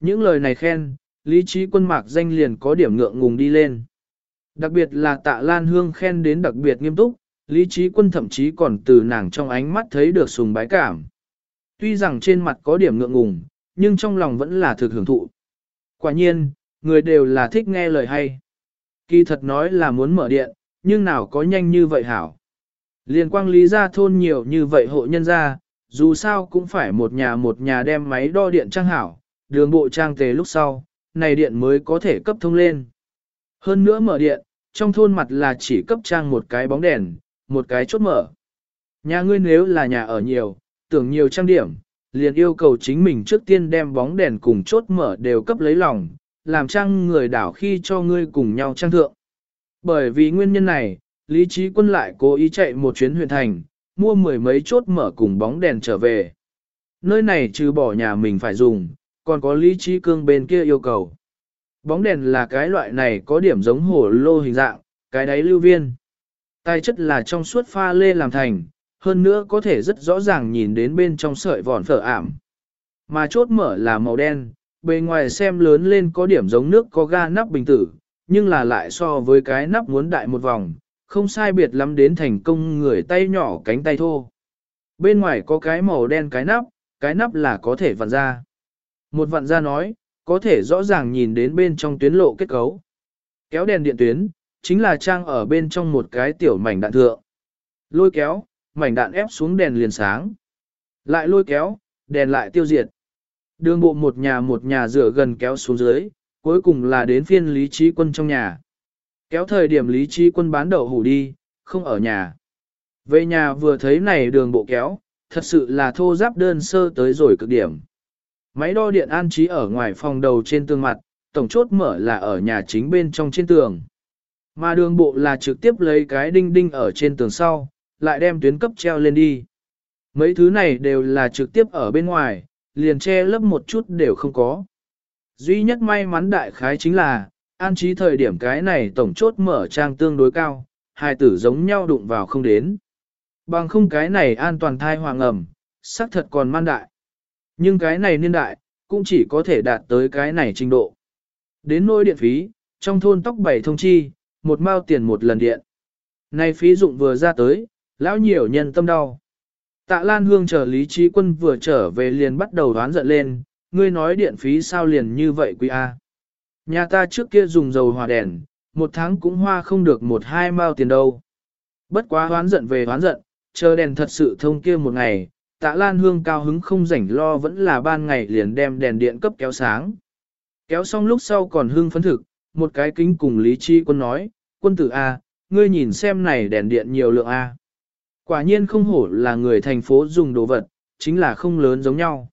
Những lời này khen, lý trí quân mạc danh liền có điểm ngượng ngùng đi lên. Đặc biệt là tạ Lan Hương khen đến đặc biệt nghiêm túc, lý trí quân thậm chí còn từ nàng trong ánh mắt thấy được sùng bái cảm. Tuy rằng trên mặt có điểm ngượng ngùng, nhưng trong lòng vẫn là thực hưởng thụ. Quả nhiên, người đều là thích nghe lời hay. Kỳ thật nói là muốn mở điện, nhưng nào có nhanh như vậy hảo. Liên quang lý ra thôn nhiều như vậy hộ nhân ra, dù sao cũng phải một nhà một nhà đem máy đo điện trang hảo, đường bộ trang tề lúc sau, này điện mới có thể cấp thông lên. Hơn nữa mở điện, trong thôn mặt là chỉ cấp trang một cái bóng đèn, một cái chốt mở. Nhà ngươi nếu là nhà ở nhiều, tưởng nhiều trang điểm, liền yêu cầu chính mình trước tiên đem bóng đèn cùng chốt mở đều cấp lấy lòng, làm trang người đảo khi cho ngươi cùng nhau trang thượng. Bởi vì nguyên nhân này, Lý Trí Quân lại cố ý chạy một chuyến huyện thành, mua mười mấy chốt mở cùng bóng đèn trở về. Nơi này trừ bỏ nhà mình phải dùng, còn có Lý Trí Cương bên kia yêu cầu. Bóng đèn là cái loại này có điểm giống hổ lô hình dạng, cái đáy lưu viên. Tài chất là trong suốt pha lê làm thành, hơn nữa có thể rất rõ ràng nhìn đến bên trong sợi vòn phở ảm. Mà chốt mở là màu đen, bề ngoài xem lớn lên có điểm giống nước có ga nắp bình tử, nhưng là lại so với cái nắp muốn đại một vòng, không sai biệt lắm đến thành công người tay nhỏ cánh tay thô. Bên ngoài có cái màu đen cái nắp, cái nắp là có thể vặn ra. Một vạn ra nói, có thể rõ ràng nhìn đến bên trong tuyến lộ kết cấu. Kéo đèn điện tuyến, chính là trang ở bên trong một cái tiểu mảnh đạn thượng. Lôi kéo, mảnh đạn ép xuống đèn liền sáng. Lại lôi kéo, đèn lại tiêu diệt. Đường bộ một nhà một nhà rửa gần kéo xuống dưới, cuối cùng là đến phiên lý trí quân trong nhà. Kéo thời điểm lý trí quân bán đậu hủ đi, không ở nhà. Về nhà vừa thấy này đường bộ kéo, thật sự là thô giáp đơn sơ tới rồi cực điểm. Máy đo điện an trí ở ngoài phòng đầu trên tường mặt, tổng chốt mở là ở nhà chính bên trong trên tường. Mà đường bộ là trực tiếp lấy cái đinh đinh ở trên tường sau, lại đem tuyến cấp treo lên đi. Mấy thứ này đều là trực tiếp ở bên ngoài, liền che lấp một chút đều không có. Duy nhất may mắn đại khái chính là, an trí thời điểm cái này tổng chốt mở trang tương đối cao, hai tử giống nhau đụng vào không đến. Bằng không cái này an toàn thai hoàng ẩm, xác thật còn man đại. Nhưng cái này niên đại, cũng chỉ có thể đạt tới cái này trình độ. Đến nôi điện phí, trong thôn tóc bảy thông chi, một mao tiền một lần điện. nay phí dụng vừa ra tới, lão nhiều nhân tâm đau. Tạ Lan Hương chờ Lý Trí Quân vừa trở về liền bắt đầu đoán giận lên, ngươi nói điện phí sao liền như vậy quý A. Nhà ta trước kia dùng dầu hòa đèn, một tháng cũng hoa không được một hai mao tiền đâu. Bất quá hoán giận về hoán giận, chờ đèn thật sự thông kia một ngày, tạ lan hương cao hứng không rảnh lo vẫn là ban ngày liền đem đèn điện cấp kéo sáng. Kéo xong lúc sau còn hương phấn thực, một cái kính cùng Lý Chi quân nói, quân tử A, ngươi nhìn xem này đèn điện nhiều lượng A. Quả nhiên không hổ là người thành phố dùng đồ vật, chính là không lớn giống nhau.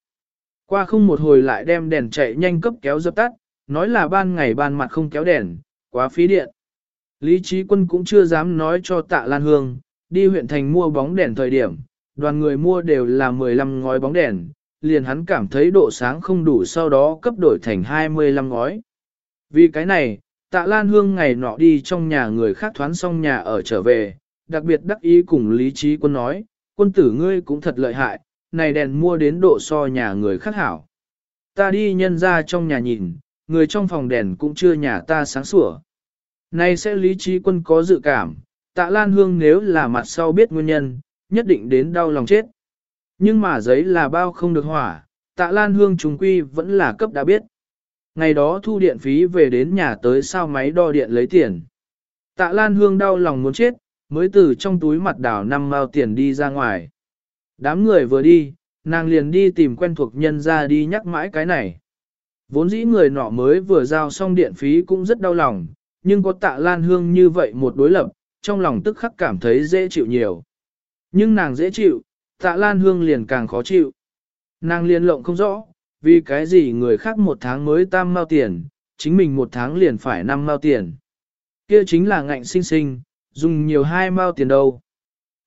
Qua không một hồi lại đem đèn chạy nhanh cấp kéo dập tắt, nói là ban ngày ban mặt không kéo đèn, quá phí điện. Lý Trí Quân cũng chưa dám nói cho tạ Lan Hương, đi huyện thành mua bóng đèn thời điểm, đoàn người mua đều là 15 ngói bóng đèn, liền hắn cảm thấy độ sáng không đủ sau đó cấp đổi thành 25 ngói. Vì cái này, tạ Lan Hương ngày nọ đi trong nhà người khác thoán xong nhà ở trở về, đặc biệt đắc ý cùng Lý Trí Quân nói, quân tử ngươi cũng thật lợi hại, này đèn mua đến độ so nhà người khác hảo. Ta đi nhân ra trong nhà nhìn, người trong phòng đèn cũng chưa nhà ta sáng sủa. Này sẽ Lý Trí Quân có dự cảm, tạ Lan Hương nếu là mặt sau biết nguyên nhân, nhất định đến đau lòng chết. Nhưng mà giấy là bao không được hỏa, tạ Lan Hương trùng quy vẫn là cấp đã biết. Ngày đó thu điện phí về đến nhà tới sao máy đo điện lấy tiền. Tạ Lan Hương đau lòng muốn chết, mới từ trong túi mặt đảo năm mao tiền đi ra ngoài. Đám người vừa đi, nàng liền đi tìm quen thuộc nhân ra đi nhắc mãi cái này. Vốn dĩ người nọ mới vừa giao xong điện phí cũng rất đau lòng, nhưng có tạ lan hương như vậy một đối lập, trong lòng tức khắc cảm thấy dễ chịu nhiều. Nhưng nàng dễ chịu, tạ lan hương liền càng khó chịu. Nàng liền lộng không rõ, vì cái gì người khác một tháng mới tam mao tiền, chính mình một tháng liền phải năm mao tiền. Kia chính là ngạnh sinh sinh, dùng nhiều hai mao tiền đâu.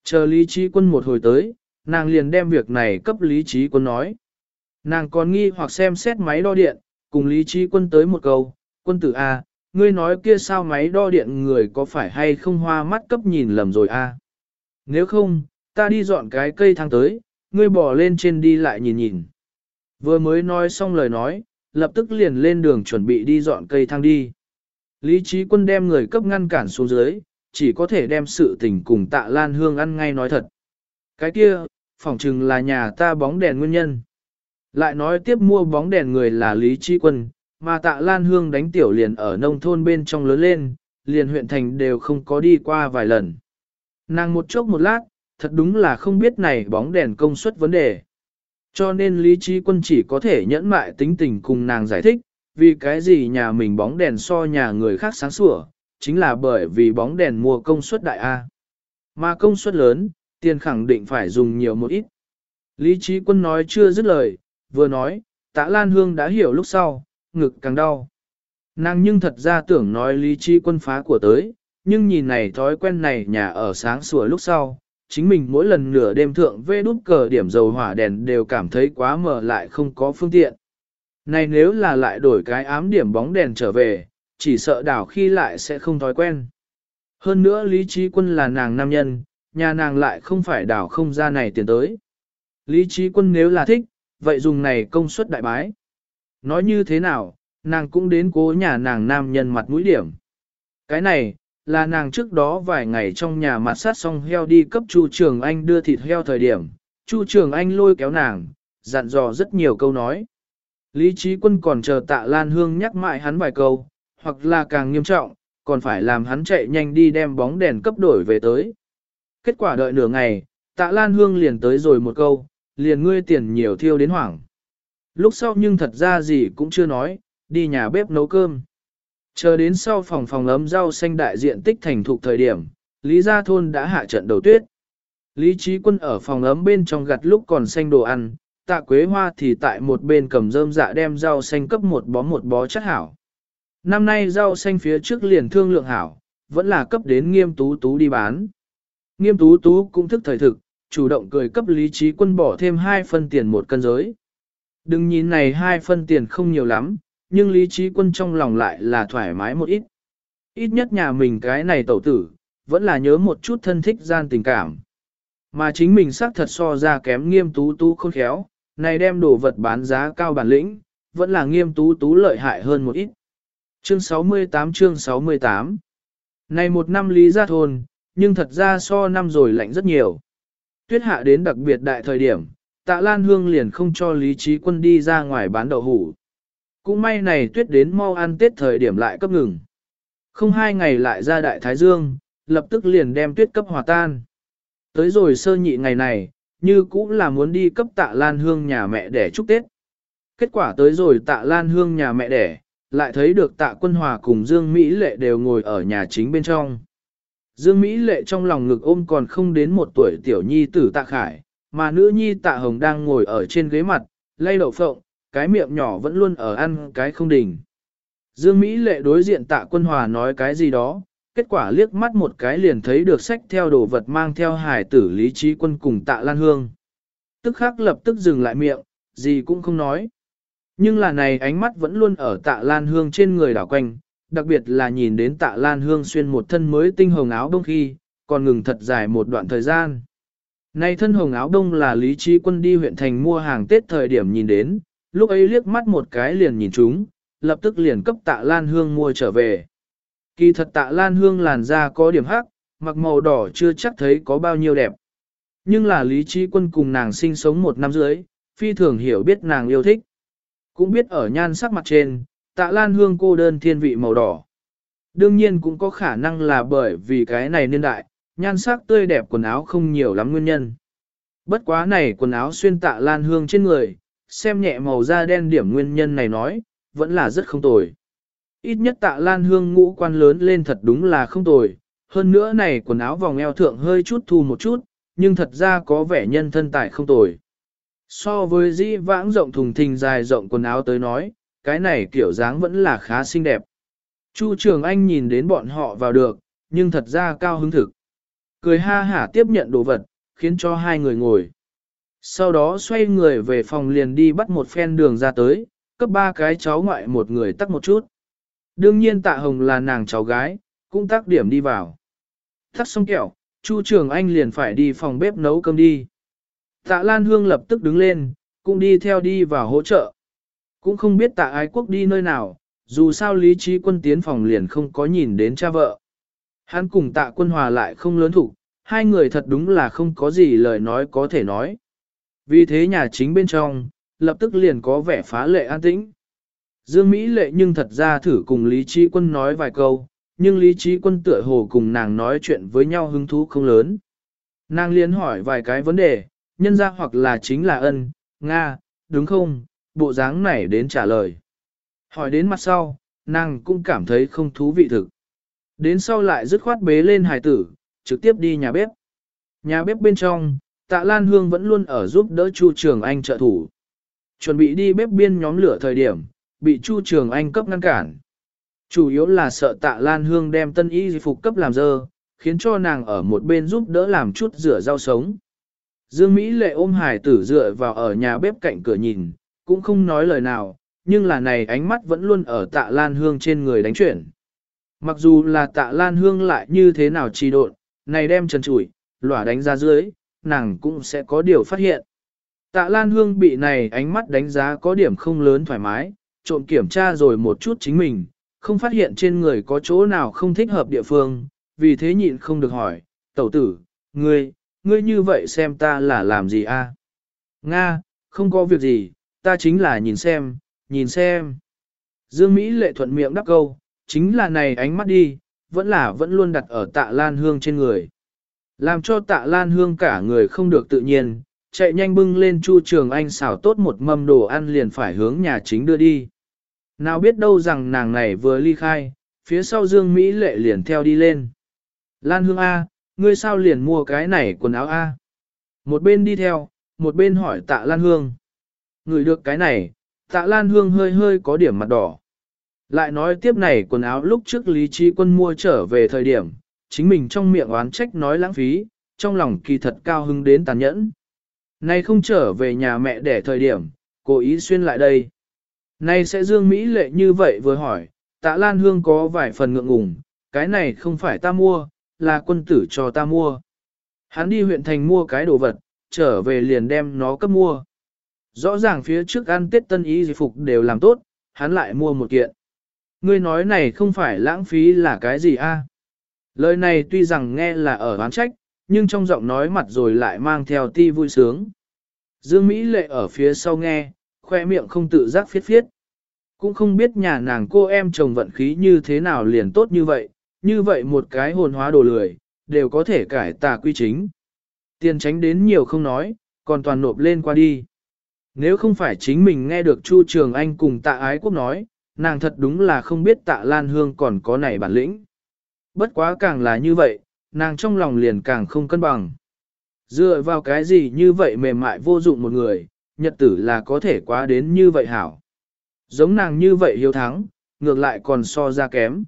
Chờ lý trí quân một hồi tới, nàng liền đem việc này cấp lý trí quân nói. Nàng còn nghi hoặc xem xét máy đo điện, cùng lý trí quân tới một câu, quân tử A, ngươi nói kia sao máy đo điện người có phải hay không hoa mắt cấp nhìn lầm rồi A. Nếu không, ta đi dọn cái cây thang tới, ngươi bỏ lên trên đi lại nhìn nhìn. Vừa mới nói xong lời nói, lập tức liền lên đường chuẩn bị đi dọn cây thang đi. Lý trí quân đem người cấp ngăn cản xuống dưới, chỉ có thể đem sự tình cùng tạ Lan Hương ăn ngay nói thật. Cái kia, phỏng chừng là nhà ta bóng đèn nguyên nhân. Lại nói tiếp mua bóng đèn người là Lý Trí Quân, mà tạ Lan Hương đánh tiểu liền ở nông thôn bên trong lớn lên, liền huyện thành đều không có đi qua vài lần. Nàng một chốc một lát, thật đúng là không biết này bóng đèn công suất vấn đề. Cho nên Lý Trí Quân chỉ có thể nhẫn mại tính tình cùng nàng giải thích, vì cái gì nhà mình bóng đèn so nhà người khác sáng sủa, chính là bởi vì bóng đèn mua công suất đại A. Mà công suất lớn, tiền khẳng định phải dùng nhiều một ít. Lý Trí Quân nói chưa dứt lời, vừa nói, tạ Lan Hương đã hiểu lúc sau, ngực càng đau. Nàng nhưng thật ra tưởng nói Lý Trí Quân phá của tới, nhưng nhìn này thói quen này nhà ở sáng sủa lúc sau, chính mình mỗi lần nửa đêm thượng vê đút cờ điểm dầu hỏa đèn đều cảm thấy quá mờ lại không có phương tiện. Này nếu là lại đổi cái ám điểm bóng đèn trở về, chỉ sợ đảo khi lại sẽ không thói quen. Hơn nữa Lý Trí Quân là nàng nam nhân, nhà nàng lại không phải đảo không ra này tiền tới. Lý Trí Quân nếu là thích, vậy dùng này công suất đại bái. Nói như thế nào, nàng cũng đến cố nhà nàng nam nhân mặt mũi điểm. Cái này, là nàng trước đó vài ngày trong nhà mặt sát xong heo đi cấp Chu Trường Anh đưa thịt heo thời điểm, Chu Trường Anh lôi kéo nàng, dặn dò rất nhiều câu nói. Lý trí quân còn chờ tạ Lan Hương nhắc mãi hắn vài câu, hoặc là càng nghiêm trọng, còn phải làm hắn chạy nhanh đi đem bóng đèn cấp đổi về tới. Kết quả đợi nửa ngày, tạ Lan Hương liền tới rồi một câu, liền ngươi tiền nhiều thiêu đến hoảng. Lúc sau nhưng thật ra gì cũng chưa nói, đi nhà bếp nấu cơm. Chờ đến sau phòng phòng ấm rau xanh đại diện tích thành thục thời điểm, Lý Gia Thôn đã hạ trận đầu tuyết. Lý Trí Quân ở phòng ấm bên trong gặt lúc còn xanh đồ ăn, tạ quế hoa thì tại một bên cầm rơm dạ đem rau xanh cấp một bó một bó chất hảo. Năm nay rau xanh phía trước liền thương lượng hảo, vẫn là cấp đến nghiêm tú tú đi bán. Nghiêm tú tú cũng thức thời thực, chủ động cười cấp lý trí quân bỏ thêm hai phân tiền một cân giới. Đừng nhìn này hai phân tiền không nhiều lắm, nhưng lý trí quân trong lòng lại là thoải mái một ít. Ít nhất nhà mình cái này tẩu tử, vẫn là nhớ một chút thân thích gian tình cảm. Mà chính mình xác thật so ra kém nghiêm tú tú khôn khéo, này đem đồ vật bán giá cao bản lĩnh, vẫn là nghiêm tú tú lợi hại hơn một ít. Chương 68 chương 68 Này một năm lý ra thôn, nhưng thật ra so năm rồi lạnh rất nhiều. Tuyết hạ đến đặc biệt đại thời điểm, tạ Lan Hương liền không cho Lý Trí Quân đi ra ngoài bán đậu hủ. Cũng may này tuyết đến mau ăn tết thời điểm lại cấp ngừng. Không hai ngày lại ra đại thái dương, lập tức liền đem tuyết cấp hòa tan. Tới rồi sơ nhị ngày này, như cũng là muốn đi cấp tạ Lan Hương nhà mẹ để chúc Tết. Kết quả tới rồi tạ Lan Hương nhà mẹ đẻ, lại thấy được tạ quân hòa cùng Dương Mỹ Lệ đều ngồi ở nhà chính bên trong. Dương Mỹ Lệ trong lòng ngực ôm còn không đến một tuổi tiểu nhi tử tạ khải, mà nữ nhi tạ hồng đang ngồi ở trên ghế mặt, lay đậu phộng, cái miệng nhỏ vẫn luôn ở ăn cái không đỉnh. Dương Mỹ Lệ đối diện tạ quân hòa nói cái gì đó, kết quả liếc mắt một cái liền thấy được sách theo đồ vật mang theo hải tử lý trí quân cùng tạ lan hương. Tức khắc lập tức dừng lại miệng, gì cũng không nói. Nhưng là này ánh mắt vẫn luôn ở tạ lan hương trên người đảo quanh, đặc biệt là nhìn đến tạ lan hương xuyên một thân mới tinh hồng áo đông khi, còn ngừng thật dài một đoạn thời gian. Này thân hồng áo đông là lý trí quân đi huyện thành mua hàng Tết thời điểm nhìn đến, lúc ấy liếc mắt một cái liền nhìn chúng, lập tức liền cấp tạ lan hương mua trở về. Kỳ thật tạ lan hương làn da có điểm hắc, mặc màu đỏ chưa chắc thấy có bao nhiêu đẹp. Nhưng là lý trí quân cùng nàng sinh sống một năm dưới, phi thường hiểu biết nàng yêu thích. Cũng biết ở nhan sắc mặt trên, tạ lan hương cô đơn thiên vị màu đỏ. Đương nhiên cũng có khả năng là bởi vì cái này niên đại, nhan sắc tươi đẹp quần áo không nhiều lắm nguyên nhân. Bất quá này quần áo xuyên tạ lan hương trên người, xem nhẹ màu da đen điểm nguyên nhân này nói, vẫn là rất không tồi. Ít nhất tạ lan hương ngũ quan lớn lên thật đúng là không tồi, hơn nữa này quần áo vòng eo thượng hơi chút thu một chút, nhưng thật ra có vẻ nhân thân tài không tồi. So với dĩ vãng rộng thùng thình dài rộng quần áo tới nói, cái này kiểu dáng vẫn là khá xinh đẹp. Chu Trường Anh nhìn đến bọn họ vào được, nhưng thật ra cao hứng thực. Cười ha hả tiếp nhận đồ vật, khiến cho hai người ngồi. Sau đó xoay người về phòng liền đi bắt một phen đường ra tới, cấp ba cái cháu ngoại một người tắt một chút. Đương nhiên tạ hồng là nàng cháu gái, cũng tác điểm đi vào. Tắt xong kẹo, Chu Trường Anh liền phải đi phòng bếp nấu cơm đi. Tạ Lan Hương lập tức đứng lên, cũng đi theo đi vào hỗ trợ. Cũng không biết tạ ái quốc đi nơi nào, dù sao lý trí quân tiến phòng liền không có nhìn đến cha vợ. Hắn cùng tạ quân hòa lại không lớn thủ, hai người thật đúng là không có gì lời nói có thể nói. Vì thế nhà chính bên trong, lập tức liền có vẻ phá lệ an tĩnh. Dương Mỹ lệ nhưng thật ra thử cùng Lý Trí Quân nói vài câu, nhưng Lý Trí Quân tựa hồ cùng nàng nói chuyện với nhau hứng thú không lớn. Nàng liền hỏi vài cái vấn đề, nhân ra hoặc là chính là ân, Nga, đúng không, bộ dáng này đến trả lời. Hỏi đến mặt sau, nàng cũng cảm thấy không thú vị thực. Đến sau lại dứt khoát bế lên hài tử, trực tiếp đi nhà bếp. Nhà bếp bên trong, tạ Lan Hương vẫn luôn ở giúp đỡ Chu Trường Anh trợ thủ. Chuẩn bị đi bếp biên nhóm lửa thời điểm, bị Chu Trường Anh cấp ngăn cản. Chủ yếu là sợ tạ Lan Hương đem tân y phục cấp làm dơ, khiến cho nàng ở một bên giúp đỡ làm chút rửa rau sống. Dương Mỹ lệ ôm hải tử dựa vào ở nhà bếp cạnh cửa nhìn, cũng không nói lời nào, nhưng là này ánh mắt vẫn luôn ở tạ Lan Hương trên người đánh chuyển. Mặc dù là tạ Lan Hương lại như thế nào trì độn, này đem trần trụi, lỏa đánh ra dưới, nàng cũng sẽ có điều phát hiện. Tạ Lan Hương bị này ánh mắt đánh giá có điểm không lớn thoải mái, trộm kiểm tra rồi một chút chính mình, không phát hiện trên người có chỗ nào không thích hợp địa phương, vì thế nhịn không được hỏi, tẩu tử, ngươi, ngươi như vậy xem ta là làm gì a? Nga, không có việc gì, ta chính là nhìn xem, nhìn xem. Dương Mỹ lệ thuận miệng đáp câu, chính là này ánh mắt đi, vẫn là vẫn luôn đặt ở tạ lan hương trên người. Làm cho tạ lan hương cả người không được tự nhiên, chạy nhanh bưng lên chu trường anh xào tốt một mâm đồ ăn liền phải hướng nhà chính đưa đi. Nào biết đâu rằng nàng này vừa ly khai, phía sau Dương Mỹ lệ liền theo đi lên. Lan hương A, ngươi sao liền mua cái này quần áo A? Một bên đi theo, một bên hỏi tạ Lan hương. Người được cái này, tạ Lan hương hơi hơi có điểm mặt đỏ. Lại nói tiếp này quần áo lúc trước Lý Trí Quân mua trở về thời điểm, chính mình trong miệng oán trách nói lãng phí, trong lòng kỳ thật cao hứng đến tàn nhẫn. Nay không trở về nhà mẹ để thời điểm, cố ý xuyên lại đây. Nay sẽ dương Mỹ lệ như vậy vừa hỏi, tạ Lan Hương có vài phần ngượng ngùng, cái này không phải ta mua, là quân tử cho ta mua. Hắn đi huyện thành mua cái đồ vật, trở về liền đem nó cấp mua. Rõ ràng phía trước ăn tết tân ý dịch phục đều làm tốt, hắn lại mua một kiện. Ngươi nói này không phải lãng phí là cái gì a? Lời này tuy rằng nghe là ở oán trách, nhưng trong giọng nói mặt rồi lại mang theo ti vui sướng. Dương Mỹ lệ ở phía sau nghe, khoe miệng không tự giác phiết phiết. Cũng không biết nhà nàng cô em chồng vận khí như thế nào liền tốt như vậy, như vậy một cái hồn hóa đồ lười, đều có thể cải tà quy chính. Tiền tránh đến nhiều không nói, còn toàn nộp lên qua đi. Nếu không phải chính mình nghe được Chu Trường Anh cùng tạ ái quốc nói, nàng thật đúng là không biết tạ Lan Hương còn có này bản lĩnh. Bất quá càng là như vậy, nàng trong lòng liền càng không cân bằng. Dựa vào cái gì như vậy mềm mại vô dụng một người, nhật tử là có thể quá đến như vậy hảo. Giống nàng như vậy hiếu thắng, ngược lại còn so ra kém.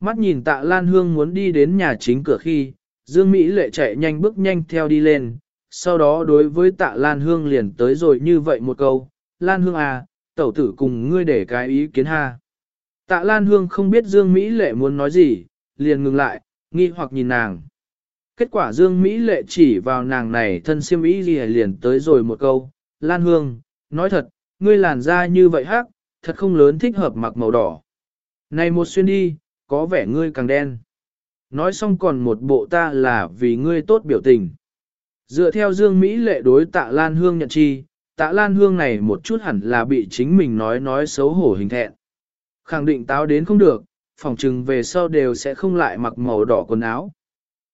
Mắt nhìn tạ Lan Hương muốn đi đến nhà chính cửa khi, Dương Mỹ lệ chạy nhanh bước nhanh theo đi lên, sau đó đối với tạ Lan Hương liền tới rồi như vậy một câu, Lan Hương à, tẩu tử cùng ngươi để cái ý kiến ha. Tạ Lan Hương không biết Dương Mỹ lệ muốn nói gì, liền ngừng lại, nghi hoặc nhìn nàng. Kết quả Dương Mỹ lệ chỉ vào nàng này thân siêm ý gì liền tới rồi một câu, Lan Hương, nói thật, ngươi làn da như vậy hắc, thật không lớn thích hợp mặc màu đỏ. Này một xuyên đi, có vẻ ngươi càng đen. Nói xong còn một bộ ta là vì ngươi tốt biểu tình. Dựa theo Dương Mỹ lệ đối tạ Lan Hương nhận chi, tạ Lan Hương này một chút hẳn là bị chính mình nói nói xấu hổ hình thẹn. Khẳng định táo đến không được, phòng trừng về sau đều sẽ không lại mặc màu đỏ quần áo.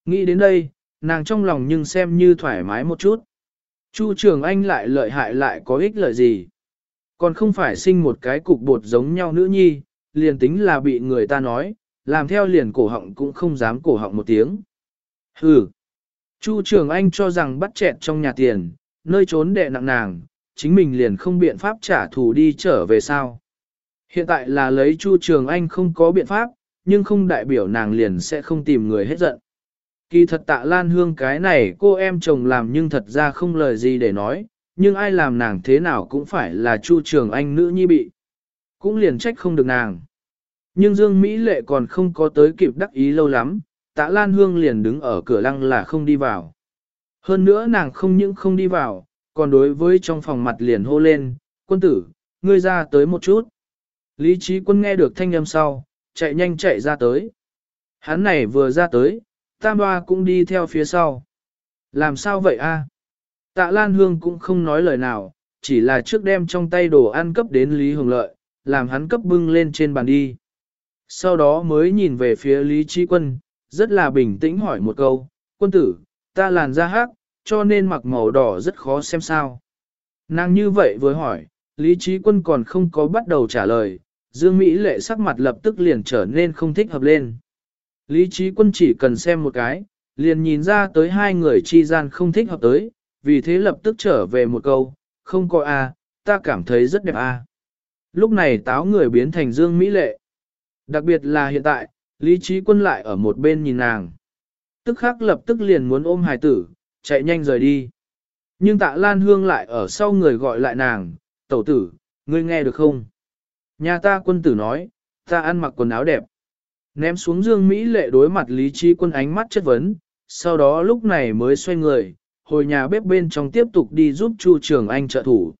Nghĩ đến đây, nàng trong lòng nhưng xem như thoải mái một chút. Chu Trường Anh lại lợi hại lại có ích lợi gì. Còn không phải sinh một cái cục bột giống nhau nữ nhi, liền tính là bị người ta nói, làm theo liền cổ họng cũng không dám cổ họng một tiếng. Hừ. Chu Trường Anh cho rằng bắt chẹt trong nhà tiền, nơi trốn đệ nặng nàng, chính mình liền không biện pháp trả thù đi trở về sao. Hiện tại là lấy Chu Trường Anh không có biện pháp, nhưng không đại biểu nàng liền sẽ không tìm người hết giận. Kỳ thật tạ Lan Hương cái này cô em chồng làm nhưng thật ra không lời gì để nói, nhưng ai làm nàng thế nào cũng phải là Chu Trường Anh nữ nhi bị. Cũng liền trách không được nàng. Nhưng Dương Mỹ Lệ còn không có tới kịp đắc ý lâu lắm, tạ Lan Hương liền đứng ở cửa lăng là không đi vào. Hơn nữa nàng không những không đi vào, còn đối với trong phòng mặt liền hô lên, quân tử, ngươi ra tới một chút. Lý trí quân nghe được thanh âm sau, chạy nhanh chạy ra tới. Hắn này vừa ra tới, tam hoa cũng đi theo phía sau. Làm sao vậy a? Tạ Lan Hương cũng không nói lời nào, chỉ là trước đem trong tay đồ ăn cấp đến Lý Hồng Lợi, làm hắn cấp bưng lên trên bàn đi. Sau đó mới nhìn về phía Lý Trí Quân, rất là bình tĩnh hỏi một câu, quân tử, ta làn da hắc, cho nên mặc màu đỏ rất khó xem sao. Nàng như vậy vừa hỏi, Lý Trí Quân còn không có bắt đầu trả lời, Dương Mỹ lệ sắc mặt lập tức liền trở nên không thích hợp lên. Lý Trí Quân chỉ cần xem một cái, liền nhìn ra tới hai người chi gian không thích hợp tới, vì thế lập tức trở về một câu, không có a, ta cảm thấy rất đẹp a. Lúc này táo người biến thành Dương Mỹ lệ. Đặc biệt là hiện tại, Lý Trí Quân lại ở một bên nhìn nàng. Tức khắc lập tức liền muốn ôm hài tử, chạy nhanh rời đi. Nhưng tạ Lan Hương lại ở sau người gọi lại nàng, tẩu tử, ngươi nghe được không? Nhà ta quân tử nói, ta ăn mặc quần áo đẹp. Ném xuống dương Mỹ lệ đối mặt Lý Trí Quân ánh mắt chất vấn, sau đó lúc này mới xoay người, hồi nhà bếp bên trong tiếp tục đi giúp Chu Trường Anh trợ thủ.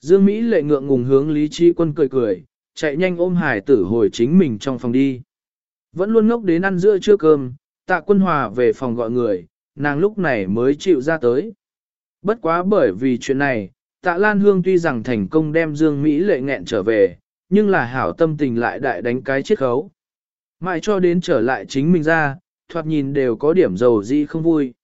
Dương Mỹ lệ ngượng ngùng hướng Lý Trí Quân cười cười, chạy nhanh ôm hải tử hồi chính mình trong phòng đi. Vẫn luôn ngốc đến ăn giữa trưa cơm, tạ quân hòa về phòng gọi người, nàng lúc này mới chịu ra tới. Bất quá bởi vì chuyện này, tạ Lan Hương tuy rằng thành công đem Dương Mỹ lệ nghẹn trở về, nhưng là hảo tâm tình lại đại đánh cái chiết khấu. Mãi cho đến trở lại chính mình ra, thoạt nhìn đều có điểm dầu gì không vui.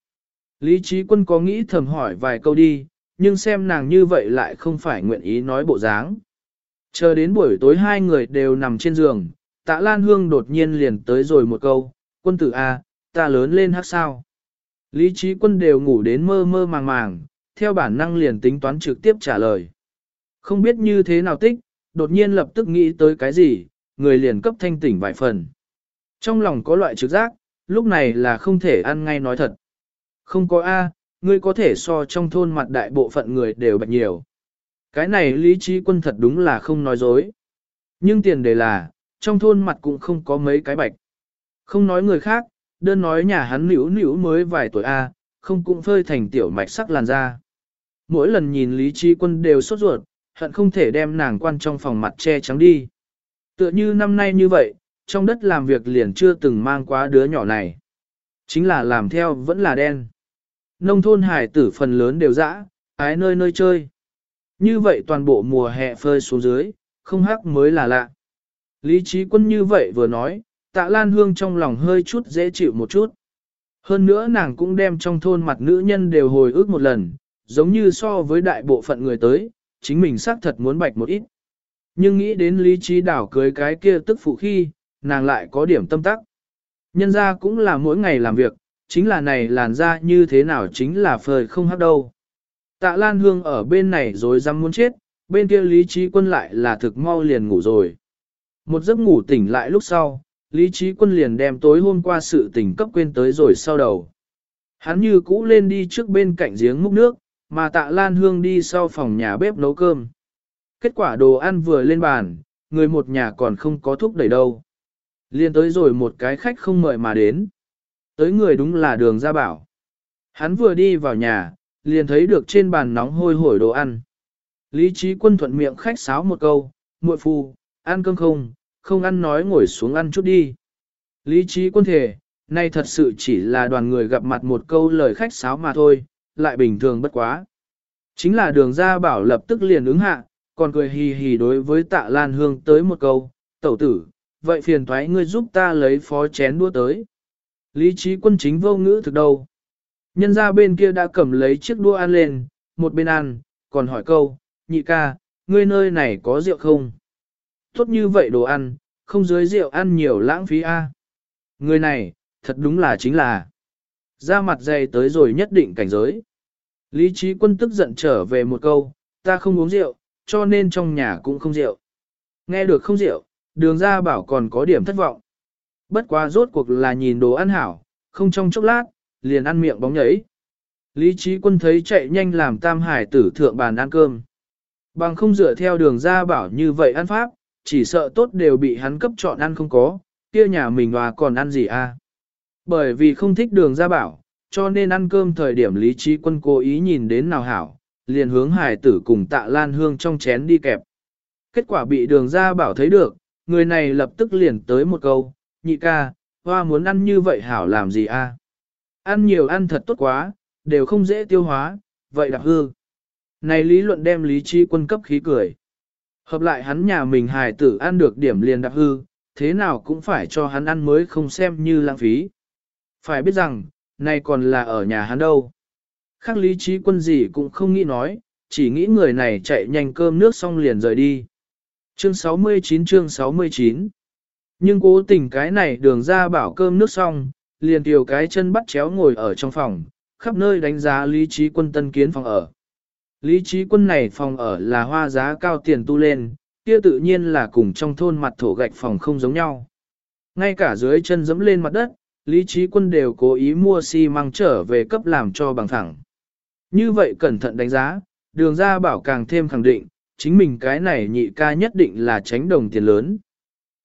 Lý trí quân có nghĩ thầm hỏi vài câu đi, nhưng xem nàng như vậy lại không phải nguyện ý nói bộ dáng. Chờ đến buổi tối hai người đều nằm trên giường, tạ Lan Hương đột nhiên liền tới rồi một câu, quân tử A, ta lớn lên hát sao. Lý trí quân đều ngủ đến mơ mơ màng màng, theo bản năng liền tính toán trực tiếp trả lời. Không biết như thế nào tích, đột nhiên lập tức nghĩ tới cái gì, người liền cấp thanh tỉnh vài phần. Trong lòng có loại trực giác, lúc này là không thể ăn ngay nói thật. Không có A, ngươi có thể so trong thôn mặt đại bộ phận người đều bạch nhiều. Cái này lý trí quân thật đúng là không nói dối. Nhưng tiền đề là, trong thôn mặt cũng không có mấy cái bạch. Không nói người khác, đơn nói nhà hắn nữ nữ mới vài tuổi A, không cũng phơi thành tiểu mạch sắc làn da. Mỗi lần nhìn lý trí quân đều sốt ruột, hận không thể đem nàng quan trong phòng mặt che trắng đi. Tựa như năm nay như vậy, trong đất làm việc liền chưa từng mang quá đứa nhỏ này. Chính là làm theo vẫn là đen. Nông thôn hải tử phần lớn đều dã, ái nơi nơi chơi. Như vậy toàn bộ mùa hè phơi xuống dưới, không hắc mới là lạ. Lý trí quân như vậy vừa nói, tạ Lan Hương trong lòng hơi chút dễ chịu một chút. Hơn nữa nàng cũng đem trong thôn mặt nữ nhân đều hồi ức một lần, giống như so với đại bộ phận người tới, chính mình xác thật muốn bạch một ít. Nhưng nghĩ đến lý trí đảo cưới cái kia tức phụ khi, nàng lại có điểm tâm tắc. Nhân ra cũng là mỗi ngày làm việc, chính là này làn ra như thế nào chính là phơi không hắc đâu. Tạ Lan Hương ở bên này rồi dám muốn chết, bên kia Lý Trí Quân lại là thực mau liền ngủ rồi. Một giấc ngủ tỉnh lại lúc sau, Lý Trí Quân liền đem tối hôm qua sự tình cấp quên tới rồi sau đầu. Hắn như cũ lên đi trước bên cạnh giếng múc nước, mà tạ Lan Hương đi sau phòng nhà bếp nấu cơm. Kết quả đồ ăn vừa lên bàn, người một nhà còn không có thuốc đẩy đâu. Liên tới rồi một cái khách không mời mà đến. Tới người đúng là đường gia bảo. Hắn vừa đi vào nhà, liền thấy được trên bàn nóng hôi hổi đồ ăn. Lý trí quân thuận miệng khách sáo một câu, muội phu, ăn cơm không, không ăn nói ngồi xuống ăn chút đi. Lý trí quân thể, nay thật sự chỉ là đoàn người gặp mặt một câu lời khách sáo mà thôi, lại bình thường bất quá. Chính là đường gia bảo lập tức liền ứng hạ, còn cười hì hì đối với tạ Lan Hương tới một câu, tẩu tử, vậy phiền thoái ngươi giúp ta lấy phó chén đua tới. Lý trí quân chính vô ngữ thực đâu. Nhân ra bên kia đã cầm lấy chiếc đua ăn lên, một bên ăn, còn hỏi câu, nhị ca, ngươi nơi này có rượu không? Tốt như vậy đồ ăn, không dưới rượu ăn nhiều lãng phí a. Người này, thật đúng là chính là. Ra mặt dày tới rồi nhất định cảnh giới. Lý trí quân tức giận trở về một câu, ta không uống rượu, cho nên trong nhà cũng không rượu. Nghe được không rượu, đường ra bảo còn có điểm thất vọng. Bất quá rốt cuộc là nhìn đồ ăn hảo, không trong chốc lát, liền ăn miệng bóng nhấy. Lý trí quân thấy chạy nhanh làm tam hải tử thượng bàn ăn cơm. Bằng không dựa theo đường ra bảo như vậy ăn pháp, chỉ sợ tốt đều bị hắn cấp chọn ăn không có, kia nhà mình hòa còn ăn gì à. Bởi vì không thích đường ra bảo, cho nên ăn cơm thời điểm lý trí quân cố ý nhìn đến nào hảo, liền hướng hải tử cùng tạ lan hương trong chén đi kẹp. Kết quả bị đường ra bảo thấy được, người này lập tức liền tới một câu, nhị ca, hoa muốn ăn như vậy hảo làm gì a? Ăn nhiều ăn thật tốt quá, đều không dễ tiêu hóa, vậy đạp hư. Này lý luận đem lý trí quân cấp khí cười. Hợp lại hắn nhà mình hài tử ăn được điểm liền đạp hư, thế nào cũng phải cho hắn ăn mới không xem như lãng phí. Phải biết rằng, nay còn là ở nhà hắn đâu. Khác lý trí quân gì cũng không nghĩ nói, chỉ nghĩ người này chạy nhanh cơm nước xong liền rời đi. Chương 69 chương 69 Nhưng cố tình cái này đường ra bảo cơm nước xong, liền tiểu cái chân bắt chéo ngồi ở trong phòng, khắp nơi đánh giá lý trí quân tân kiến phòng ở. Lý trí quân này phòng ở là hoa giá cao tiền tu lên, kia tự nhiên là cùng trong thôn mặt thổ gạch phòng không giống nhau. Ngay cả dưới chân dẫm lên mặt đất, lý trí quân đều cố ý mua xi măng trở về cấp làm cho bằng thẳng. Như vậy cẩn thận đánh giá, đường ra bảo càng thêm khẳng định, chính mình cái này nhị ca nhất định là tránh đồng tiền lớn.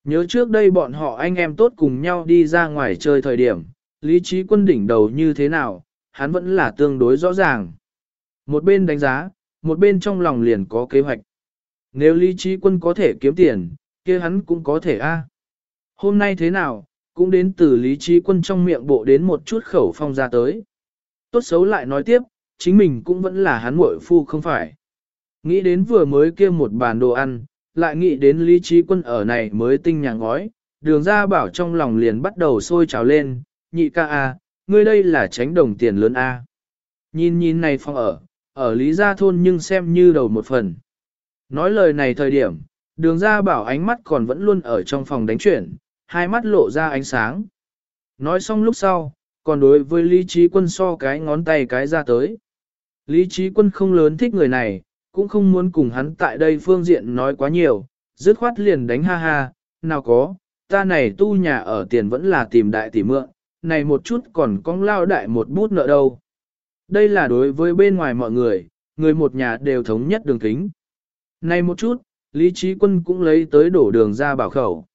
Nhớ trước đây bọn họ anh em tốt cùng nhau đi ra ngoài chơi thời điểm, lý trí quân đỉnh đầu như thế nào, hắn vẫn là tương đối rõ ràng. Một bên đánh giá, một bên trong lòng liền có kế hoạch. Nếu lý trí quân có thể kiếm tiền, kia hắn cũng có thể a. Hôm nay thế nào, cũng đến từ lý trí quân trong miệng bộ đến một chút khẩu phong ra tới. Tốt xấu lại nói tiếp, chính mình cũng vẫn là hắn muội phu không phải. Nghĩ đến vừa mới kia một bàn đồ ăn, lại nghĩ đến lý trí quân ở này mới tinh nhà ngói, đường ra bảo trong lòng liền bắt đầu sôi trào lên, nhị ca a, ngươi đây là tránh đồng tiền lớn a. Nhìn nhìn này phong ở, ở lý gia thôn nhưng xem như đầu một phần. Nói lời này thời điểm, đường ra bảo ánh mắt còn vẫn luôn ở trong phòng đánh chuyển, hai mắt lộ ra ánh sáng. Nói xong lúc sau, còn đối với lý trí quân so cái ngón tay cái ra tới. Lý trí quân không lớn thích người này, cũng không muốn cùng hắn tại đây phương diện nói quá nhiều, dứt khoát liền đánh ha ha, nào có, ta này tu nhà ở tiền vẫn là tìm đại tỷ mượn, này một chút còn cong lao đại một bút nợ đâu. Đây là đối với bên ngoài mọi người, người một nhà đều thống nhất đường kính. Này một chút, Lý Trí Quân cũng lấy tới đổ đường ra bảo khẩu.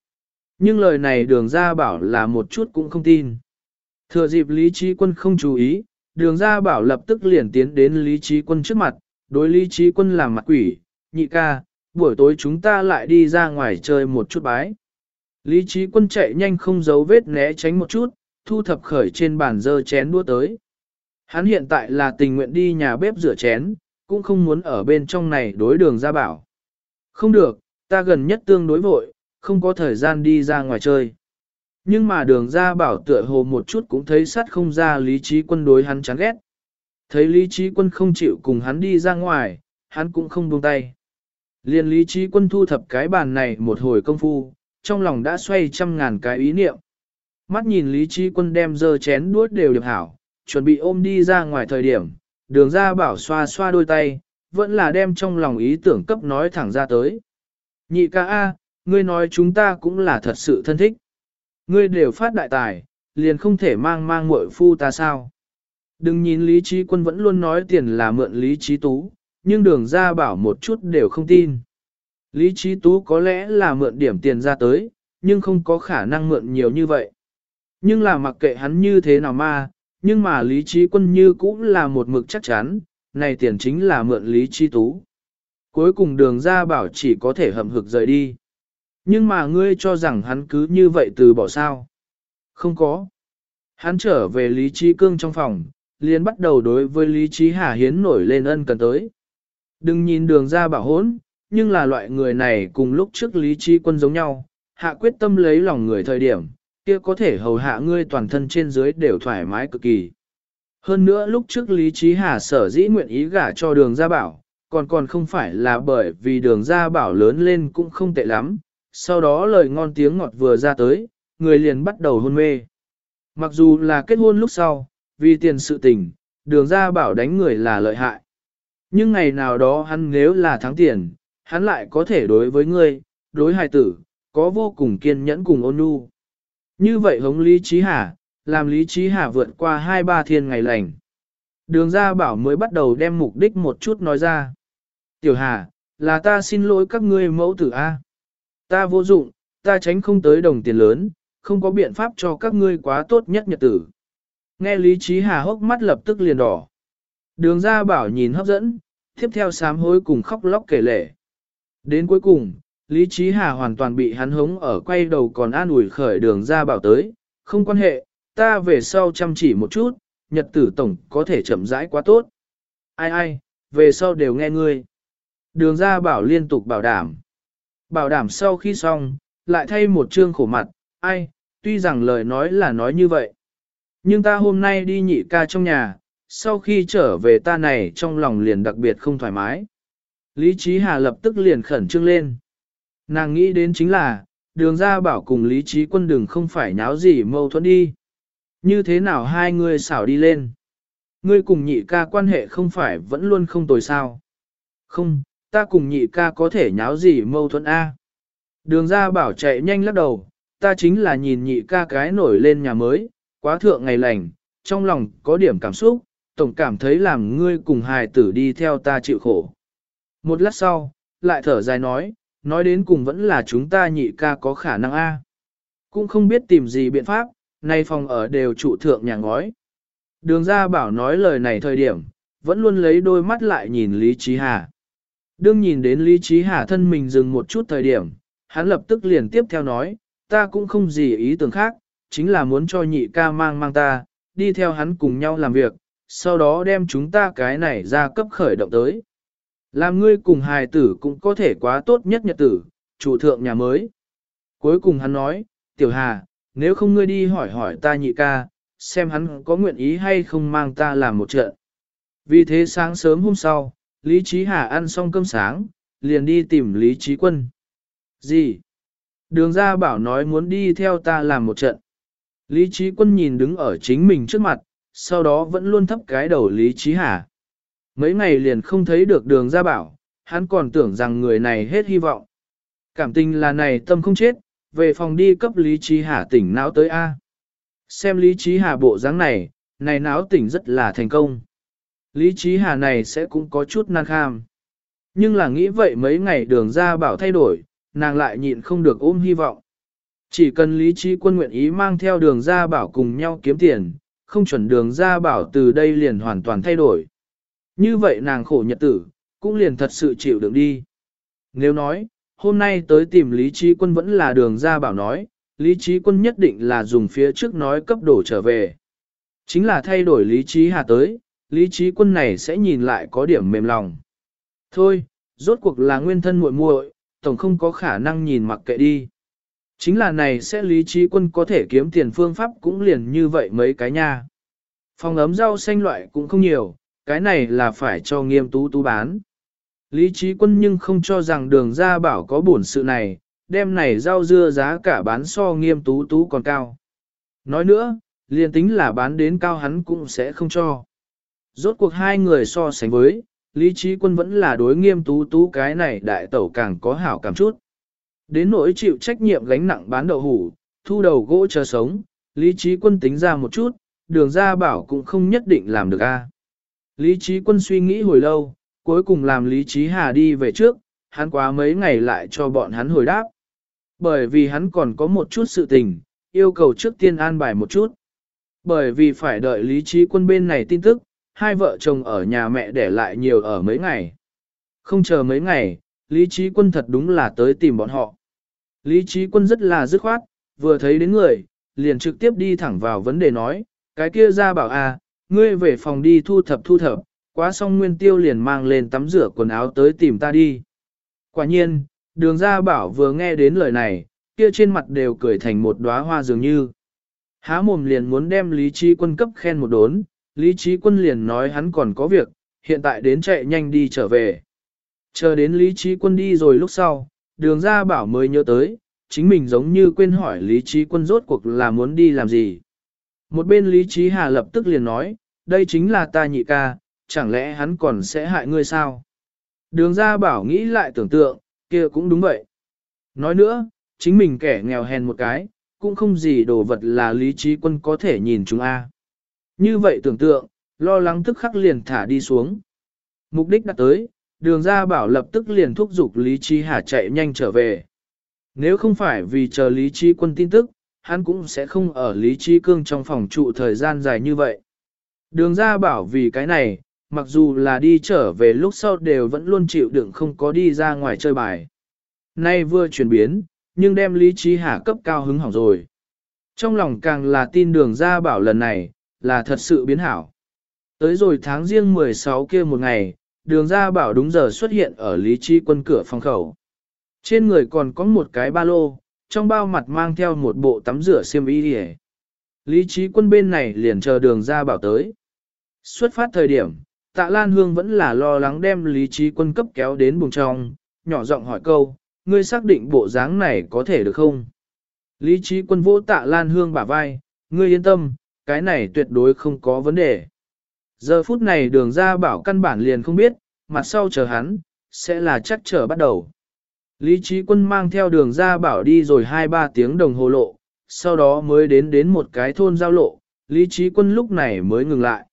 Nhưng lời này đường ra bảo là một chút cũng không tin. Thừa dịp Lý Trí Quân không chú ý, đường ra bảo lập tức liền tiến đến Lý Trí Quân trước mặt, đối Lý Trí Quân làm mặt quỷ, nhị ca, buổi tối chúng ta lại đi ra ngoài chơi một chút bái. Lý Trí Quân chạy nhanh không giấu vết né tránh một chút, thu thập khởi trên bàn dơ chén đua tới. Hắn hiện tại là tình nguyện đi nhà bếp rửa chén, cũng không muốn ở bên trong này đối đường ra bảo. Không được, ta gần nhất tương đối vội, không có thời gian đi ra ngoài chơi. Nhưng mà đường ra bảo tựa hồ một chút cũng thấy sắt không ra lý trí quân đối hắn chán ghét. Thấy lý trí quân không chịu cùng hắn đi ra ngoài, hắn cũng không buông tay. Liên lý trí quân thu thập cái bàn này một hồi công phu, trong lòng đã xoay trăm ngàn cái ý niệm. Mắt nhìn lý trí quân đem dơ chén đuốt đều được hảo, chuẩn bị ôm đi ra ngoài thời điểm, đường ra bảo xoa xoa đôi tay, vẫn là đem trong lòng ý tưởng cấp nói thẳng ra tới. Nhị ca A, ngươi nói chúng ta cũng là thật sự thân thích. Ngươi đều phát đại tài, liền không thể mang mang muội phu ta sao. Đừng nhìn Lý Trí Quân vẫn luôn nói tiền là mượn Lý Trí Tú, nhưng đường ra bảo một chút đều không tin. Lý Trí Tú có lẽ là mượn điểm tiền ra tới, nhưng không có khả năng mượn nhiều như vậy. Nhưng là mặc kệ hắn như thế nào mà, nhưng mà Lý Trí Quân như cũng là một mực chắc chắn, này tiền chính là mượn Lý Trí Tú. Cuối cùng đường ra bảo chỉ có thể hầm hực rời đi. Nhưng mà ngươi cho rằng hắn cứ như vậy từ bỏ sao? Không có. Hắn trở về Lý Trí Cương trong phòng, liền bắt đầu đối với Lý Trí Hà Hiến nổi lên ân cần tới. Đừng nhìn đường ra bảo hốn, nhưng là loại người này cùng lúc trước Lý Trí Quân giống nhau, hạ quyết tâm lấy lòng người thời điểm, kia có thể hầu hạ ngươi toàn thân trên dưới đều thoải mái cực kỳ. Hơn nữa lúc trước Lý Trí Hà sở dĩ nguyện ý gả cho đường gia bảo, còn còn không phải là bởi vì đường gia bảo lớn lên cũng không tệ lắm, sau đó lời ngon tiếng ngọt vừa ra tới, người liền bắt đầu hôn mê. Mặc dù là kết hôn lúc sau, vì tiền sự tình, đường gia bảo đánh người là lợi hại. Nhưng ngày nào đó hắn nếu là thắng tiền, hắn lại có thể đối với ngươi, đối hài tử, có vô cùng kiên nhẫn cùng ôn nhu. Như vậy hống Lý Trí Hà, làm Lý Trí Hà vượt qua hai ba thiên ngày lành. Đường gia bảo mới bắt đầu đem mục đích một chút nói ra. Tiểu Hà, là ta xin lỗi các ngươi mẫu tử A. Ta vô dụng, ta tránh không tới đồng tiền lớn, không có biện pháp cho các ngươi quá tốt nhất nhật tử. Nghe Lý Trí Hà hốc mắt lập tức liền đỏ. Đường gia bảo nhìn hấp dẫn, tiếp theo sám hối cùng khóc lóc kể lể. Đến cuối cùng, Lý Trí Hà hoàn toàn bị hắn hống ở quay đầu còn an ủi khởi đường ra bảo tới, không quan hệ, ta về sau chăm chỉ một chút, nhật tử tổng có thể chậm rãi quá tốt. Ai ai, về sau đều nghe ngươi. Đường ra bảo liên tục bảo đảm. Bảo đảm sau khi xong, lại thay một chương khổ mặt, ai, tuy rằng lời nói là nói như vậy. Nhưng ta hôm nay đi nhị ca trong nhà, sau khi trở về ta này trong lòng liền đặc biệt không thoải mái. Lý Trí Hà lập tức liền khẩn trương lên. Nàng nghĩ đến chính là, đường ra bảo cùng Lý Trí quân đường không phải nháo gì mâu thuẫn đi. Như thế nào hai người xảo đi lên? Ngươi cùng nhị ca quan hệ không phải vẫn luôn không tồi sao? Không, ta cùng nhị ca có thể nháo gì mâu thuẫn A. Đường ra bảo chạy nhanh lắc đầu, ta chính là nhìn nhị ca cái nổi lên nhà mới, quá thượng ngày lành, trong lòng có điểm cảm xúc, tổng cảm thấy làm ngươi cùng hài tử đi theo ta chịu khổ. Một lát sau, lại thở dài nói, nói đến cùng vẫn là chúng ta nhị ca có khả năng A. Cũng không biết tìm gì biện pháp, nay phòng ở đều trụ thượng nhà ngói. Đường ra bảo nói lời này thời điểm, vẫn luôn lấy đôi mắt lại nhìn Lý Trí Hà. Đương nhìn đến Lý Trí Hà thân mình dừng một chút thời điểm, hắn lập tức liền tiếp theo nói, ta cũng không gì ý tưởng khác, chính là muốn cho nhị ca mang mang ta, đi theo hắn cùng nhau làm việc, sau đó đem chúng ta cái này ra cấp khởi động tới. Làm ngươi cùng hài tử cũng có thể quá tốt nhất nhật tử, chủ thượng nhà mới. Cuối cùng hắn nói, tiểu hà, nếu không ngươi đi hỏi hỏi ta nhị ca, xem hắn có nguyện ý hay không mang ta làm một trận. Vì thế sáng sớm hôm sau, Lý Trí Hà ăn xong cơm sáng, liền đi tìm Lý Trí Quân. Gì? Đường ra bảo nói muốn đi theo ta làm một trận. Lý Trí Quân nhìn đứng ở chính mình trước mặt, sau đó vẫn luôn thấp cái đầu Lý Trí Hà. Mấy ngày liền không thấy được đường ra bảo, hắn còn tưởng rằng người này hết hy vọng. Cảm tình là này tâm không chết, về phòng đi cấp Lý Trí Hà tỉnh não tới A. Xem Lý Trí Hà bộ dáng này, này não tỉnh rất là thành công. Lý Trí Hà này sẽ cũng có chút nan kham. Nhưng là nghĩ vậy mấy ngày đường ra bảo thay đổi, nàng lại nhịn không được ôm hy vọng. Chỉ cần Lý Trí quân nguyện ý mang theo đường ra bảo cùng nhau kiếm tiền, không chuẩn đường ra bảo từ đây liền hoàn toàn thay đổi. Như vậy nàng khổ nhật tử, cũng liền thật sự chịu đựng đi. Nếu nói, hôm nay tới tìm Lý Trí Quân vẫn là đường ra bảo nói, Lý Trí Quân nhất định là dùng phía trước nói cấp đổ trở về. Chính là thay đổi Lý Trí Hà tới, Lý Trí Quân này sẽ nhìn lại có điểm mềm lòng. Thôi, rốt cuộc là nguyên thân muội muội, tổng không có khả năng nhìn mặc kệ đi. Chính là này sẽ Lý Trí Quân có thể kiếm tiền phương pháp cũng liền như vậy mấy cái nha. Phòng ấm rau xanh loại cũng không nhiều, cái này là phải cho nghiêm tú tú bán. Lý trí quân nhưng không cho rằng đường ra bảo có bổn sự này, đem này rau dưa giá cả bán so nghiêm tú tú còn cao. Nói nữa, liền tính là bán đến cao hắn cũng sẽ không cho. Rốt cuộc hai người so sánh với, lý trí quân vẫn là đối nghiêm tú tú cái này đại tẩu càng có hảo cảm chút. Đến nỗi chịu trách nhiệm gánh nặng bán đậu hủ, thu đầu gỗ chờ sống, lý trí quân tính ra một chút, đường ra bảo cũng không nhất định làm được a. À. Lý trí quân suy nghĩ hồi lâu, cuối cùng làm Lý trí hà đi về trước, hắn quá mấy ngày lại cho bọn hắn hồi đáp. Bởi vì hắn còn có một chút sự tình, yêu cầu trước tiên an bài một chút. Bởi vì phải đợi Lý trí quân bên này tin tức, hai vợ chồng ở nhà mẹ để lại nhiều ở mấy ngày. Không chờ mấy ngày, Lý trí quân thật đúng là tới tìm bọn họ. Lý trí quân rất là dứt khoát, vừa thấy đến người, liền trực tiếp đi thẳng vào vấn đề nói, cái kia ra bảo à, ngươi về phòng đi thu thập thu thập, quá xong nguyên tiêu liền mang lên tắm rửa quần áo tới tìm ta đi. Quả nhiên, đường gia bảo vừa nghe đến lời này, kia trên mặt đều cười thành một đóa hoa dường như. Há mồm liền muốn đem Lý Trí Quân cấp khen một đốn, Lý Trí Quân liền nói hắn còn có việc, hiện tại đến chạy nhanh đi trở về. Chờ đến Lý Trí Quân đi rồi lúc sau, đường gia bảo mới nhớ tới, chính mình giống như quên hỏi Lý Trí Quân rốt cuộc là muốn đi làm gì. Một bên Lý Trí Hà lập tức liền nói, đây chính là ta nhị ca, chẳng lẽ hắn còn sẽ hại ngươi sao? Đường ra bảo nghĩ lại tưởng tượng, kia cũng đúng vậy. Nói nữa, chính mình kẻ nghèo hèn một cái, cũng không gì đồ vật là lý trí quân có thể nhìn chúng a. Như vậy tưởng tượng, lo lắng tức khắc liền thả đi xuống. Mục đích đã tới, đường ra bảo lập tức liền thúc giục lý trí hà chạy nhanh trở về. Nếu không phải vì chờ lý trí quân tin tức, hắn cũng sẽ không ở lý trí cương trong phòng trụ thời gian dài như vậy. Đường ra bảo vì cái này, mặc dù là đi trở về lúc sau đều vẫn luôn chịu đựng không có đi ra ngoài chơi bài. nay vừa chuyển biến, nhưng đem lý trí Hà cấp cao hứng hỏng rồi. Trong lòng càng là tin đường ra bảo lần này, là thật sự biến hảo. Tới rồi tháng riêng 16 kia một ngày, đường ra bảo đúng giờ xuất hiện ở lý trí quân cửa phòng khẩu. Trên người còn có một cái ba lô, trong bao mặt mang theo một bộ tắm rửa xiêm y đi Lý trí quân bên này liền chờ đường ra bảo tới. Xuất phát thời điểm, tạ Lan Hương vẫn là lo lắng đem lý trí quân cấp kéo đến buồng trong, nhỏ giọng hỏi câu, ngươi xác định bộ dáng này có thể được không? Lý trí quân vỗ tạ Lan Hương bả vai, ngươi yên tâm, cái này tuyệt đối không có vấn đề. Giờ phút này đường ra bảo căn bản liền không biết, mặt sau chờ hắn, sẽ là chắc chờ bắt đầu. Lý trí quân mang theo đường ra bảo đi rồi 2-3 tiếng đồng hồ lộ, sau đó mới đến đến một cái thôn giao lộ, Lý trí quân lúc này mới ngừng lại.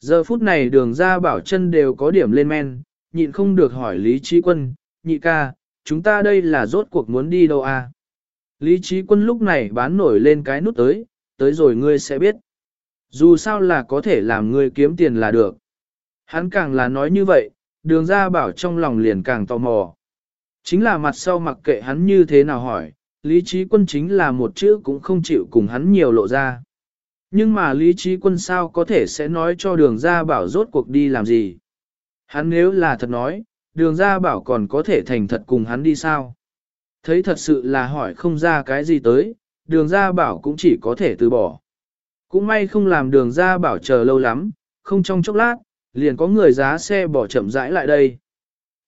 Giờ phút này đường ra bảo chân đều có điểm lên men, nhịn không được hỏi Lý trí quân, nhị ca, chúng ta đây là rốt cuộc muốn đi đâu à? Lý trí quân lúc này bán nổi lên cái nút tới, tới rồi ngươi sẽ biết. Dù sao là có thể làm ngươi kiếm tiền là được. Hắn càng là nói như vậy, đường ra bảo trong lòng liền càng tò mò. Chính là mặt sau mặc kệ hắn như thế nào hỏi, lý trí quân chính là một chữ cũng không chịu cùng hắn nhiều lộ ra. Nhưng mà lý trí quân sao có thể sẽ nói cho đường ra bảo rốt cuộc đi làm gì. Hắn nếu là thật nói, đường ra bảo còn có thể thành thật cùng hắn đi sao. Thấy thật sự là hỏi không ra cái gì tới, đường Gia bảo cũng chỉ có thể từ bỏ. Cũng may không làm đường Gia bảo chờ lâu lắm, không trong chốc lát, liền có người giá xe bỏ chậm rãi lại đây.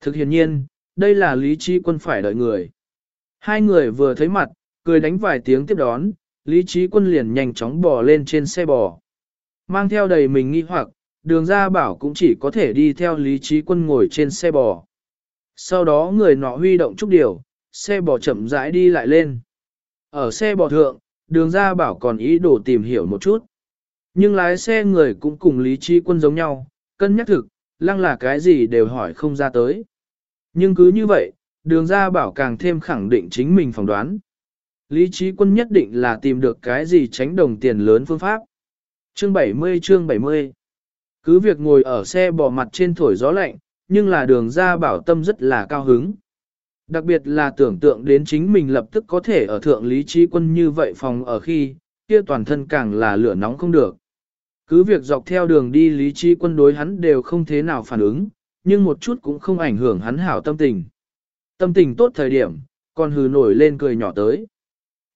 Thực hiện nhiên, đây là lý trí quân phải đợi người. Hai người vừa thấy mặt, cười đánh vài tiếng tiếp đón, lý trí quân liền nhanh chóng bò lên trên xe bò. Mang theo đầy mình nghi hoặc, đường Gia bảo cũng chỉ có thể đi theo lý trí quân ngồi trên xe bò. Sau đó người nọ huy động chút điều, xe bò chậm rãi đi lại lên. Ở xe bò thượng, đường ra bảo còn ý đồ tìm hiểu một chút. Nhưng lái xe người cũng cùng lý trí quân giống nhau, cân nhắc thực, lăng là cái gì đều hỏi không ra tới. Nhưng cứ như vậy, đường ra bảo càng thêm khẳng định chính mình phỏng đoán. Lý trí quân nhất định là tìm được cái gì tránh đồng tiền lớn phương pháp. Chương 70 chương 70 Cứ việc ngồi ở xe bò mặt trên thổi gió lạnh, nhưng là đường ra bảo tâm rất là cao hứng. Đặc biệt là tưởng tượng đến chính mình lập tức có thể ở thượng lý trí quân như vậy phòng ở khi, kia toàn thân càng là lửa nóng không được. Cứ việc dọc theo đường đi lý trí quân đối hắn đều không thế nào phản ứng, nhưng một chút cũng không ảnh hưởng hắn hảo tâm tình. Tâm tình tốt thời điểm, còn hừ nổi lên cười nhỏ tới.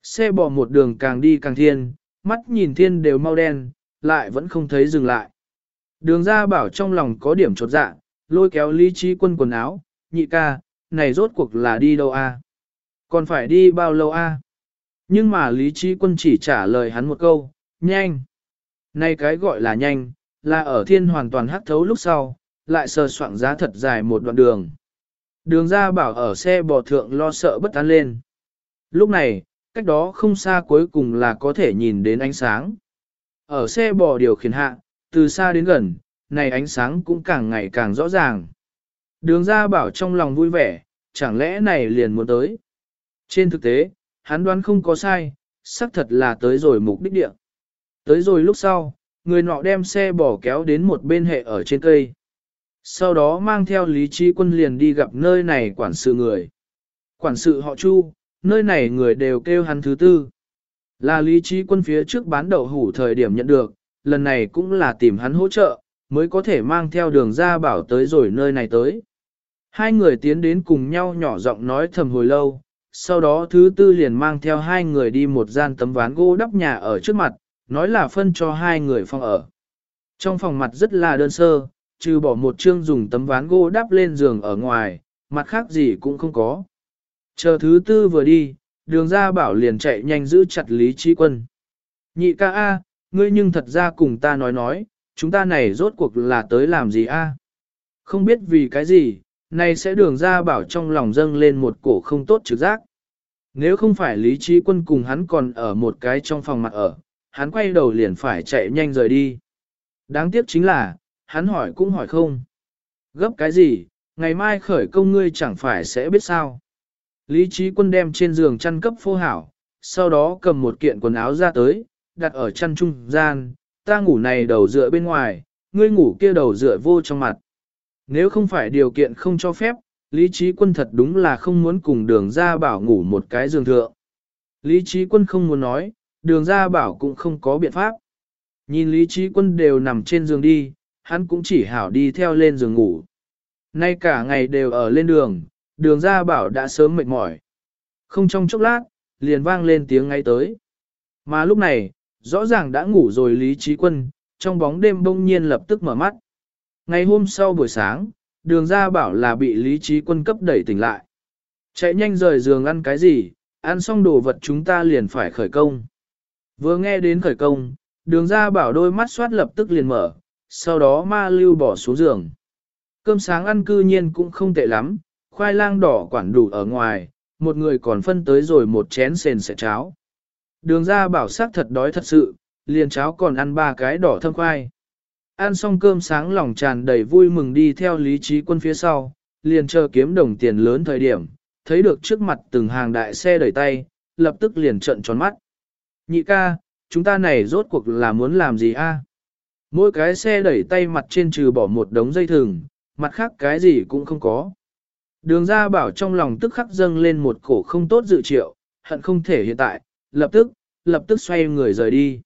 Xe bò một đường càng đi càng thiên, mắt nhìn thiên đều mau đen, lại vẫn không thấy dừng lại. Đường ra bảo trong lòng có điểm chột dạ, lôi kéo lý trí quân quần áo, nhị ca, này rốt cuộc là đi đâu a? Còn phải đi bao lâu a? Nhưng mà lý trí quân chỉ trả lời hắn một câu, nhanh. Này cái gọi là nhanh, là ở thiên hoàn toàn hắc thấu lúc sau, lại sờ soạn giá thật dài một đoạn đường. Đường ra bảo ở xe bò thượng lo sợ bất an lên. Lúc này, cách đó không xa cuối cùng là có thể nhìn đến ánh sáng. Ở xe bò điều khiển hạ, từ xa đến gần, này ánh sáng cũng càng ngày càng rõ ràng. Đường ra bảo trong lòng vui vẻ, chẳng lẽ này liền muốn tới. Trên thực tế, hắn đoán không có sai, xác thật là tới rồi mục đích địa. Tới rồi lúc sau, người nọ đem xe bỏ kéo đến một bên hệ ở trên cây. Sau đó mang theo lý trí quân liền đi gặp nơi này quản sự người. Quản sự họ Chu, nơi này người đều kêu hắn thứ tư. Là lý trí quân phía trước bán đậu hủ thời điểm nhận được, lần này cũng là tìm hắn hỗ trợ, mới có thể mang theo đường ra bảo tới rồi nơi này tới. Hai người tiến đến cùng nhau nhỏ giọng nói thầm hồi lâu, sau đó thứ tư liền mang theo hai người đi một gian tấm ván gỗ đắp nhà ở trước mặt, nói là phân cho hai người phòng ở. Trong phòng mặt rất là đơn sơ, trừ bỏ một chương dùng tấm ván gỗ đắp lên giường ở ngoài, mặt khác gì cũng không có. Chờ thứ tư vừa đi, đường ra bảo liền chạy nhanh giữ chặt Lý Trí Quân. Nhị ca A, ngươi nhưng thật ra cùng ta nói nói, chúng ta này rốt cuộc là tới làm gì A? Không biết vì cái gì, này sẽ đường ra bảo trong lòng dâng lên một cổ không tốt trực giác. Nếu không phải Lý Trí Quân cùng hắn còn ở một cái trong phòng mặt ở, hắn quay đầu liền phải chạy nhanh rời đi. Đáng tiếc chính là, hắn hỏi cũng hỏi không. Gấp cái gì, ngày mai khởi công ngươi chẳng phải sẽ biết sao. Lý trí quân đem trên giường chăn cấp phô hảo, sau đó cầm một kiện quần áo ra tới, đặt ở chăn trung gian, ta ngủ này đầu dựa bên ngoài, ngươi ngủ kia đầu dựa vô trong mặt. Nếu không phải điều kiện không cho phép, Lý Trí Quân thật đúng là không muốn cùng đường ra bảo ngủ một cái giường thượng. Lý Trí Quân không muốn nói, đường ra bảo cũng không có biện pháp. Nhìn Lý Trí Quân đều nằm trên giường đi, hắn cũng chỉ hảo đi theo lên giường ngủ. Nay cả ngày đều ở lên đường, đường ra bảo đã sớm mệt mỏi. Không trong chốc lát, liền vang lên tiếng ngay tới. Mà lúc này, rõ ràng đã ngủ rồi Lý Trí Quân, trong bóng đêm bỗng nhiên lập tức mở mắt. Ngày hôm sau buổi sáng, đường ra bảo là bị Lý Trí Quân cấp đẩy tỉnh lại. Chạy nhanh rời giường ăn cái gì, ăn xong đồ vật chúng ta liền phải khởi công. Vừa nghe đến khởi công, đường ra bảo đôi mắt soát lập tức liền mở, sau đó ma lưu bỏ xuống giường. Cơm sáng ăn cư nhiên cũng không tệ lắm, khoai lang đỏ quản đủ ở ngoài, một người còn phân tới rồi một chén sền sẻ cháo. Đường ra bảo sắc thật đói thật sự, liền cháo còn ăn ba cái đỏ thơm khoai. Ăn xong cơm sáng lòng tràn đầy vui mừng đi theo lý trí quân phía sau, liền chờ kiếm đồng tiền lớn thời điểm, thấy được trước mặt từng hàng đại xe đẩy tay, lập tức liền trận tròn mắt. Nhị ca, chúng ta này rốt cuộc là muốn làm gì a? Mỗi cái xe đẩy tay mặt trên trừ bỏ một đống dây thừng, mặt khác cái gì cũng không có. Đường ra bảo trong lòng tức khắc dâng lên một cổ không tốt dự triệu, hận không thể hiện tại, lập tức, lập tức xoay người rời đi.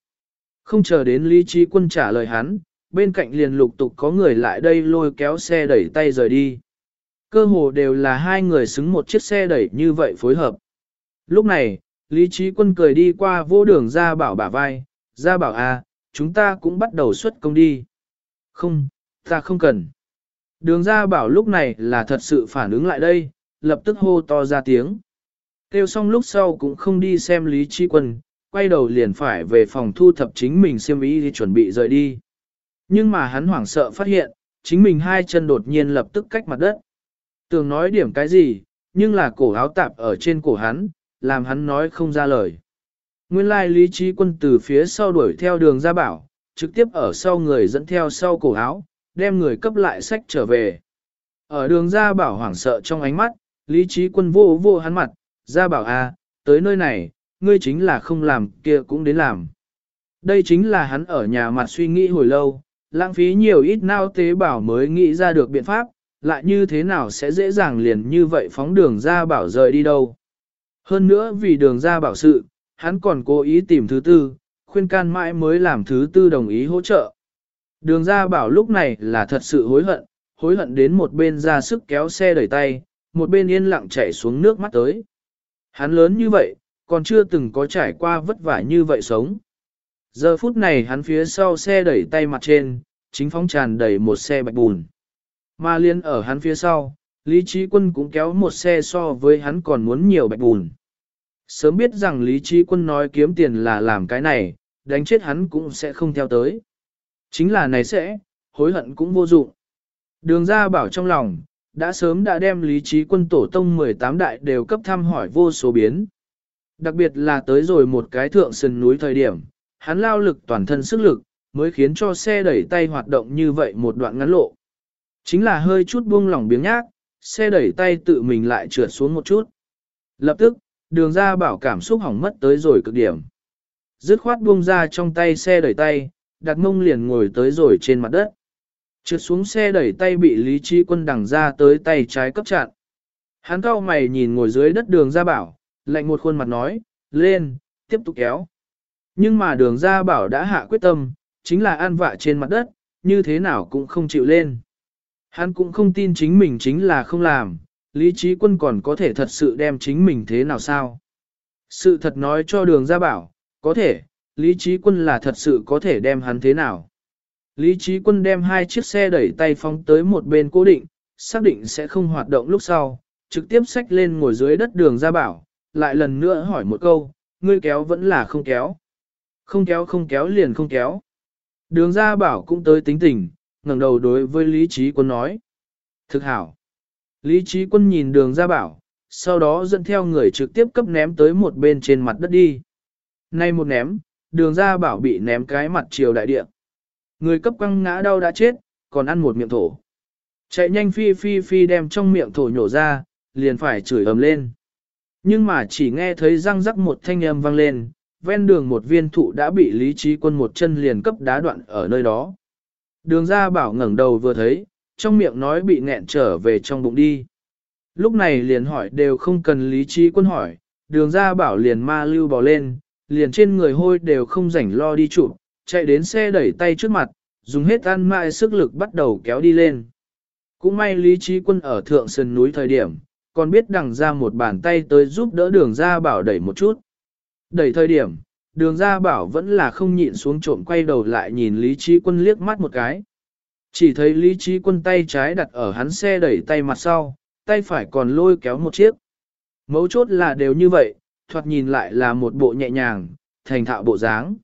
Không chờ đến lý trí quân trả lời hắn, bên cạnh liền lục tục có người lại đây lôi kéo xe đẩy tay rời đi. Cơ hồ đều là hai người xứng một chiếc xe đẩy như vậy phối hợp. Lúc này, Lý Trí Quân cười đi qua vô đường ra bảo bả vai, ra bảo à, chúng ta cũng bắt đầu xuất công đi. Không, ta không cần. Đường ra bảo lúc này là thật sự phản ứng lại đây, lập tức hô to ra tiếng. Kêu xong lúc sau cũng không đi xem Lý Trí Quân, quay đầu liền phải về phòng thu thập chính mình xiêm ý thì chuẩn bị rời đi. Nhưng mà hắn hoảng sợ phát hiện, chính mình hai chân đột nhiên lập tức cách mặt đất. Tường nói điểm cái gì, nhưng là cổ áo tạp ở trên cổ hắn, làm hắn nói không ra lời. Nguyên lai lý trí quân từ phía sau đuổi theo đường ra bảo, trực tiếp ở sau người dẫn theo sau cổ áo, đem người cấp lại sách trở về. Ở đường ra bảo hoảng sợ trong ánh mắt, lý trí quân vô vô hắn mặt, ra bảo a, à, tới nơi này, ngươi chính là không làm kia cũng đến làm. Đây chính là hắn ở nhà mặt suy nghĩ hồi lâu, lãng phí nhiều ít nao tế bảo mới nghĩ ra được biện pháp, lại như thế nào sẽ dễ dàng liền như vậy phóng đường ra bảo rời đi đâu. Hơn nữa vì đường ra bảo sự, hắn còn cố ý tìm thứ tư, khuyên can mãi mới làm thứ tư đồng ý hỗ trợ. Đường ra bảo lúc này là thật sự hối hận, hối hận đến một bên ra sức kéo xe đẩy tay, một bên yên lặng chảy xuống nước mắt tới. Hắn lớn như vậy, còn chưa từng có trải qua vất vả như vậy sống. Giờ phút này hắn phía sau xe đẩy tay mặt trên, chính phóng tràn đầy một xe bạch bùn. Mà liên ở hắn phía sau, Lý Trí Quân cũng kéo một xe so với hắn còn muốn nhiều bạch bùn. Sớm biết rằng Lý Trí Quân nói kiếm tiền là làm cái này, đánh chết hắn cũng sẽ không theo tới. Chính là này sẽ, hối hận cũng vô dụng. Đường ra bảo trong lòng, đã sớm đã đem Lý Trí Quân tổ tông 18 đại đều cấp thăm hỏi vô số biến. Đặc biệt là tới rồi một cái thượng sườn núi thời điểm, hắn lao lực toàn thân sức lực, mới khiến cho xe đẩy tay hoạt động như vậy một đoạn ngắn lộ. Chính là hơi chút buông lỏng biếng nhác, xe đẩy tay tự mình lại trượt xuống một chút. Lập tức, đường ra bảo cảm xúc hỏng mất tới rồi cực điểm. Dứt khoát buông ra trong tay xe đẩy tay, đặt mông liền ngồi tới rồi trên mặt đất. Trượt xuống xe đẩy tay bị Lý Trí Quân đằng ra tới tay trái cấp chặn. Hắn cao mày nhìn ngồi dưới đất đường ra bảo, lạnh một khuôn mặt nói, lên, tiếp tục kéo. Nhưng mà đường ra bảo đã hạ quyết tâm, chính là an vạ trên mặt đất, như thế nào cũng không chịu lên. Hắn cũng không tin chính mình chính là không làm, lý trí quân còn có thể thật sự đem chính mình thế nào sao. Sự thật nói cho đường ra bảo, có thể, lý trí quân là thật sự có thể đem hắn thế nào. Lý trí quân đem hai chiếc xe đẩy tay phóng tới một bên cố định, xác định sẽ không hoạt động lúc sau, trực tiếp xách lên ngồi dưới đất đường ra bảo, lại lần nữa hỏi một câu, ngươi kéo vẫn là không kéo. Không kéo không kéo liền không kéo. Đường ra bảo cũng tới tính tình, ngẩng đầu đối với Lý Trí Quân nói. Thực hảo. Lý Trí Quân nhìn đường ra bảo, sau đó dẫn theo người trực tiếp cấp ném tới một bên trên mặt đất đi. Nay một ném, đường ra bảo bị ném cái mặt chiều đại địa. Người cấp quăng ngã đau đã chết, còn ăn một miệng thổ. Chạy nhanh phi phi phi đem trong miệng thổ nhổ ra, liền phải chửi ầm lên. Nhưng mà chỉ nghe thấy răng rắc một thanh âm vang lên, ven đường một viên thụ đã bị lý trí quân một chân liền cấp đá đoạn ở nơi đó. Đường ra bảo ngẩng đầu vừa thấy, trong miệng nói bị nghẹn trở về trong bụng đi. Lúc này liền hỏi đều không cần lý trí quân hỏi, đường ra bảo liền ma lưu bò lên, liền trên người hôi đều không rảnh lo đi chụp, chạy đến xe đẩy tay trước mặt, dùng hết ăn mại sức lực bắt đầu kéo đi lên. Cũng may lý trí quân ở thượng sườn núi thời điểm, còn biết đằng ra một bàn tay tới giúp đỡ đường ra bảo đẩy một chút. Đẩy thời điểm, đường ra bảo vẫn là không nhịn xuống trộm quay đầu lại nhìn lý trí quân liếc mắt một cái. Chỉ thấy lý trí quân tay trái đặt ở hắn xe đẩy tay mặt sau, tay phải còn lôi kéo một chiếc. Mấu chốt là đều như vậy, thoạt nhìn lại là một bộ nhẹ nhàng, thành thạo bộ dáng.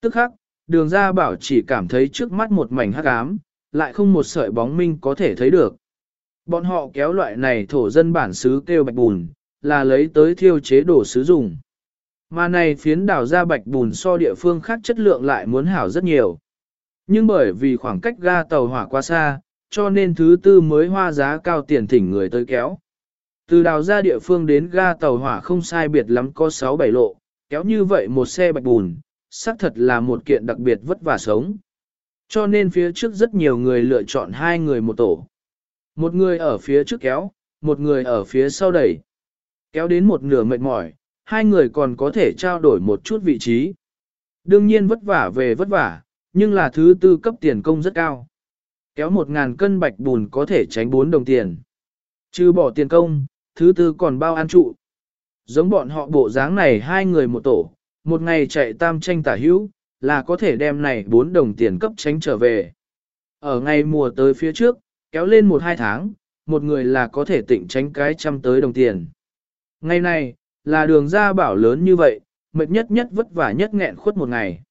Tức khắc, đường ra bảo chỉ cảm thấy trước mắt một mảnh hắc ám, lại không một sợi bóng minh có thể thấy được. Bọn họ kéo loại này thổ dân bản xứ kêu bạch bùn, là lấy tới thiêu chế đồ sứ dùng. Mà này phiến đảo ra bạch bùn so địa phương khác chất lượng lại muốn hảo rất nhiều. Nhưng bởi vì khoảng cách ga tàu hỏa quá xa, cho nên thứ tư mới hoa giá cao tiền thỉnh người tới kéo. Từ đào ra địa phương đến ga tàu hỏa không sai biệt lắm có 6-7 lộ, kéo như vậy một xe bạch bùn, xác thật là một kiện đặc biệt vất vả sống. Cho nên phía trước rất nhiều người lựa chọn hai người một tổ. Một người ở phía trước kéo, một người ở phía sau đẩy. Kéo đến một nửa mệt mỏi, hai người còn có thể trao đổi một chút vị trí. Đương nhiên vất vả về vất vả, nhưng là thứ tư cấp tiền công rất cao. Kéo một ngàn cân bạch bùn có thể tránh 4 đồng tiền. Trừ bỏ tiền công, thứ tư còn bao ăn trụ. Giống bọn họ bộ dáng này hai người một tổ, một ngày chạy tam tranh tả hữu, là có thể đem này 4 đồng tiền cấp tránh trở về. Ở ngày mùa tới phía trước, kéo lên một hai tháng, một người là có thể tịnh tránh cái trăm tới đồng tiền. Ngày này, là đường ra bảo lớn như vậy, mệt nhất nhất vất vả nhất nghẹn khuất một ngày.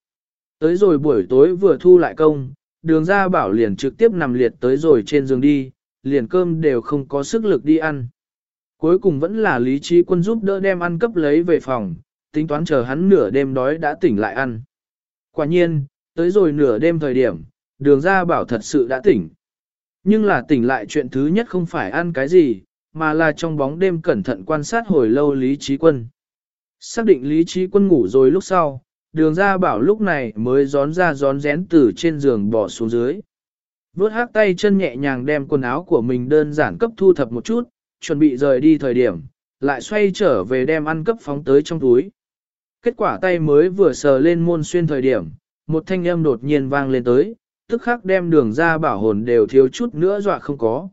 Tới rồi buổi tối vừa thu lại công, đường ra bảo liền trực tiếp nằm liệt tới rồi trên giường đi, liền cơm đều không có sức lực đi ăn. Cuối cùng vẫn là lý trí quân giúp đỡ đem ăn cấp lấy về phòng, tính toán chờ hắn nửa đêm đói đã tỉnh lại ăn. Quả nhiên, tới rồi nửa đêm thời điểm, đường ra bảo thật sự đã tỉnh. Nhưng là tỉnh lại chuyện thứ nhất không phải ăn cái gì, mà là trong bóng đêm cẩn thận quan sát hồi lâu Lý Trí Quân. Xác định Lý Trí Quân ngủ rồi lúc sau, đường ra bảo lúc này mới gión ra gión rén từ trên giường bỏ xuống dưới. Vốt hát tay chân nhẹ nhàng đem quần áo của mình đơn giản cấp thu thập một chút, chuẩn bị rời đi thời điểm, lại xoay trở về đem ăn cấp phóng tới trong túi. Kết quả tay mới vừa sờ lên môn xuyên thời điểm, một thanh âm đột nhiên vang lên tới, tức khắc đem đường ra bảo hồn đều thiếu chút nữa dọa không có.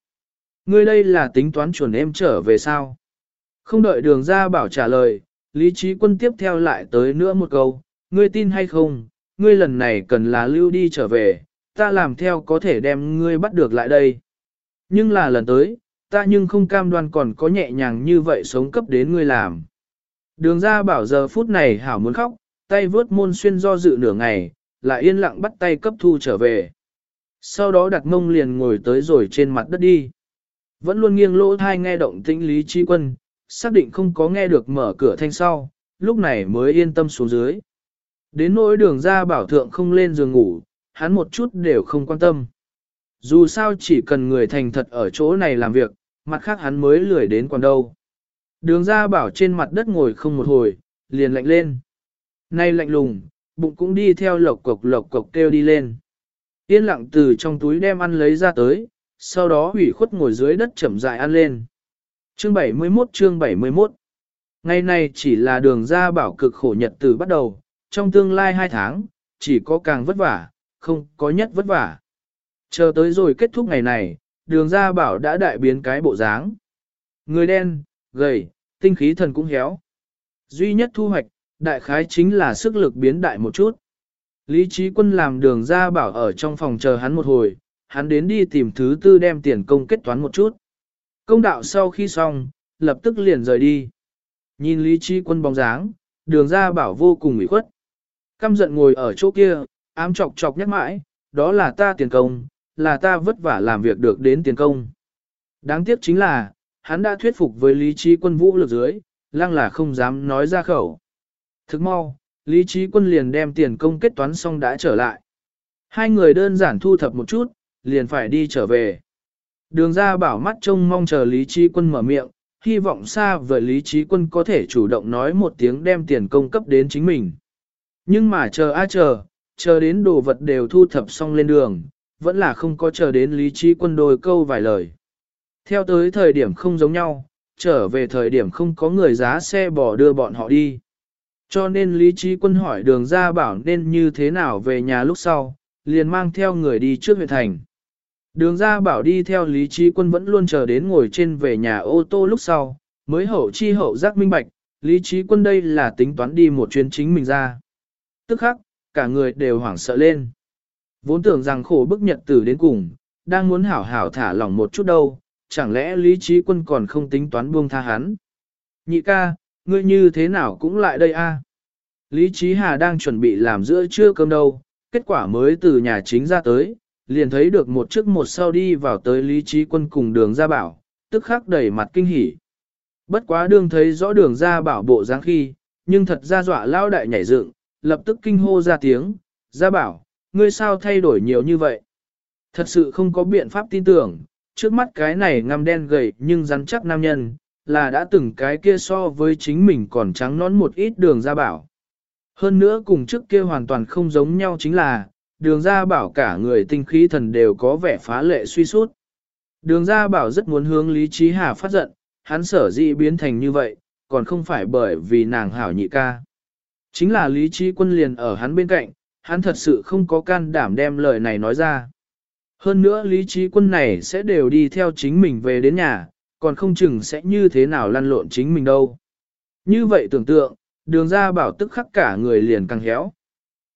Ngươi đây là tính toán chuẩn em trở về sao? Không đợi đường ra bảo trả lời, lý trí quân tiếp theo lại tới nữa một câu, ngươi tin hay không, ngươi lần này cần là lưu đi trở về, ta làm theo có thể đem ngươi bắt được lại đây. Nhưng là lần tới, ta nhưng không cam đoan còn có nhẹ nhàng như vậy sống cấp đến ngươi làm. Đường ra bảo giờ phút này hảo muốn khóc, tay vớt môn xuyên do dự nửa ngày, lại yên lặng bắt tay cấp thu trở về. Sau đó đặt mông liền ngồi tới rồi trên mặt đất đi. Vẫn luôn nghiêng lỗ thai nghe động tĩnh lý chi quân, xác định không có nghe được mở cửa thanh sau, lúc này mới yên tâm xuống dưới. Đến nỗi đường ra bảo thượng không lên giường ngủ, hắn một chút đều không quan tâm. Dù sao chỉ cần người thành thật ở chỗ này làm việc, mặt khác hắn mới lười đến còn đâu. Đường ra bảo trên mặt đất ngồi không một hồi, liền lạnh lên. Nay lạnh lùng, bụng cũng đi theo lộc cộc lộc cộc kêu đi lên. Yên lặng từ trong túi đem ăn lấy ra tới, sau đó hủy khuất ngồi dưới đất chậm dại ăn lên. Chương 71 chương 71 Ngày này chỉ là đường ra bảo cực khổ nhật từ bắt đầu, trong tương lai 2 tháng, chỉ có càng vất vả, không có nhất vất vả. Chờ tới rồi kết thúc ngày này, đường ra bảo đã đại biến cái bộ dáng. Người đen, gầy, tinh khí thần cũng héo. Duy nhất thu hoạch, đại khái chính là sức lực biến đại một chút. Lý trí quân làm đường ra bảo ở trong phòng chờ hắn một hồi, hắn đến đi tìm thứ tư đem tiền công kết toán một chút. Công đạo sau khi xong, lập tức liền rời đi. Nhìn lý trí quân bóng dáng, đường ra bảo vô cùng ủy khuất. Căm giận ngồi ở chỗ kia, ám chọc chọc nhắc mãi, đó là ta tiền công, là ta vất vả làm việc được đến tiền công. Đáng tiếc chính là, hắn đã thuyết phục với lý trí quân vũ lực dưới, lăng là không dám nói ra khẩu. Thức mau, lý trí quân liền đem tiền công kết toán xong đã trở lại. Hai người đơn giản thu thập một chút, liền phải đi trở về. Đường ra bảo mắt trông mong chờ lý trí quân mở miệng, hy vọng xa vời lý trí quân có thể chủ động nói một tiếng đem tiền công cấp đến chính mình. Nhưng mà chờ a chờ, chờ đến đồ vật đều thu thập xong lên đường, vẫn là không có chờ đến lý trí quân đôi câu vài lời. Theo tới thời điểm không giống nhau, trở về thời điểm không có người giá xe bỏ đưa bọn họ đi. Cho nên Lý Trí Quân hỏi đường ra bảo nên như thế nào về nhà lúc sau, liền mang theo người đi trước huyện thành. Đường ra bảo đi theo Lý Trí Quân vẫn luôn chờ đến ngồi trên về nhà ô tô lúc sau, mới hậu chi hậu giác minh bạch, Lý Trí Quân đây là tính toán đi một chuyến chính mình ra. Tức khắc, cả người đều hoảng sợ lên. Vốn tưởng rằng khổ bức nhật tử đến cùng, đang muốn hảo hảo thả lỏng một chút đâu, chẳng lẽ Lý Trí Quân còn không tính toán buông tha hắn. Nhị ca, ngươi như thế nào cũng lại đây a? Lý Trí Hà đang chuẩn bị làm giữa trưa cơm đâu, kết quả mới từ nhà chính ra tới, liền thấy được một trước một sau đi vào tới Lý Trí Quân cùng đường ra bảo, tức khắc đẩy mặt kinh hỉ. Bất quá đương thấy rõ đường ra bảo bộ dáng khi, nhưng thật ra dọa lao đại nhảy dựng, lập tức kinh hô ra tiếng, ra bảo, ngươi sao thay đổi nhiều như vậy? Thật sự không có biện pháp tin tưởng, trước mắt cái này ngăm đen gầy nhưng rắn chắc nam nhân, là đã từng cái kia so với chính mình còn trắng nón một ít đường ra bảo. Hơn nữa cùng trước kia hoàn toàn không giống nhau chính là, đường ra bảo cả người tinh khí thần đều có vẻ phá lệ suy sút. Đường ra bảo rất muốn hướng Lý Trí Hà phát giận, hắn sở dĩ biến thành như vậy, còn không phải bởi vì nàng hảo nhị ca. Chính là Lý Trí Quân liền ở hắn bên cạnh, hắn thật sự không có can đảm đem lời này nói ra. Hơn nữa Lý Trí Quân này sẽ đều đi theo chính mình về đến nhà, còn không chừng sẽ như thế nào lăn lộn chính mình đâu. Như vậy tưởng tượng, đường ra bảo tức khắc cả người liền căng héo.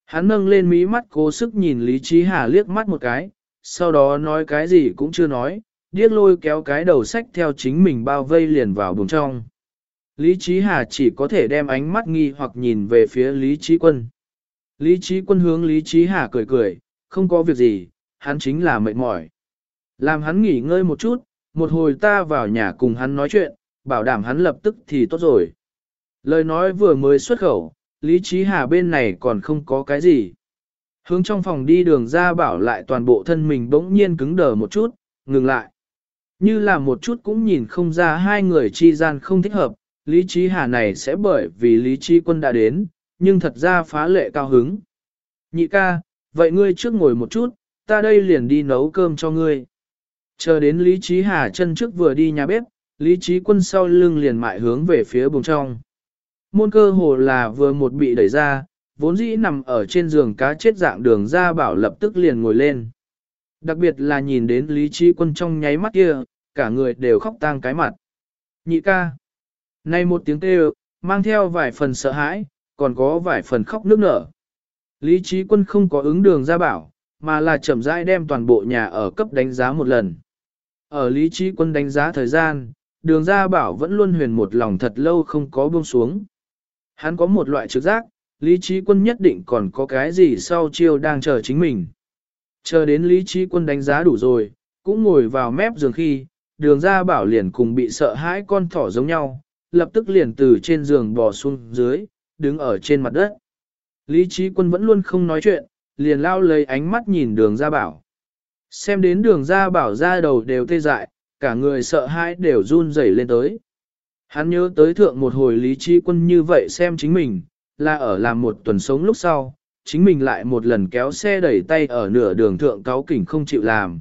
Hắn nâng lên mí mắt cố sức nhìn Lý Trí Hà liếc mắt một cái, sau đó nói cái gì cũng chưa nói, điếc lôi kéo cái đầu sách theo chính mình bao vây liền vào buồng trong. Lý Trí Hà chỉ có thể đem ánh mắt nghi hoặc nhìn về phía Lý Trí Quân. Lý Trí Quân hướng Lý Trí Hà cười cười, không có việc gì, hắn chính là mệt mỏi. Làm hắn nghỉ ngơi một chút, một hồi ta vào nhà cùng hắn nói chuyện, bảo đảm hắn lập tức thì tốt rồi. Lời nói vừa mới xuất khẩu, Lý Trí Hà bên này còn không có cái gì. Hướng trong phòng đi đường ra bảo lại toàn bộ thân mình bỗng nhiên cứng đờ một chút, ngừng lại. Như là một chút cũng nhìn không ra hai người chi gian không thích hợp, Lý Trí Hà này sẽ bởi vì Lý Trí Quân đã đến, nhưng thật ra phá lệ cao hứng. Nhị ca, vậy ngươi trước ngồi một chút, ta đây liền đi nấu cơm cho ngươi. Chờ đến Lý Trí Hà chân trước vừa đi nhà bếp, Lý Trí Quân sau lưng liền mại hướng về phía bùng trong. Môn cơ hồ là vừa một bị đẩy ra, vốn dĩ nằm ở trên giường cá chết dạng đường ra bảo lập tức liền ngồi lên. Đặc biệt là nhìn đến Lý Trí Quân trong nháy mắt kia, cả người đều khóc tang cái mặt. Nhị ca. Này một tiếng kêu, mang theo vài phần sợ hãi, còn có vài phần khóc nước nở. Lý trí quân không có ứng đường ra bảo, mà là chậm rãi đem toàn bộ nhà ở cấp đánh giá một lần. Ở lý trí quân đánh giá thời gian, đường Gia bảo vẫn luôn huyền một lòng thật lâu không có buông xuống. Hắn có một loại trực giác, lý trí quân nhất định còn có cái gì sau chiêu đang chờ chính mình. Chờ đến lý trí quân đánh giá đủ rồi, cũng ngồi vào mép giường khi, đường ra bảo liền cùng bị sợ hãi con thỏ giống nhau, lập tức liền từ trên giường bò xuống dưới, đứng ở trên mặt đất. Lý trí quân vẫn luôn không nói chuyện, liền lao lấy ánh mắt nhìn đường ra bảo. Xem đến đường ra bảo ra đầu đều tê dại, cả người sợ hãi đều run rẩy lên tới. Hắn nhớ tới thượng một hồi lý trí quân như vậy xem chính mình, là ở làm một tuần sống lúc sau, chính mình lại một lần kéo xe đẩy tay ở nửa đường thượng cáo kỉnh không chịu làm.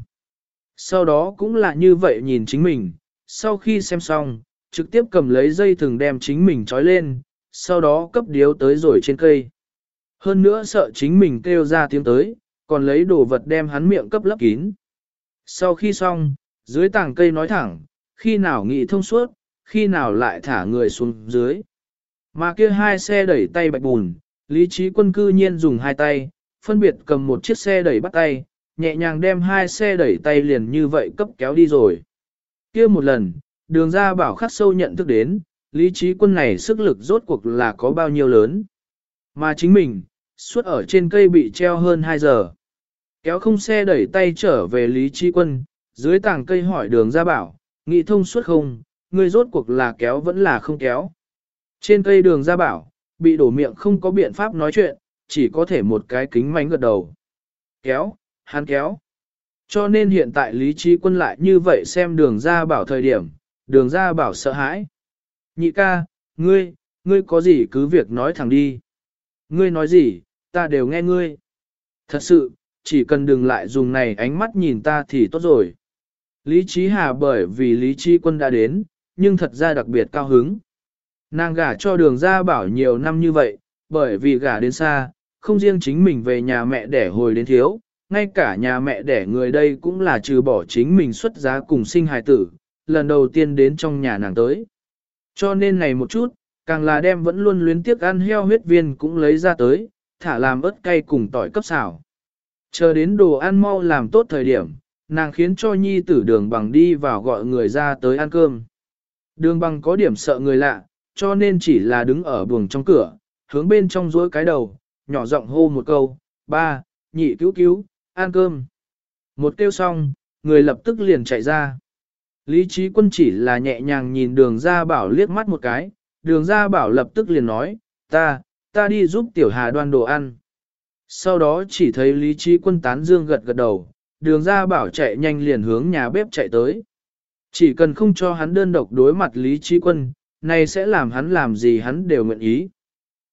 Sau đó cũng là như vậy nhìn chính mình, sau khi xem xong, trực tiếp cầm lấy dây thừng đem chính mình trói lên, sau đó cấp điếu tới rồi trên cây. Hơn nữa sợ chính mình kêu ra tiếng tới, còn lấy đồ vật đem hắn miệng cấp lấp kín. Sau khi xong, dưới tảng cây nói thẳng, khi nào nghị thông suốt, khi nào lại thả người xuống dưới. Mà kia hai xe đẩy tay bạch bùn, lý trí quân cư nhiên dùng hai tay, phân biệt cầm một chiếc xe đẩy bắt tay, nhẹ nhàng đem hai xe đẩy tay liền như vậy cấp kéo đi rồi. kia một lần, đường ra bảo khắc sâu nhận thức đến, lý trí quân này sức lực rốt cuộc là có bao nhiêu lớn. Mà chính mình, suốt ở trên cây bị treo hơn 2 giờ. Kéo không xe đẩy tay trở về lý trí quân, dưới tảng cây hỏi đường ra bảo, nghị thông suốt không, người rốt cuộc là kéo vẫn là không kéo. Trên cây đường ra bảo, bị đổ miệng không có biện pháp nói chuyện, chỉ có thể một cái kính mánh gật đầu. Kéo, hắn kéo. Cho nên hiện tại lý trí quân lại như vậy xem đường ra bảo thời điểm, đường ra bảo sợ hãi. Nhị ca, ngươi, ngươi có gì cứ việc nói thẳng đi. Ngươi nói gì, ta đều nghe ngươi. Thật sự, chỉ cần đừng lại dùng này ánh mắt nhìn ta thì tốt rồi. Lý Trí Hà bởi vì Lý Trí Quân đã đến, nhưng thật ra đặc biệt cao hứng. Nàng gả cho đường ra bảo nhiều năm như vậy, bởi vì gả đến xa, không riêng chính mình về nhà mẹ đẻ hồi đến thiếu, ngay cả nhà mẹ đẻ người đây cũng là trừ bỏ chính mình xuất giá cùng sinh hài tử, lần đầu tiên đến trong nhà nàng tới. Cho nên này một chút, càng là đem vẫn luôn luyến tiếc ăn heo huyết viên cũng lấy ra tới, thả làm ớt cay cùng tỏi cấp xào. Chờ đến đồ ăn mau làm tốt thời điểm, nàng khiến cho nhi tử đường bằng đi vào gọi người ra tới ăn cơm. Đường bằng có điểm sợ người lạ, cho nên chỉ là đứng ở buồng trong cửa, hướng bên trong rối cái đầu, nhỏ giọng hô một câu, ba, nhị cứu cứu, ăn cơm. Một kêu xong, người lập tức liền chạy ra. Lý trí quân chỉ là nhẹ nhàng nhìn đường ra bảo liếc mắt một cái, đường ra bảo lập tức liền nói, ta, ta đi giúp tiểu hà đoan đồ ăn. Sau đó chỉ thấy lý trí quân tán dương gật gật đầu, đường ra bảo chạy nhanh liền hướng nhà bếp chạy tới. Chỉ cần không cho hắn đơn độc đối mặt lý trí quân, này sẽ làm hắn làm gì hắn đều nguyện ý.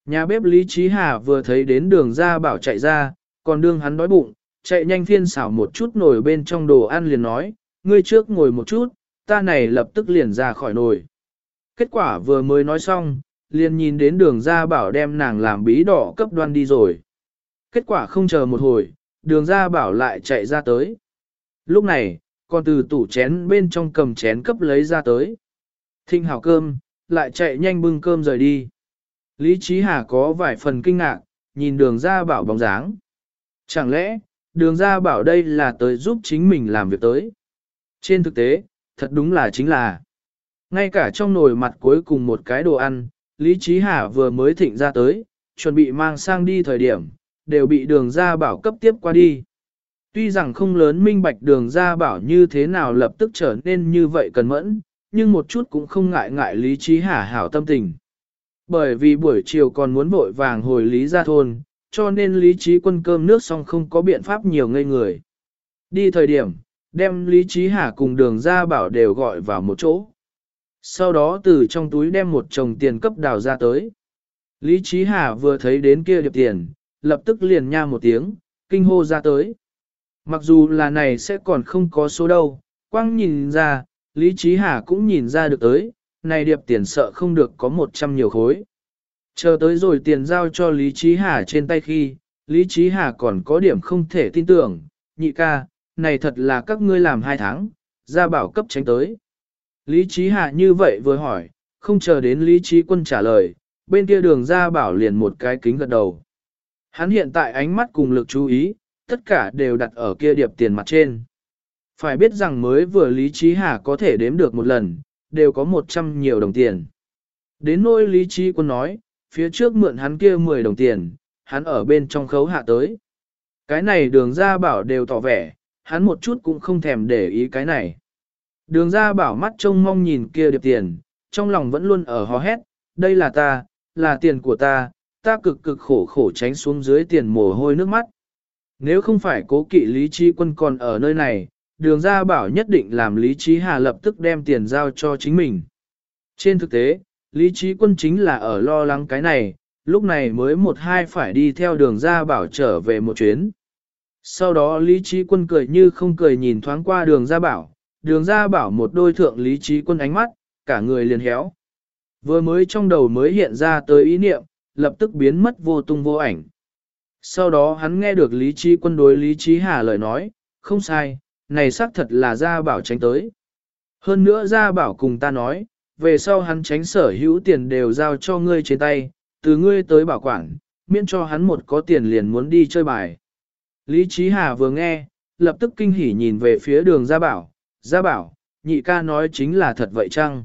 Nhà bếp Lý Trí Hà vừa thấy đến đường ra bảo chạy ra, còn đương hắn đói bụng, chạy nhanh phiên xảo một chút nồi bên trong đồ ăn liền nói, ngươi trước ngồi một chút, ta này lập tức liền ra khỏi nồi. Kết quả vừa mới nói xong, liền nhìn đến đường ra bảo đem nàng làm bí đỏ cấp đoan đi rồi. Kết quả không chờ một hồi, đường ra bảo lại chạy ra tới. Lúc này, còn từ tủ chén bên trong cầm chén cấp lấy ra tới. Thinh hào cơm, lại chạy nhanh bưng cơm rời đi. Lý Trí Hà có vài phần kinh ngạc, nhìn đường ra bảo bóng dáng. Chẳng lẽ, đường ra bảo đây là tới giúp chính mình làm việc tới. Trên thực tế, thật đúng là chính là. Ngay cả trong nồi mặt cuối cùng một cái đồ ăn, Lý Trí Hà vừa mới thịnh ra tới, chuẩn bị mang sang đi thời điểm, đều bị đường ra bảo cấp tiếp qua đi. Tuy rằng không lớn minh bạch đường ra bảo như thế nào lập tức trở nên như vậy cần mẫn, nhưng một chút cũng không ngại ngại Lý Trí Hà hảo tâm tình. Bởi vì buổi chiều còn muốn vội vàng hồi Lý ra thôn, cho nên Lý Trí quân cơm nước xong không có biện pháp nhiều ngây người. Đi thời điểm, đem Lý Trí Hà cùng đường ra bảo đều gọi vào một chỗ. Sau đó từ trong túi đem một chồng tiền cấp đào ra tới. Lý Trí Hà vừa thấy đến kia điệp tiền, lập tức liền nha một tiếng, kinh hô ra tới. Mặc dù là này sẽ còn không có số đâu, quang nhìn ra, Lý Trí Hà cũng nhìn ra được tới, này điệp tiền sợ không được có 100 nhiều khối. Chờ tới rồi tiền giao cho Lý Trí Hà trên tay khi, Lý Trí Hà còn có điểm không thể tin tưởng, nhị ca, này thật là các ngươi làm hai tháng, ra bảo cấp tránh tới. Lý Trí Hạ như vậy vừa hỏi, không chờ đến Lý Trí Quân trả lời, bên kia đường ra bảo liền một cái kính gật đầu. Hắn hiện tại ánh mắt cùng lực chú ý, tất cả đều đặt ở kia điệp tiền mặt trên. Phải biết rằng mới vừa Lý Trí Hà có thể đếm được một lần, đều có 100 nhiều đồng tiền. Đến nỗi Lý Trí Quân nói, phía trước mượn hắn kia 10 đồng tiền, hắn ở bên trong khấu hạ tới. Cái này đường ra bảo đều tỏ vẻ, hắn một chút cũng không thèm để ý cái này. Đường ra bảo mắt trông mong nhìn kia điệp tiền, trong lòng vẫn luôn ở hò hét, đây là ta, là tiền của ta, ta cực cực khổ khổ tránh xuống dưới tiền mồ hôi nước mắt. Nếu không phải cố kỵ Lý Trí Quân còn ở nơi này, đường ra bảo nhất định làm Lý Trí Hà lập tức đem tiền giao cho chính mình. Trên thực tế, Lý Trí Quân chính là ở lo lắng cái này, lúc này mới một hai phải đi theo đường ra bảo trở về một chuyến. Sau đó Lý Trí Quân cười như không cười nhìn thoáng qua đường ra bảo, đường ra bảo một đôi thượng Lý Trí Quân ánh mắt, cả người liền héo. Vừa mới trong đầu mới hiện ra tới ý niệm, lập tức biến mất vô tung vô ảnh. Sau đó hắn nghe được Lý Trí Quân đối Lý Trí Hà lời nói, không sai, này xác thật là gia bảo tránh tới. Hơn nữa gia bảo cùng ta nói, về sau hắn tránh sở hữu tiền đều giao cho ngươi trên tay, từ ngươi tới bảo quản, miễn cho hắn một có tiền liền muốn đi chơi bài. Lý Trí Hà vừa nghe, lập tức kinh hỉ nhìn về phía đường gia bảo, gia bảo, nhị ca nói chính là thật vậy chăng?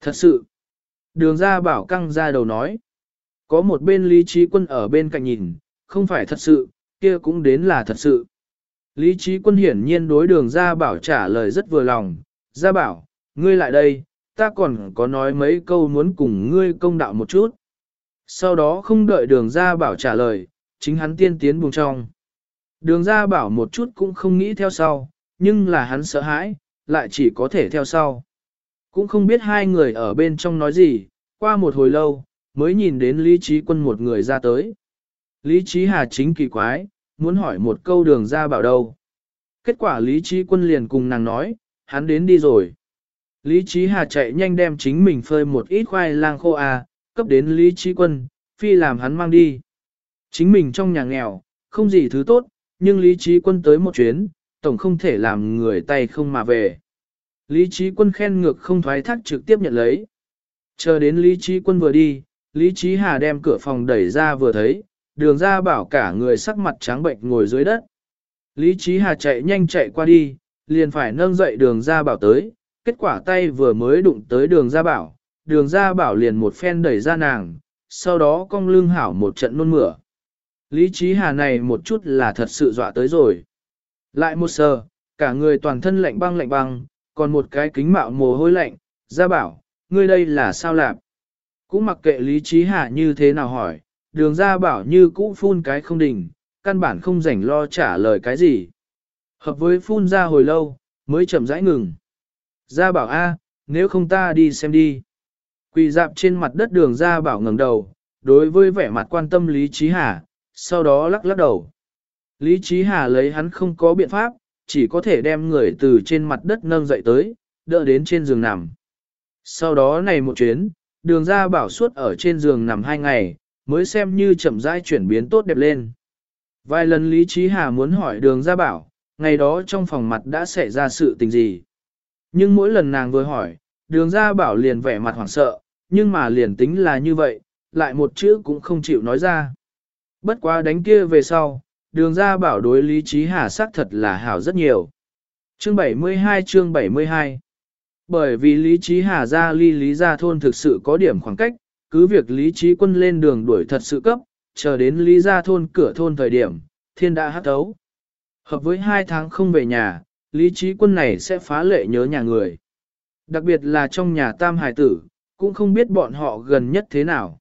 Thật sự. Đường gia bảo căng ra đầu nói. Có một bên Lý Trí Quân ở bên cạnh nhìn, không phải thật sự, kia cũng đến là thật sự. Lý trí quân hiển nhiên đối đường gia bảo trả lời rất vừa lòng, gia bảo, ngươi lại đây, ta còn có nói mấy câu muốn cùng ngươi công đạo một chút. Sau đó không đợi đường gia bảo trả lời, chính hắn tiên tiến buông trong. Đường gia bảo một chút cũng không nghĩ theo sau, nhưng là hắn sợ hãi, lại chỉ có thể theo sau. Cũng không biết hai người ở bên trong nói gì, qua một hồi lâu, mới nhìn đến Lý Trí Quân một người ra tới. Lý Trí Hà chính kỳ quái, muốn hỏi một câu đường ra bảo đâu. Kết quả Lý Trí Quân liền cùng nàng nói, hắn đến đi rồi. Lý Trí Hà chạy nhanh đem chính mình phơi một ít khoai lang khô à, cấp đến Lý Trí Quân, phi làm hắn mang đi. Chính mình trong nhà nghèo, không gì thứ tốt, nhưng Lý Trí Quân tới một chuyến, tổng không thể làm người tay không mà về. Lý Trí Quân khen ngược không thoái thác trực tiếp nhận lấy. Chờ đến Lý Trí Quân vừa đi, Lý Trí Hà đem cửa phòng đẩy ra vừa thấy, đường ra bảo cả người sắc mặt trắng bệnh ngồi dưới đất. Lý Trí Hà chạy nhanh chạy qua đi, liền phải nâng dậy đường ra bảo tới, kết quả tay vừa mới đụng tới đường ra bảo, đường ra bảo liền một phen đẩy ra nàng, sau đó cong lưng hảo một trận nôn mửa. Lý Trí Hà này một chút là thật sự dọa tới rồi. Lại một sờ, cả người toàn thân lạnh băng lạnh băng, còn một cái kính mạo mồ hôi lạnh, ra bảo, ngươi đây là sao lạp? Cũng mặc kệ Lý Trí Hà như thế nào hỏi, đường ra bảo như cũ phun cái không đỉnh, căn bản không rảnh lo trả lời cái gì. Hợp với phun ra hồi lâu, mới chậm rãi ngừng. Ra bảo A, nếu không ta đi xem đi. Quỳ dạp trên mặt đất đường ra bảo ngẩng đầu, đối với vẻ mặt quan tâm Lý Trí Hà, sau đó lắc lắc đầu. Lý Trí Hà lấy hắn không có biện pháp, chỉ có thể đem người từ trên mặt đất nâng dậy tới, đỡ đến trên giường nằm. Sau đó này một chuyến, đường ra bảo suốt ở trên giường nằm hai ngày, mới xem như chậm rãi chuyển biến tốt đẹp lên. Vài lần Lý Trí Hà muốn hỏi đường ra bảo, ngày đó trong phòng mặt đã xảy ra sự tình gì. Nhưng mỗi lần nàng vừa hỏi, đường ra bảo liền vẻ mặt hoảng sợ, nhưng mà liền tính là như vậy, lại một chữ cũng không chịu nói ra. Bất quá đánh kia về sau, đường ra bảo đối lý trí hà sắc thật là hảo rất nhiều. Chương 72 chương 72 Bởi vì lý trí hà ra ly lý gia thôn thực sự có điểm khoảng cách, cứ việc lý trí quân lên đường đuổi thật sự cấp, chờ đến lý gia thôn cửa thôn thời điểm, thiên đã hát thấu. Hợp với hai tháng không về nhà, lý trí quân này sẽ phá lệ nhớ nhà người. Đặc biệt là trong nhà tam hải tử, cũng không biết bọn họ gần nhất thế nào.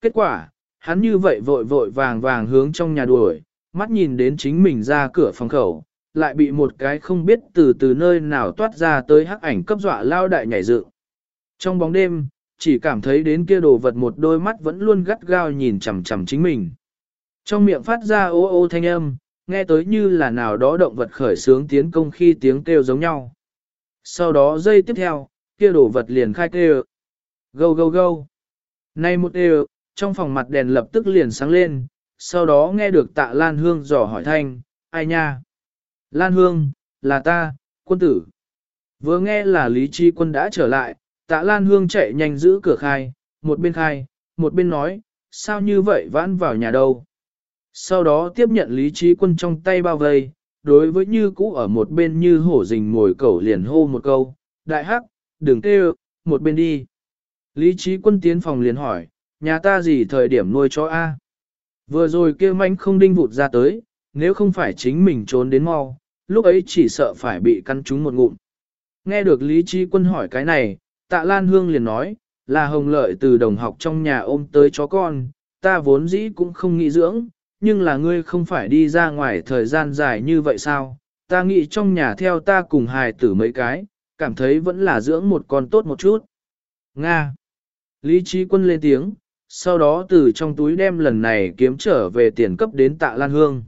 Kết quả, hắn như vậy vội vội vàng vàng hướng trong nhà đuổi, mắt nhìn đến chính mình ra cửa phòng khẩu, lại bị một cái không biết từ từ nơi nào toát ra tới hắc ảnh cấp dọa lao đại nhảy dựng. Trong bóng đêm, chỉ cảm thấy đến kia đồ vật một đôi mắt vẫn luôn gắt gao nhìn chằm chằm chính mình. Trong miệng phát ra ô ô thanh âm, nghe tới như là nào đó động vật khởi sướng tiến công khi tiếng kêu giống nhau. Sau đó giây tiếp theo, kia đồ vật liền khai kêu. Gâu gâu gâu. Nay một đều, trong phòng mặt đèn lập tức liền sáng lên, sau đó nghe được tạ Lan Hương dò hỏi thanh, ai nha? Lan Hương, là ta, quân tử. Vừa nghe là Lý Chi quân đã trở lại, tạ Lan Hương chạy nhanh giữ cửa khai, một bên khai, một bên nói, sao như vậy vãn vào nhà đâu? Sau đó tiếp nhận Lý Chi quân trong tay bao vây, đối với như cũ ở một bên như hổ rình ngồi cẩu liền hô một câu, đại hắc, đừng kêu, một bên đi. Lý Chí quân tiến phòng liền hỏi, nhà ta gì thời điểm nuôi chó A? Vừa rồi kia manh không đinh vụt ra tới, nếu không phải chính mình trốn đến mau, lúc ấy chỉ sợ phải bị căn trúng một ngụm. Nghe được Lý chi quân hỏi cái này, tạ Lan Hương liền nói, là hồng lợi từ đồng học trong nhà ôm tới chó con, ta vốn dĩ cũng không nghĩ dưỡng, nhưng là ngươi không phải đi ra ngoài thời gian dài như vậy sao? Ta nghĩ trong nhà theo ta cùng hài tử mấy cái, cảm thấy vẫn là dưỡng một con tốt một chút. Nga. Lý trí quân lên tiếng, sau đó từ trong túi đem lần này kiếm trở về tiền cấp đến tạ Lan Hương.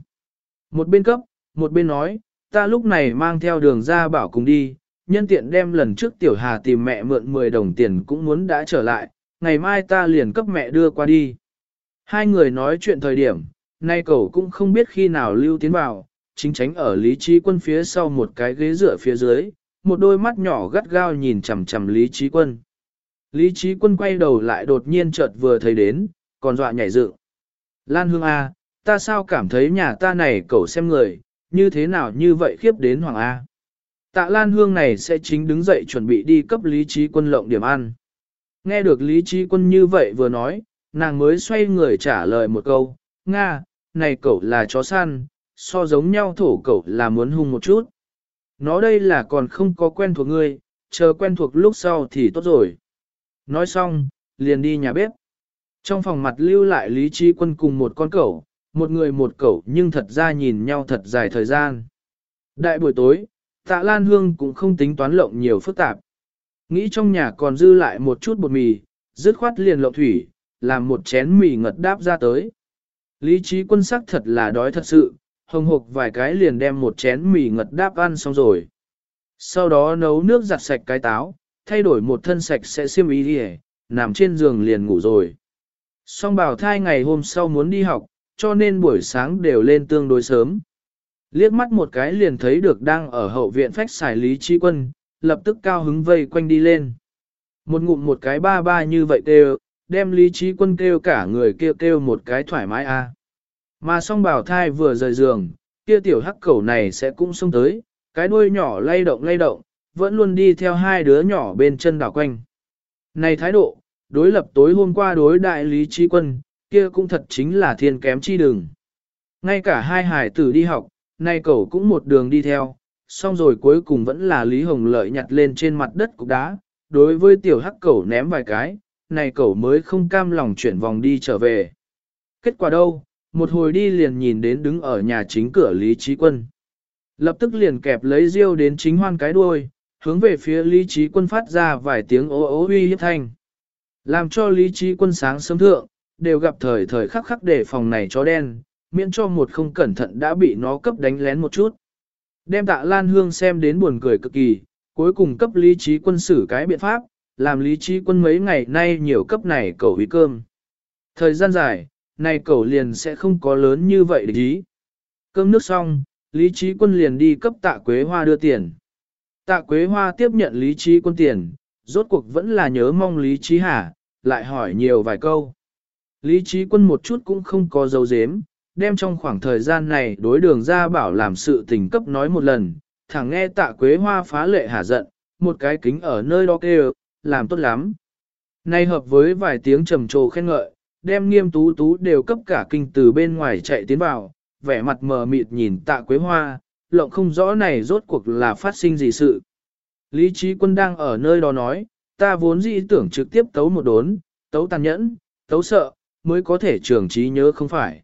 Một bên cấp, một bên nói, ta lúc này mang theo đường ra bảo cùng đi, nhân tiện đem lần trước tiểu hà tìm mẹ mượn 10 đồng tiền cũng muốn đã trở lại, ngày mai ta liền cấp mẹ đưa qua đi. Hai người nói chuyện thời điểm, nay cậu cũng không biết khi nào lưu tiến vào, chính tránh ở lý trí quân phía sau một cái ghế dựa phía dưới, một đôi mắt nhỏ gắt gao nhìn chằm chằm lý trí quân. Lý trí quân quay đầu lại đột nhiên chợt vừa thấy đến, còn dọa nhảy dựng. Lan Hương A, ta sao cảm thấy nhà ta này cậu xem người, như thế nào như vậy khiếp đến Hoàng A. Tạ Lan Hương này sẽ chính đứng dậy chuẩn bị đi cấp Lý trí quân lộng điểm ăn. Nghe được Lý trí quân như vậy vừa nói, nàng mới xoay người trả lời một câu, Nga, này cậu là chó săn, so giống nhau thổ cậu là muốn hung một chút. Nó đây là còn không có quen thuộc ngươi, chờ quen thuộc lúc sau thì tốt rồi. Nói xong, liền đi nhà bếp. Trong phòng mặt lưu lại Lý Trí Quân cùng một con cẩu, một người một cẩu nhưng thật ra nhìn nhau thật dài thời gian. Đại buổi tối, tạ Lan Hương cũng không tính toán lộng nhiều phức tạp. Nghĩ trong nhà còn dư lại một chút bột mì, dứt khoát liền lộng thủy, làm một chén mì ngật đáp ra tới. Lý trí quân sắc thật là đói thật sự, hồng hộc vài cái liền đem một chén mì ngật đáp ăn xong rồi. Sau đó nấu nước giặt sạch cái táo, thay đổi một thân sạch sẽ xiêm y đi nằm trên giường liền ngủ rồi. Song bảo thai ngày hôm sau muốn đi học, cho nên buổi sáng đều lên tương đối sớm. Liếc mắt một cái liền thấy được đang ở hậu viện phách xài lý trí quân, lập tức cao hứng vây quanh đi lên. Một ngụm một cái ba ba như vậy kêu, đem lý trí quân kêu cả người kêu kêu một cái thoải mái a. Mà song bảo thai vừa rời giường, kia tiểu hắc cẩu này sẽ cũng xông tới, cái đuôi nhỏ lay động lay động, vẫn luôn đi theo hai đứa nhỏ bên chân đảo quanh. Này thái độ, đối lập tối hôm qua đối đại lý trí quân, kia cũng thật chính là thiên kém chi đường. Ngay cả hai hải tử đi học, nay cậu cũng một đường đi theo, xong rồi cuối cùng vẫn là Lý Hồng Lợi nhặt lên trên mặt đất cục đá, đối với tiểu hắc cậu ném vài cái, này cậu mới không cam lòng chuyển vòng đi trở về. Kết quả đâu, một hồi đi liền nhìn đến đứng ở nhà chính cửa Lý Trí Quân. Lập tức liền kẹp lấy riêu đến chính hoan cái đuôi, hướng về phía Lý Trí Quân phát ra vài tiếng ố ố uy hiếp thanh. Làm cho Lý Trí Quân sáng sớm thượng, đều gặp thời thời khắc khắc để phòng này chó đen, miễn cho một không cẩn thận đã bị nó cấp đánh lén một chút. Đem tạ Lan Hương xem đến buồn cười cực kỳ, cuối cùng cấp lý trí quân xử cái biện pháp, làm lý trí quân mấy ngày nay nhiều cấp này cầu hủy cơm. Thời gian dài, này cầu liền sẽ không có lớn như vậy để ý. Cơm nước xong, lý trí quân liền đi cấp tạ quế hoa đưa tiền. Tạ quế hoa tiếp nhận lý trí quân tiền, rốt cuộc vẫn là nhớ mong lý trí hả, lại hỏi nhiều vài câu. Lý trí quân một chút cũng không có dấu dếm, đem trong khoảng thời gian này đối đường ra bảo làm sự tình cấp nói một lần, thẳng nghe tạ quế hoa phá lệ hả giận, một cái kính ở nơi đó kêu, làm tốt lắm. Nay hợp với vài tiếng trầm trồ khen ngợi, đem nghiêm tú tú đều cấp cả kinh từ bên ngoài chạy tiến vào, vẻ mặt mờ mịt nhìn tạ quế hoa, lộng không rõ này rốt cuộc là phát sinh gì sự. Lý trí quân đang ở nơi đó nói, ta vốn dĩ tưởng trực tiếp tấu một đốn, tấu tàn nhẫn, tấu sợ, mới có thể trường trí nhớ không phải.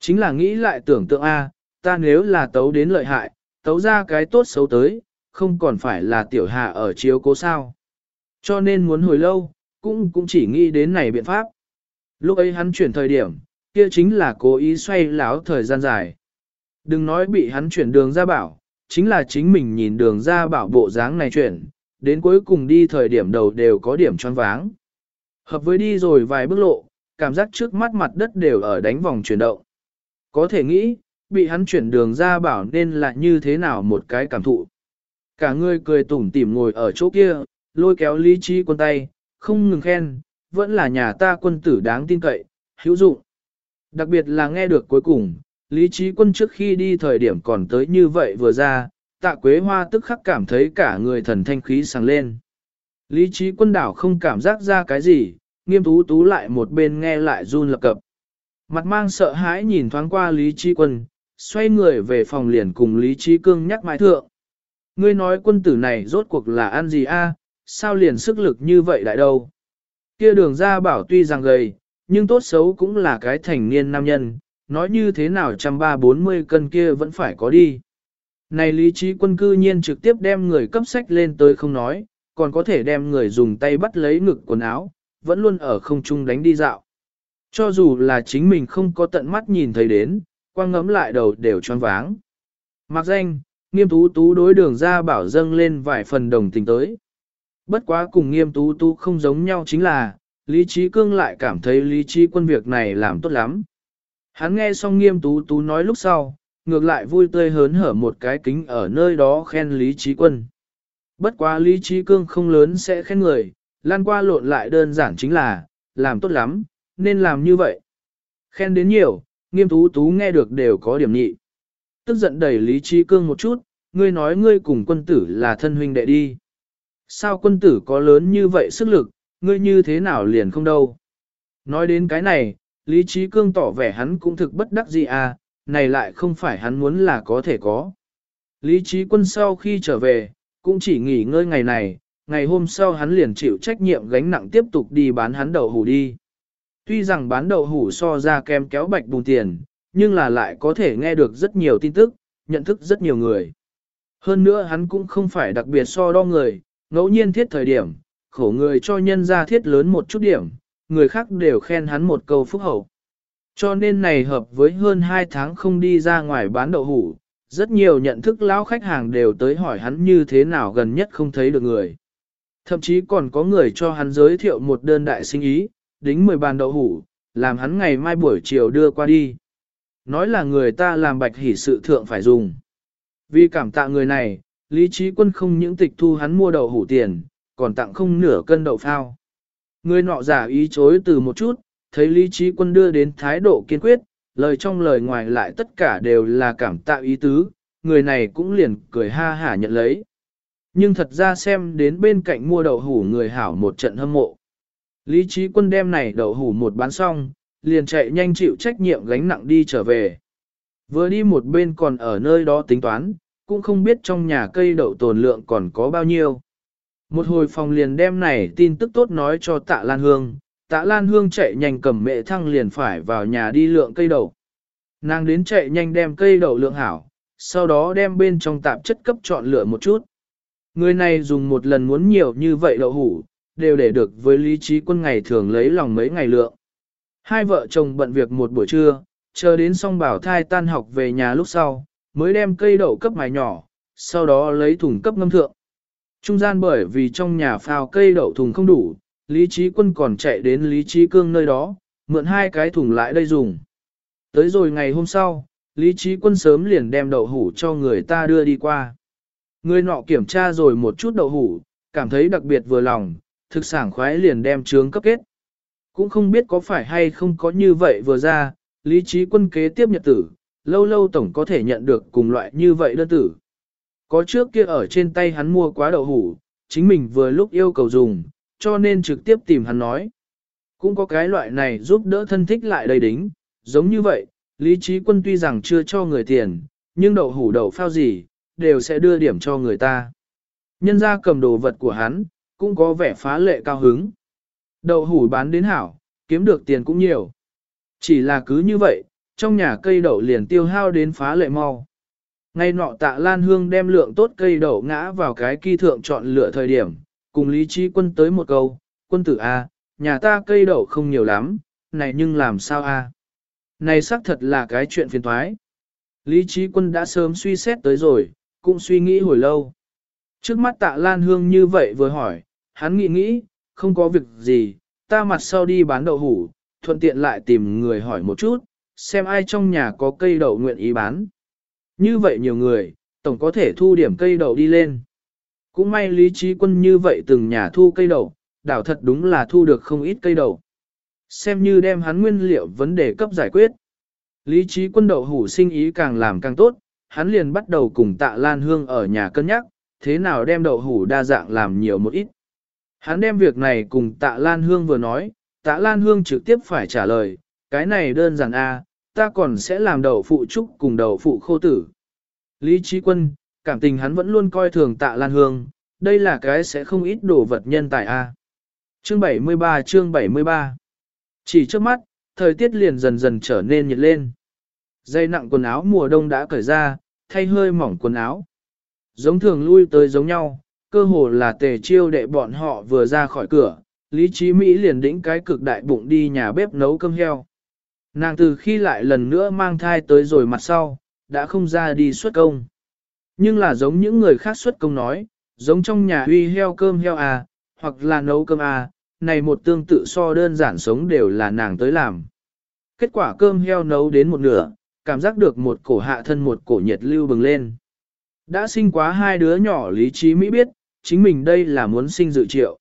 Chính là nghĩ lại tưởng tượng A, ta nếu là tấu đến lợi hại, tấu ra cái tốt xấu tới, không còn phải là tiểu hạ ở chiếu cố sao. Cho nên muốn hồi lâu, cũng cũng chỉ nghĩ đến này biện pháp. Lúc ấy hắn chuyển thời điểm, kia chính là cố ý xoay láo thời gian dài. Đừng nói bị hắn chuyển đường ra bảo, chính là chính mình nhìn đường ra bảo bộ dáng này chuyển, đến cuối cùng đi thời điểm đầu đều có điểm tròn váng. Hợp với đi rồi vài bước lộ, cảm giác trước mắt mặt đất đều ở đánh vòng chuyển động. Có thể nghĩ, bị hắn chuyển đường ra bảo nên là như thế nào một cái cảm thụ. Cả người cười tủm tỉm ngồi ở chỗ kia, lôi kéo lý trí quân tay, không ngừng khen, vẫn là nhà ta quân tử đáng tin cậy, hữu dụng. Đặc biệt là nghe được cuối cùng, lý trí quân trước khi đi thời điểm còn tới như vậy vừa ra, tạ quế hoa tức khắc cảm thấy cả người thần thanh khí sáng lên. Lý trí quân đảo không cảm giác ra cái gì, nghiêm tú tú lại một bên nghe lại run lập cập. Mặt mang sợ hãi nhìn thoáng qua Lý Trí Quân, xoay người về phòng liền cùng Lý Trí Cương nhắc mãi thượng. Ngươi nói quân tử này rốt cuộc là ăn gì a? sao liền sức lực như vậy đại đâu? Kia đường ra bảo tuy rằng gầy, nhưng tốt xấu cũng là cái thành niên nam nhân, nói như thế nào trăm ba bốn mươi cân kia vẫn phải có đi. Này lý trí quân cư nhiên trực tiếp đem người cấp sách lên tới không nói, còn có thể đem người dùng tay bắt lấy ngực quần áo, vẫn luôn ở không trung đánh đi dạo. Cho dù là chính mình không có tận mắt nhìn thấy đến, quang ngấm lại đầu đều tròn váng. Mặc danh, nghiêm tú tú đối đường ra bảo dâng lên vài phần đồng tình tới. Bất quá cùng nghiêm tú tú không giống nhau chính là, Lý Trí Cương lại cảm thấy Lý Trí quân việc này làm tốt lắm. Hắn nghe xong nghiêm tú tú nói lúc sau, ngược lại vui tươi hớn hở một cái kính ở nơi đó khen Lý Trí quân. Bất quá Lý Trí Cương không lớn sẽ khen người, lan qua lộn lại đơn giản chính là, làm tốt lắm, nên làm như vậy. Khen đến nhiều, nghiêm tú tú nghe được đều có điểm nhị. Tức giận đẩy Lý Trí Cương một chút, ngươi nói ngươi cùng quân tử là thân huynh đệ đi. Sao quân tử có lớn như vậy sức lực, ngươi như thế nào liền không đâu. Nói đến cái này, Lý Trí Cương tỏ vẻ hắn cũng thực bất đắc gì à, này lại không phải hắn muốn là có thể có. Lý Trí Quân sau khi trở về, cũng chỉ nghỉ ngơi ngày này, ngày hôm sau hắn liền chịu trách nhiệm gánh nặng tiếp tục đi bán hắn đậu hủ đi. Tuy rằng bán đậu hủ so ra kem kéo bạch bùng tiền, nhưng là lại có thể nghe được rất nhiều tin tức, nhận thức rất nhiều người. Hơn nữa hắn cũng không phải đặc biệt so đo người, ngẫu nhiên thiết thời điểm, khổ người cho nhân ra thiết lớn một chút điểm, người khác đều khen hắn một câu phúc hậu. Cho nên này hợp với hơn 2 tháng không đi ra ngoài bán đậu hủ, rất nhiều nhận thức lão khách hàng đều tới hỏi hắn như thế nào gần nhất không thấy được người. Thậm chí còn có người cho hắn giới thiệu một đơn đại sinh ý, đính 10 bàn đậu hủ, làm hắn ngày mai buổi chiều đưa qua đi. Nói là người ta làm bạch hỷ sự thượng phải dùng. Vì cảm tạ người này, Lý Trí Quân không những tịch thu hắn mua đậu hủ tiền, còn tặng không nửa cân đậu phao. Người nọ giả ý chối từ một chút, thấy Lý Trí Quân đưa đến thái độ kiên quyết, lời trong lời ngoài lại tất cả đều là cảm tạ ý tứ, người này cũng liền cười ha hả nhận lấy. Nhưng thật ra xem đến bên cạnh mua đậu hủ người hảo một trận hâm mộ. Lý trí quân đem này đậu hủ một bán xong, liền chạy nhanh chịu trách nhiệm gánh nặng đi trở về. Vừa đi một bên còn ở nơi đó tính toán, cũng không biết trong nhà cây đậu tồn lượng còn có bao nhiêu. Một hồi phòng liền đem này tin tức tốt nói cho tạ Lan Hương, tạ Lan Hương chạy nhanh cầm mẹ thăng liền phải vào nhà đi lượng cây đậu. Nàng đến chạy nhanh đem cây đậu lượng hảo, sau đó đem bên trong tạp chất cấp chọn lựa một chút. Người này dùng một lần muốn nhiều như vậy đậu hủ, đều để được với lý trí quân ngày thường lấy lòng mấy ngày lượng. Hai vợ chồng bận việc một buổi trưa, chờ đến xong bảo thai tan học về nhà lúc sau, mới đem cây đậu cấp mài nhỏ, sau đó lấy thùng cấp ngâm thượng. Trung gian bởi vì trong nhà phao cây đậu thùng không đủ, Lý Trí Quân còn chạy đến Lý Trí Cương nơi đó, mượn hai cái thùng lại đây dùng. Tới rồi ngày hôm sau, Lý Trí Quân sớm liền đem đậu hủ cho người ta đưa đi qua. Người nọ kiểm tra rồi một chút đậu hủ, cảm thấy đặc biệt vừa lòng, thực sản khoái liền đem trướng cấp kết. Cũng không biết có phải hay không có như vậy vừa ra, Lý Trí Quân kế tiếp nhật tử, lâu lâu tổng có thể nhận được cùng loại như vậy đơn tử. Có trước kia ở trên tay hắn mua quá đậu hủ, chính mình vừa lúc yêu cầu dùng, cho nên trực tiếp tìm hắn nói. Cũng có cái loại này giúp đỡ thân thích lại đầy đính, giống như vậy, Lý Trí Quân tuy rằng chưa cho người tiền, nhưng đậu hủ đậu phao gì, đều sẽ đưa điểm cho người ta. Nhân ra cầm đồ vật của hắn, cũng có vẻ phá lệ cao hứng. Đậu hủ bán đến hảo, kiếm được tiền cũng nhiều. Chỉ là cứ như vậy, trong nhà cây đậu liền tiêu hao đến phá lệ mau. Ngay nọ tạ Lan Hương đem lượng tốt cây đậu ngã vào cái kỳ thượng chọn lựa thời điểm, cùng Lý Trí Quân tới một câu, quân tử A, nhà ta cây đậu không nhiều lắm, này nhưng làm sao A. Này xác thật là cái chuyện phiền thoái. Lý Trí Quân đã sớm suy xét tới rồi, cũng suy nghĩ hồi lâu. Trước mắt tạ Lan Hương như vậy vừa hỏi, hắn nghĩ nghĩ, không có việc gì, ta mặt sau đi bán đậu hủ, thuận tiện lại tìm người hỏi một chút, xem ai trong nhà có cây đậu nguyện ý bán. Như vậy nhiều người, tổng có thể thu điểm cây đậu đi lên. Cũng may lý trí quân như vậy từng nhà thu cây đậu, đảo thật đúng là thu được không ít cây đậu. Xem như đem hắn nguyên liệu vấn đề cấp giải quyết. Lý trí quân đậu hủ sinh ý càng làm càng tốt, hắn liền bắt đầu cùng tạ Lan Hương ở nhà cân nhắc, thế nào đem đậu hủ đa dạng làm nhiều một ít. Hắn đem việc này cùng tạ Lan Hương vừa nói, tạ Lan Hương trực tiếp phải trả lời, cái này đơn giản a, ta còn sẽ làm đầu phụ trúc cùng đầu phụ khô tử. Lý Trí Quân, cảm tình hắn vẫn luôn coi thường tạ Lan Hương, đây là cái sẽ không ít đồ vật nhân tài a. Chương 73 chương 73 Chỉ trước mắt, thời tiết liền dần dần trở nên nhiệt lên. Dây nặng quần áo mùa đông đã cởi ra, thay hơi mỏng quần áo. Giống thường lui tới giống nhau, cơ hồ là tề chiêu đệ bọn họ vừa ra khỏi cửa, Lý Chí Mỹ liền đĩnh cái cực đại bụng đi nhà bếp nấu cơm heo. Nàng từ khi lại lần nữa mang thai tới rồi mặt sau, đã không ra đi xuất công. Nhưng là giống những người khác xuất công nói, giống trong nhà huy heo cơm heo à, hoặc là nấu cơm à, này một tương tự so đơn giản sống đều là nàng tới làm. Kết quả cơm heo nấu đến một nửa, cảm giác được một cổ hạ thân một cổ nhiệt lưu bừng lên. Đã sinh quá hai đứa nhỏ lý trí Mỹ biết, chính mình đây là muốn sinh dự triệu.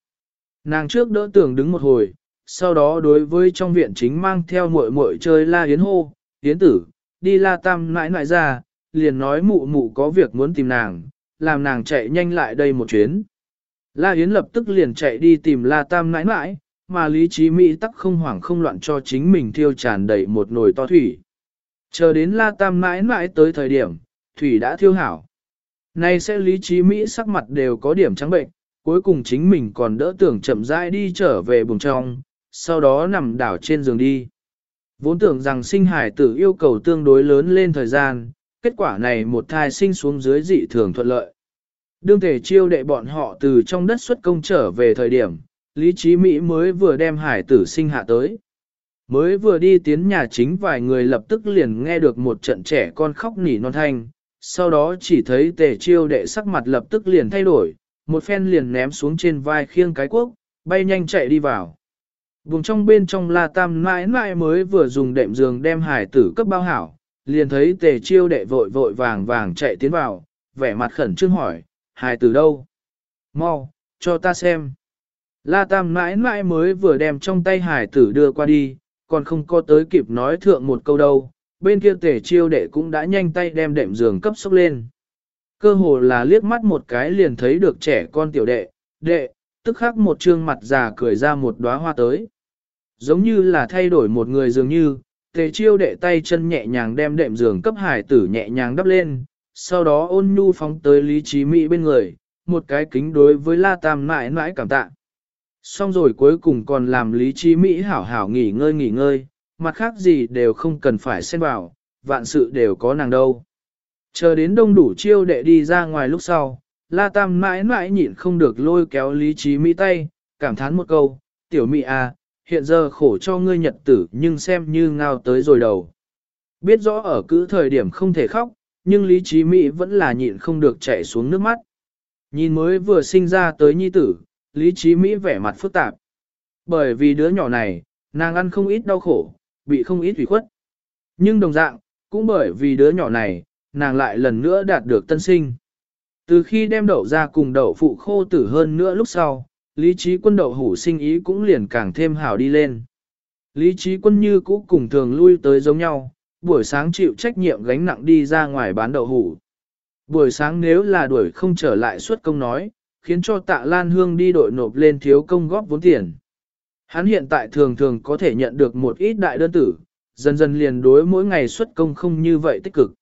Nàng trước đỡ tưởng đứng một hồi, sau đó đối với trong viện chính mang theo muội muội chơi la yến hô, yến tử, đi la tam nãi nãi ra, liền nói mụ mụ có việc muốn tìm nàng, làm nàng chạy nhanh lại đây một chuyến. La Yến lập tức liền chạy đi tìm La Tam nãi nãi, mà lý trí Mỹ tắc không hoảng không loạn cho chính mình thiêu tràn đầy một nồi to thủy. Chờ đến La Tam nãi nãi tới thời điểm, Thủy đã thiêu hảo. Nay sẽ lý trí Mỹ sắc mặt đều có điểm trắng bệnh, cuối cùng chính mình còn đỡ tưởng chậm rãi đi trở về buồng trong, sau đó nằm đảo trên giường đi. Vốn tưởng rằng sinh hải tử yêu cầu tương đối lớn lên thời gian, kết quả này một thai sinh xuống dưới dị thường thuận lợi. Đương thể chiêu đệ bọn họ từ trong đất xuất công trở về thời điểm, Lý Trí Mỹ mới vừa đem hải tử sinh hạ tới. Mới vừa đi tiến nhà chính vài người lập tức liền nghe được một trận trẻ con khóc nỉ non thanh, sau đó chỉ thấy tề chiêu đệ sắc mặt lập tức liền thay đổi, một phen liền ném xuống trên vai khiêng cái quốc, bay nhanh chạy đi vào. Vùng trong bên trong la tam mãi mãi mới vừa dùng đệm giường đem hải tử cấp bao hảo, liền thấy tề chiêu đệ vội vội vàng vàng chạy tiến vào, vẻ mặt khẩn trương hỏi, hải tử đâu? Mau, cho ta xem. La tam mãi mãi mới vừa đem trong tay hải tử đưa qua đi, còn không có tới kịp nói thượng một câu đâu, bên kia tề chiêu đệ cũng đã nhanh tay đem đệm giường cấp sốc lên. Cơ hồ là liếc mắt một cái liền thấy được trẻ con tiểu đệ, đệ, tức khắc một trương mặt già cười ra một đóa hoa tới. Giống như là thay đổi một người dường như, tề chiêu đệ tay chân nhẹ nhàng đem đệm giường cấp hải tử nhẹ nhàng đắp lên, sau đó ôn nhu phóng tới lý trí mỹ bên người, một cái kính đối với la tam mãi mãi cảm tạ. Xong rồi cuối cùng còn làm lý trí mỹ hảo hảo nghỉ ngơi nghỉ ngơi, mặt khác gì đều không cần phải xen vào, vạn sự đều có nàng đâu. Chờ đến đông đủ chiêu đệ đi ra ngoài lúc sau, La Tam mãi mãi nhịn không được lôi kéo lý trí Mỹ tay, cảm thán một câu, tiểu Mỹ à, hiện giờ khổ cho ngươi nhật tử nhưng xem như ngao tới rồi đầu. Biết rõ ở cứ thời điểm không thể khóc, nhưng lý trí Mỹ vẫn là nhịn không được chảy xuống nước mắt. Nhìn mới vừa sinh ra tới nhi tử, lý trí Mỹ vẻ mặt phức tạp. Bởi vì đứa nhỏ này, nàng ăn không ít đau khổ, bị không ít ủy khuất. Nhưng đồng dạng, cũng bởi vì đứa nhỏ này, nàng lại lần nữa đạt được tân sinh. Từ khi đem đậu ra cùng đậu phụ khô tử hơn nữa lúc sau, lý trí quân đậu hủ sinh ý cũng liền càng thêm hảo đi lên. Lý trí quân như cũ cùng thường lui tới giống nhau, buổi sáng chịu trách nhiệm gánh nặng đi ra ngoài bán đậu hủ. Buổi sáng nếu là đuổi không trở lại suốt công nói, khiến cho tạ Lan Hương đi đội nộp lên thiếu công góp vốn tiền. Hắn hiện tại thường thường có thể nhận được một ít đại đơn tử, dần dần liền đối mỗi ngày xuất công không như vậy tích cực.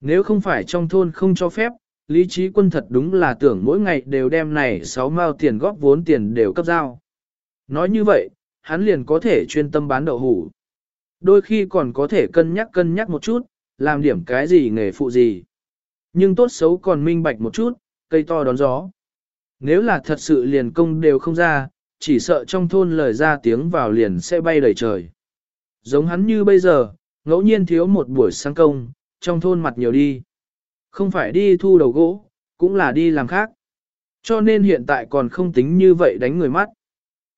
Nếu không phải trong thôn không cho phép, lý trí quân thật đúng là tưởng mỗi ngày đều đem này 6 mao tiền góp vốn tiền đều cấp giao. Nói như vậy, hắn liền có thể chuyên tâm bán đậu hủ. Đôi khi còn có thể cân nhắc cân nhắc một chút, làm điểm cái gì nghề phụ gì. Nhưng tốt xấu còn minh bạch một chút, cây to đón gió. Nếu là thật sự liền công đều không ra, chỉ sợ trong thôn lời ra tiếng vào liền sẽ bay đầy trời. Giống hắn như bây giờ, ngẫu nhiên thiếu một buổi sáng công, trong thôn mặt nhiều đi. Không phải đi thu đầu gỗ, cũng là đi làm khác. Cho nên hiện tại còn không tính như vậy đánh người mắt.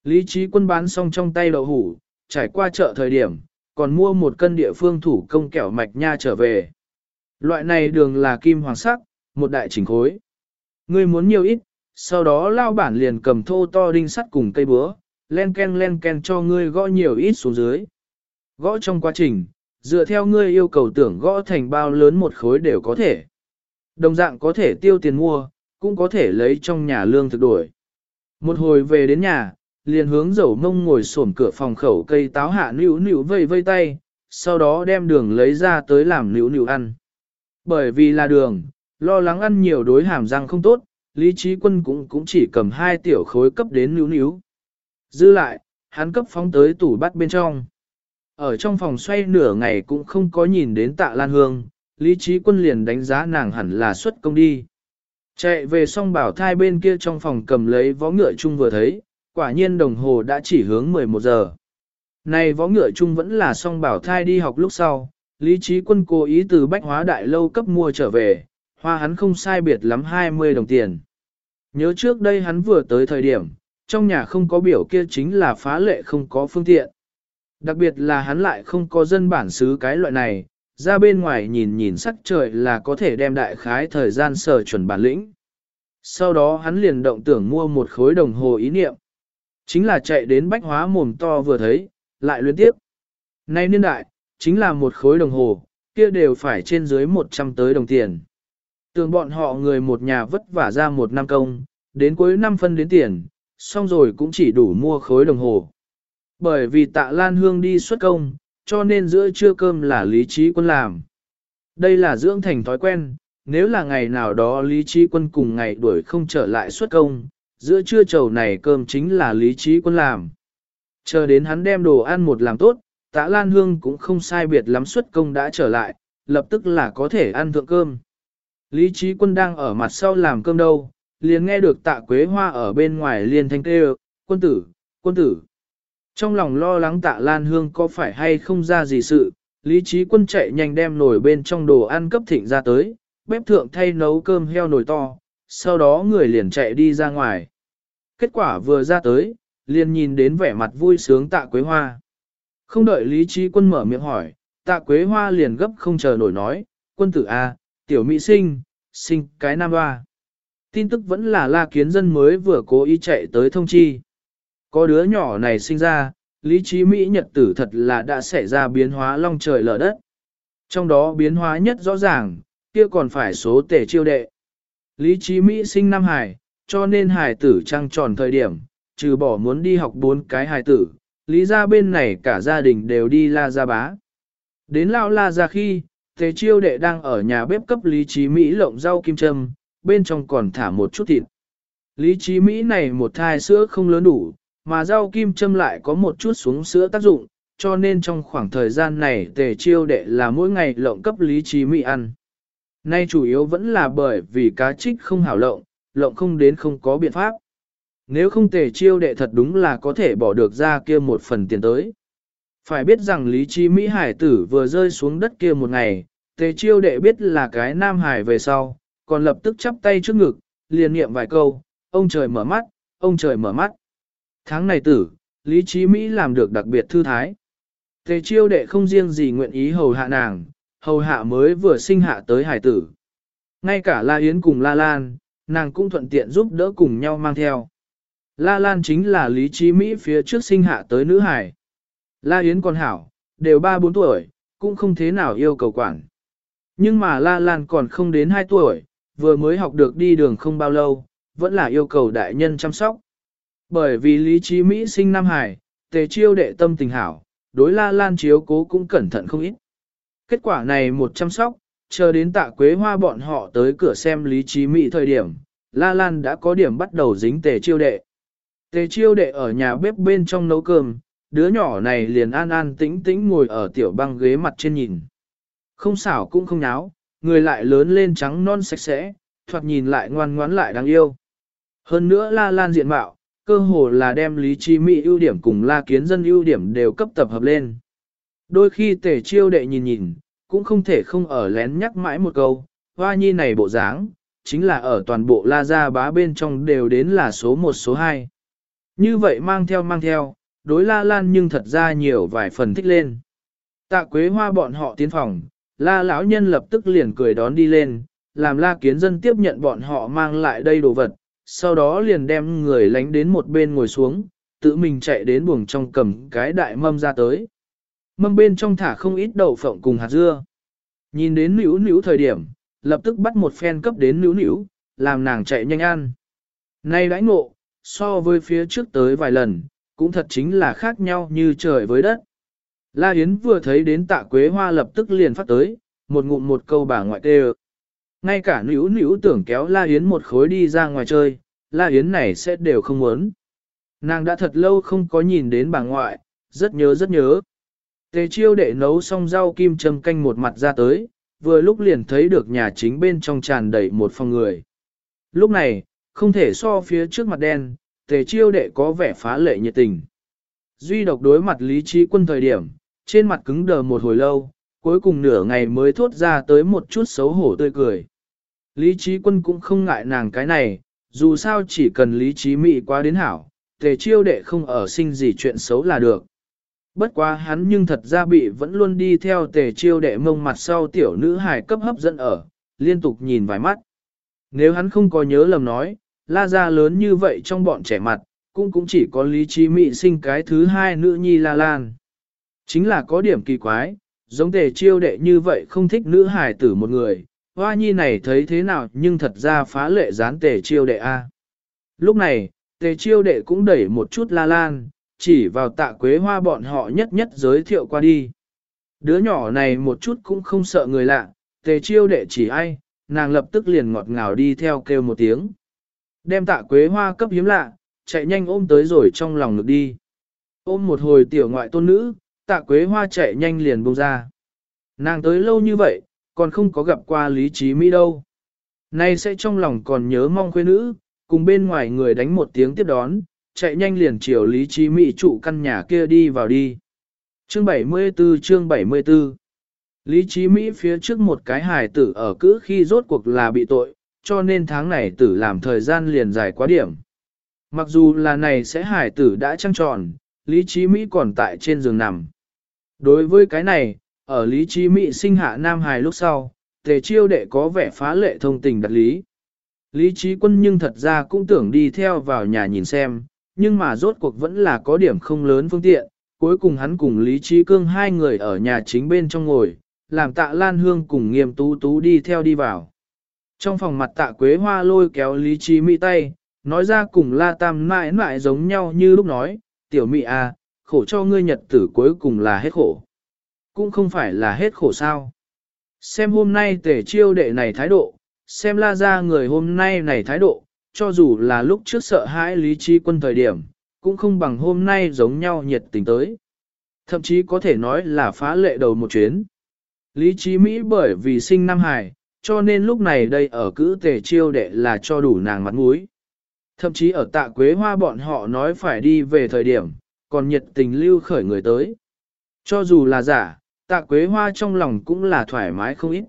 Lý trí quân bán xong trong tay đậu hủ, trải qua chợ thời điểm, còn mua một cân địa phương thủ công kẹo mạch nha trở về. Loại này đường là kim hoàng sắc, một đại chỉnh khối. Ngươi muốn nhiều ít, sau đó lao bản liền cầm thô to đinh sắt cùng cây búa, len ken len ken cho ngươi gõ nhiều ít xuống dưới. Gõ trong quá trình, dựa theo ngươi yêu cầu tưởng gõ thành bao lớn một khối đều có thể. Đồng dạng có thể tiêu tiền mua, cũng có thể lấy trong nhà lương thực đổi. Một hồi về đến nhà, liền hướng dầu mông ngồi xổm cửa phòng khẩu cây táo hạ nữu nữu vây vây tay, sau đó đem đường lấy ra tới làm nữu nữu ăn. Bởi vì là đường, lo lắng ăn nhiều đối hàm răng không tốt, Lý Trí Quân cũng cũng chỉ cầm hai tiểu khối cấp đến nữu nữu. Dư lại, hắn cấp phóng tới tủ bắt bên trong. Ở trong phòng xoay nửa ngày cũng không có nhìn đến tạ Lan Hương, Lý Trí Quân liền đánh giá nàng hẳn là xuất công đi. Chạy về Song bảo thai bên kia trong phòng cầm lấy vó ngựa chung vừa thấy, quả nhiên đồng hồ đã chỉ hướng 11 giờ. Này võ ngựa chung vẫn là song bảo thai đi học lúc sau, Lý Trí Quân cố ý từ bách hóa đại lâu cấp mua trở về, hoa hắn không sai biệt lắm 20 đồng tiền. Nhớ trước đây hắn vừa tới thời điểm, trong nhà không có biểu kia chính là phá lệ không có phương tiện. Đặc biệt là hắn lại không có dân bản xứ cái loại này, ra bên ngoài nhìn nhìn sắc trời là có thể đem đại khái thời gian sở chuẩn bản lĩnh. Sau đó hắn liền động tưởng mua một khối đồng hồ ý niệm. Chính là chạy đến bách hóa mồm to vừa thấy, lại luyến tiếp. Nay niên đại, chính là một khối đồng hồ, kia đều phải trên dưới 100 tới đồng tiền. Tưởng bọn họ người một nhà vất vả ra một năm công, đến cuối năm phân đến tiền, xong rồi cũng chỉ đủ mua khối đồng hồ. Bởi vì tạ Lan Hương đi xuất công, cho nên giữa trưa cơm là lý trí quân làm. Đây là dưỡng thành thói quen, nếu là ngày nào đó lý trí quân cùng ngày đuổi không trở lại xuất công, giữa trưa trầu này cơm chính là lý trí quân làm. Chờ đến hắn đem đồ ăn một làm tốt, tạ Lan Hương cũng không sai biệt lắm xuất công đã trở lại, lập tức là có thể ăn thượng cơm. Lý trí quân đang ở mặt sau làm cơm đâu, liền nghe được tạ quế hoa ở bên ngoài liền thanh kêu, quân tử, quân tử. Trong lòng lo lắng tạ Lan Hương có phải hay không ra gì sự, lý trí quân chạy nhanh đem nổi bên trong đồ ăn cấp thịnh ra tới, bếp thượng thay nấu cơm heo nồi to, sau đó người liền chạy đi ra ngoài. Kết quả vừa ra tới, liền nhìn đến vẻ mặt vui sướng tạ quế hoa. Không đợi Lý Trí Quân mở miệng hỏi, tạ quế hoa liền gấp không chờ nổi nói, quân tử A, tiểu mỹ sinh, sinh cái nam hoa. Tin tức vẫn là la kiến dân mới vừa cố ý chạy tới thông chi. Có đứa nhỏ này sinh ra, lý trí Mỹ nhật tử thật là đã xảy ra biến hóa long trời lở đất. Trong đó biến hóa nhất rõ ràng, kia còn phải số tể chiêu đệ. Lý trí Mỹ sinh năm hải, cho nên hải tử trăng tròn thời điểm, trừ bỏ muốn đi học bốn cái hải tử, lý ra bên này cả gia đình đều đi la ra bá. Đến lao la ra khi, tề chiêu đệ đang ở nhà bếp cấp lý trí Mỹ lộng rau kim châm, bên trong còn thả một chút thịt. Lý trí Mỹ này một thai sữa không lớn đủ, mà rau kim châm lại có một chút xuống sữa tác dụng, cho nên trong khoảng thời gian này tề chiêu đệ là mỗi ngày lộng cấp lý trí Mỹ ăn. Nay chủ yếu vẫn là bởi vì cá trích không hảo lộng, lộng không đến không có biện pháp. Nếu không tề chiêu đệ thật đúng là có thể bỏ được ra kia một phần tiền tới. Phải biết rằng lý trí Mỹ hải tử vừa rơi xuống đất kia một ngày, tề chiêu đệ biết là cái nam hải về sau, còn lập tức chắp tay trước ngực, liền niệm vài câu, ông trời mở mắt, ông trời mở mắt. Tháng này tử, Lý Trí Mỹ làm được đặc biệt thư thái. Tề chiêu đệ không riêng gì nguyện ý hầu hạ nàng, hầu hạ mới vừa sinh hạ tới hải tử. Ngay cả La Yến cùng La Lan, nàng cũng thuận tiện giúp đỡ cùng nhau mang theo. La Lan chính là Lý Trí Mỹ phía trước sinh hạ tới nữ hải. La Yến còn hảo, đều 3-4 tuổi, cũng không thế nào yêu cầu quản. Nhưng mà La Lan còn không đến 2 tuổi, vừa mới học được đi đường không bao lâu, vẫn là yêu cầu đại nhân chăm sóc. Bởi vì lý trí Mỹ sinh Nam Hải, tề chiêu đệ tâm tình hảo, đối La Lan chiếu cố cũng cẩn thận không ít. Kết quả này một chăm sóc, chờ đến tạ quế hoa bọn họ tới cửa xem lý trí Mỹ thời điểm, La Lan đã có điểm bắt đầu dính tề chiêu đệ. Tề chiêu đệ ở nhà bếp bên trong nấu cơm, đứa nhỏ này liền an an tĩnh tĩnh ngồi ở tiểu băng ghế mặt trên nhìn. Không xảo cũng không náo, người lại lớn lên trắng non sạch sẽ, thoạt nhìn lại ngoan ngoãn lại đáng yêu. Hơn nữa la lan diện mạo, cơ hồ là đem lý trí mỹ ưu điểm cùng la kiến dân ưu điểm đều cấp tập hợp lên. Đôi khi tể chiêu đệ nhìn nhìn, cũng không thể không ở lén nhắc mãi một câu, hoa nhi này bộ dáng, chính là ở toàn bộ la gia bá bên trong đều đến là số 1 số 2. Như vậy mang theo mang theo, đối la lan nhưng thật ra nhiều vài phần thích lên. Tạ quế hoa bọn họ tiến phòng, la lão nhân lập tức liền cười đón đi lên, làm la kiến dân tiếp nhận bọn họ mang lại đây đồ vật, sau đó liền đem người lánh đến một bên ngồi xuống, tự mình chạy đến buồng trong cầm cái đại mâm ra tới. Mâm bên trong thả không ít đậu phộng cùng hạt dưa. Nhìn đến nữ nữ thời điểm, lập tức bắt một phen cấp đến nữ nữ, làm nàng chạy nhanh ăn. Nay đãi ngộ, so với phía trước tới vài lần, cũng thật chính là khác nhau như trời với đất. La Yến vừa thấy đến tạ quế hoa lập tức liền phát tới, một ngụm một câu bà ngoại tê ngay cả nữ nữ tưởng kéo La Yến một khối đi ra ngoài chơi, La Yến này sẽ đều không muốn. Nàng đã thật lâu không có nhìn đến bà ngoại, rất nhớ rất nhớ. Tề chiêu đệ nấu xong rau kim châm canh một mặt ra tới, vừa lúc liền thấy được nhà chính bên trong tràn đầy một phòng người. Lúc này, không thể so phía trước mặt đen, tề chiêu đệ có vẻ phá lệ nhiệt tình. Duy độc đối mặt lý trí quân thời điểm, trên mặt cứng đờ một hồi lâu, cuối cùng nửa ngày mới thốt ra tới một chút xấu hổ tươi cười. Lý trí quân cũng không ngại nàng cái này, dù sao chỉ cần lý trí mị quá đến hảo, tề chiêu đệ không ở sinh gì chuyện xấu là được. Bất quá hắn nhưng thật ra bị vẫn luôn đi theo tề chiêu đệ mông mặt sau tiểu nữ hài cấp hấp dẫn ở, liên tục nhìn vài mắt. Nếu hắn không có nhớ lầm nói, la ra lớn như vậy trong bọn trẻ mặt, cũng cũng chỉ có lý trí mị sinh cái thứ hai nữ nhi la lan. Chính là có điểm kỳ quái, giống tề chiêu đệ như vậy không thích nữ hài tử một người, hoa nhi này thấy thế nào nhưng thật ra phá lệ gián tề chiêu đệ A. Lúc này, tề chiêu đệ cũng đẩy một chút la lan, chỉ vào tạ quế hoa bọn họ nhất nhất giới thiệu qua đi. Đứa nhỏ này một chút cũng không sợ người lạ, tề chiêu đệ chỉ ai, nàng lập tức liền ngọt ngào đi theo kêu một tiếng. Đem tạ quế hoa cấp hiếm lạ, chạy nhanh ôm tới rồi trong lòng ngực đi. Ôm một hồi tiểu ngoại tôn nữ, tạ quế hoa chạy nhanh liền bông ra. Nàng tới lâu như vậy, còn không có gặp qua lý trí Mỹ đâu. Nay sẽ trong lòng còn nhớ mong quê nữ, cùng bên ngoài người đánh một tiếng tiếp đón, chạy nhanh liền chiều lý trí Mỹ trụ căn nhà kia đi vào đi. Chương 74 chương 74 Lý trí Mỹ phía trước một cái hài tử ở cữ khi rốt cuộc là bị tội, cho nên tháng này tử làm thời gian liền dài quá điểm. Mặc dù là này sẽ hải tử đã trăng tròn, Lý Trí Mỹ còn tại trên giường nằm. Đối với cái này, ở Lý Trí Mỹ sinh hạ Nam Hải lúc sau, tề chiêu đệ có vẻ phá lệ thông tình đặt lý. Lý Trí Quân nhưng thật ra cũng tưởng đi theo vào nhà nhìn xem, nhưng mà rốt cuộc vẫn là có điểm không lớn phương tiện, cuối cùng hắn cùng Lý Trí Cương hai người ở nhà chính bên trong ngồi, làm tạ Lan Hương cùng nghiêm tú tú đi theo đi vào. Trong phòng mặt tạ Quế Hoa lôi kéo Lý Trí Mỹ tay, nói ra cùng La Tam mãi mãi giống nhau như lúc nói, tiểu Mỹ à, khổ cho ngươi nhật tử cuối cùng là hết khổ. Cũng không phải là hết khổ sao. Xem hôm nay tể chiêu đệ này thái độ, xem la ra người hôm nay này thái độ, cho dù là lúc trước sợ hãi lý trí quân thời điểm, cũng không bằng hôm nay giống nhau nhiệt tình tới. Thậm chí có thể nói là phá lệ đầu một chuyến. Lý trí Mỹ bởi vì sinh Nam Hải, cho nên lúc này đây ở cữ tề chiêu đệ là cho đủ nàng mặt mũi. Thậm chí ở tạ quế hoa bọn họ nói phải đi về thời điểm, còn nhiệt tình lưu khởi người tới. Cho dù là giả, tạ quế hoa trong lòng cũng là thoải mái không ít.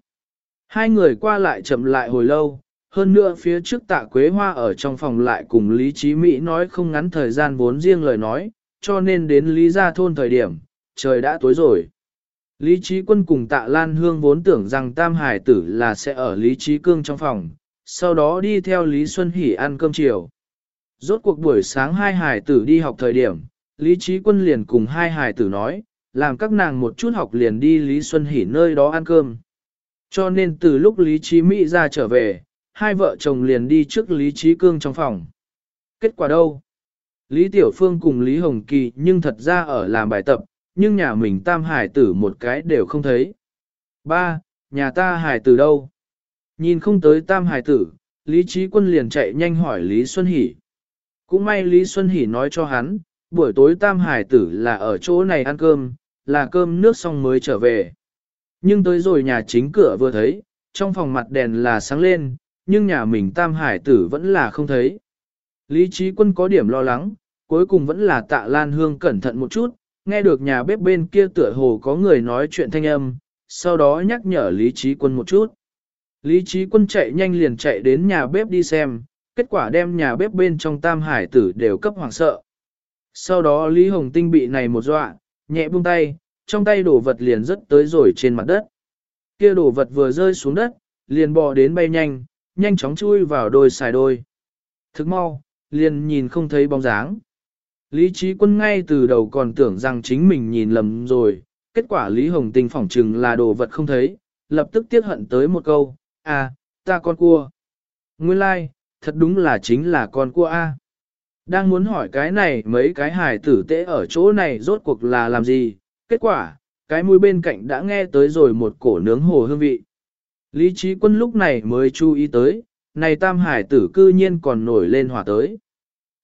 Hai người qua lại chậm lại hồi lâu, hơn nữa phía trước tạ quế hoa ở trong phòng lại cùng Lý Trí Mỹ nói không ngắn thời gian vốn riêng lời nói, cho nên đến Lý Gia Thôn thời điểm, trời đã tối rồi. Lý Trí Quân cùng tạ Lan Hương vốn tưởng rằng Tam Hải Tử là sẽ ở Lý Trí Cương trong phòng, sau đó đi theo Lý Xuân Hỷ ăn cơm chiều. Rốt cuộc buổi sáng hai Hải Tử đi học thời điểm, Lý Trí Quân liền cùng hai Hải Tử nói, làm các nàng một chút học liền đi Lý Xuân Hỷ nơi đó ăn cơm. Cho nên từ lúc Lý Trí Mỹ ra trở về, hai vợ chồng liền đi trước Lý Trí Cương trong phòng. Kết quả đâu? Lý Tiểu Phương cùng Lý Hồng Kỳ nhưng thật ra ở làm bài tập, nhưng nhà mình tam hải tử một cái đều không thấy. Ba, nhà ta hải tử đâu? Nhìn không tới tam hải tử, Lý Trí Quân liền chạy nhanh hỏi Lý Xuân Hỷ. Cũng may Lý Xuân Hỷ nói cho hắn, buổi tối tam hải tử là ở chỗ này ăn cơm, là cơm nước xong mới trở về. Nhưng tới rồi nhà chính cửa vừa thấy, trong phòng mặt đèn là sáng lên, nhưng nhà mình tam hải tử vẫn là không thấy. Lý trí quân có điểm lo lắng, cuối cùng vẫn là tạ Lan Hương cẩn thận một chút, nghe được nhà bếp bên kia tựa hồ có người nói chuyện thanh âm, sau đó nhắc nhở Lý trí quân một chút. Lý trí quân chạy nhanh liền chạy đến nhà bếp đi xem, kết quả đem nhà bếp bên trong tam hải tử đều cấp hoàng sợ. Sau đó Lý Hồng Tinh bị này một dọa, nhẹ buông tay, trong tay đổ vật liền rớt tới rồi trên mặt đất. Kia đổ vật vừa rơi xuống đất, liền bò đến bay nhanh, nhanh chóng chui vào đôi xài đôi. Thức mau, liền nhìn không thấy bóng dáng. Lý trí quân ngay từ đầu còn tưởng rằng chính mình nhìn lầm rồi, kết quả Lý Hồng Tinh phỏng chừng là đồ vật không thấy, lập tức tiếc hận tới một câu, à, ta con cua. Nguyên lai, like, thật đúng là chính là con cua A. Đang muốn hỏi cái này mấy cái hài tử tế ở chỗ này rốt cuộc là làm gì, kết quả, cái mũi bên cạnh đã nghe tới rồi một cổ nướng hồ hương vị. Lý trí quân lúc này mới chú ý tới, này tam hải tử cư nhiên còn nổi lên hỏa tới.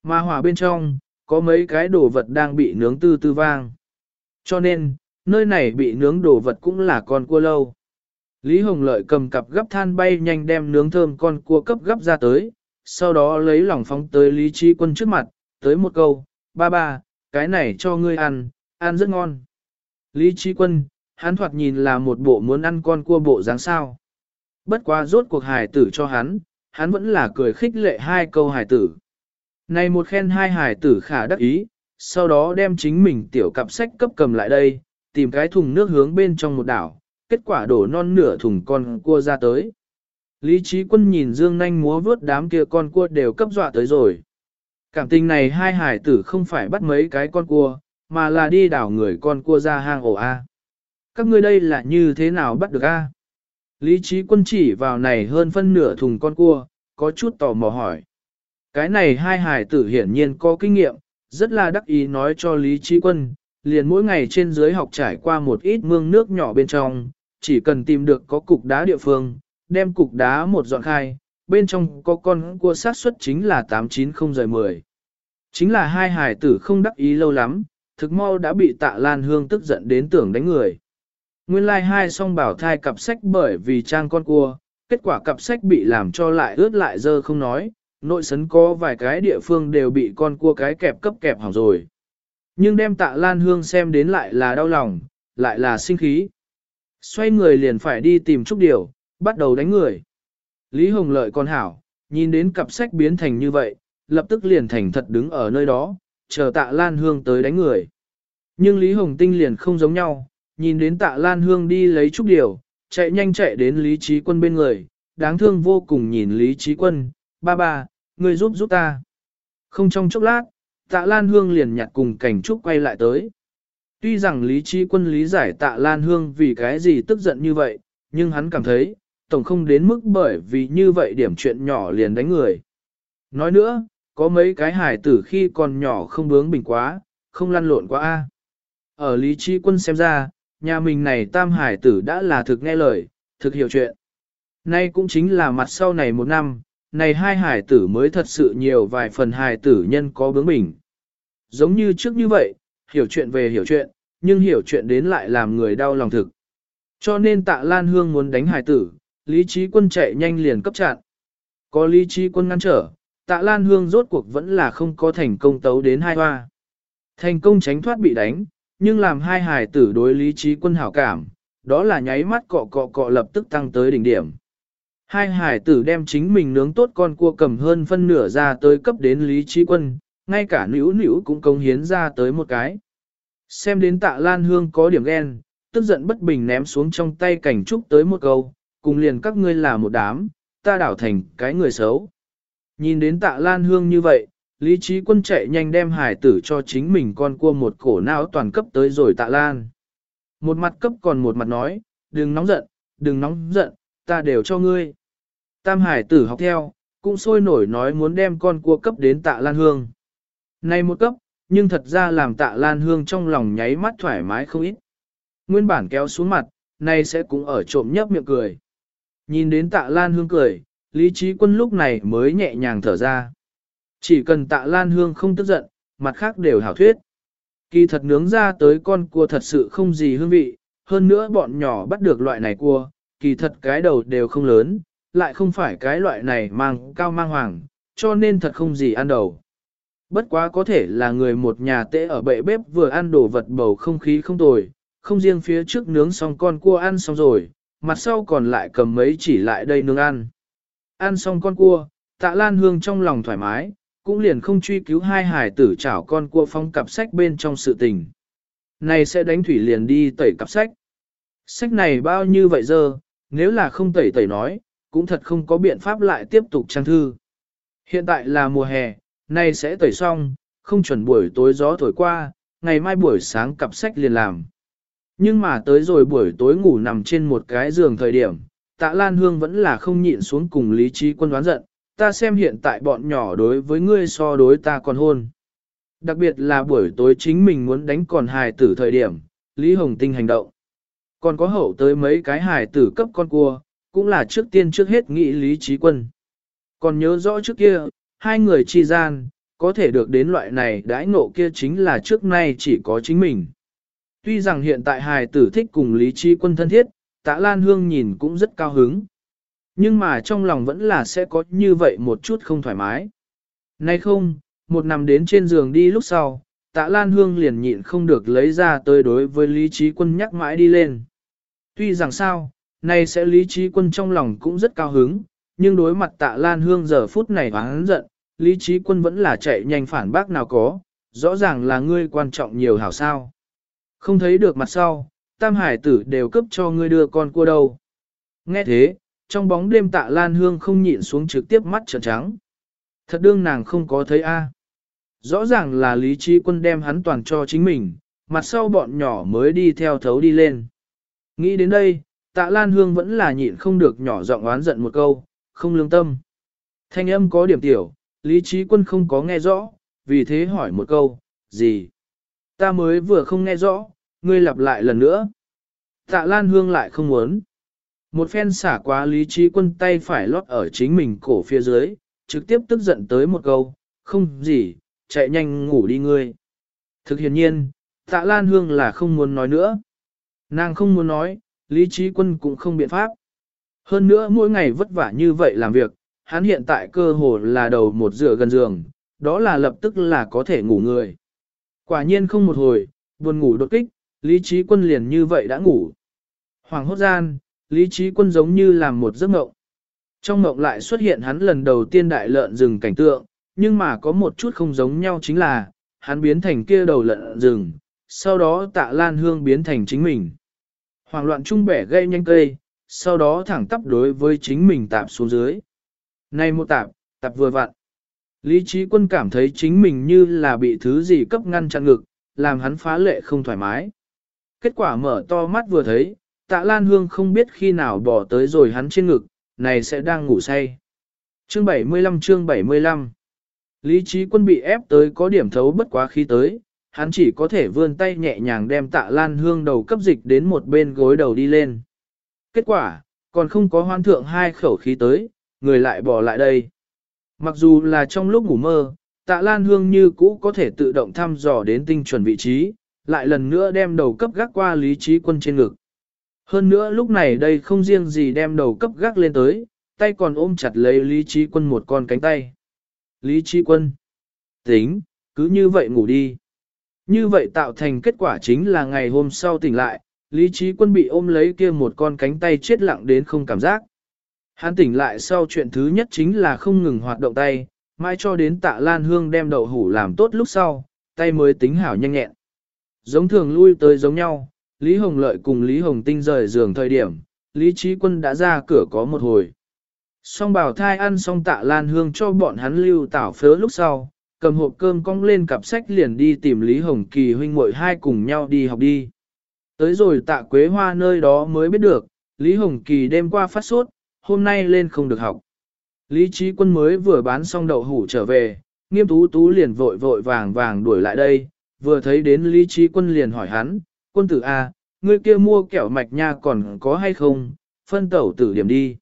Mà hỏa bên trong, có mấy cái đồ vật đang bị nướng tư tư vang. Cho nên, nơi này bị nướng đồ vật cũng là con cua lâu. Lý Hồng Lợi cầm cặp gấp than bay nhanh đem nướng thơm con cua cấp gấp ra tới, sau đó lấy lòng phóng tới Lý Trí Quân trước mặt, tới một câu, ba ba, cái này cho ngươi ăn, ăn rất ngon. Lý Trí Quân, hắn thoạt nhìn là một bộ muốn ăn con cua bộ dáng sao. Bất quá rốt cuộc hài tử cho hắn, hắn vẫn là cười khích lệ hai câu hài tử. Này một khen hai hài tử khả đắc ý, sau đó đem chính mình tiểu cặp sách cấp cầm lại đây, tìm cái thùng nước hướng bên trong một đảo, kết quả đổ non nửa thùng con cua ra tới. Lý trí quân nhìn dương nanh múa vớt đám kia con cua đều cấp dọa tới rồi. Cảm tình này hai hải tử không phải bắt mấy cái con cua, mà là đi đảo người con cua ra hang ổ A. Các ngươi đây là như thế nào bắt được A? Lý trí quân chỉ vào này hơn phân nửa thùng con cua, có chút tò mò hỏi. Cái này hai hải tử hiển nhiên có kinh nghiệm, rất là đắc ý nói cho Lý trí quân, liền mỗi ngày trên dưới học trải qua một ít mương nước nhỏ bên trong, chỉ cần tìm được có cục đá địa phương, đem cục đá một dọn khai, bên trong có con cua sát suất chính là 890-10. Chính là hai hải tử không đắc ý lâu lắm, thực mau đã bị tạ lan hương tức giận đến tưởng đánh người. Nguyên lai like hai song bảo thai cặp sách bởi vì trang con cua, kết quả cặp sách bị làm cho lại ướt lại dơ không nói, nội sấn có vài cái địa phương đều bị con cua cái kẹp cấp kẹp hỏng rồi. Nhưng đem tạ lan hương xem đến lại là đau lòng, lại là sinh khí. Xoay người liền phải đi tìm Trúc Điều, bắt đầu đánh người. Lý Hồng Lợi con hảo, nhìn đến cặp sách biến thành như vậy, lập tức liền thành thật đứng ở nơi đó, chờ tạ Lan Hương tới đánh người. Nhưng Lý Hồng Tinh liền không giống nhau, nhìn đến tạ Lan Hương đi lấy Trúc Điều, chạy nhanh chạy đến Lý Trí Quân bên người, đáng thương vô cùng nhìn Lý Trí Quân, ba ba, người giúp giúp ta. Không trong chốc lát, tạ Lan Hương liền nhặt cùng cảnh Trúc quay lại tới. Tuy rằng Lý Trí Quân lý giải tạ Lan Hương vì cái gì tức giận như vậy, nhưng hắn cảm thấy, tổng không đến mức bởi vì như vậy điểm chuyện nhỏ liền đánh người. Nói nữa, có mấy cái hải tử khi còn nhỏ không bướng bình quá, không lăn lộn quá a. Ở Lý Trí Quân xem ra, nhà mình này tam hải tử đã là thực nghe lời, thực hiểu chuyện. Nay cũng chính là mặt sau này một năm, này hai hải tử mới thật sự nhiều vài phần hải tử nhân có bướng bình Giống như trước như vậy, hiểu chuyện về hiểu chuyện, nhưng hiểu chuyện đến lại làm người đau lòng thực. Cho nên tạ Lan Hương muốn đánh hải tử, lý trí quân chạy nhanh liền cấp chặn. Có lý trí quân ngăn trở, tạ Lan Hương rốt cuộc vẫn là không có thành công tấu đến hai hoa. Thành công tránh thoát bị đánh, nhưng làm hai hải tử đối lý trí quân hảo cảm, đó là nháy mắt cọ cọ cọ lập tức tăng tới đỉnh điểm. Hai hải tử đem chính mình nướng tốt con cua cầm hơn phân nửa ra tới cấp đến lý trí quân, ngay cả nữ nữ cũng công hiến ra tới một cái. Xem đến tạ Lan Hương có điểm ghen, tức giận bất bình ném xuống trong tay cảnh trúc tới một câu, cùng liền các ngươi là một đám, ta đảo thành cái người xấu. Nhìn đến tạ Lan Hương như vậy, Lý trí quân chạy nhanh đem hải tử cho chính mình con cua một cổ não toàn cấp tới rồi tạ Lan. Một mặt cấp còn một mặt nói, đừng nóng giận, đừng nóng giận, ta đều cho ngươi. Tam hải tử học theo, cũng sôi nổi nói muốn đem con cua cấp đến tạ Lan Hương. Này một cấp, nhưng thật ra làm tạ Lan Hương trong lòng nháy mắt thoải mái không ít. Nguyên bản kéo xuống mặt, nay sẽ cũng ở trộm nhấp miệng cười. Nhìn đến tạ Lan Hương cười, Lý Trí Quân lúc này mới nhẹ nhàng thở ra. Chỉ cần tạ Lan Hương không tức giận, mặt khác đều hảo thuyết. Kỳ thật nướng ra tới con cua thật sự không gì hương vị, hơn nữa bọn nhỏ bắt được loại này cua, kỳ thật cái đầu đều không lớn, lại không phải cái loại này mang cao mang hoàng, cho nên thật không gì ăn đầu. Bất quá có thể là người một nhà tệ ở bệ bếp vừa ăn đồ vật bầu không khí không tồi, không riêng phía trước nướng xong con cua ăn xong rồi, mặt sau còn lại cầm mấy chỉ lại đây nướng ăn. Ăn xong con cua, tạ lan hương trong lòng thoải mái, cũng liền không truy cứu hai hải tử chảo con cua phong cặp sách bên trong sự tình. Này sẽ đánh thủy liền đi tẩy cặp sách. Sách này bao nhiêu vậy giờ, nếu là không tẩy tẩy nói, cũng thật không có biện pháp lại tiếp tục trang thư. Hiện tại là mùa hè, nay sẽ tẩy xong, không chuẩn buổi tối gió thổi qua, ngày mai buổi sáng cặp sách liền làm. Nhưng mà tới rồi buổi tối ngủ nằm trên một cái giường thời điểm, tạ Lan Hương vẫn là không nhịn xuống cùng lý trí quân đoán giận, ta xem hiện tại bọn nhỏ đối với ngươi so đối ta còn hôn. Đặc biệt là buổi tối chính mình muốn đánh còn hài tử thời điểm, Lý Hồng Tinh hành động. Còn có hậu tới mấy cái hài tử cấp con cua, cũng là trước tiên trước hết nghĩ Lý Trí Quân. Còn nhớ rõ trước kia, hai người chi gian, có thể được đến loại này đãi ngộ kia chính là trước nay chỉ có chính mình. Tuy rằng hiện tại hài tử thích cùng Lý Trí Quân thân thiết, tạ Lan Hương nhìn cũng rất cao hứng. Nhưng mà trong lòng vẫn là sẽ có như vậy một chút không thoải mái. Nay không, một nằm đến trên giường đi lúc sau, tạ Lan Hương liền nhịn không được lấy ra tới đối với Lý Trí Quân nhắc mãi đi lên. Tuy rằng sao, nay sẽ Lý Trí Quân trong lòng cũng rất cao hứng, nhưng đối mặt tạ Lan Hương giờ phút này hắn giận, Lý Trí Quân vẫn là chạy nhanh phản bác nào có, rõ ràng là ngươi quan trọng nhiều hảo sao. Không thấy được mặt sau, tam hải tử đều cấp cho ngươi đưa con cua đâu. Nghe thế, trong bóng đêm tạ Lan Hương không nhịn xuống trực tiếp mắt trợn trắng. Thật đương nàng không có thấy a. Rõ ràng là lý trí quân đem hắn toàn cho chính mình, mặt sau bọn nhỏ mới đi theo thấu đi lên. Nghĩ đến đây, tạ Lan Hương vẫn là nhịn không được nhỏ giọng oán giận một câu, không lương tâm. Thanh âm có điểm tiểu, lý trí quân không có nghe rõ, vì thế hỏi một câu, gì? Ta mới vừa không nghe rõ, ngươi lặp lại lần nữa. Tạ Lan Hương lại không muốn. Một phen xả quá lý trí quân tay phải lót ở chính mình cổ phía dưới, trực tiếp tức giận tới một câu, không gì, chạy nhanh ngủ đi ngươi. Thực hiện nhiên, tạ Lan Hương là không muốn nói nữa. Nàng không muốn nói, lý trí quân cũng không biện pháp. Hơn nữa mỗi ngày vất vả như vậy làm việc, hắn hiện tại cơ hồ là đầu một rửa gần giường, đó là lập tức là có thể ngủ người. Quả nhiên không một hồi, buồn ngủ đột kích, lý trí quân liền như vậy đã ngủ. Hoàng hốt gian, lý trí quân giống như làm một giấc mộng. Trong mộng lại xuất hiện hắn lần đầu tiên đại lợn rừng cảnh tượng, nhưng mà có một chút không giống nhau chính là, hắn biến thành kia đầu lợn rừng, sau đó tạ lan hương biến thành chính mình. Hoàng loạn trung bẻ gây nhanh cây, sau đó thẳng tắp đối với chính mình tạp xuống dưới. Này một tạp, tạp vừa vặn. Lý trí quân cảm thấy chính mình như là bị thứ gì cấp ngăn chặn ngực, làm hắn phá lệ không thoải mái. Kết quả mở to mắt vừa thấy, tạ Lan Hương không biết khi nào bỏ tới rồi hắn trên ngực, này sẽ đang ngủ say. Chương 75 chương 75 Lý trí quân bị ép tới có điểm thấu bất quá khi tới, hắn chỉ có thể vươn tay nhẹ nhàng đem tạ Lan Hương đầu cấp dịch đến một bên gối đầu đi lên. Kết quả, còn không có hoan thượng hai khẩu khí tới, người lại bỏ lại đây. Mặc dù là trong lúc ngủ mơ, tạ Lan Hương như cũ có thể tự động thăm dò đến tinh chuẩn vị trí, lại lần nữa đem đầu cấp gác qua lý trí quân trên ngực. Hơn nữa lúc này đây không riêng gì đem đầu cấp gác lên tới, tay còn ôm chặt lấy lý trí quân một con cánh tay. Lý trí quân. Tính, cứ như vậy ngủ đi. Như vậy tạo thành kết quả chính là ngày hôm sau tỉnh lại, lý trí quân bị ôm lấy kia một con cánh tay chết lặng đến không cảm giác. Hắn tỉnh lại sau chuyện thứ nhất chính là không ngừng hoạt động tay, mãi cho đến tạ Lan Hương đem đậu hủ làm tốt lúc sau, tay mới tính hảo nhanh nhẹn. Giống thường lui tới giống nhau, Lý Hồng Lợi cùng Lý Hồng Tinh rời giường thời điểm, Lý Trí Quân đã ra cửa có một hồi. Song bảo thai ăn xong tạ Lan Hương cho bọn hắn lưu tảo phớ lúc sau, cầm hộp cơm cong lên cặp sách liền đi tìm Lý Hồng Kỳ huynh muội hai cùng nhau đi học đi. Tới rồi tạ Quế Hoa nơi đó mới biết được, Lý Hồng Kỳ đêm qua phát sốt, hôm nay lên không được học. Lý Trí Quân mới vừa bán xong đậu hủ trở về, nghiêm tú tú liền vội vội vàng vàng đuổi lại đây, vừa thấy đến Lý Trí Quân liền hỏi hắn, quân tử A, ngươi kia mua kẹo mạch nha còn có hay không, phân tẩu tử điểm đi.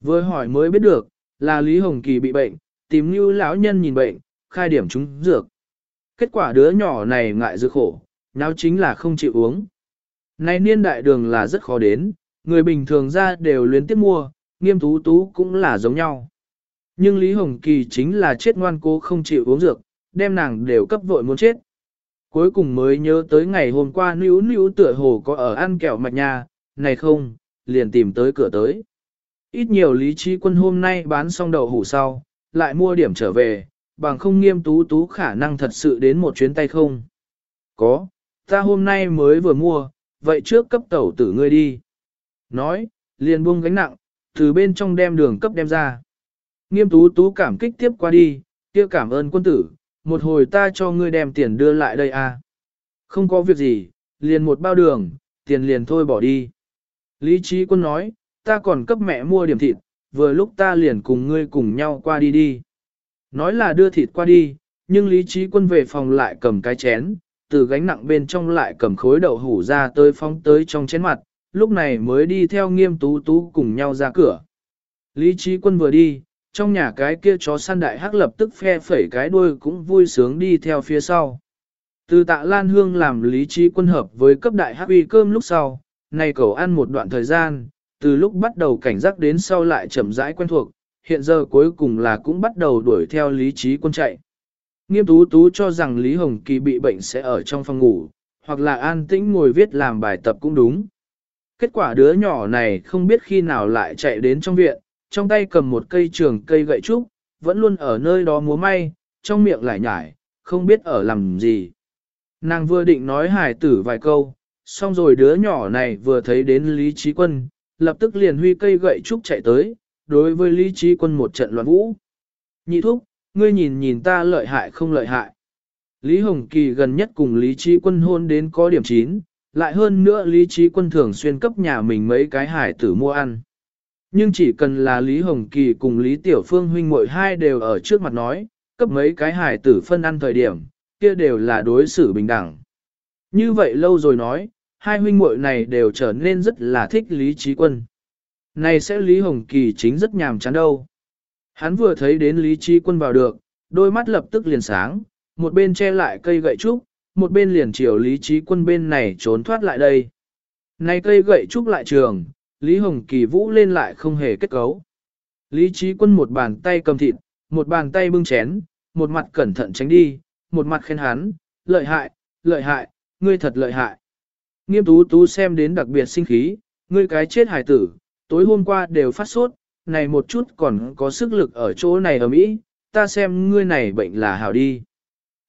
Vừa hỏi mới biết được, là Lý Hồng Kỳ bị bệnh, tìm như lão nhân nhìn bệnh, khai điểm chúng dược. Kết quả đứa nhỏ này ngại dược khổ, nào chính là không chịu uống. Này niên đại đường là rất khó đến, người bình thường ra đều luyến tiếp mua, nghiêm tú tú cũng là giống nhau. Nhưng Lý Hồng Kỳ chính là chết ngoan cố không chịu uống dược, đem nàng đều cấp vội muốn chết. Cuối cùng mới nhớ tới ngày hôm qua níu níu tựa hồ có ở ăn kẹo mạch nhà này không, liền tìm tới cửa tới. Ít nhiều lý trí quân hôm nay bán xong đậu hủ sau, lại mua điểm trở về, bằng không nghiêm tú tú khả năng thật sự đến một chuyến tay không. Có, ta hôm nay mới vừa mua, vậy trước cấp tẩu tử ngươi đi. Nói, liền buông gánh nặng, từ bên trong đem đường cấp đem ra. Nghiêm tú tú cảm kích tiếp qua đi, kia cảm ơn quân tử, một hồi ta cho ngươi đem tiền đưa lại đây à. Không có việc gì, liền một bao đường, tiền liền thôi bỏ đi. Lý trí quân nói, ta còn cấp mẹ mua điểm thịt, vừa lúc ta liền cùng ngươi cùng nhau qua đi đi. Nói là đưa thịt qua đi, nhưng lý trí quân về phòng lại cầm cái chén, từ gánh nặng bên trong lại cầm khối đậu hủ ra tới phóng tới trong chén mặt, lúc này mới đi theo nghiêm tú tú cùng nhau ra cửa. Lý trí quân vừa đi, trong nhà cái kia chó săn đại hắc lập tức phe phẩy cái đuôi cũng vui sướng đi theo phía sau. Từ tạ Lan Hương làm lý trí quân hợp với cấp đại hắc uy cơm lúc sau, này cầu ăn một đoạn thời gian, từ lúc bắt đầu cảnh giác đến sau lại chậm rãi quen thuộc, hiện giờ cuối cùng là cũng bắt đầu đuổi theo lý trí quân chạy. Nghiêm tú tú cho rằng Lý Hồng Kỳ bị bệnh sẽ ở trong phòng ngủ, hoặc là an tĩnh ngồi viết làm bài tập cũng đúng. Kết quả đứa nhỏ này không biết khi nào lại chạy đến trong viện, trong tay cầm một cây trường cây gậy trúc, vẫn luôn ở nơi đó múa may, trong miệng lại nhải, không biết ở làm gì. Nàng vừa định nói hài tử vài câu, xong rồi đứa nhỏ này vừa thấy đến Lý Trí Quân, lập tức liền huy cây gậy trúc chạy tới, đối với Lý Trí Quân một trận loạn vũ. Nhị thúc, ngươi nhìn nhìn ta lợi hại không lợi hại. Lý Hồng Kỳ gần nhất cùng Lý Trí Quân hôn đến có điểm chín, lại hơn nữa Lý Trí Quân thường xuyên cấp nhà mình mấy cái hải tử mua ăn. Nhưng chỉ cần là Lý Hồng Kỳ cùng Lý Tiểu Phương huynh muội hai đều ở trước mặt nói, cấp mấy cái hải tử phân ăn thời điểm, kia đều là đối xử bình đẳng. Như vậy lâu rồi nói, hai huynh muội này đều trở nên rất là thích Lý Trí Quân. Này sẽ Lý Hồng Kỳ chính rất nhàm chán đâu. Hắn vừa thấy đến Lý Trí Quân vào được, đôi mắt lập tức liền sáng, một bên che lại cây gậy trúc, một bên liền chiều Lý Trí Quân bên này trốn thoát lại đây. Này cây gậy trúc lại trường, Lý Hồng Kỳ vũ lên lại không hề kết cấu. Lý Trí Quân một bàn tay cầm thịt, một bàn tay bưng chén, một mặt cẩn thận tránh đi, một mặt khen hắn, lợi hại, lợi hại, ngươi thật lợi hại. Nghiêm tú tú xem đến đặc biệt sinh khí, ngươi cái chết hải tử, tối hôm qua đều phát sốt, này một chút còn có sức lực ở chỗ này ở Mỹ, ta xem ngươi này bệnh là hảo đi.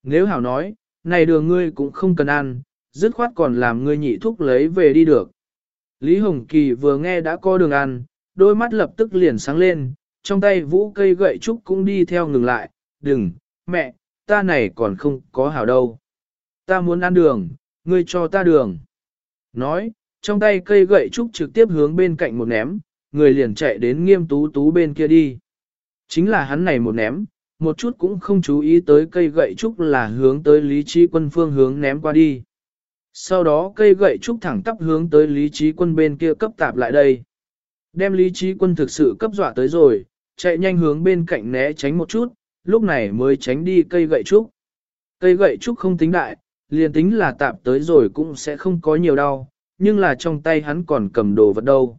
Nếu hảo nói, này đường ngươi cũng không cần ăn, dứt khoát còn làm ngươi nhị thuốc lấy về đi được. Lý Hồng Kỳ vừa nghe đã có đường ăn, đôi mắt lập tức liền sáng lên, trong tay vũ cây gậy trúc cũng đi theo ngừng lại, đừng, mẹ, ta này còn không có hảo đâu. Ta muốn ăn đường, ngươi cho ta đường. Nói, trong tay cây gậy trúc trực tiếp hướng bên cạnh một ném, người liền chạy đến nghiêm tú tú bên kia đi. Chính là hắn này một ném, một chút cũng không chú ý tới cây gậy trúc là hướng tới lý trí quân phương hướng ném qua đi. Sau đó cây gậy trúc thẳng tắp hướng tới lý trí quân bên kia cấp tạp lại đây. Đem lý trí quân thực sự cấp dọa tới rồi, chạy nhanh hướng bên cạnh né tránh một chút, lúc này mới tránh đi cây gậy trúc. Cây gậy trúc không tính đại, liền tính là tạp tới rồi cũng sẽ không có nhiều đau, nhưng là trong tay hắn còn cầm đồ vật đâu.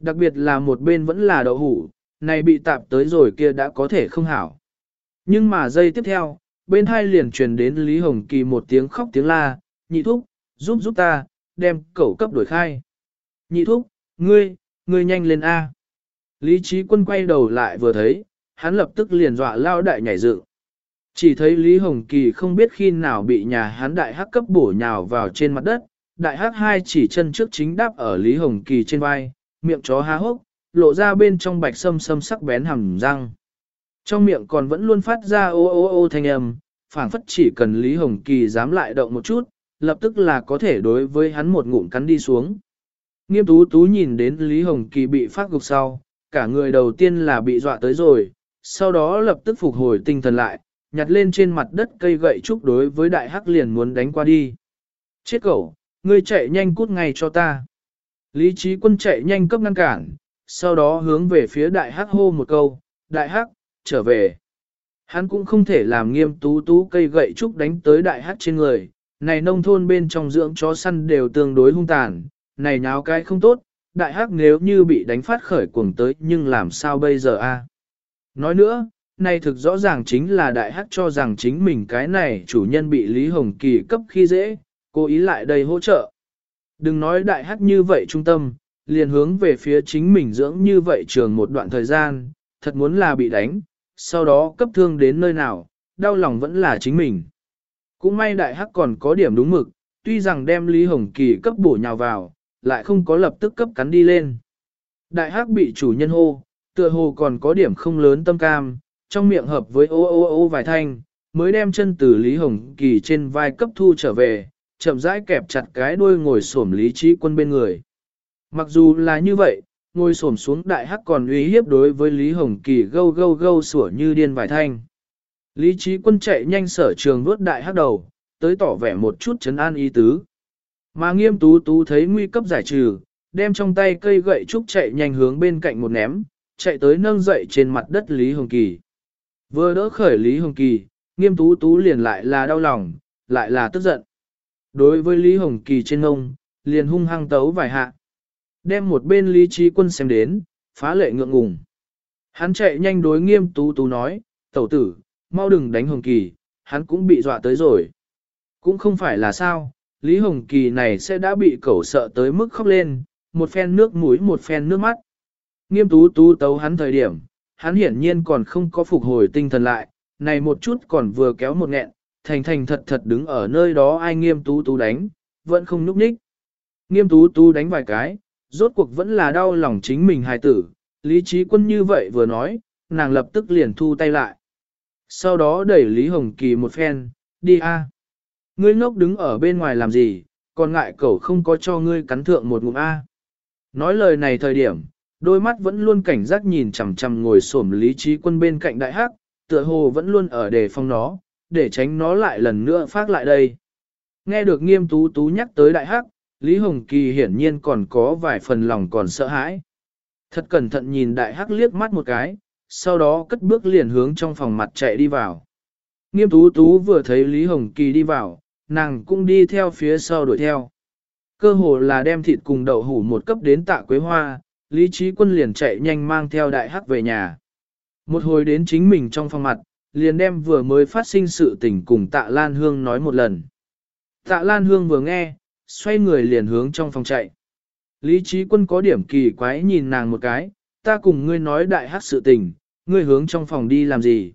Đặc biệt là một bên vẫn là đậu hủ, này bị tạp tới rồi kia đã có thể không hảo. Nhưng mà giây tiếp theo, bên hai liền truyền đến Lý Hồng Kỳ một tiếng khóc tiếng la, nhị thúc, giúp giúp ta, đem cẩu cấp đổi khai. Nhị thúc, ngươi, ngươi nhanh lên A. Lý trí quân quay đầu lại vừa thấy, hắn lập tức liền dọa lao đại nhảy dựng. Chỉ thấy Lý Hồng Kỳ không biết khi nào bị nhà hắn đại hắc cấp bổ nhào vào trên mặt đất, đại hắc hai chỉ chân trước chính đáp ở Lý Hồng Kỳ trên vai, miệng chó há hốc, lộ ra bên trong bạch sâm sâm sắc bén hầm răng. Trong miệng còn vẫn luôn phát ra ô ô ô thanh âm, phảng phất chỉ cần Lý Hồng Kỳ dám lại động một chút, lập tức là có thể đối với hắn một ngụm cắn đi xuống. Nghiêm tú tú nhìn đến Lý Hồng Kỳ bị phát gục sau, cả người đầu tiên là bị dọa tới rồi, sau đó lập tức phục hồi tinh thần lại, nhặt lên trên mặt đất cây gậy trúc đối với đại hắc liền muốn đánh qua đi. Chết cậu, ngươi chạy nhanh cút ngay cho ta. Lý trí quân chạy nhanh cấp ngăn cản, sau đó hướng về phía đại hắc hô một câu, đại hắc, trở về. Hắn cũng không thể làm nghiêm tú tú cây gậy trúc đánh tới đại hắc trên người, này nông thôn bên trong dưỡng chó săn đều tương đối hung tàn, này nháo cái không tốt, đại hắc nếu như bị đánh phát khởi cuồng tới nhưng làm sao bây giờ a? Nói nữa, này thực rõ ràng chính là đại hắc cho rằng chính mình cái này chủ nhân bị Lý Hồng Kỳ cấp khi dễ, cố ý lại đây hỗ trợ. Đừng nói đại hắc như vậy trung tâm, liền hướng về phía chính mình dưỡng như vậy trường một đoạn thời gian, thật muốn là bị đánh, sau đó cấp thương đến nơi nào, đau lòng vẫn là chính mình. Cũng may đại hắc còn có điểm đúng mực, tuy rằng đem Lý Hồng Kỳ cấp bổ nhào vào, lại không có lập tức cấp cắn đi lên. Đại hắc bị chủ nhân hô, tựa hồ còn có điểm không lớn tâm cam, trong miệng hợp với ô ô ô vài thanh, mới đem chân từ Lý Hồng Kỳ trên vai cấp thu trở về, chậm rãi kẹp chặt cái đuôi ngồi xổm Lý Trí Quân bên người. Mặc dù là như vậy, ngồi xổm xuống đại hắc còn uy hiếp đối với Lý Hồng Kỳ gâu gâu gâu sủa như điên vài thanh. Lý trí quân chạy nhanh sở trường vuốt đại hắc đầu, tới tỏ vẻ một chút chấn an ý tứ. Mà nghiêm tú tú thấy nguy cấp giải trừ, đem trong tay cây gậy trúc chạy nhanh hướng bên cạnh một ném, chạy tới nâng dậy trên mặt đất Lý Hồng Kỳ. Vừa đỡ khởi Lý Hồng Kỳ, nghiêm tú tú liền lại là đau lòng, lại là tức giận. Đối với Lý Hồng Kỳ trên ngông, liền hung hăng tấu vài hạ. Đem một bên Lý Trí Quân xem đến, phá lệ ngượng ngùng. Hắn chạy nhanh đối nghiêm tú tú nói, tẩu tử, mau đừng đánh Hồng Kỳ, hắn cũng bị dọa tới rồi. Cũng không phải là sao, Lý Hồng Kỳ này sẽ đã bị cẩu sợ tới mức khóc lên, một phen nước mũi một phen nước mắt. Nghiêm tú tú tấu hắn thời điểm, hắn hiển nhiên còn không có phục hồi tinh thần lại, này một chút còn vừa kéo một nghẹn, thành thành thật thật đứng ở nơi đó ai nghiêm tú tú đánh, vẫn không núp ních. Nghiêm tú tú đánh vài cái, rốt cuộc vẫn là đau lòng chính mình hài tử, lý trí quân như vậy vừa nói, nàng lập tức liền thu tay lại. Sau đó đẩy Lý Hồng Kỳ một phen, đi a. Ngươi ngốc đứng ở bên ngoài làm gì, còn ngại cậu không có cho ngươi cắn thượng một ngụm a. Nói lời này thời điểm, đôi mắt vẫn luôn cảnh giác nhìn chằm chằm ngồi xổm lý trí quân bên cạnh đại hắc, tựa hồ vẫn luôn ở đề phòng nó, để tránh nó lại lần nữa phát lại đây. Nghe được nghiêm tú tú nhắc tới đại hắc, Lý Hồng Kỳ hiển nhiên còn có vài phần lòng còn sợ hãi. Thật cẩn thận nhìn đại hắc liếc mắt một cái, sau đó cất bước liền hướng trong phòng mặt chạy đi vào. Nghiêm tú tú vừa thấy Lý Hồng Kỳ đi vào, nàng cũng đi theo phía sau đuổi theo. Cơ hồ là đem thịt cùng đậu hủ một cấp đến tạ quế hoa, Lý Trí Quân liền chạy nhanh mang theo đại hắc về nhà. Một hồi đến chính mình trong phòng mặt, liền đem vừa mới phát sinh sự tình cùng tạ Lan Hương nói một lần. Tạ Lan Hương vừa nghe, xoay người liền hướng trong phòng chạy. Lý trí quân có điểm kỳ quái nhìn nàng một cái, ta cùng ngươi nói đại hát sự tình, ngươi hướng trong phòng đi làm gì.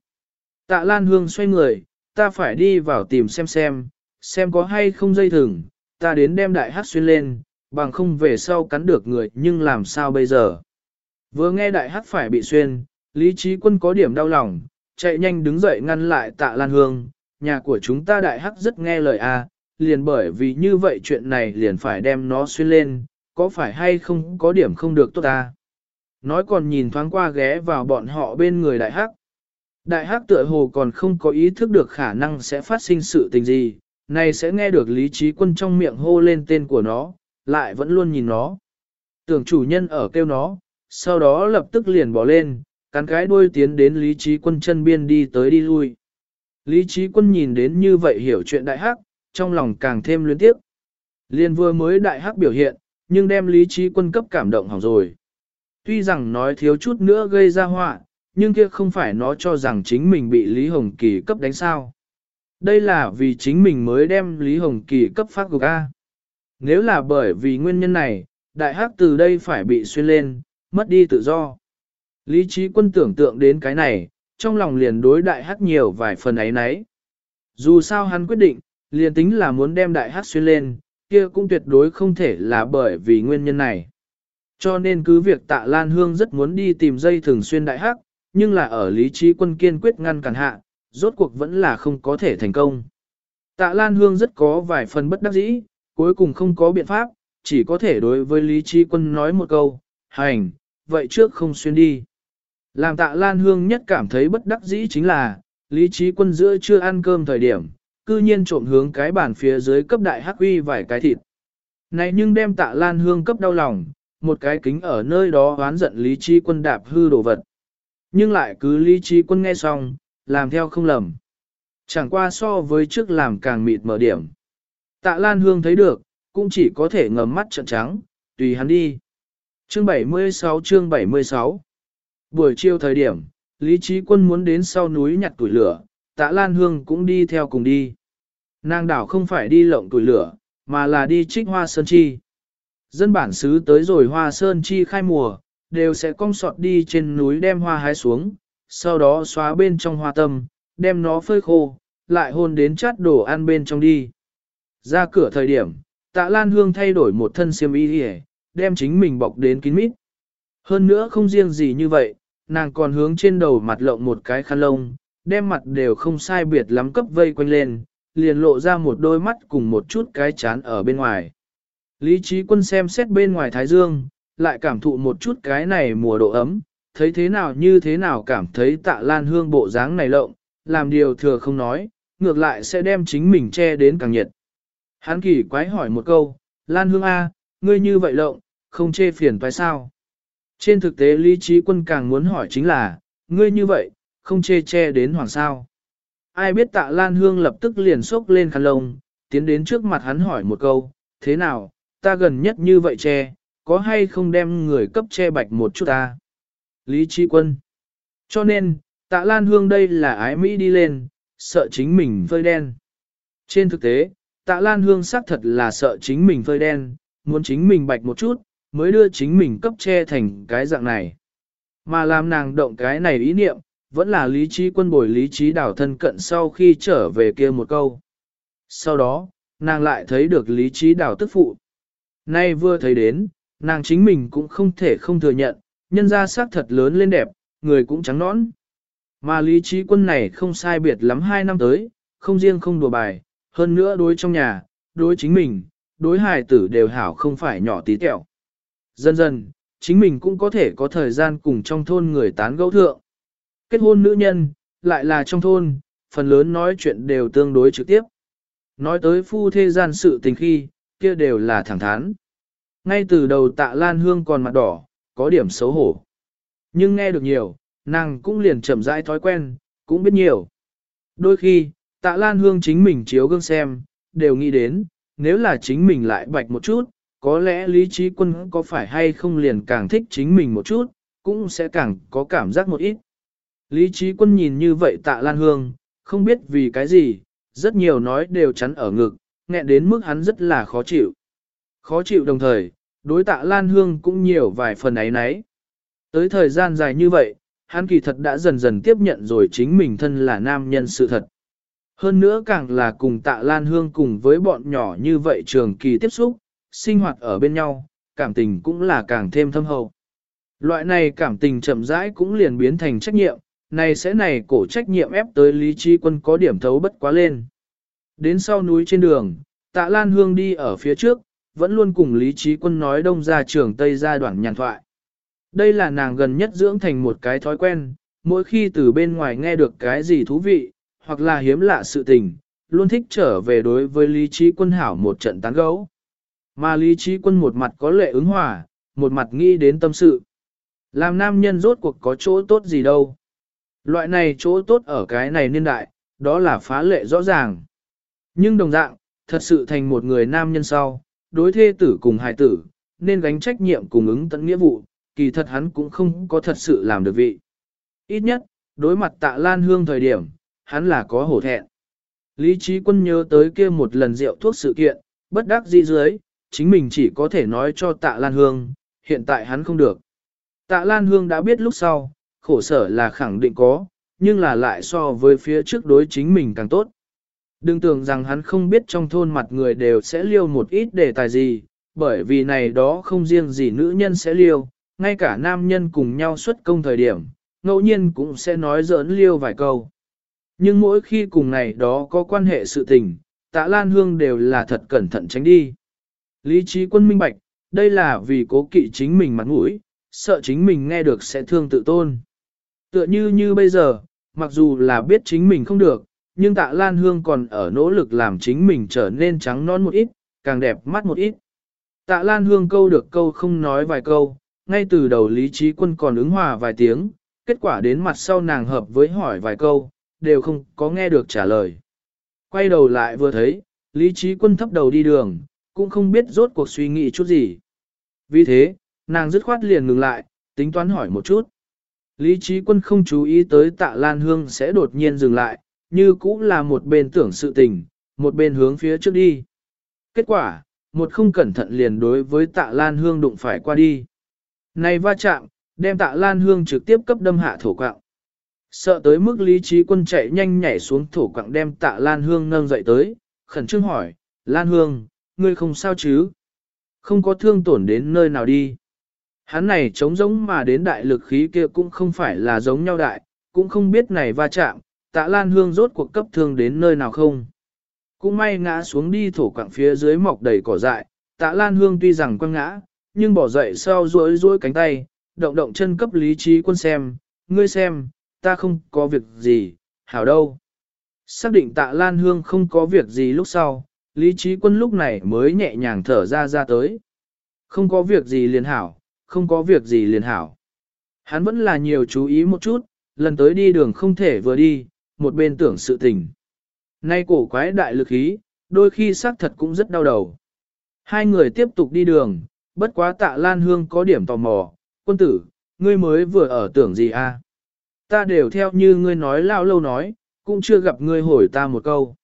Tạ Lan Hương xoay người, ta phải đi vào tìm xem xem, xem có hay không dây thừng, ta đến đem đại hát xuyên lên, bằng không về sau cắn được người nhưng làm sao bây giờ. Vừa nghe đại hát phải bị xuyên, Lý trí quân có điểm đau lòng, chạy nhanh đứng dậy ngăn lại tạ Lan Hương, nhà của chúng ta đại hắc rất nghe lời a, liền bởi vì như vậy chuyện này liền phải đem nó xuyên lên, có phải hay không có điểm không được tốt ta. Nói còn nhìn thoáng qua ghé vào bọn họ bên người đại hắc. Đại hắc tựa hồ còn không có ý thức được khả năng sẽ phát sinh sự tình gì, này sẽ nghe được lý trí quân trong miệng hô lên tên của nó, lại vẫn luôn nhìn nó. Tưởng chủ nhân ở kêu nó, sau đó lập tức liền bỏ lên, cắn cái đuôi tiến đến lý trí quân chân biên đi tới đi lui. Lý trí quân nhìn đến như vậy hiểu chuyện đại hắc, trong lòng càng thêm luyến tiếp. Liên vừa mới đại hắc biểu hiện, nhưng đem lý trí quân cấp cảm động hỏng rồi. Tuy rằng nói thiếu chút nữa gây ra họa, nhưng kia không phải nó cho rằng chính mình bị Lý Hồng Kỳ cấp đánh sao. Đây là vì chính mình mới đem Lý Hồng Kỳ cấp phát gục A. Nếu là bởi vì nguyên nhân này, đại hắc từ đây phải bị xuyên lên, mất đi tự do. Lý trí quân tưởng tượng đến cái này, trong lòng liền đối đại hắc nhiều vài phần ấy nấy. Dù sao hắn quyết định, liền tính là muốn đem đại hắc xuyên lên, kia cũng tuyệt đối không thể là bởi vì nguyên nhân này. Cho nên cứ việc tạ Lan Hương rất muốn đi tìm dây thường xuyên đại hắc, nhưng là ở lý trí quân kiên quyết ngăn cản hạ, rốt cuộc vẫn là không có thể thành công. Tạ Lan Hương rất có vài phần bất đắc dĩ, cuối cùng không có biện pháp, chỉ có thể đối với lý trí quân nói một câu, hành, vậy trước không xuyên đi. Làm tạ Lan Hương nhất cảm thấy bất đắc dĩ chính là, lý trí quân giữa chưa ăn cơm thời điểm, cư nhiên trộm hướng cái bàn phía dưới cấp đại hắc uy vài cái thịt. Này nhưng đem tạ Lan Hương cấp đau lòng, một cái kính ở nơi đó oán giận lý trí quân đạp hư đồ vật. Nhưng lại cứ lý trí quân nghe xong, làm theo không lầm. Chẳng qua so với trước làm càng mịt mở điểm. Tạ Lan Hương thấy được, cũng chỉ có thể ngầm mắt trợn trắng, tùy hắn đi. Chương 76 chương 76 Buổi chiều thời điểm, Lý Trí Quân muốn đến sau núi nhặt tuổi lửa, tạ Lan Hương cũng đi theo cùng đi. Nàng đảo không phải đi lộng tuổi lửa, mà là đi trích hoa sơn chi. Dân bản xứ tới rồi hoa sơn chi khai mùa, đều sẽ cong sọt đi trên núi đem hoa hái xuống, sau đó xóa bên trong hoa tâm, đem nó phơi khô, lại hôn đến chát đồ ăn bên trong đi. Ra cửa thời điểm, tạ Lan Hương thay đổi một thân xiêm y hề, đem chính mình bọc đến kín mít. Hơn nữa không riêng gì như vậy, nàng còn hướng trên đầu mặt lộng một cái khăn lông, đem mặt đều không sai biệt lắm cấp vây quanh lên, liền lộ ra một đôi mắt cùng một chút cái chán ở bên ngoài. Lý trí quân xem xét bên ngoài Thái Dương, lại cảm thụ một chút cái này mùa độ ấm, thấy thế nào như thế nào cảm thấy tạ lan hương bộ dáng này lộng, làm điều thừa không nói, ngược lại sẽ đem chính mình che đến càng nhiệt. Hán kỳ quái hỏi một câu, Lan Hương A, ngươi như vậy lộng, không chê phiền phải sao? Trên thực tế lý trí quân càng muốn hỏi chính là, ngươi như vậy, không chê che đến hoàng sao. Ai biết tạ Lan Hương lập tức liền sốc lên khăn lông, tiến đến trước mặt hắn hỏi một câu, thế nào, ta gần nhất như vậy che, có hay không đem người cấp che bạch một chút ta? Lý trí quân. Cho nên, tạ Lan Hương đây là ái Mỹ đi lên, sợ chính mình phơi đen. Trên thực tế, tạ Lan Hương xác thật là sợ chính mình phơi đen, muốn chính mình bạch một chút, mới đưa chính mình cấp che thành cái dạng này. Mà làm nàng động cái này ý niệm, vẫn là lý trí quân bồi lý trí đảo thân cận sau khi trở về kia một câu. Sau đó, nàng lại thấy được lý trí đảo tức phụ. Nay vừa thấy đến, nàng chính mình cũng không thể không thừa nhận, nhân ra sắc thật lớn lên đẹp, người cũng trắng nõn. Mà lý trí quân này không sai biệt lắm hai năm tới, không riêng không đùa bài, hơn nữa đối trong nhà, đối chính mình, đối hài tử đều hảo không phải nhỏ tí tẹo. Dần dần, chính mình cũng có thể có thời gian cùng trong thôn người tán gẫu thượng. Kết hôn nữ nhân, lại là trong thôn, phần lớn nói chuyện đều tương đối trực tiếp. Nói tới phu thê gian sự tình khi, kia đều là thẳng thắn. Ngay từ đầu tạ Lan Hương còn mặt đỏ, có điểm xấu hổ. Nhưng nghe được nhiều, nàng cũng liền chậm rãi thói quen, cũng biết nhiều. Đôi khi, tạ Lan Hương chính mình chiếu gương xem, đều nghĩ đến, nếu là chính mình lại bạch một chút, có lẽ lý trí quân có phải hay không liền càng thích chính mình một chút, cũng sẽ càng có cảm giác một ít. Lý trí quân nhìn như vậy tạ Lan Hương, không biết vì cái gì, rất nhiều nói đều chắn ở ngực, nghẹn đến mức hắn rất là khó chịu. Khó chịu đồng thời, Đối tạ Lan Hương cũng nhiều vài phần ấy nấy. Tới thời gian dài như vậy, hắn kỳ thật đã dần dần tiếp nhận rồi chính mình thân là nam nhân sự thật. Hơn nữa càng là cùng tạ Lan Hương cùng với bọn nhỏ như vậy trường kỳ tiếp xúc, sinh hoạt ở bên nhau, cảm tình cũng là càng thêm thâm hậu. Loại này cảm tình chậm rãi cũng liền biến thành trách nhiệm, này sẽ này cổ trách nhiệm ép tới lý trí quân có điểm thấu bất quá lên. Đến sau núi trên đường, tạ Lan Hương đi ở phía trước, vẫn luôn cùng lý trí quân nói đông ra trường Tây gia đoạn nhàn thoại. Đây là nàng gần nhất dưỡng thành một cái thói quen, mỗi khi từ bên ngoài nghe được cái gì thú vị, hoặc là hiếm lạ sự tình, luôn thích trở về đối với lý trí quân hảo một trận tán gấu. Mà lý trí quân một mặt có lệ ứng hòa, một mặt nghĩ đến tâm sự. Làm nam nhân rốt cuộc có chỗ tốt gì đâu. Loại này chỗ tốt ở cái này niên đại, đó là phá lệ rõ ràng. Nhưng đồng dạng, thật sự thành một người nam nhân sau, đối thê tử cùng hài tử, nên gánh trách nhiệm cùng ứng tận nghĩa vụ, kỳ thật hắn cũng không có thật sự làm được vị. Ít nhất, đối mặt tạ lan hương thời điểm, hắn là có hổ thẹn. Lý trí quân nhớ tới kia một lần rượu thuốc sự kiện, bất đắc dĩ dưới, chính mình chỉ có thể nói cho tạ lan hương, hiện tại hắn không được. Tạ lan hương đã biết lúc sau, khổ sở là khẳng định có, nhưng là lại so với phía trước đối chính mình càng tốt. Đừng tưởng rằng hắn không biết trong thôn mặt người đều sẽ liêu một ít đề tài gì, bởi vì này đó không riêng gì nữ nhân sẽ liêu, ngay cả nam nhân cùng nhau xuất công thời điểm, ngẫu nhiên cũng sẽ nói giỡn liêu vài câu. Nhưng mỗi khi cùng này đó có quan hệ sự tình, tạ Lan Hương đều là thật cẩn thận tránh đi. Lý trí quân minh bạch, đây là vì cố kỵ chính mình mặt mũi, sợ chính mình nghe được sẽ thương tự tôn. Tựa như như bây giờ, mặc dù là biết chính mình không được, nhưng tạ Lan Hương còn ở nỗ lực làm chính mình trở nên trắng non một ít, càng đẹp mắt một ít. Tạ Lan Hương câu được câu không nói vài câu, ngay từ đầu lý trí quân còn ứng hòa vài tiếng, kết quả đến mặt sau nàng hợp với hỏi vài câu, đều không có nghe được trả lời. Quay đầu lại vừa thấy, lý trí quân thấp đầu đi đường, cũng không biết rốt cuộc suy nghĩ chút gì. Vì thế, nàng dứt khoát liền ngừng lại, tính toán hỏi một chút. Lý trí quân không chú ý tới tạ Lan Hương sẽ đột nhiên dừng lại, như cũng là một bên tưởng sự tình, một bên hướng phía trước đi. Kết quả, một không cẩn thận liền đối với tạ Lan Hương đụng phải qua đi. Này va chạm, đem tạ Lan Hương trực tiếp cấp đâm hạ thổ quạng. Sợ tới mức lý trí quân chạy nhanh nhảy xuống thổ quạng đem tạ Lan Hương nâng dậy tới, khẩn trương hỏi, Lan Hương, ngươi không sao chứ? Không có thương tổn đến nơi nào đi. Hắn này trống giống mà đến đại lực khí kia cũng không phải là giống nhau đại, cũng không biết này va chạm, tạ Lan Hương rốt cuộc cấp thương đến nơi nào không. Cũng may ngã xuống đi thổ quảng phía dưới mọc đầy cỏ dại, tạ Lan Hương tuy rằng quăng ngã, nhưng bỏ dậy sau duỗi duỗi cánh tay, động động chân cấp lý trí quân xem, ngươi xem, ta không có việc gì, hảo đâu. Xác định tạ Lan Hương không có việc gì lúc sau, lý trí quân lúc này mới nhẹ nhàng thở ra ra tới. Không có việc gì liền hảo, không có việc gì liền hảo. Hắn vẫn là nhiều chú ý một chút, lần tới đi đường không thể vừa đi, một bên tưởng sự tình. Nay cổ quái đại lực ý, đôi khi xác thật cũng rất đau đầu. Hai người tiếp tục đi đường, bất quá tạ Lan Hương có điểm tò mò, quân tử, ngươi mới vừa ở tưởng gì a? À? Ta đều theo như ngươi nói lao lâu nói, cũng chưa gặp ngươi hỏi ta một câu.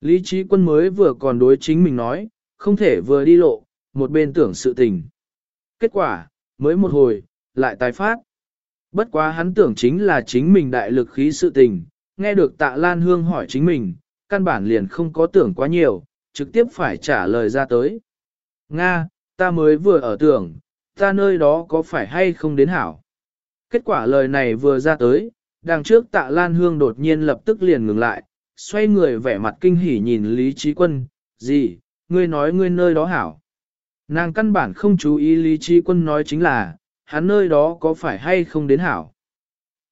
Lý trí quân mới vừa còn đối chính mình nói, không thể vừa đi lộ, một bên tưởng sự tình. Kết quả, mới một hồi, lại tái phát. Bất quá hắn tưởng chính là chính mình đại lực khí sự tình, nghe được tạ Lan Hương hỏi chính mình, căn bản liền không có tưởng quá nhiều, trực tiếp phải trả lời ra tới. Nga, ta mới vừa ở tưởng, ta nơi đó có phải hay không đến hảo. Kết quả lời này vừa ra tới, đằng trước tạ Lan Hương đột nhiên lập tức liền ngừng lại, xoay người vẻ mặt kinh hỉ nhìn Lý Trí Quân, gì, ngươi nói ngươi nơi đó hảo. Nàng căn bản không chú ý Lý Trí Quân nói chính là, hắn nơi đó có phải hay không đến hảo.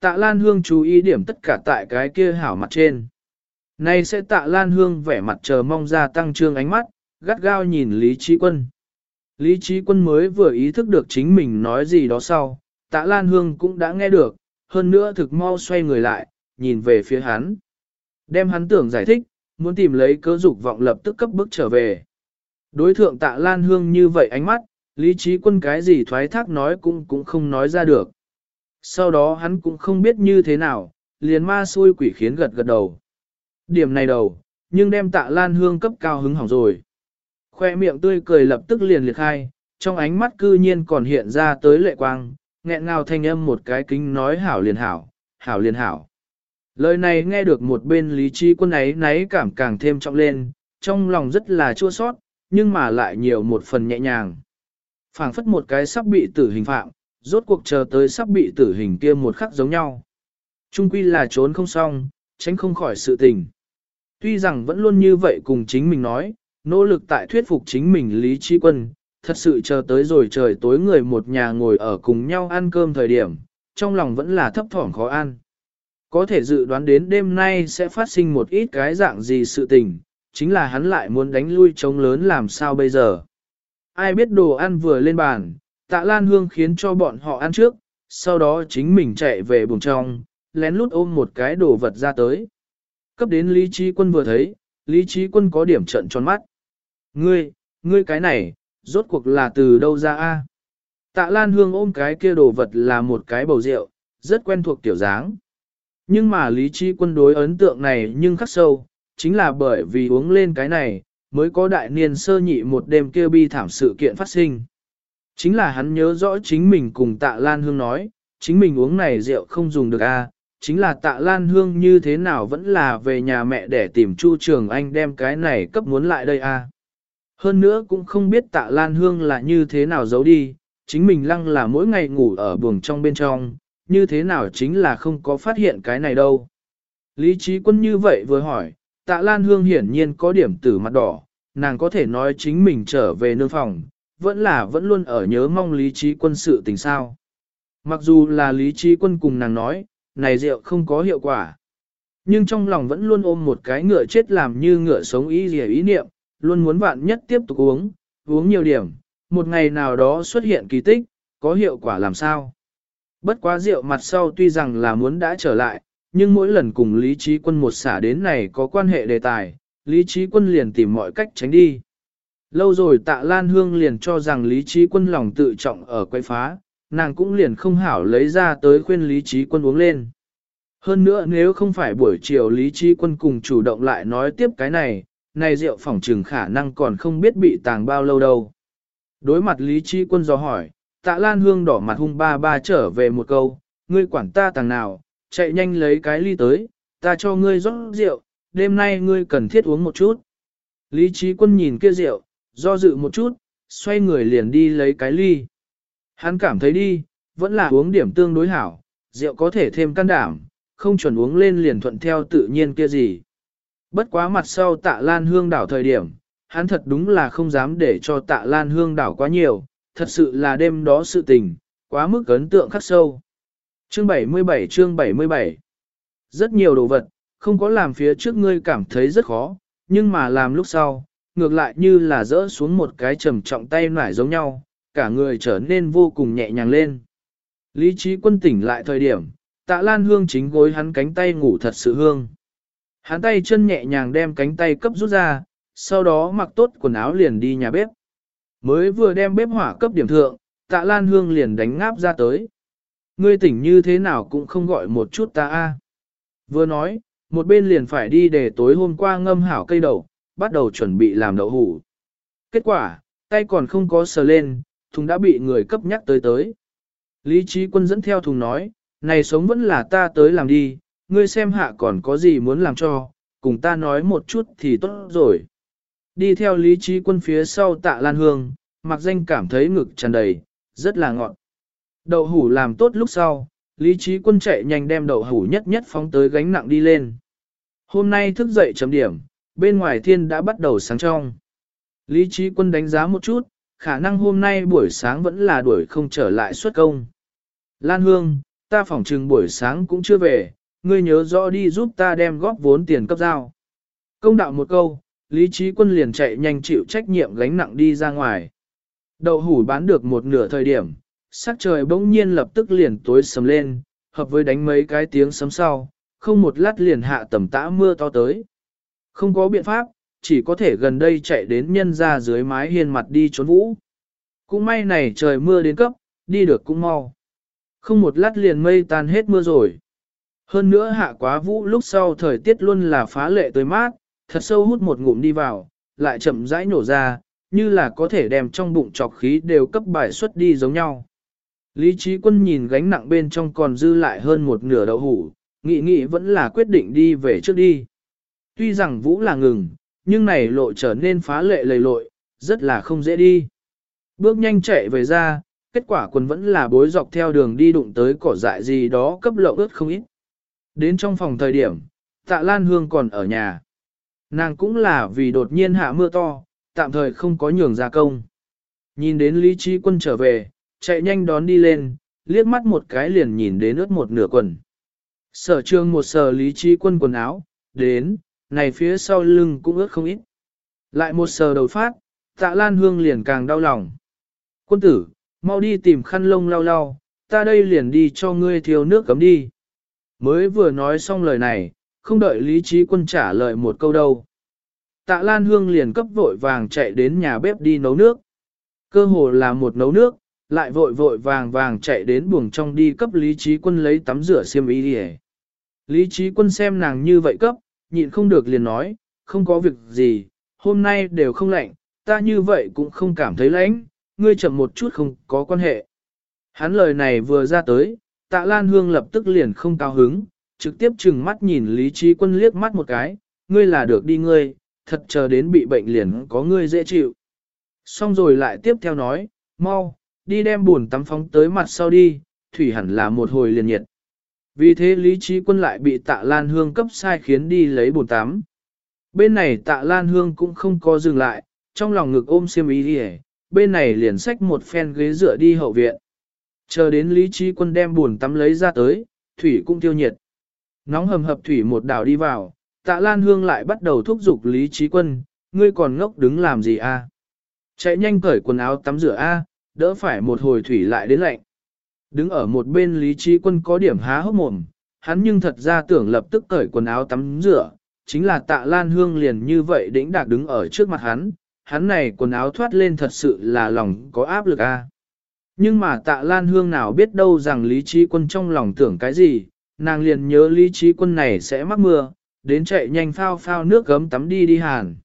Tạ Lan Hương chú ý điểm tất cả tại cái kia hảo mặt trên. Nay sẽ tạ Lan Hương vẻ mặt chờ mong ra tăng trương ánh mắt, gắt gao nhìn Lý Trí Quân. Lý Trí Quân mới vừa ý thức được chính mình nói gì đó sau, tạ Lan Hương cũng đã nghe được, hơn nữa thực mau xoay người lại, nhìn về phía hắn. Đem hắn tưởng giải thích, muốn tìm lấy cớ dục vọng lập tức cấp bước trở về. Đối thượng tạ Lan Hương như vậy ánh mắt, Lý Trí Quân cái gì thoái thác nói cũng cũng không nói ra được. Sau đó hắn cũng không biết như thế nào, liền ma xui quỷ khiến gật gật đầu. Điểm này đầu, nhưng đem tạ Lan Hương cấp cao hứng hỏng rồi. Khoe miệng tươi cười lập tức liền liệt khai, trong ánh mắt cư nhiên còn hiện ra tới lệ quang, nghẹn ngào thanh âm một cái kính nói hảo liền hảo, hảo liền hảo. Lời này nghe được một bên lý trí quân ấy náy cảm càng thêm trọng lên, trong lòng rất là chua sót, nhưng mà lại nhiều một phần nhẹ nhàng. phảng phất một cái sắp bị tử hình phạm, rốt cuộc chờ tới sắp bị tử hình kia một khắc giống nhau. Trung quy là trốn không xong, tránh không khỏi sự tình. Tuy rằng vẫn luôn như vậy cùng chính mình nói, nỗ lực tại thuyết phục chính mình lý trí quân, thật sự chờ tới rồi trời tối người một nhà ngồi ở cùng nhau ăn cơm thời điểm, trong lòng vẫn là thấp thỏm khó ăn. Có thể dự đoán đến đêm nay sẽ phát sinh một ít cái dạng gì sự tình, chính là hắn lại muốn đánh lui trống lớn làm sao bây giờ. Ai biết đồ ăn vừa lên bàn, tạ lan hương khiến cho bọn họ ăn trước, sau đó chính mình chạy về buồng trong, lén lút ôm một cái đồ vật ra tới. Cấp đến Lý Trí Quân vừa thấy, Lý Trí Quân có điểm trận tròn mắt. Ngươi, ngươi cái này, rốt cuộc là từ đâu ra a? Tạ Lan Hương ôm cái kia đồ vật là một cái bầu rượu, rất quen thuộc tiểu dáng. Nhưng mà Lý Trí Quân đối ấn tượng này nhưng khắc sâu, chính là bởi vì uống lên cái này, mới có đại niên sơ nhị một đêm kia bi thảm sự kiện phát sinh. Chính là hắn nhớ rõ chính mình cùng tạ Lan Hương nói, chính mình uống này rượu không dùng được a, chính là tạ Lan Hương như thế nào vẫn là về nhà mẹ để tìm Chu Trường Anh đem cái này cấp muốn lại đây a. Hơn nữa cũng không biết tạ Lan Hương là như thế nào giấu đi, chính mình lăng là mỗi ngày ngủ ở buồng trong bên trong, như thế nào chính là không có phát hiện cái này đâu. Lý trí quân như vậy vừa hỏi, tạ Lan Hương hiển nhiên có điểm tử mặt đỏ, nàng có thể nói chính mình trở về nương phòng, vẫn là vẫn luôn ở nhớ mong lý trí quân sự tình sao. Mặc dù là lý trí quân cùng nàng nói, này rượu không có hiệu quả. Nhưng trong lòng vẫn luôn ôm một cái ngựa chết làm như ngựa sống ý gì ý niệm, luôn muốn vạn nhất tiếp tục uống, uống nhiều điểm, một ngày nào đó xuất hiện kỳ tích, có hiệu quả làm sao. Bất quá rượu mặt sau tuy rằng là muốn đã trở lại, nhưng mỗi lần cùng Lý Trí Quân một xả đến này có quan hệ đề tài, Lý Trí Quân liền tìm mọi cách tránh đi. Lâu rồi tạ Lan Hương liền cho rằng Lý Trí Quân lòng tự trọng ở quay phá, nàng cũng liền không hảo lấy ra tới khuyên Lý Trí Quân uống lên. Hơn nữa nếu không phải buổi chiều Lý Trí Quân cùng chủ động lại nói tiếp cái này, này rượu phỏng trừng khả năng còn không biết bị tàng bao lâu đâu. Đối mặt Lý Trí Quân do hỏi, tạ Lan Hương đỏ mặt hung ba ba trở về một câu, ngươi quản ta tàng nào, chạy nhanh lấy cái ly tới, ta cho ngươi rót rượu, đêm nay ngươi cần thiết uống một chút. Lý Trí Quân nhìn kia rượu, do dự một chút, xoay người liền đi lấy cái ly. Hắn cảm thấy đi, vẫn là uống điểm tương đối hảo, rượu có thể thêm can đảm, không chuẩn uống lên liền thuận theo tự nhiên kia gì. Bất quá mặt sau tạ lan hương đảo thời điểm, hắn thật đúng là không dám để cho tạ lan hương đảo quá nhiều, thật sự là đêm đó sự tình, quá mức ấn tượng khắc sâu. Chương 77 chương 77 Rất nhiều đồ vật, không có làm phía trước ngươi cảm thấy rất khó, nhưng mà làm lúc sau, ngược lại như là rỡ xuống một cái trầm trọng tay nải giống nhau, cả người trở nên vô cùng nhẹ nhàng lên. Lý trí quân tỉnh lại thời điểm, tạ lan hương chính gối hắn cánh tay ngủ thật sự hương. Hắn tay chân nhẹ nhàng đem cánh tay cấp rút ra, sau đó mặc tốt quần áo liền đi nhà bếp. Mới vừa đem bếp hỏa cấp điểm thượng, tạ lan hương liền đánh ngáp ra tới. Ngươi tỉnh như thế nào cũng không gọi một chút ta a. Vừa nói, một bên liền phải đi để tối hôm qua ngâm hảo cây đậu, bắt đầu chuẩn bị làm đậu hủ. Kết quả, tay còn không có sờ lên, thùng đã bị người cấp nhắc tới tới. Lý trí quân dẫn theo thùng nói, này sống vẫn là ta tới làm đi, ngươi xem hạ còn có gì muốn làm cho, cùng ta nói một chút thì tốt rồi. Đi theo lý trí quân phía sau tạ lan hương, mặc danh cảm thấy ngực tràn đầy, rất là ngọn. Đậu hủ làm tốt lúc sau, lý trí quân chạy nhanh đem đậu hủ nhất nhất phóng tới gánh nặng đi lên. Hôm nay thức dậy chấm điểm, bên ngoài thiên đã bắt đầu sáng trong. Lý trí quân đánh giá một chút, khả năng hôm nay buổi sáng vẫn là đuổi không trở lại xuất công. Lan Hương, ta phỏng trừng buổi sáng cũng chưa về, ngươi nhớ rõ đi giúp ta đem góp vốn tiền cấp giao. Công đạo một câu, Lý Trí Quân liền chạy nhanh chịu trách nhiệm gánh nặng đi ra ngoài. Đậu hủ bán được một nửa thời điểm, sắc trời bỗng nhiên lập tức liền tối sầm lên, hợp với đánh mấy cái tiếng sấm sau, không một lát liền hạ tầm tã mưa to tới. Không có biện pháp, chỉ có thể gần đây chạy đến nhân ra dưới mái hiên mặt đi trốn vũ. Cũng may này trời mưa đến cấp, đi được cũng mau. Không một lát liền mây tan hết mưa rồi. Hơn nữa hạ quá vũ lúc sau thời tiết luôn là phá lệ tới mát, thật sâu hút một ngụm đi vào, lại chậm rãi nổ ra, như là có thể đem trong bụng trọc khí đều cấp bài xuất đi giống nhau. Lý trí quân nhìn gánh nặng bên trong còn dư lại hơn một nửa đậu hủ, nghị nghị vẫn là quyết định đi về trước đi. Tuy rằng Vũ là ngừng, nhưng này lộ trở nên phá lệ lầy lội, rất là không dễ đi. Bước nhanh chạy về ra, kết quả quần vẫn là bối dọc theo đường đi đụng tới cỏ dại gì đó cấp lậu ướt không ít. Đến trong phòng thời điểm, tạ Lan Hương còn ở nhà. Nàng cũng là vì đột nhiên hạ mưa to, tạm thời không có nhường ra công. Nhìn đến Lý Trí Quân trở về, chạy nhanh đón đi lên, liếc mắt một cái liền nhìn đến ướt một nửa quần. Sở trường một sở Lý Trí Quân quần áo, đến, này phía sau lưng cũng ướt không ít. Lại một sờ đầu phát, tạ Lan Hương liền càng đau lòng. Quân tử, mau đi tìm khăn lông lau lau, ta đây liền đi cho ngươi thiếu nước cấm đi. Mới vừa nói xong lời này, không đợi Lý Trí Quân trả lời một câu đâu. Tạ Lan Hương liền cấp vội vàng chạy đến nhà bếp đi nấu nước. Cơ hồ là một nấu nước, lại vội vội vàng vàng chạy đến buồng trong đi cấp Lý Trí Quân lấy tắm rửa xiêm y đi Lý Trí Quân xem nàng như vậy cấp, nhịn không được liền nói, không có việc gì, hôm nay đều không lạnh, ta như vậy cũng không cảm thấy lạnh, ngươi chậm một chút không có quan hệ. Hắn lời này vừa ra tới, tạ Lan Hương lập tức liền không cao hứng, trực tiếp chừng mắt nhìn Lý Trí Quân liếc mắt một cái, ngươi là được đi ngươi, thật chờ đến bị bệnh liền có ngươi dễ chịu. Xong rồi lại tiếp theo nói, mau, đi đem buồn tắm phóng tới mặt sau đi, thủy hẳn là một hồi liền nhiệt. Vì thế Lý Trí Quân lại bị tạ Lan Hương cấp sai khiến đi lấy bồn tắm. Bên này tạ Lan Hương cũng không có dừng lại, trong lòng ngực ôm xiêm ý đi bên này liền xách một phen ghế dựa đi hậu viện. Chờ đến Lý Trí Quân đem buồn tắm lấy ra tới, thủy cũng tiêu nhiệt. Nóng hầm hập thủy một đảo đi vào, tạ Lan Hương lại bắt đầu thúc giục Lý Trí Quân, ngươi còn ngốc đứng làm gì a? Chạy nhanh cởi quần áo tắm rửa a, đỡ phải một hồi thủy lại đến lạnh. Đứng ở một bên Lý Trí Quân có điểm há hốc mồm, hắn nhưng thật ra tưởng lập tức cởi quần áo tắm rửa, chính là tạ Lan Hương liền như vậy đĩnh đạc đứng ở trước mặt hắn, hắn này quần áo thoát lên thật sự là lòng có áp lực a. À. Nhưng mà tạ Lan Hương nào biết đâu rằng Lý Trí Quân trong lòng tưởng cái gì, nàng liền nhớ Lý Trí Quân này sẽ mắc mưa, đến chạy nhanh phao phao nước gấm tắm đi đi hàn.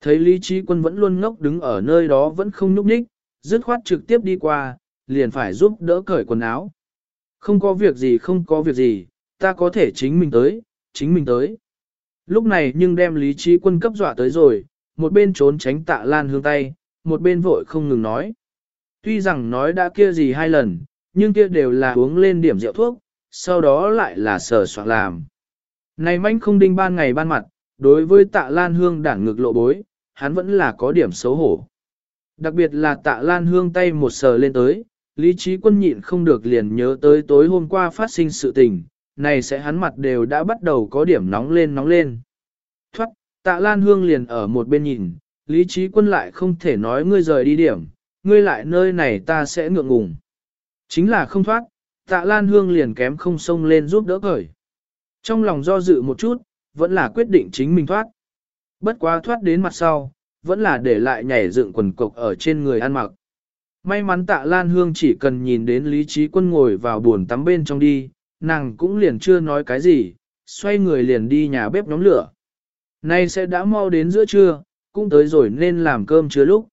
Thấy Lý Trí Quân vẫn luôn ngốc đứng ở nơi đó vẫn không nhúc nhích, dứt khoát trực tiếp đi qua, liền phải giúp đỡ cởi quần áo. Không có việc gì không có việc gì, ta có thể chính mình tới, chính mình tới. Lúc này nhưng đem Lý Trí Quân cấp dọa tới rồi, một bên trốn tránh tạ lan hương tay, một bên vội không ngừng nói. Tuy rằng nói đã kia gì hai lần, nhưng kia đều là uống lên điểm rượu thuốc, sau đó lại là sờ soạn làm. Này manh không đinh ban ngày ban mặt, đối với tạ lan hương đảng ngực lộ bối, hắn vẫn là có điểm xấu hổ. Đặc biệt là tạ lan hương tay một sờ lên tới, lý trí quân nhịn không được liền nhớ tới tối hôm qua phát sinh sự tình, này sẽ hắn mặt đều đã bắt đầu có điểm nóng lên nóng lên. Thoát, tạ lan hương liền ở một bên nhìn, lý trí quân lại không thể nói ngươi rời đi điểm, ngươi lại nơi này ta sẽ ngượng ngùng. Chính là không thoát, tạ lan hương liền kém không xông lên giúp đỡ cởi. Trong lòng do dự một chút, vẫn là quyết định chính mình thoát. Bất quá thoát đến mặt sau, vẫn là để lại nhảy dựng quần cộc ở trên người ăn mặc. May mắn tạ Lan Hương chỉ cần nhìn đến Lý Trí Quân ngồi vào buồn tắm bên trong đi, nàng cũng liền chưa nói cái gì, xoay người liền đi nhà bếp nhóm lửa. Nay sẽ đã mau đến giữa trưa, cũng tới rồi nên làm cơm chưa lúc.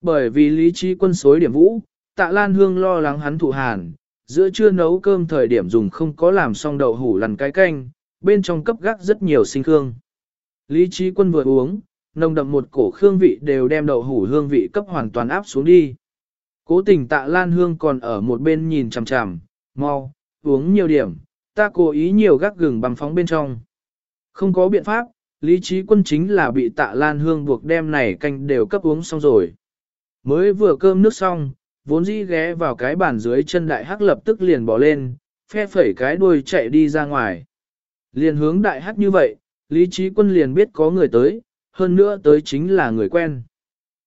Bởi vì Lý Trí Quân xối điểm vũ, tạ Lan Hương lo lắng hắn thụ hàn, giữa trưa nấu cơm thời điểm dùng không có làm xong đậu hủ lằn cái canh, bên trong cấp gác rất nhiều sinh khương. Lý trí quân vừa uống, nồng đậm một cổ hương vị đều đem đậu hủ hương vị cấp hoàn toàn áp xuống đi. Cố tình tạ lan hương còn ở một bên nhìn chằm chằm, mau, uống nhiều điểm, ta cố ý nhiều gác gừng bằng phóng bên trong. Không có biện pháp, lý trí quân chính là bị tạ lan hương buộc đem này canh đều cấp uống xong rồi. Mới vừa cơm nước xong, vốn dĩ ghé vào cái bàn dưới chân đại hắc lập tức liền bỏ lên, phe phẩy cái đuôi chạy đi ra ngoài. Liền hướng đại hắc như vậy, Lý Trí Quân liền biết có người tới, hơn nữa tới chính là người quen.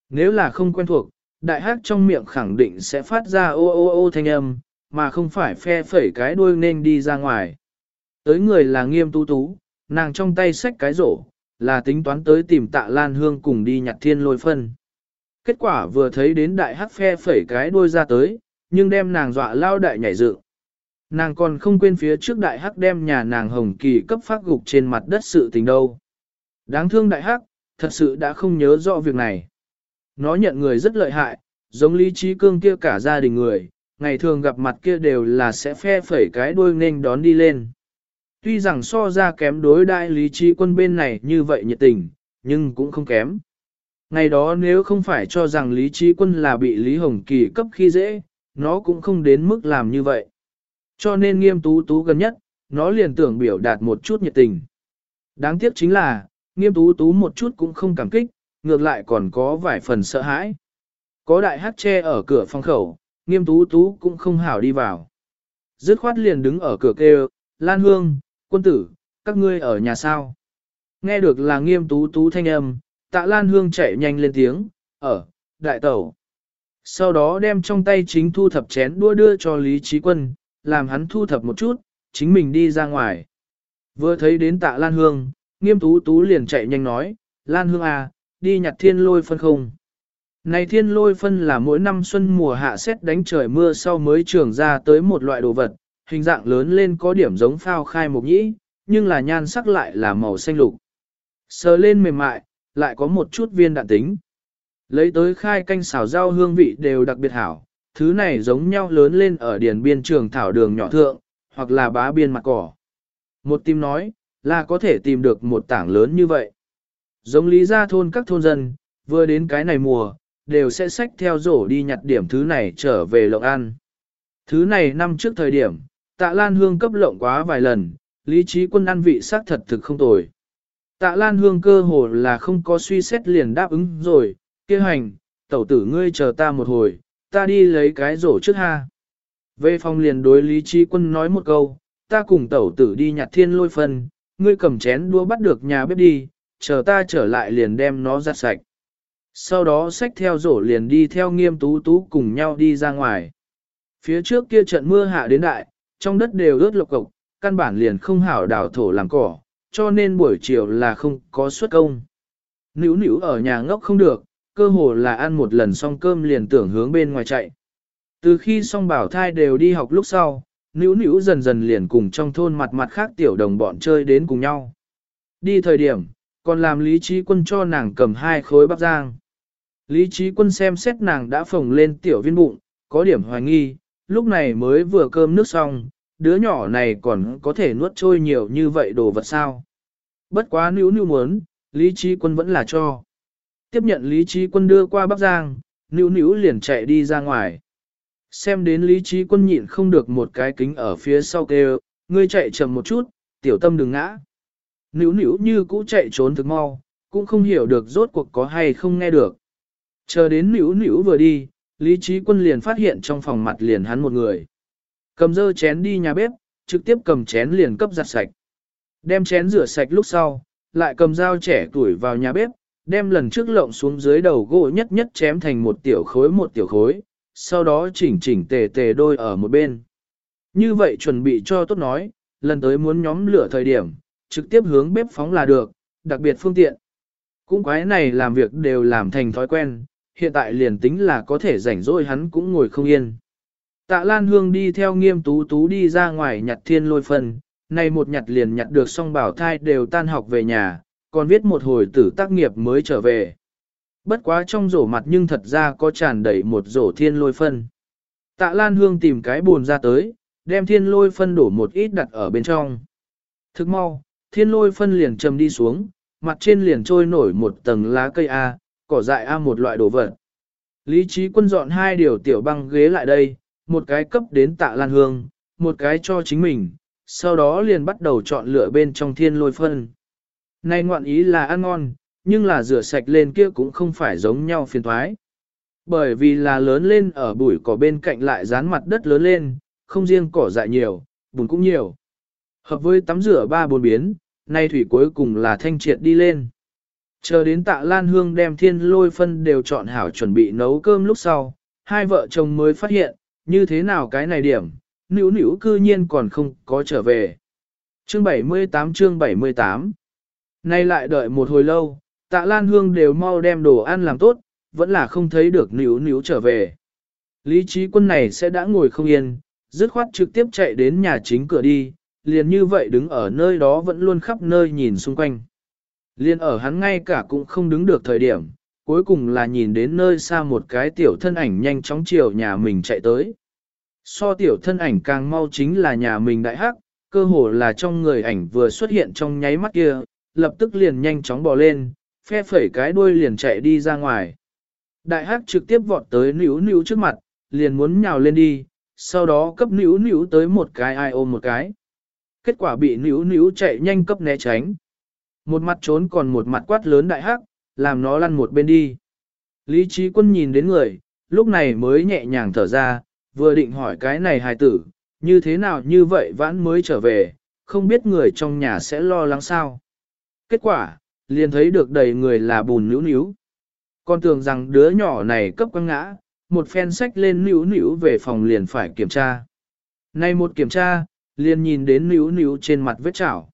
Nếu là không quen thuộc, đại hắc trong miệng khẳng định sẽ phát ra ô ô ô thanh âm, mà không phải phe phẩy cái đuôi nên đi ra ngoài. Tới người là nghiêm tú tú, nàng trong tay xách cái rổ, là tính toán tới tìm tạ Lan Hương cùng đi nhặt thiên lôi phân. Kết quả vừa thấy đến đại hắc phe phẩy cái đuôi ra tới, nhưng đem nàng dọa lao đại nhảy dựng. Nàng còn không quên phía trước đại hắc đem nhà nàng hồng kỳ cấp phát gục trên mặt đất sự tình đâu. Đáng thương đại hắc, thật sự đã không nhớ rõ việc này. Nó nhận người rất lợi hại, giống lý trí cương kia cả gia đình người, ngày thường gặp mặt kia đều là sẽ phe phẩy cái đuôi nên đón đi lên. Tuy rằng so ra kém đối đại lý trí quân bên này như vậy nhiệt tình, nhưng cũng không kém. Ngày đó nếu không phải cho rằng lý trí quân là bị Lý Hồng Kỳ cấp khi dễ, nó cũng không đến mức làm như vậy. Cho nên nghiêm tú tú gần nhất, nó liền tưởng biểu đạt một chút nhiệt tình. Đáng tiếc chính là, nghiêm tú tú một chút cũng không cảm kích, ngược lại còn có vài phần sợ hãi. Có đại hát tre ở cửa phòng khẩu, nghiêm tú tú cũng không hảo đi vào. Dứt khoát liền đứng ở cửa kêu, Lan Hương, quân tử, các ngươi ở nhà sao? Nghe được là nghiêm tú tú thanh âm, tạ Lan Hương chạy nhanh lên tiếng, ở, đại tẩu. Sau đó đem trong tay chính thu thập chén đua đưa cho Lý Trí Quân, làm hắn thu thập một chút, chính mình đi ra ngoài. Vừa thấy đến tạ Lan Hương, nghiêm tú tú liền chạy nhanh nói, Lan Hương à, đi nhặt thiên lôi phân không. Này thiên lôi phân là mỗi năm xuân mùa hạ xét đánh trời mưa sau mới trưởng ra tới một loại đồ vật, hình dạng lớn lên có điểm giống phao khai mục nhĩ, nhưng là nhan sắc lại là màu xanh lục. Sờ lên mềm mại, lại có một chút viên đạn tính. Lấy tới khai canh xào rau hương vị đều đặc biệt hảo, thứ này giống nhau lớn lên ở điền biên trường thảo đường nhỏ thượng, hoặc là bá biên mặt cỏ. Một tim nói, là có thể tìm được một tảng lớn như vậy. Giống lý gia thôn các thôn dân, vừa đến cái này mùa, đều sẽ xách theo rổ đi nhặt điểm thứ này trở về lộng ăn. Thứ này năm trước thời điểm, tạ Lan Hương cấp lộng quá vài lần, lý trí quân ăn vị xác thật thực không tồi. Tạ Lan Hương cơ hồ là không có suy xét liền đáp ứng rồi, kêu hành, tẩu tử ngươi chờ ta một hồi, ta đi lấy cái rổ trước ha. Về phòng liền đối lý trí quân nói một câu, ta cùng tẩu tử đi nhặt thiên lôi phân, ngươi cầm chén đua bắt được nhà bếp đi, chờ ta trở lại liền đem nó giặt sạch. Sau đó xách theo rổ liền đi theo nghiêm tú tú cùng nhau đi ra ngoài. Phía trước kia trận mưa hạ đến đại, trong đất đều ướt lộc cộc, căn bản liền không hảo đào thổ làm cỏ, cho nên buổi chiều là không có xuất công. Nữu nữu ở nhà ngốc không được, cơ hồ là ăn một lần xong cơm liền tưởng hướng bên ngoài chạy. Từ khi song bảo thai đều đi học lúc sau, Nữ nữ dần dần liền cùng trong thôn mặt mặt khác tiểu đồng bọn chơi đến cùng nhau. Đi thời điểm, còn làm lý trí quân cho nàng cầm hai khối bắp giang. Lý trí quân xem xét nàng đã phồng lên tiểu viên bụng, có điểm hoài nghi, lúc này mới vừa cơm nước xong, đứa nhỏ này còn có thể nuốt trôi nhiều như vậy đồ vật sao. Bất quá nữ nữ muốn, lý trí quân vẫn là cho. Tiếp nhận lý trí quân đưa qua bắp giang, nữ nữ liền chạy đi ra ngoài. Xem đến lý trí quân nhịn không được một cái kính ở phía sau kêu, ngươi chạy chậm một chút, tiểu tâm đừng ngã. Nữu nữu như cũ chạy trốn thực mau, cũng không hiểu được rốt cuộc có hay không nghe được. Chờ đến nữu nữu vừa đi, lý trí quân liền phát hiện trong phòng mặt liền hắn một người. Cầm dơ chén đi nhà bếp, trực tiếp cầm chén liền cấp giặt sạch. Đem chén rửa sạch lúc sau, lại cầm dao trẻ tuổi vào nhà bếp, đem lần trước lộng xuống dưới đầu gỗ nhất nhất chém thành một tiểu khối một tiểu khối, sau đó chỉnh chỉnh tề tề đôi ở một bên. Như vậy chuẩn bị cho tốt nói, lần tới muốn nhóm lửa thời điểm, trực tiếp hướng bếp phóng là được, đặc biệt phương tiện. Cũng quái này làm việc đều làm thành thói quen, hiện tại liền tính là có thể rảnh rỗi hắn cũng ngồi không yên. Tạ Lan Hương đi theo nghiêm tú tú đi ra ngoài nhặt thiên lôi phân, này một nhặt liền nhặt được xong bảo thai đều tan học về nhà, còn viết một hồi tử tác nghiệp mới trở về. Bất quá trong rổ mặt nhưng thật ra có tràn đầy một rổ thiên lôi phân. Tạ Lan Hương tìm cái buồn ra tới, đem thiên lôi phân đổ một ít đặt ở bên trong. Thức mau, thiên lôi phân liền trầm đi xuống, mặt trên liền trôi nổi một tầng lá cây A, cỏ dại A một loại đồ vật. Lý trí quân dọn hai điều tiểu băng ghế lại đây, một cái cấp đến tạ lan hương, một cái cho chính mình, sau đó liền bắt đầu chọn lựa bên trong thiên lôi phân. Này ngoạn ý là ăn ngon, nhưng là rửa sạch lên kia cũng không phải giống nhau phiền thoái. Bởi vì là lớn lên ở bụi cỏ bên cạnh lại dán mặt đất lớn lên, không riêng cỏ dại nhiều, bùn cũng nhiều. Hợp với tắm rửa ba bốn biến, nay thủy cuối cùng là thanh triệt đi lên. Chờ đến tạ Lan Hương đem thiên lôi phân đều chọn hảo chuẩn bị nấu cơm lúc sau, hai vợ chồng mới phát hiện, như thế nào cái này điểm, nữ nữ cư nhiên còn không có trở về. Chương 78 chương 78 Nay lại đợi một hồi lâu, tạ Lan Hương đều mau đem đồ ăn làm tốt, vẫn là không thấy được níu níu trở về. Lý trí quân này sẽ đã ngồi không yên, dứt khoát trực tiếp chạy đến nhà chính cửa đi, liền như vậy đứng ở nơi đó vẫn luôn khắp nơi nhìn xung quanh. Liên ở hắn ngay cả cũng không đứng được thời điểm, cuối cùng là nhìn đến nơi xa một cái tiểu thân ảnh nhanh chóng chiều nhà mình chạy tới. So tiểu thân ảnh càng mau chính là nhà mình đại hắc, cơ hồ là trong người ảnh vừa xuất hiện trong nháy mắt kia, lập tức liền nhanh chóng bò lên, phe phẩy cái đuôi liền chạy đi ra ngoài. Đại hắc trực tiếp vọt tới níu níu trước mặt, liền muốn nhào lên đi, sau đó cấp níu níu tới một cái ai ôm một cái. Kết quả bị níu níu chạy nhanh cấp né tránh. Một mặt trốn còn một mặt quát lớn đại hắc, làm nó lăn một bên đi. Lý trí quân nhìn đến người, lúc này mới nhẹ nhàng thở ra, vừa định hỏi cái này hài tử, như thế nào như vậy vãn mới trở về, không biết người trong nhà sẽ lo lắng sao. Kết quả, liền thấy được đầy người là bùn níu níu. Con tưởng rằng đứa nhỏ này cấp quăng ngã, một phen sách lên níu níu về phòng liền phải kiểm tra. Nay một kiểm tra, liền nhìn đến níu níu trên mặt vết chảo.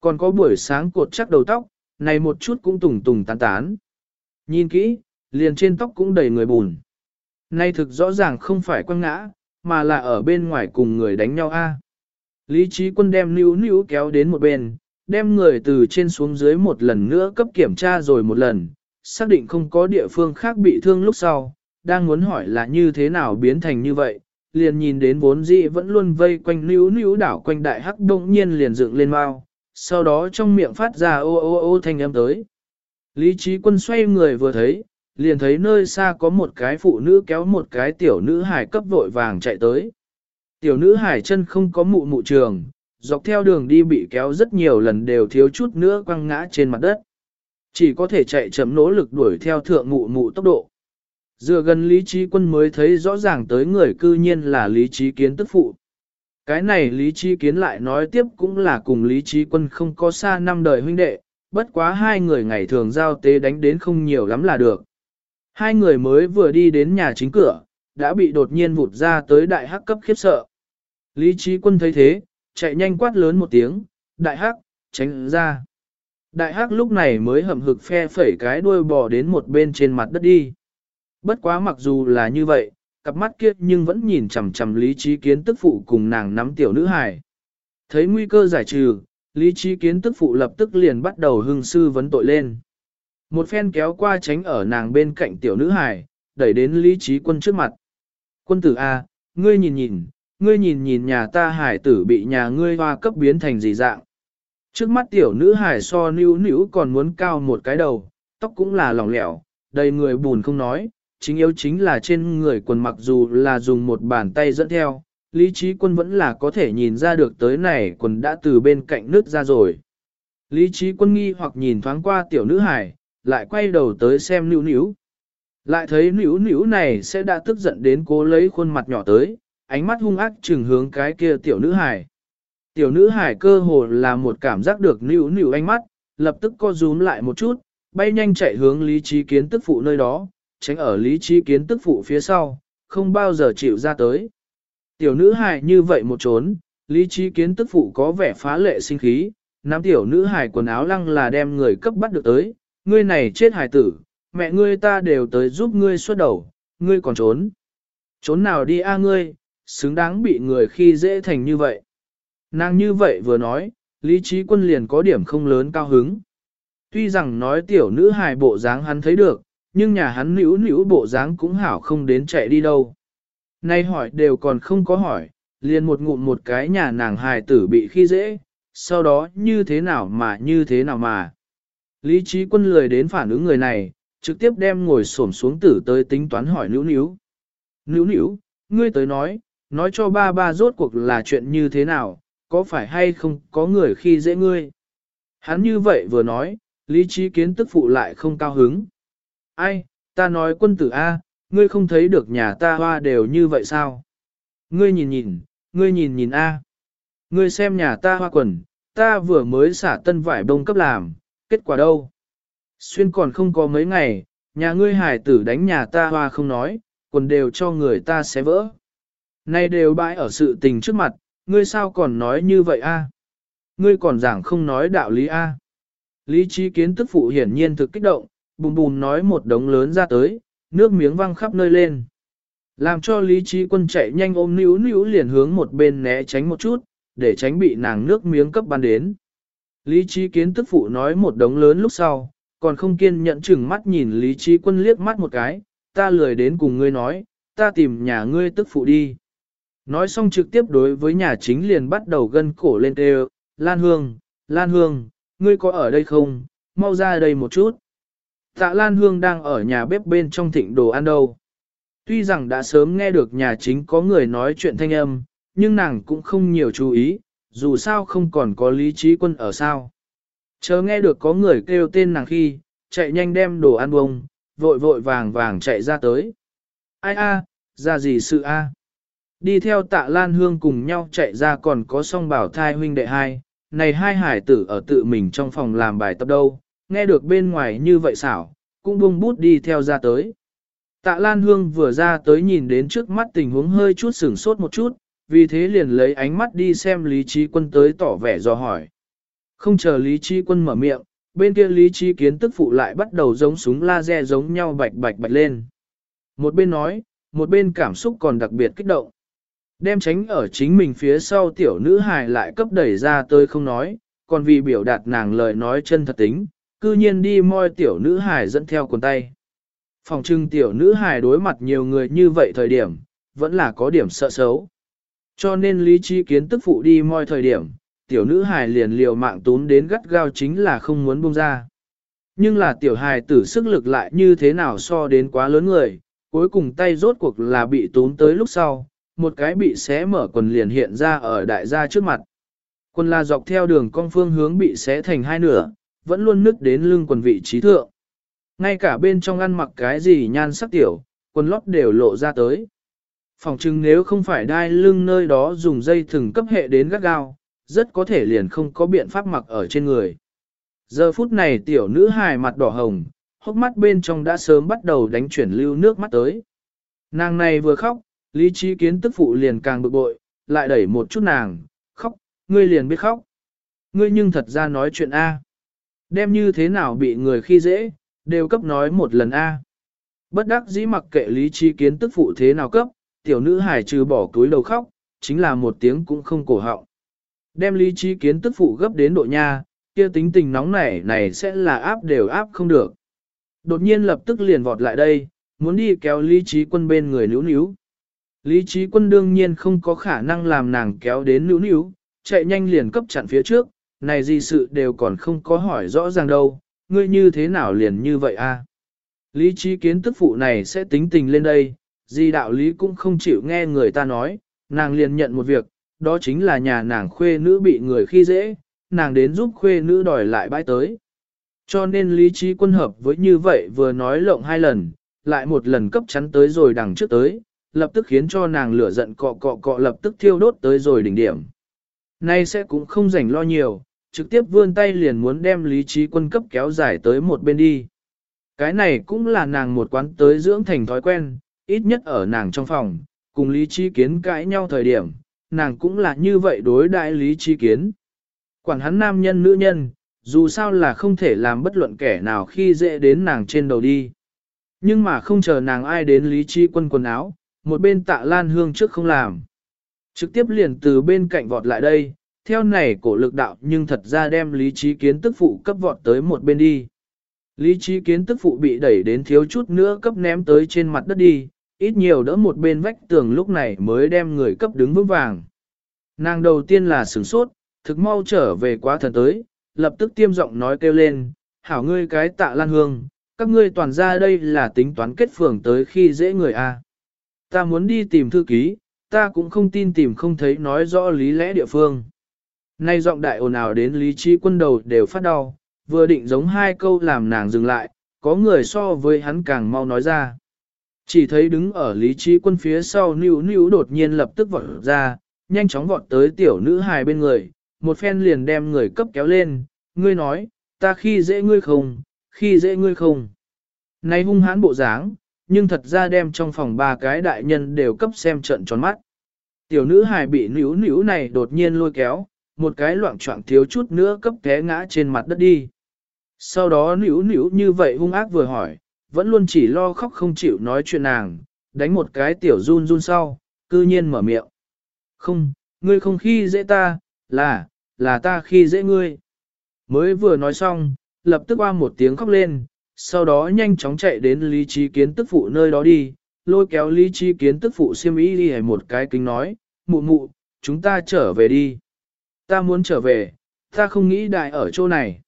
Còn có buổi sáng cột chắc đầu tóc, này một chút cũng tùng tùng tán tán. Nhìn kỹ, liền trên tóc cũng đầy người bùn. Nay thực rõ ràng không phải quăng ngã, mà là ở bên ngoài cùng người đánh nhau a. Lý trí quân đem níu níu kéo đến một bên, đem người từ trên xuống dưới một lần nữa cấp kiểm tra rồi một lần, xác định không có địa phương khác bị thương lúc sau, đang muốn hỏi là như thế nào biến thành như vậy, liền nhìn đến vốn dĩ vẫn luôn vây quanh níu níu đảo quanh đại hắc đông nhiên liền dựng lên mau, sau đó trong miệng phát ra ô ô ô thanh âm tới. Lý trí quân xoay người vừa thấy, liền thấy nơi xa có một cái phụ nữ kéo một cái tiểu nữ hải cấp vội vàng chạy tới. Tiểu nữ hải chân không có mụ mụ trường, dọc theo đường đi bị kéo rất nhiều lần đều thiếu chút nữa quăng ngã trên mặt đất. Chỉ có thể chạy chậm nỗ lực đuổi theo thượng mụ mụ tốc độ. Dựa gần lý trí quân mới thấy rõ ràng tới người cư nhiên là lý trí kiến tức phụ. Cái này lý trí kiến lại nói tiếp cũng là cùng lý trí quân không có xa năm đời huynh đệ, bất quá hai người ngày thường giao tế đánh đến không nhiều lắm là được. Hai người mới vừa đi đến nhà chính cửa, đã bị đột nhiên vụt ra tới đại hắc cấp khiếp sợ. Lý trí quân thấy thế, chạy nhanh quát lớn một tiếng, đại hắc, tránh ra. Đại hắc lúc này mới hầm hực phe phẩy cái đuôi bò đến một bên trên mặt đất đi. Bất quá mặc dù là như vậy, cặp mắt kia nhưng vẫn nhìn chằm chằm lý trí kiến tức phụ cùng nàng nắm tiểu nữ hài. Thấy nguy cơ giải trừ, lý trí kiến tức phụ lập tức liền bắt đầu hưng sư vấn tội lên. Một phen kéo qua tránh ở nàng bên cạnh tiểu nữ hài, đẩy đến lý trí quân trước mặt. Quân tử A, ngươi nhìn nhìn, ngươi nhìn nhìn nhà ta hải tử bị nhà ngươi hoa cấp biến thành gì dạng. Trước mắt tiểu nữ hải so níu níu còn muốn cao một cái đầu, tóc cũng là lỏng lẻo, đầy người buồn không nói, chính yếu chính là trên người quần mặc dù là dùng một bàn tay dẫn theo, lý trí quân vẫn là có thể nhìn ra được tới này quần đã từ bên cạnh nước ra rồi. Lý trí quân nghi hoặc nhìn thoáng qua tiểu nữ hải, lại quay đầu tới xem níu níu. Lại thấy níu níu này sẽ đã tức giận đến cố lấy khuôn mặt nhỏ tới, ánh mắt hung ác trừng hướng cái kia tiểu nữ hải. Tiểu nữ hải cơ hồ là một cảm giác được níu níu ánh mắt, lập tức co rúm lại một chút, bay nhanh chạy hướng lý trí kiến tức phụ nơi đó, tránh ở lý trí kiến tức phụ phía sau, không bao giờ chịu ra tới. Tiểu nữ hải như vậy một trốn, lý trí kiến tức phụ có vẻ phá lệ sinh khí, nắm tiểu nữ hải quần áo lăng là đem người cấp bắt được tới, ngươi này chết hải tử, mẹ ngươi ta đều tới giúp ngươi xuất đầu, ngươi còn trốn. Trốn nào đi a ngươi, xứng đáng bị người khi dễ thành như vậy. Nàng như vậy vừa nói, lý trí quân liền có điểm không lớn cao hứng. Tuy rằng nói tiểu nữ hài bộ dáng hắn thấy được, nhưng nhà hắn nữ nữ bộ dáng cũng hảo không đến chạy đi đâu. Nay hỏi đều còn không có hỏi, liền một ngụm một cái nhà nàng hài tử bị khi dễ, sau đó như thế nào mà như thế nào mà. Lý trí quân lười đến phản ứng người này, trực tiếp đem ngồi xổm xuống tử tới tính toán hỏi nữ nữ. Nữ nữ, ngươi tới nói, nói cho ba ba rốt cuộc là chuyện như thế nào, có phải hay không có người khi dễ ngươi. Hắn như vậy vừa nói, lý trí kiến tức phụ lại không cao hứng. Ai, ta nói quân tử A, ngươi không thấy được nhà ta hoa đều như vậy sao? Ngươi nhìn nhìn, ngươi nhìn nhìn A. Ngươi xem nhà ta hoa quần, ta vừa mới xả tân vải đông cấp làm, kết quả đâu? Xuyên còn không có mấy ngày, nhà ngươi hải tử đánh nhà ta hoa không nói, quần đều cho người ta xé vỡ. Nay đều bãi ở sự tình trước mặt, ngươi sao còn nói như vậy a? Ngươi còn giảng không nói đạo lý a? Lý trí kiến tức phụ hiển nhiên thực kích động, bùm bùm nói một đống lớn ra tới, nước miếng văng khắp nơi lên. Làm cho lý trí quân chạy nhanh ôm níu níu liền hướng một bên né tránh một chút, để tránh bị nàng nước miếng cấp ban đến. Lý trí kiến tức phụ nói một đống lớn lúc sau, còn không kiên nhẫn chừng mắt nhìn Lý Trí Quân liếc mắt một cái, ta lười đến cùng ngươi nói, ta tìm nhà ngươi tức phụ đi. Nói xong trực tiếp đối với nhà chính liền bắt đầu gân cổ lên kêu, Lan Hương, Lan Hương, ngươi có ở đây không, mau ra đây một chút. Tạ Lan Hương đang ở nhà bếp bên trong thịnh đồ ăn đâu. Tuy rằng đã sớm nghe được nhà chính có người nói chuyện thanh âm, nhưng nàng cũng không nhiều chú ý, dù sao không còn có lý trí quân ở sao. Chờ nghe được có người kêu tên nàng khi, chạy nhanh đem đồ ăn bông, vội vội vàng vàng chạy ra tới. Ai a, ra gì sự a? Đi theo tạ Lan Hương cùng nhau chạy ra còn có song bảo thai huynh đệ hai, này hai hải tử ở tự mình trong phòng làm bài tập đâu, nghe được bên ngoài như vậy xảo, cũng buông bút đi theo ra tới. Tạ Lan Hương vừa ra tới nhìn đến trước mắt tình huống hơi chút sửng sốt một chút, vì thế liền lấy ánh mắt đi xem Lý Trí Quân tới tỏ vẻ do hỏi. Không chờ Lý Trí Quân mở miệng, bên kia Lý Trí Kiến tức phụ lại bắt đầu giống súng laser giống nhau bạch bạch bạch lên. Một bên nói, một bên cảm xúc còn đặc biệt kích động. Đem tránh ở chính mình phía sau tiểu nữ hài lại cấp đẩy ra tới không nói, còn vì biểu đạt nàng lời nói chân thật tính, cư nhiên đi moi tiểu nữ hài dẫn theo quần tay. Phòng trưng tiểu nữ hài đối mặt nhiều người như vậy thời điểm, vẫn là có điểm sợ xấu. Cho nên lý trí kiến tức phụ đi moi thời điểm, tiểu nữ hài liền liều mạng tún đến gắt gao chính là không muốn buông ra. Nhưng là tiểu hài tử sức lực lại như thế nào so đến quá lớn người, cuối cùng tay rốt cuộc là bị tún tới lúc sau, một cái bị xé mở quần liền hiện ra ở đại gia trước mặt. Quần là dọc theo đường cong phương hướng bị xé thành hai nửa, vẫn luôn nứt đến lưng quần vị trí thượng. Ngay cả bên trong ăn mặc cái gì nhan sắc tiểu, quần lót đều lộ ra tới. Phòng chừng nếu không phải đai lưng nơi đó dùng dây thừng cấp hệ đến gắt gao, rất có thể liền không có biện pháp mặc ở trên người. Giờ phút này tiểu nữ hài mặt đỏ hồng, hốc mắt bên trong đã sớm bắt đầu đánh chuyển lưu nước mắt tới. Nàng này vừa khóc, lý trí kiến tức phụ liền càng bực bội, lại đẩy một chút nàng, khóc, ngươi liền biết khóc. Ngươi nhưng thật ra nói chuyện A. Đem như thế nào bị người khi dễ, đều cấp nói một lần A. Bất đắc dĩ mặc kệ lý trí kiến tức phụ thế nào cấp, tiểu nữ hải trừ bỏ túi đầu khóc, chính là một tiếng cũng không cổ họng. Đem lý trí kiến tức phụ gấp đến độ nha, kia tính tình nóng nảy này sẽ là áp đều áp không được. Đột nhiên lập tức liền vọt lại đây, muốn đi kéo lý trí quân bên người níu níu. Lý trí quân đương nhiên không có khả năng làm nàng kéo đến nữ níu, chạy nhanh liền cấp chặn phía trước, này gì sự đều còn không có hỏi rõ ràng đâu, ngươi như thế nào liền như vậy a? Lý trí kiến tức phụ này sẽ tính tình lên đây, gì đạo lý cũng không chịu nghe người ta nói, nàng liền nhận một việc, đó chính là nhà nàng khuê nữ bị người khi dễ, nàng đến giúp khuê nữ đòi lại bãi tới. Cho nên lý trí quân hợp với như vậy vừa nói lộng hai lần, lại một lần cấp chắn tới rồi đằng trước tới, lập tức khiến cho nàng lửa giận cọ cọ cọ lập tức thiêu đốt tới rồi đỉnh điểm. Nay sẽ cũng không rảnh lo nhiều, trực tiếp vươn tay liền muốn đem lý trí quân cấp kéo dài tới một bên đi. Cái này cũng là nàng một quán tới dưỡng thành thói quen, ít nhất ở nàng trong phòng, cùng lý trí kiến cãi nhau thời điểm, nàng cũng là như vậy đối đại lý trí kiến. Quản hắn nam nhân nữ nhân, dù sao là không thể làm bất luận kẻ nào khi dễ đến nàng trên đầu đi. Nhưng mà không chờ nàng ai đến lý trí quân quần áo, một bên tạ lan hương trước không làm. Trực tiếp liền từ bên cạnh vọt lại đây, theo này cổ lực đạo nhưng thật ra đem lý trí kiến tức phụ cấp vọt tới một bên đi. Lý trí kiến tức phụ bị đẩy đến thiếu chút nữa cấp ném tới trên mặt đất đi, ít nhiều đỡ một bên vách tường lúc này mới đem người cấp đứng vững vàng. Nàng đầu tiên là sửng sốt, thực mau trở về quá thần tới, lập tức tiêm giọng nói kêu lên, hảo ngươi cái tạ lan hương, các ngươi toàn ra đây là tính toán kết phường tới khi dễ người a. Ta muốn đi tìm thư ký, ta cũng không tin tìm không thấy nói rõ lý lẽ địa phương. Nay giọng đại ồn ào đến lý trí quân đầu đều phát đau, vừa định giống hai câu làm nàng dừng lại, có người so với hắn càng mau nói ra. Chỉ thấy đứng ở lý trí quân phía sau níu níu đột nhiên lập tức vọt ra, nhanh chóng vọt tới tiểu nữ hài bên người, một phen liền đem người cấp kéo lên, ngươi nói, ta khi dễ ngươi không, khi dễ ngươi không. Này hung hãn bộ dáng, nhưng thật ra đem trong phòng ba cái đại nhân đều cấp xem trận tròn mắt. Tiểu nữ hài bị níu níu này đột nhiên lôi kéo, một cái loạn trọng thiếu chút nữa cấp té ngã trên mặt đất đi. Sau đó níu níu như vậy hung ác vừa hỏi, vẫn luôn chỉ lo khóc không chịu nói chuyện nàng, đánh một cái tiểu run run sau, cư nhiên mở miệng. Không, ngươi không khi dễ ta, là, là ta khi dễ ngươi. Mới vừa nói xong, lập tức qua một tiếng khóc lên, sau đó nhanh chóng chạy đến lý trí kiến tức phụ nơi đó đi, lôi kéo lý trí kiến tức phụ siêm ý đi một cái kính nói, mụ mụ, chúng ta trở về đi. Ta muốn trở về, ta không nghĩ đại ở chỗ này.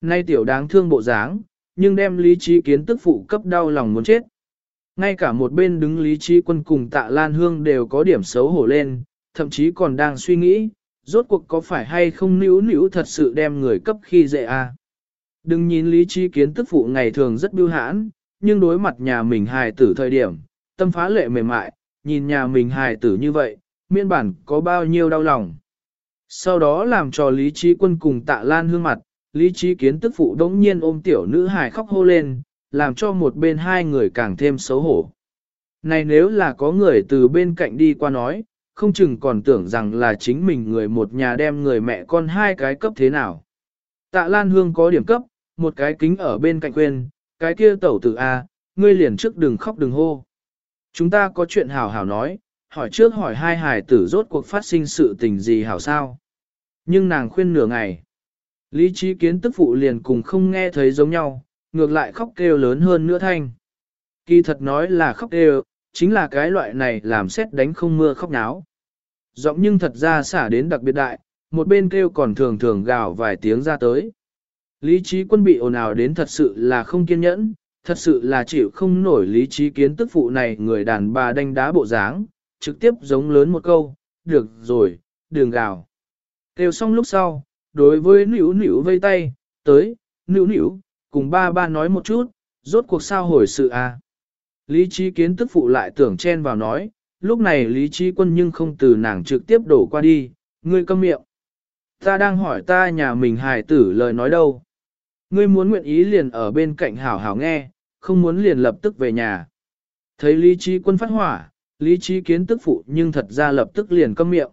Nay tiểu đáng thương bộ dáng, nhưng đem lý trí kiến tức phụ cấp đau lòng muốn chết. Ngay cả một bên đứng lý trí quân cùng tạ Lan Hương đều có điểm xấu hổ lên, thậm chí còn đang suy nghĩ, rốt cuộc có phải hay không nữ nữ thật sự đem người cấp khi dễ à. Đừng nhìn lý trí kiến tức phụ ngày thường rất biêu hãn, nhưng đối mặt nhà mình hài tử thời điểm, tâm phá lệ mềm mại, nhìn nhà mình hài tử như vậy, miên bản có bao nhiêu đau lòng. Sau đó làm cho lý trí quân cùng tạ lan hương mặt, lý trí kiến tức phụ đống nhiên ôm tiểu nữ hài khóc hô lên, làm cho một bên hai người càng thêm xấu hổ. Này nếu là có người từ bên cạnh đi qua nói, không chừng còn tưởng rằng là chính mình người một nhà đem người mẹ con hai cái cấp thế nào. Tạ Lan Hương có điểm cấp, một cái kính ở bên cạnh quên, cái kia tẩu tử A, ngươi liền trước đừng khóc đừng hô. Chúng ta có chuyện hảo hảo nói, hỏi trước hỏi hai hài tử rốt cuộc phát sinh sự tình gì hảo sao. Nhưng nàng khuyên nửa ngày. Lý trí kiến tức phụ liền cùng không nghe thấy giống nhau, ngược lại khóc kêu lớn hơn nữa thanh. Kỳ thật nói là khóc kêu, chính là cái loại này làm xét đánh không mưa khóc náo. Giọng nhưng thật ra xả đến đặc biệt đại, một bên kêu còn thường thường gào vài tiếng ra tới. Lý trí quân bị ồn ào đến thật sự là không kiên nhẫn, thật sự là chịu không nổi lý trí kiến tức phụ này người đàn bà đánh đá bộ dáng, trực tiếp giống lớn một câu, được rồi, đường gào. Kêu xong lúc sau, đối với nữ nữ vây tay, tới, nữ nữ, cùng ba ba nói một chút, rốt cuộc sao hồi sự à. Lý trí kiến tức phụ lại tưởng chen vào nói, lúc này lý trí quân nhưng không từ nàng trực tiếp đổ qua đi, ngươi câm miệng. Ta đang hỏi ta nhà mình hài tử lời nói đâu. Ngươi muốn nguyện ý liền ở bên cạnh hảo hảo nghe, không muốn liền lập tức về nhà. Thấy lý trí quân phát hỏa, lý trí kiến tức phụ nhưng thật ra lập tức liền câm miệng.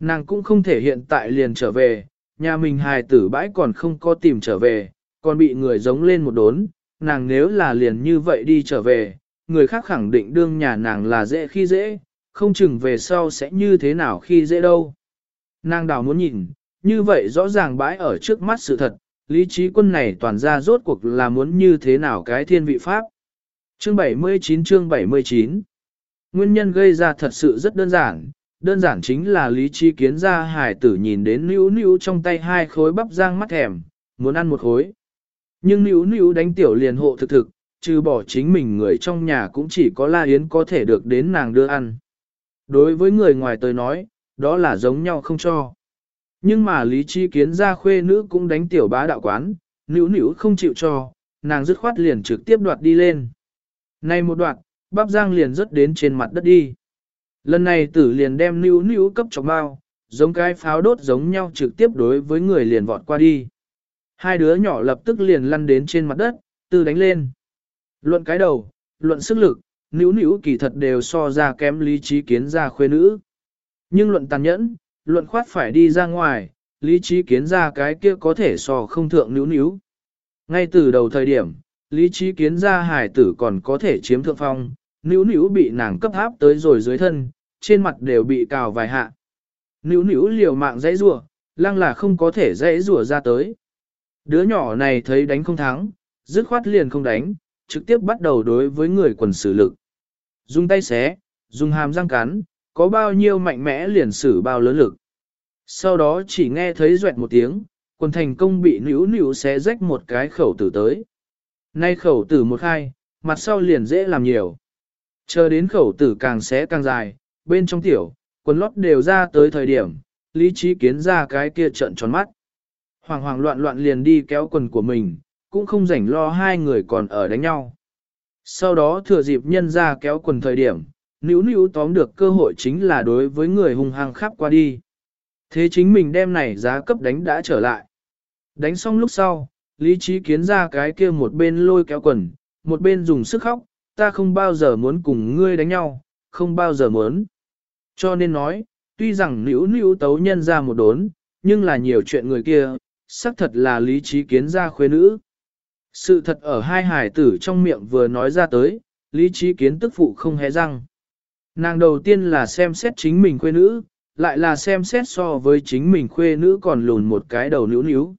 Nàng cũng không thể hiện tại liền trở về, nhà mình hài tử bãi còn không có tìm trở về, còn bị người giống lên một đốn, nàng nếu là liền như vậy đi trở về, người khác khẳng định đương nhà nàng là dễ khi dễ, không chừng về sau sẽ như thế nào khi dễ đâu. Nàng đào muốn nhìn, như vậy rõ ràng bãi ở trước mắt sự thật, lý trí quân này toàn ra rốt cuộc là muốn như thế nào cái thiên vị pháp. Chương 79 chương 79 Nguyên nhân gây ra thật sự rất đơn giản, đơn giản chính là lý trí kiến ra hải tử nhìn đến nữ nữ trong tay hai khối bắp rang mắt thèm, muốn ăn một khối. Nhưng nữ nữ đánh tiểu liền hộ thực thực, trừ bỏ chính mình người trong nhà cũng chỉ có La Yến có thể được đến nàng đưa ăn. Đối với người ngoài tôi nói, đó là giống nhau không cho. Nhưng mà Lý Chi Kiến ra khuê nữ cũng đánh tiểu bá đạo quán, nữ nữ không chịu cho, nàng dứt khoát liền trực tiếp đoạt đi lên. Này một đoạn, bắp giang liền rớt đến trên mặt đất đi. Lần này tử liền đem nữ nữ cấp trọng bao, giống cái pháo đốt giống nhau trực tiếp đối với người liền vọt qua đi. Hai đứa nhỏ lập tức liền lăn đến trên mặt đất, từ đánh lên. Luận cái đầu, luận sức lực, nữ nữ kỳ thật đều so ra kém lý trí kiến ra khuê nữ. Nhưng luận tàn nhẫn, luận khoát phải đi ra ngoài, lý trí kiến ra cái kia có thể so không thượng níu níu. Ngay từ đầu thời điểm, lý trí kiến ra hải tử còn có thể chiếm thượng phong, níu níu bị nàng cấp áp tới rồi dưới thân, trên mặt đều bị cào vài hạ. Níu níu liều mạng dãy rủa, lăng là không có thể dãy rủa ra tới. Đứa nhỏ này thấy đánh không thắng, dứt khoát liền không đánh, trực tiếp bắt đầu đối với người quần xử lực. Dùng tay xé, dùng hàm răng cắn, có bao nhiêu mạnh mẽ liền xử bao lớn lực. Sau đó chỉ nghe thấy doẹt một tiếng, quần thành công bị níu níu xé rách một cái khẩu tử tới. Nay khẩu tử một khai, mặt sau liền dễ làm nhiều. Chờ đến khẩu tử càng xé càng dài, bên trong tiểu, quần lót đều ra tới thời điểm, lý trí kiến ra cái kia trận tròn mắt. Hoàng hoàng loạn loạn liền đi kéo quần của mình, cũng không rảnh lo hai người còn ở đánh nhau. Sau đó thừa dịp nhân ra kéo quần thời điểm, níu níu tóm được cơ hội chính là đối với người hung hăng khắp qua đi. Thế chính mình đem này giá cấp đánh đã trở lại. Đánh xong lúc sau, lý trí kiến ra cái kia một bên lôi kéo quần, một bên dùng sức khóc, ta không bao giờ muốn cùng ngươi đánh nhau, không bao giờ muốn. Cho nên nói, tuy rằng níu níu tấu nhân ra một đốn, nhưng là nhiều chuyện người kia, xác thật là lý trí kiến ra khuê nữ. Sự thật ở hai hải tử trong miệng vừa nói ra tới, lý trí kiến tức phụ không hé răng. Nàng đầu tiên là xem xét chính mình khuê nữ, lại là xem xét so với chính mình khuê nữ còn lùn một cái đầu níu níu.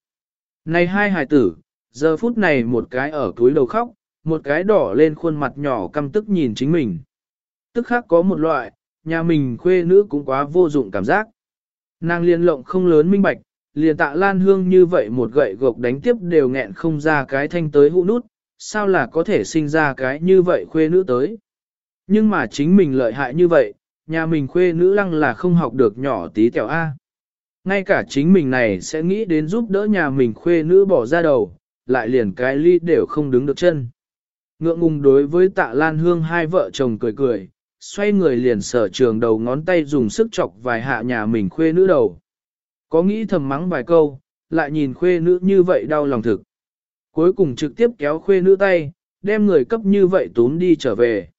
Này hai hải tử, giờ phút này một cái ở túi đầu khóc, một cái đỏ lên khuôn mặt nhỏ căm tức nhìn chính mình. Tức khác có một loại, nhà mình khuê nữ cũng quá vô dụng cảm giác. Nàng liên lộng không lớn minh bạch, liền tạ lan hương như vậy một gậy gộc đánh tiếp đều nghẹn không ra cái thanh tới hũ nút, sao là có thể sinh ra cái như vậy khuê nữ tới. Nhưng mà chính mình lợi hại như vậy, nhà mình khuê nữ lăng là không học được nhỏ tí tẹo A. Ngay cả chính mình này sẽ nghĩ đến giúp đỡ nhà mình khuê nữ bỏ ra đầu, lại liền cái ly đều không đứng được chân. Ngượng ngùng đối với tạ lan hương hai vợ chồng cười cười, xoay người liền sở trường đầu ngón tay dùng sức chọc vài hạ nhà mình khuê nữ đầu. Có nghĩ thầm mắng vài câu, lại nhìn khuê nữ như vậy đau lòng thực. Cuối cùng trực tiếp kéo khuê nữ tay, đem người cấp như vậy tốn đi trở về.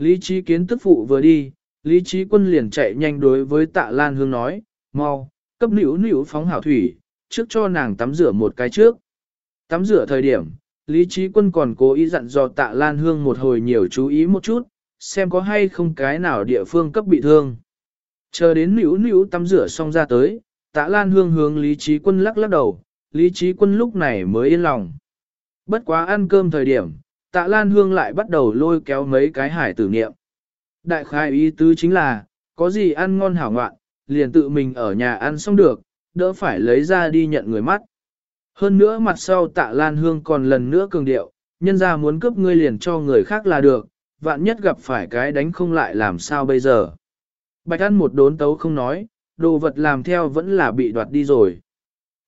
Lý trí kiến tức phụ vừa đi, Lý trí quân liền chạy nhanh đối với tạ Lan Hương nói, mau, cấp nữ nữ phóng hảo thủy, trước cho nàng tắm rửa một cái trước. Tắm rửa thời điểm, Lý trí quân còn cố ý dặn dò tạ Lan Hương một hồi nhiều chú ý một chút, xem có hay không cái nào địa phương cấp bị thương. Chờ đến nữ nữ tắm rửa xong ra tới, tạ Lan Hương hướng Lý trí quân lắc lắc đầu, Lý trí quân lúc này mới yên lòng. Bất quá ăn cơm thời điểm, tạ Lan Hương lại bắt đầu lôi kéo mấy cái hải tử niệm. Đại khai ý tứ chính là, có gì ăn ngon hảo ngoạn, liền tự mình ở nhà ăn xong được, đỡ phải lấy ra đi nhận người mắt. Hơn nữa mặt sau tạ Lan Hương còn lần nữa cường điệu, nhân ra muốn cướp ngươi liền cho người khác là được, vạn nhất gặp phải cái đánh không lại làm sao bây giờ. Bạch ăn một đốn tấu không nói, đồ vật làm theo vẫn là bị đoạt đi rồi.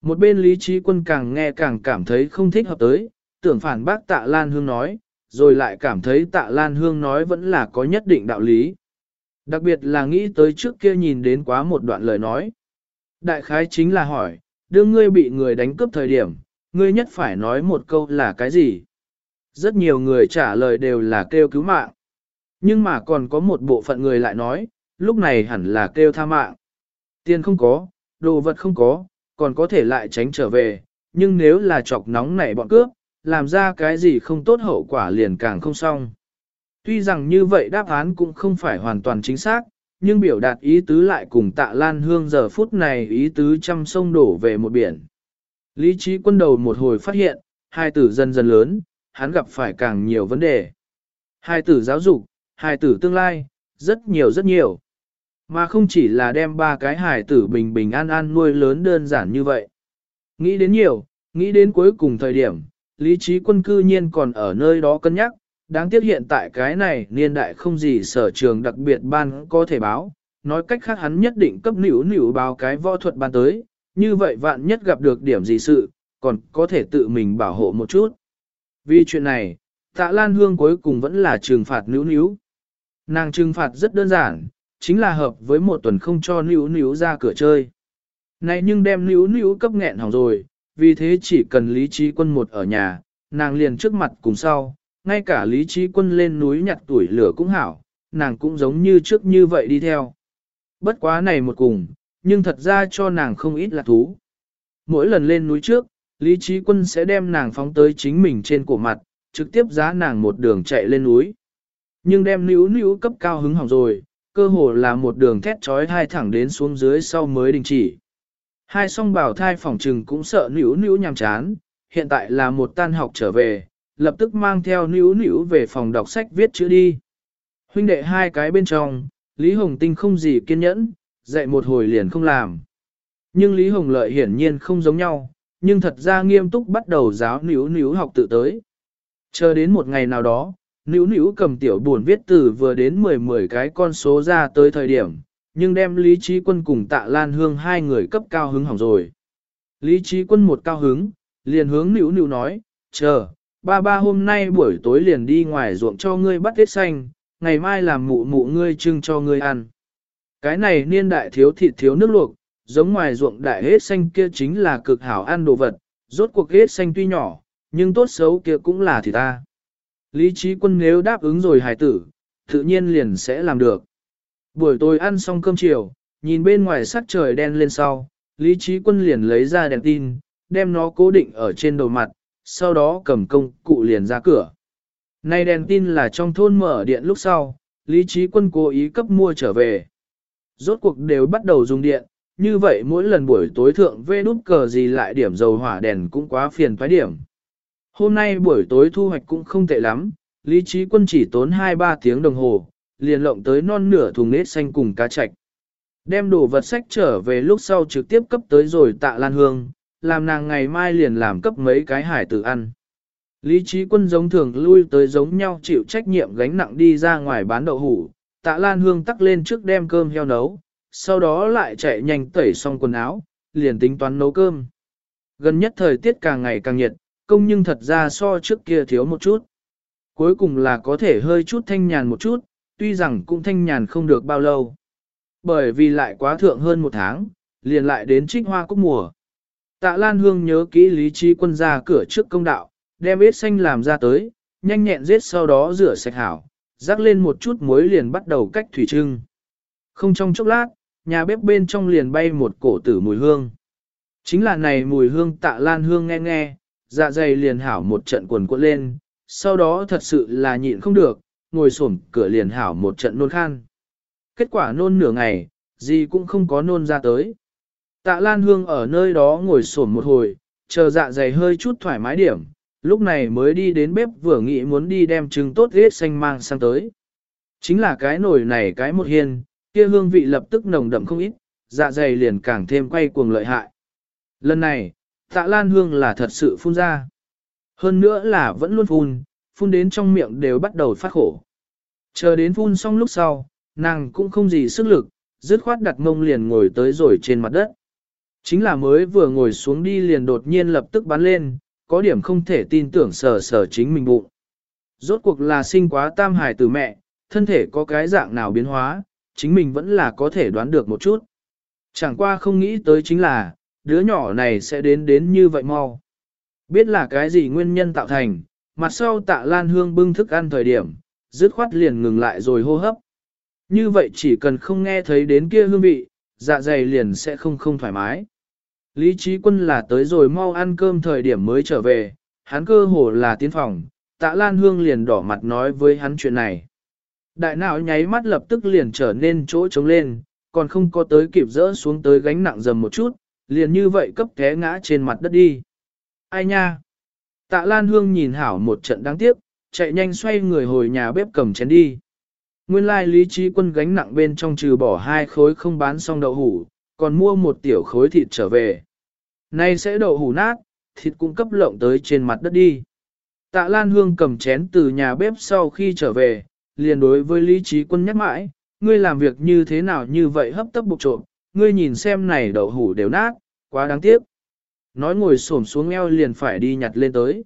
Một bên lý trí quân càng nghe càng cảm thấy không thích hợp tới, tưởng phản bác tạ Lan Hương nói, rồi lại cảm thấy tạ Lan Hương nói vẫn là có nhất định đạo lý. Đặc biệt là nghĩ tới trước kia nhìn đến quá một đoạn lời nói. Đại khái chính là hỏi, đưa ngươi bị người đánh cướp thời điểm, ngươi nhất phải nói một câu là cái gì? Rất nhiều người trả lời đều là kêu cứu mạng. Nhưng mà còn có một bộ phận người lại nói, lúc này hẳn là kêu tha mạng. Tiền không có, đồ vật không có, còn có thể lại tránh trở về, nhưng nếu là chọc nóng nảy bọn cướp, làm ra cái gì không tốt hậu quả liền càng không xong. Tuy rằng như vậy đáp án cũng không phải hoàn toàn chính xác, nhưng biểu đạt ý tứ lại cùng tạ lan hương giờ phút này ý tứ trăm sông đổ về một biển. Lý trí quân đầu một hồi phát hiện, hai tử dần dần lớn, hắn gặp phải càng nhiều vấn đề. Hai tử giáo dục, hai tử tương lai, rất nhiều rất nhiều. Mà không chỉ là đem ba cái hài tử bình bình an an nuôi lớn đơn giản như vậy. Nghĩ đến nhiều, nghĩ đến cuối cùng thời điểm, lý trí quân cư nhiên còn ở nơi đó cân nhắc, đáng tiếc hiện tại cái này niên đại không gì sở trường đặc biệt ban có thể báo, nói cách khác hắn nhất định cấp nỉu nỉu báo cái võ thuật ban tới, như vậy vạn nhất gặp được điểm gì sự, còn có thể tự mình bảo hộ một chút. Vì chuyện này, tạ Lan Hương cuối cùng vẫn là trừng phạt nữu nữu. Nàng trừng phạt rất đơn giản, chính là hợp với một tuần không cho nữu nữu ra cửa chơi. Này nhưng đem nữu nữu cấp nghẹn hỏng rồi, vì thế chỉ cần lý trí quân một ở nhà, nàng liền trước mặt cùng sau, ngay cả lý trí quân lên núi nhặt tuổi lửa cũng hảo, nàng cũng giống như trước như vậy đi theo. Bất quá này một cùng, nhưng thật ra cho nàng không ít là thú. Mỗi lần lên núi trước, lý trí quân sẽ đem nàng phóng tới chính mình trên cổ mặt, trực tiếp giá nàng một đường chạy lên núi. Nhưng đem níu níu cấp cao hứng hỏng rồi, cơ hồ là một đường thét trói hai thẳng đến xuống dưới sau mới đình chỉ. Hai song bảo thai phòng trừng cũng sợ nữ nữ nhằm chán, hiện tại là một tan học trở về, lập tức mang theo nữ nữ về phòng đọc sách viết chữ đi. Huynh đệ hai cái bên trong, Lý Hồng Tinh không gì kiên nhẫn, dạy một hồi liền không làm. Nhưng Lý Hồng Lợi hiển nhiên không giống nhau, nhưng thật ra nghiêm túc bắt đầu giáo nữ nữ học tự tới. Chờ đến một ngày nào đó, nữ nữ cầm tiểu buồn viết từ vừa đến mười mười cái con số ra tới thời điểm, nhưng đem Lý Trí Quân cùng tạ Lan Hương hai người cấp cao hứng hỏng rồi. Lý Trí Quân một cao hứng, liền hướng níu níu nói, chờ, ba ba hôm nay buổi tối liền đi ngoài ruộng cho ngươi bắt tết xanh, ngày mai làm mụ mụ ngươi trưng cho ngươi ăn. Cái này niên đại thiếu thịt thiếu nước luộc, giống ngoài ruộng đại hết xanh kia chính là cực hảo ăn đồ vật, rốt cuộc hết xanh tuy nhỏ, nhưng tốt xấu kia cũng là thì ta. Lý trí quân nếu đáp ứng rồi hài tử, tự nhiên liền sẽ làm được. Buổi tối ăn xong cơm chiều, nhìn bên ngoài sắc trời đen lên sau, Lý trí quân liền lấy ra đèn tin, đem nó cố định ở trên đầu mặt, sau đó cầm công cụ liền ra cửa. Nay đèn tin là trong thôn mở điện lúc sau, Lý trí quân cố ý cấp mua trở về. Rốt cuộc đều bắt đầu dùng điện, như vậy mỗi lần buổi tối thượng vê đút cờ gì lại điểm dầu hỏa đèn cũng quá phiền toái điểm. Hôm nay buổi tối thu hoạch cũng không tệ lắm, Lý Trí Quân chỉ tốn 2-3 tiếng đồng hồ, liền lộng tới non nửa thùng nết xanh cùng cá chạch. Đem đồ vật sách trở về lúc sau trực tiếp cấp tới rồi tạ Lan Hương, làm nàng ngày mai liền làm cấp mấy cái hải tử ăn. Lý trí quân giống thường lui tới giống nhau chịu trách nhiệm gánh nặng đi ra ngoài bán đậu hủ, tạ Lan Hương tắc lên trước đem cơm heo nấu, sau đó lại chạy nhanh tẩy xong quần áo, liền tính toán nấu cơm. Gần nhất thời tiết càng ngày càng nhiệt, công nhưng thật ra so trước kia thiếu một chút. Cuối cùng là có thể hơi chút thanh nhàn một chút, tuy rằng cũng thanh nhàn không được bao lâu. Bởi vì lại quá thượng hơn một tháng, liền lại đến trích hoa cúc mùa. Tạ Lan Hương nhớ kỹ lý trí quân ra cửa trước công đạo, đem ít xanh làm ra tới, nhanh nhẹn giết sau đó rửa sạch hảo, rắc lên một chút muối liền bắt đầu cách thủy trưng. Không trong chốc lát, nhà bếp bên trong liền bay một cổ tử mùi hương. Chính là này mùi hương tạ lan hương nghe nghe, dạ dày liền hảo một trận quần cuộn lên, sau đó thật sự là nhịn không được, ngồi xổm cửa liền hảo một trận nôn khan. Kết quả nôn nửa ngày, gì cũng không có nôn ra tới. Tạ Lan Hương ở nơi đó ngồi xổm một hồi, chờ dạ dày hơi chút thoải mái điểm, lúc này mới đi đến bếp vừa nghĩ muốn đi đem trứng tốt ghét xanh mang sang tới. Chính là cái nồi này cái một hiên, kia hương vị lập tức nồng đậm không ít, dạ dày liền càng thêm quay cuồng lợi hại. Lần này, tạ lan hương là thật sự phun ra. Hơn nữa là vẫn luôn phun, phun đến trong miệng đều bắt đầu phát khổ. Chờ đến phun xong lúc sau, nàng cũng không gì sức lực, dứt khoát đặt mông liền ngồi tới rồi trên mặt đất. Chính là mới vừa ngồi xuống đi liền đột nhiên lập tức bắn lên, có điểm không thể tin tưởng sờ sờ chính mình bụng. Rốt cuộc là sinh quá tam hài từ mẹ, thân thể có cái dạng nào biến hóa, chính mình vẫn là có thể đoán được một chút. Chẳng qua không nghĩ tới chính là, đứa nhỏ này sẽ đến đến như vậy mau. Biết là cái gì nguyên nhân tạo thành, mặt sau tạ lan hương bưng thức ăn thời điểm, dứt khoát liền ngừng lại rồi hô hấp. Như vậy chỉ cần không nghe thấy đến kia hương vị, dạ dày liền sẽ không không thoải mái. Lý trí quân là tới rồi mau ăn cơm thời điểm mới trở về, hắn cơ hồ là tiến phòng, tạ Lan Hương liền đỏ mặt nói với hắn chuyện này. Đại não nháy mắt lập tức liền trở nên chỗ trống lên, còn không có tới kịp rỡ xuống tới gánh nặng dầm một chút, liền như vậy cấp té ngã trên mặt đất đi. Ai nha? Tạ Lan Hương nhìn hảo một trận đáng tiếc, chạy nhanh xoay người hồi nhà bếp cầm chén đi. Nguyên lai lý trí quân gánh nặng bên trong trừ bỏ hai khối không bán xong đậu hủ, còn mua một tiểu khối thịt trở về. Nay sẽ đậu hủ nát, thịt cũng cấp lộng tới trên mặt đất đi. Tạ Lan Hương cầm chén từ nhà bếp sau khi trở về, liền đối với Lý Trí Quân nhắc mãi, ngươi làm việc như thế nào như vậy hấp tấp bục trộm, ngươi nhìn xem này đậu hủ đều nát, quá đáng tiếc. Nói ngồi xổm xuống eo liền phải đi nhặt lên tới.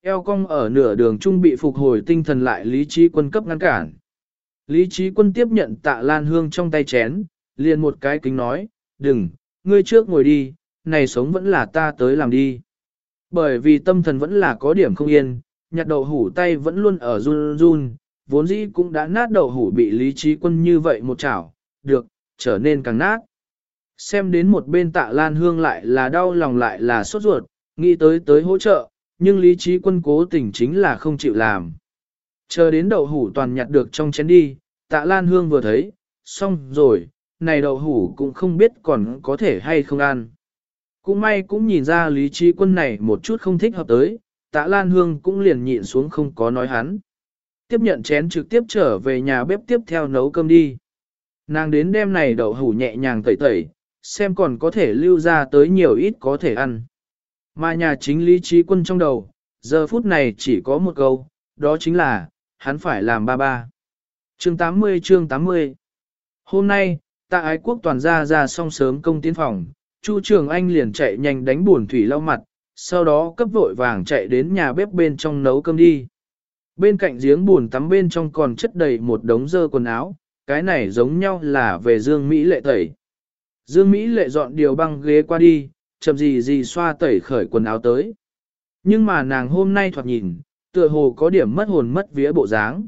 Eo cong ở nửa đường trung bị phục hồi tinh thần lại Lý Trí Quân cấp ngăn cản. Lý Trí Quân tiếp nhận tạ Lan Hương trong tay chén, liền một cái kính nói, đừng, ngươi trước ngồi đi, này sống vẫn là ta tới làm đi. Bởi vì tâm thần vẫn là có điểm không yên, nhặt đậu hủ tay vẫn luôn ở run run, vốn dĩ cũng đã nát đậu hủ bị lý trí quân như vậy một chảo, được, trở nên càng nát. Xem đến một bên tạ lan hương lại là đau lòng lại là sốt ruột, nghĩ tới tới hỗ trợ, nhưng lý trí quân cố tình chính là không chịu làm. Chờ đến đậu hủ toàn nhặt được trong chén đi, tạ lan hương vừa thấy, xong rồi, này đậu hủ cũng không biết còn có thể hay không ăn. Cũng may cũng nhìn ra lý trí quân này một chút không thích hợp tới, tạ Lan Hương cũng liền nhịn xuống không có nói hắn. Tiếp nhận chén trực tiếp trở về nhà bếp tiếp theo nấu cơm đi. Nàng đến đêm này đậu hủ nhẹ nhàng tẩy tẩy, xem còn có thể lưu ra tới nhiều ít có thể ăn. Mà nhà chính lý trí quân trong đầu, giờ phút này chỉ có một câu, đó chính là, hắn phải làm ba ba. Chương 80 chương 80 Hôm nay, tạ ái quốc toàn gia ra xong sớm công tiến phòng, Chu Trường Anh liền chạy nhanh đánh buồn thủy lau mặt, sau đó cấp vội vàng chạy đến nhà bếp bên trong nấu cơm đi. Bên cạnh giếng buồn tắm bên trong còn chất đầy một đống dơ quần áo, cái này giống nhau là về Dương Mỹ lệ tẩy. Dương Mỹ lệ dọn điều băng ghế qua đi, chậm gì gì xoa tẩy khởi quần áo tới. Nhưng mà nàng hôm nay thoạt nhìn, tựa hồ có điểm mất hồn mất vía bộ dáng.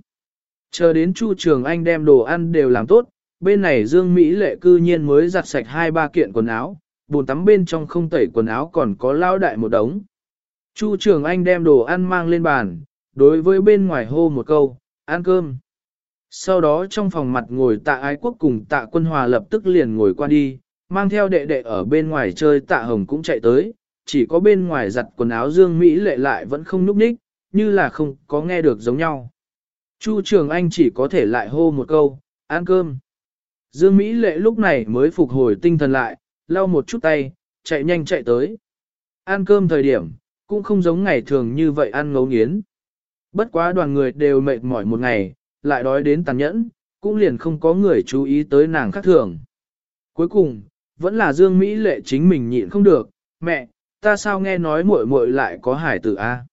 Chờ đến Chu Trường Anh đem đồ ăn đều làm tốt, bên này Dương Mỹ lệ cư nhiên mới giặt sạch hai ba kiện quần áo, bồn tắm bên trong không tẩy quần áo còn có lao đại một đống. Chu Trường Anh đem đồ ăn mang lên bàn, đối với bên ngoài hô một câu, ăn cơm. Sau đó trong phòng mặt ngồi tạ ái quốc cùng tạ quân hòa lập tức liền ngồi qua đi, mang theo đệ đệ ở bên ngoài chơi tạ hồng cũng chạy tới, chỉ có bên ngoài giặt quần áo Dương Mỹ lệ lại vẫn không núp ních, như là không có nghe được giống nhau. Chu Trường Anh chỉ có thể lại hô một câu, ăn cơm. Dương Mỹ lệ lúc này mới phục hồi tinh thần lại, lau một chút tay, chạy nhanh chạy tới. Ăn cơm thời điểm, cũng không giống ngày thường như vậy ăn ngấu nghiến. Bất quá đoàn người đều mệt mỏi một ngày, lại đói đến tàn nhẫn, cũng liền không có người chú ý tới nàng khác thường. Cuối cùng, vẫn là Dương Mỹ lệ chính mình nhịn không được, mẹ, ta sao nghe nói muội muội lại có hải tử a?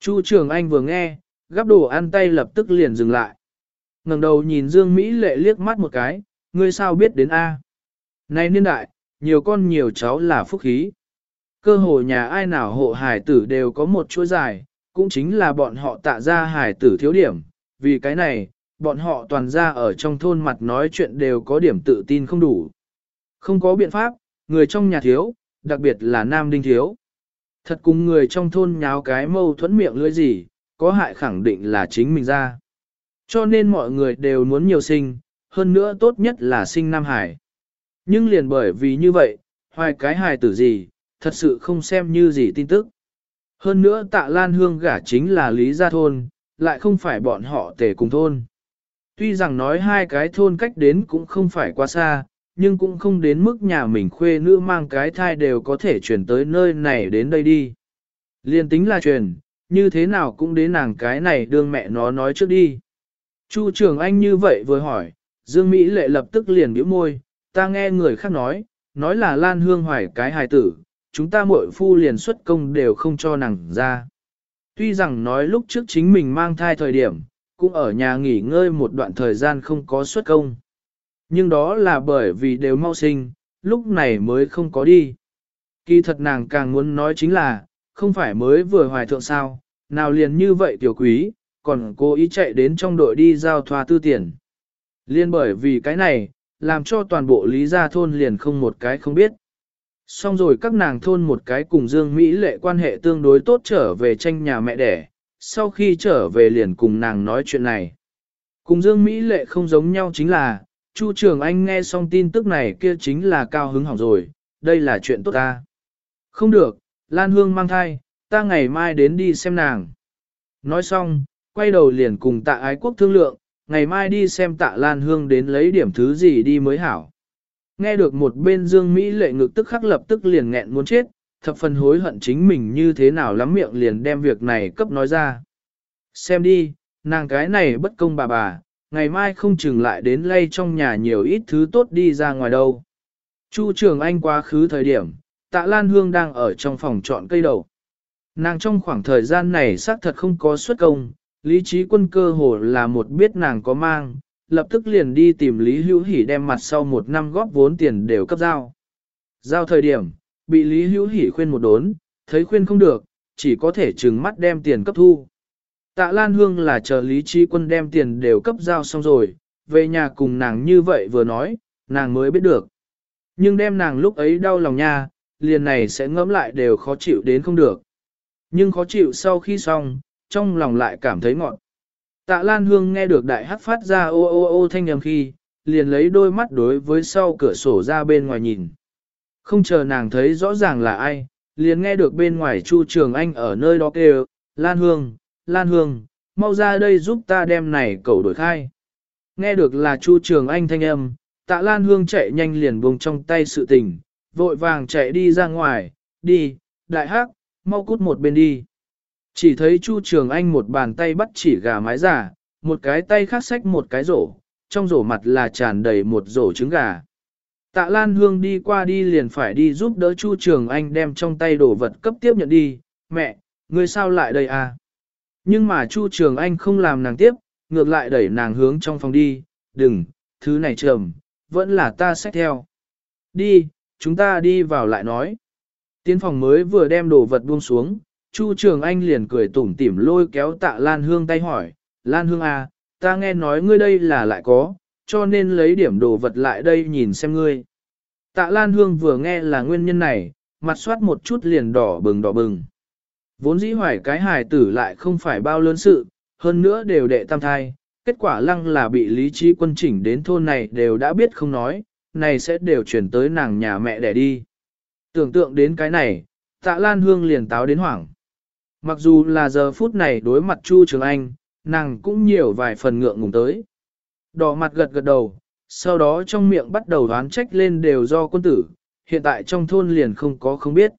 Chu Trường Anh vừa nghe, gắp đồ ăn tay lập tức liền dừng lại. ngẩng đầu nhìn Dương Mỹ lệ liếc mắt một cái, ngươi sao biết đến a? Này niên đại, nhiều con nhiều cháu là phúc khí. Cơ hồ nhà ai nào hộ hải tử đều có một chuỗi dài, cũng chính là bọn họ tạ ra hải tử thiếu điểm. Vì cái này, bọn họ toàn ra ở trong thôn mặt nói chuyện đều có điểm tự tin không đủ. Không có biện pháp, người trong nhà thiếu, đặc biệt là nam đinh thiếu. Thật cùng người trong thôn nháo cái mâu thuẫn miệng lưỡi gì, có hại khẳng định là chính mình ra. Cho nên mọi người đều muốn nhiều sinh, hơn nữa tốt nhất là sinh Nam Hải. Nhưng liền bởi vì như vậy, hoài cái hài tử gì, thật sự không xem như gì tin tức. Hơn nữa tạ Lan Hương gả chính là Lý Gia Thôn, lại không phải bọn họ tề cùng thôn. Tuy rằng nói hai cái thôn cách đến cũng không phải quá xa, nhưng cũng không đến mức nhà mình khuê nữ mang cái thai đều có thể chuyển tới nơi này đến đây đi. Liên tính là truyền, như thế nào cũng đến nàng cái này đương mẹ nó nói trước đi. Chu trưởng anh như vậy vừa hỏi, Dương Mỹ lệ lập tức liền bĩu môi, ta nghe người khác nói, nói là Lan Hương hoài cái hài tử, chúng ta muội phu liền xuất công đều không cho nàng ra. Tuy rằng nói lúc trước chính mình mang thai thời điểm, cũng ở nhà nghỉ ngơi một đoạn thời gian không có xuất công. Nhưng đó là bởi vì đều mau sinh, lúc này mới không có đi. Kỳ thật nàng càng muốn nói chính là, không phải mới vừa hoài thượng sao, nào liền như vậy tiểu quý, còn cố ý chạy đến trong đội đi giao thoa tư tiền. Liên bởi vì cái này, làm cho toàn bộ lý gia thôn liền không một cái không biết. Xong rồi các nàng thôn một cái cùng Dương Mỹ lệ quan hệ tương đối tốt trở về tranh nhà mẹ đẻ, sau khi trở về liền cùng nàng nói chuyện này. Cùng Dương Mỹ lệ không giống nhau chính là, Chu Trường Anh nghe xong tin tức này kia chính là cao hứng hỏng rồi, đây là chuyện tốt ta. Không được, Lan Hương mang thai, ta ngày mai đến đi xem nàng. Nói xong, quay đầu liền cùng tạ ái quốc thương lượng, ngày mai đi xem tạ Lan Hương đến lấy điểm thứ gì đi mới hảo. Nghe được một bên Dương Mỹ lệ ngực tức khắc lập tức liền nghẹn muốn chết, thập phần hối hận chính mình như thế nào lắm miệng liền đem việc này cấp nói ra. Xem đi, nàng cái này bất công bà bà, ngày mai không chừng lại đến lay trong nhà nhiều ít thứ tốt đi ra ngoài đâu. Chu Trường Anh quá khứ thời điểm, tạ Lan Hương đang ở trong phòng chọn cây đầu. Nàng trong khoảng thời gian này xác thật không có xuất công, lý trí quân cơ hồ là một biết nàng có mang, lập tức liền đi tìm Lý Hữu Hỷ đem mặt sau một năm góp vốn tiền đều cấp giao. Giao thời điểm, bị Lý Hữu Hỷ khuyên một đốn, thấy khuyên không được, chỉ có thể trừng mắt đem tiền cấp thu. Tạ Lan Hương là chờ Lý Trí Quân đem tiền đều cấp giao xong rồi, về nhà cùng nàng như vậy vừa nói, nàng mới biết được. Nhưng đem nàng lúc ấy đau lòng nha, liền này sẽ ngẫm lại đều khó chịu đến không được. Nhưng khó chịu sau khi xong, trong lòng lại cảm thấy ngọt. Tạ Lan Hương nghe được đại hát phát ra ô ô ô thanh âm khi, liền lấy đôi mắt đối với sau cửa sổ ra bên ngoài nhìn. Không chờ nàng thấy rõ ràng là ai, liền nghe được bên ngoài Chu Trường Anh ở nơi đó kêu, Lan Hương, Lan Hương, mau ra đây giúp ta đem này cầu đổi khai. Nghe được là Chu Trường Anh thanh âm, tạ Lan Hương chạy nhanh liền buông trong tay sự tình, vội vàng chạy đi ra ngoài, đi, đại hắc, mau cút một bên đi. Chỉ thấy Chu Trường Anh một bàn tay bắt chỉ gà mái giả, một cái tay khác xách một cái rổ, trong rổ mặt là tràn đầy một rổ trứng gà. Tạ Lan Hương đi qua đi liền phải đi giúp đỡ Chu Trường Anh đem trong tay đồ vật cấp tiếp nhận đi, mẹ, ngươi sao lại đây à? Nhưng mà Chu Trường Anh không làm nàng tiếp, ngược lại đẩy nàng hướng trong phòng đi, đừng, thứ này trầm, vẫn là ta xách theo. Đi, chúng ta đi vào lại nói. Tiến phòng mới vừa đem đồ vật buông xuống, Chu Trường Anh liền cười tủm tỉm lôi kéo tạ Lan Hương tay hỏi, Lan Hương à, ta nghe nói ngươi đây là lại có, cho nên lấy điểm đồ vật lại đây nhìn xem ngươi. Tạ Lan Hương vừa nghe là nguyên nhân này, mặt soát một chút liền đỏ bừng đỏ bừng. Vốn dĩ hoài cái hài tử lại không phải bao lớn sự, hơn nữa đều đệ tam thai, kết quả lăng là bị lý trí quân chỉnh đến thôn này đều đã biết không nói, này sẽ đều chuyển tới nàng nhà mẹ đẻ đi. Tưởng tượng đến cái này, Tạ Lan Hương liền táo đến hoảng. Mặc dù là giờ phút này đối mặt Chu Trường Anh, nàng cũng nhiều vài phần ngượng ngùng tới. Đỏ mặt gật gật đầu, sau đó trong miệng bắt đầu đoán trách lên đều do quân tử, hiện tại trong thôn liền không có không biết.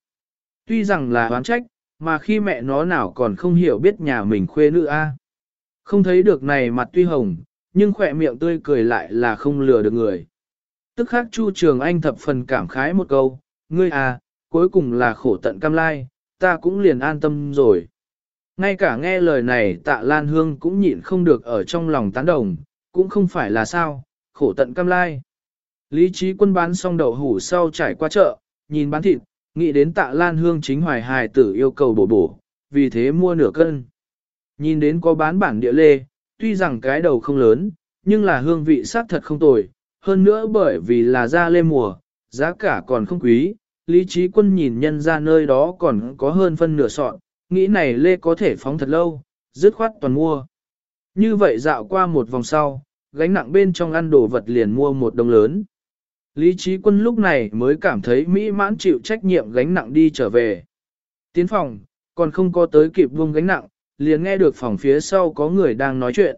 Tuy rằng là đoán trách, mà khi mẹ nó nào còn không hiểu biết nhà mình khuê nữ a. Không thấy được này mặt tuy hồng, nhưng khỏe miệng tươi cười lại là không lừa được người. Tức khắc Chu Trường Anh thập phần cảm khái một câu, ngươi à, cuối cùng là khổ tận cam lai, ta cũng liền an tâm rồi. Ngay cả nghe lời này tạ Lan Hương cũng nhịn không được ở trong lòng tán đồng, cũng không phải là sao, khổ tận cam lai. Lý trí quân bán xong đậu hủ sau trải qua chợ, nhìn bán thịt, nghĩ đến tạ Lan Hương chính hoài hài tử yêu cầu bổ bổ, vì thế mua nửa cân. Nhìn đến có bán bản địa lê, tuy rằng cái đầu không lớn, nhưng là hương vị sắc thật không tồi, hơn nữa bởi vì là da lê mùa, giá cả còn không quý, lý trí quân nhìn nhân ra nơi đó còn có hơn phân nửa sọn, nghĩ này lê có thể phóng thật lâu, dứt khoát toàn mua. Như vậy dạo qua một vòng sau, gánh nặng bên trong ăn đồ vật liền mua một đồng lớn. Lý trí quân lúc này mới cảm thấy mỹ mãn chịu trách nhiệm gánh nặng đi trở về. Tiến phòng, còn không có tới kịp buông gánh nặng, liền nghe được phòng phía sau có người đang nói chuyện.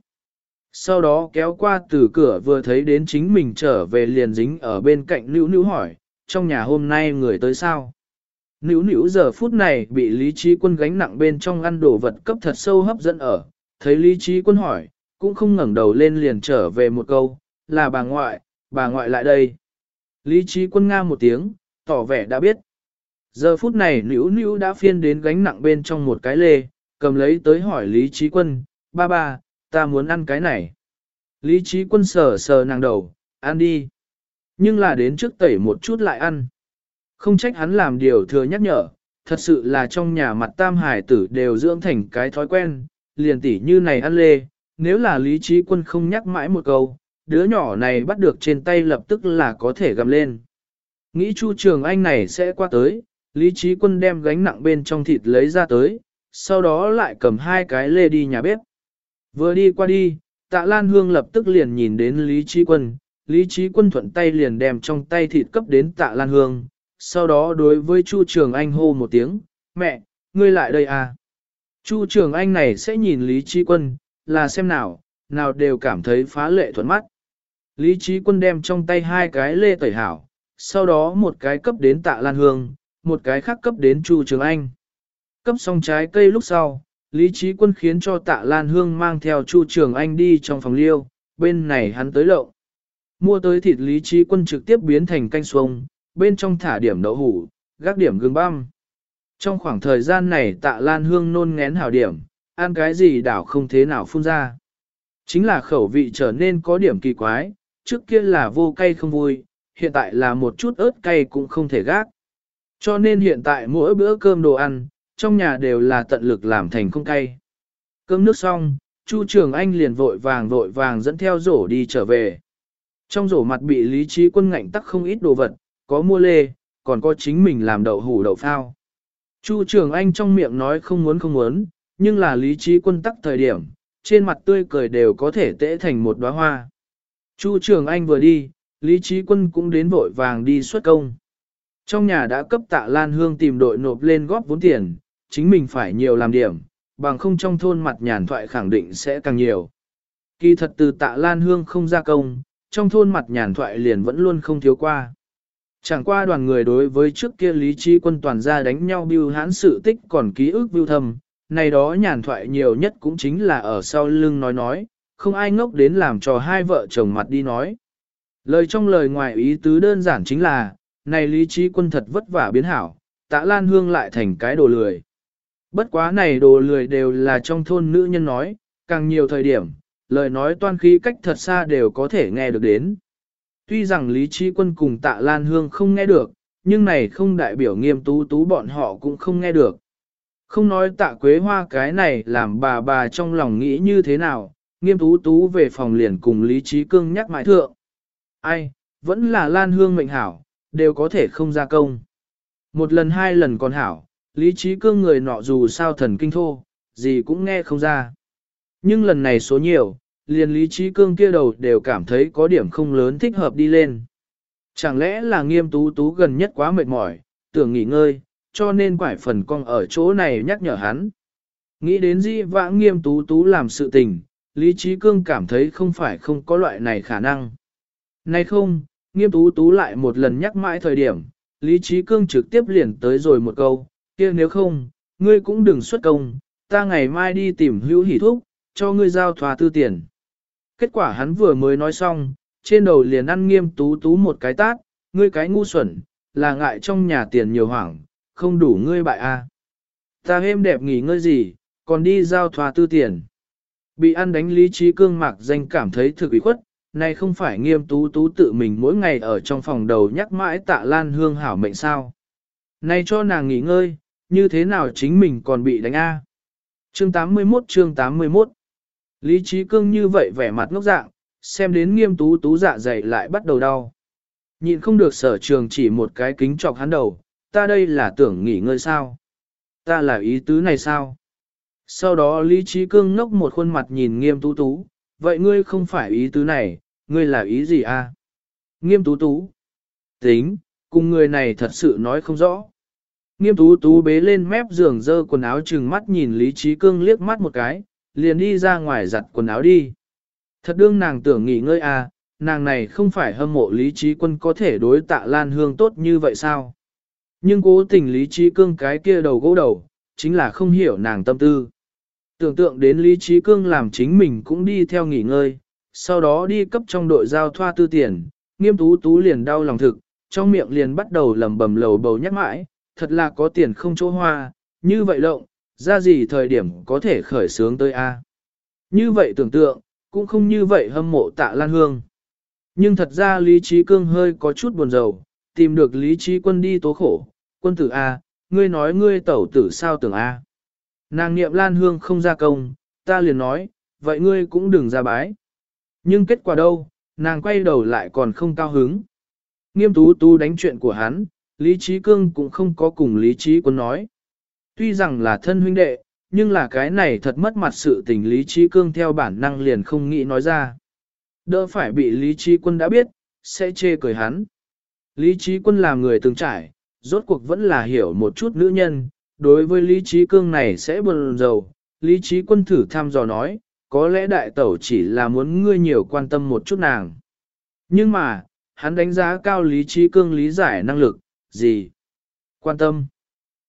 Sau đó kéo qua từ cửa vừa thấy đến chính mình trở về liền dính ở bên cạnh nữ nữ hỏi, trong nhà hôm nay người tới sao? Nữ nữ giờ phút này bị lý trí quân gánh nặng bên trong ăn đồ vật cấp thật sâu hấp dẫn ở, thấy lý trí quân hỏi, cũng không ngẩng đầu lên liền trở về một câu, là bà ngoại, bà ngoại lại đây. Lý trí quân nga một tiếng, tỏ vẻ đã biết. Giờ phút này nữ nữ đã phiên đến gánh nặng bên trong một cái lê, cầm lấy tới hỏi Lý trí quân, ba ba, ta muốn ăn cái này. Lý trí quân sờ sờ nàng đầu, ăn đi. Nhưng là đến trước tẩy một chút lại ăn. Không trách hắn làm điều thừa nhắc nhở, thật sự là trong nhà mặt tam hải tử đều dưỡng thành cái thói quen, liền tỉ như này ăn lê, nếu là lý trí quân không nhắc mãi một câu, đứa nhỏ này bắt được trên tay lập tức là có thể gầm lên. Nghĩ Chu Trường Anh này sẽ qua tới, lý trí quân đem gánh nặng bên trong thịt lấy ra tới, sau đó lại cầm hai cái lê đi nhà bếp. Vừa đi qua đi, tạ Lan Hương lập tức liền nhìn đến Lý Trí Quân, Lý Trí Quân thuận tay liền đem trong tay thịt cấp đến tạ Lan Hương, sau đó đối với Chu Trường Anh hô một tiếng, mẹ, ngươi lại đây à. Chu Trường Anh này sẽ nhìn Lý Trí Quân, là xem nào, nào đều cảm thấy phá lệ thuận mắt. Lý Trí Quân đem trong tay hai cái lê tẩy hảo, sau đó một cái cấp đến tạ Lan Hương, một cái khác cấp đến Chu Trường Anh. Cấp xong trái cây lúc sau, Lý Trí Quân khiến cho tạ Lan Hương mang theo Chu Trường Anh đi trong phòng liêu, bên này hắn tới lậu. Mua tới thịt Lý Trí Quân trực tiếp biến thành canh xuông, bên trong thả điểm đậu hủ, gác điểm gương băm. Trong khoảng thời gian này tạ Lan Hương nôn ngén hảo điểm, ăn cái gì đảo không thế nào phun ra. Chính là khẩu vị trở nên có điểm kỳ quái, trước kia là vô cay không vui, hiện tại là một chút ớt cay cũng không thể gác. Cho nên hiện tại mỗi bữa cơm đồ ăn, trong nhà đều là tận lực làm thành không cay. Cơm nước xong, Chu Trường Anh liền vội vàng vội vàng dẫn theo rổ đi trở về. Trong rổ mặt bị lý trí quân ngạnh tắc không ít đồ vật, có mua lê, còn có chính mình làm đậu hủ đậu phao. Chu Trường Anh trong miệng nói không muốn không muốn, nhưng là lý trí quân tắc thời điểm, trên mặt tươi cười đều có thể tễ thành một đóa hoa. Chu Trường Anh vừa đi, lý trí quân cũng đến vội vàng đi xuất công. Trong nhà đã cấp tạ Lan Hương tìm đội nộp lên góp vốn tiền, chính mình phải nhiều làm điểm, bằng không trong thôn mặt nhàn thoại khẳng định sẽ càng nhiều. Kỳ thật từ tạ Lan Hương không ra công, trong thôn mặt nhàn thoại liền vẫn luôn không thiếu qua. Chẳng qua đoàn người đối với trước kia lý trí quân toàn ra đánh nhau bưu hãn sự tích còn ký ức bưu thầm, này đó nhàn thoại nhiều nhất cũng chính là ở sau lưng nói nói, không ai ngốc đến làm cho hai vợ chồng mặt đi nói. Lời trong lời ngoài ý tứ đơn giản chính là, này lý trí quân thật vất vả biến hảo, tạ Lan Hương lại thành cái đồ lười. Bất quá này đồ lười đều là trong thôn nữ nhân nói, càng nhiều thời điểm, lời nói toan khí cách thật xa đều có thể nghe được đến. Tuy rằng Lý Trí Quân cùng tạ Lan Hương không nghe được, nhưng này không đại biểu nghiêm tú tú bọn họ cũng không nghe được. Không nói tạ quế hoa cái này làm bà bà trong lòng nghĩ như thế nào, nghiêm tú tú về phòng liền cùng Lý Trí Cương nhắc mãi thượng. Ai, vẫn là Lan Hương mệnh hảo, đều có thể không ra công. Một lần hai lần còn hảo, lý trí cương người nọ dù sao thần kinh thô, gì cũng nghe không ra. Nhưng lần này số nhiều, liền lý trí cương kia đầu đều cảm thấy có điểm không lớn thích hợp đi lên. Chẳng lẽ là nghiêm tú tú gần nhất quá mệt mỏi, tưởng nghỉ ngơi, cho nên quải phần con ở chỗ này nhắc nhở hắn. Nghĩ đến di vãng nghiêm tú tú làm sự tình, Lý Trí Cương cảm thấy không phải không có loại này khả năng. Này không, nghiêm tú tú lại một lần nhắc mãi thời điểm, Lý Trí Cương trực tiếp liền tới rồi một câu, kia nếu không, ngươi cũng đừng xuất công, ta ngày mai đi tìm hữu hỷ thuốc, cho ngươi giao thòa tư tiền. Kết quả hắn vừa mới nói xong, trên đầu liền ăn nghiêm tú tú một cái tát, ngươi cái ngu xuẩn, là ngại trong nhà tiền nhiều hoảng, không đủ ngươi bại a. À. Ta êm đẹp nghỉ ngơi gì, còn đi giao thòa tư tiền. Bị ăn đánh lý trí cương mạc danh cảm thấy thực ủy khuất, này không phải nghiêm tú tú tự mình mỗi ngày ở trong phòng đầu nhắc mãi tạ lan hương hảo mệnh sao. Này cho nàng nghỉ ngơi, như thế nào chính mình còn bị đánh A. Chương 81 chương 81 Lý trí cương như vậy vẻ mặt ngốc dạng, xem đến nghiêm tú tú dạ dày lại bắt đầu đau. Nhịn không được sở trường chỉ một cái kính chọc hắn đầu, ta đây là tưởng nghỉ ngơi sao? Ta là ý tứ này sao? Sau đó Lý Trí Cương ngốc một khuôn mặt nhìn nghiêm tú tú, vậy ngươi không phải ý tứ này, ngươi là ý gì a? À? Nghiêm tú tú. Tính, cùng người này thật sự nói không rõ. Nghiêm tú tú bế lên mép giường dơ quần áo chừng mắt nhìn Lý Trí Cương liếc mắt một cái, liền đi ra ngoài giặt quần áo đi. Thật đương nàng tưởng nghỉ ngơi à, nàng này không phải hâm mộ Lý Trí Quân có thể đối tạ Lan Hương tốt như vậy sao? Nhưng cố tình Lý Trí Cương cái kia đầu gỗ đầu, chính là không hiểu nàng tâm tư. Tưởng tượng đến Lý Trí Cương làm chính mình cũng đi theo nghỉ ngơi, sau đó đi cấp trong đội giao thoa tư tiền, nghiêm tú tú liền đau lòng thực, trong miệng liền bắt đầu lầm bầm lầu bầu nhắc mãi, thật là có tiền không chỗ hoa, như vậy lộng, ra gì thời điểm có thể khởi sướng tới a Như vậy tưởng tượng, cũng không như vậy hâm mộ tạ Lan Hương. Nhưng thật ra Lý Trí Cương hơi có chút buồn rầu, tìm được Lý Trí Quân đi tố khổ, quân tử A, ngươi nói ngươi tẩu tử sao tưởng A. Nàng niệm Lan Hương không ra công, ta liền nói, vậy ngươi cũng đừng ra bái. Nhưng kết quả đâu, nàng quay đầu lại còn không cao hứng. Nghiêm tú tú đánh chuyện của hắn, Lý Trí Cương cũng không có cùng Lý Trí Quân nói. Tuy rằng là thân huynh đệ, nhưng là cái này thật mất mặt sự tình Lý Trí Cương theo bản năng liền không nghĩ nói ra. Đỡ phải bị Lý Trí Quân đã biết, sẽ chê cười hắn. Lý Trí Quân là người từng trải, rốt cuộc vẫn là hiểu một chút nữ nhân, đối với Lý Trí Cương này sẽ buồn rầu. Lý Trí Quân thử thăm dò nói, có lẽ đại tẩu chỉ là muốn ngươi nhiều quan tâm một chút nàng. Nhưng mà, hắn đánh giá cao Lý Trí Cương lý giải năng lực, gì? Quan tâm.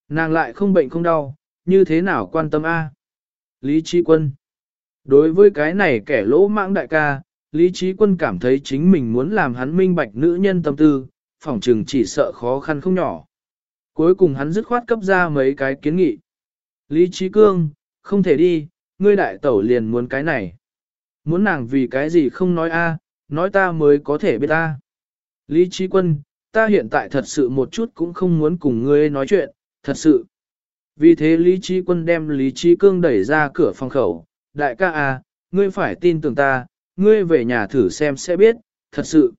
Nàng lại không bệnh không đau, như thế nào quan tâm a? Lý Trí Quân. Đối với cái này kẻ lỗ mãng đại ca, Lý Trí Quân cảm thấy chính mình muốn làm hắn minh bạch nữ nhân tâm tư, phỏng trừng chỉ sợ khó khăn không nhỏ. Cuối cùng hắn dứt khoát cấp ra mấy cái kiến nghị. Lý Trí Cương, không thể đi, ngươi đại tẩu liền muốn cái này. Muốn nàng vì cái gì không nói a, nói ta mới có thể biết ta. Lý Trí Quân, ta hiện tại thật sự một chút cũng không muốn cùng ngươi nói chuyện, thật sự. Vì thế Lý Trí Quân đem Lý Trí Cương đẩy ra cửa phòng khẩu, đại ca à, ngươi phải tin tưởng ta, ngươi về nhà thử xem sẽ biết, thật sự.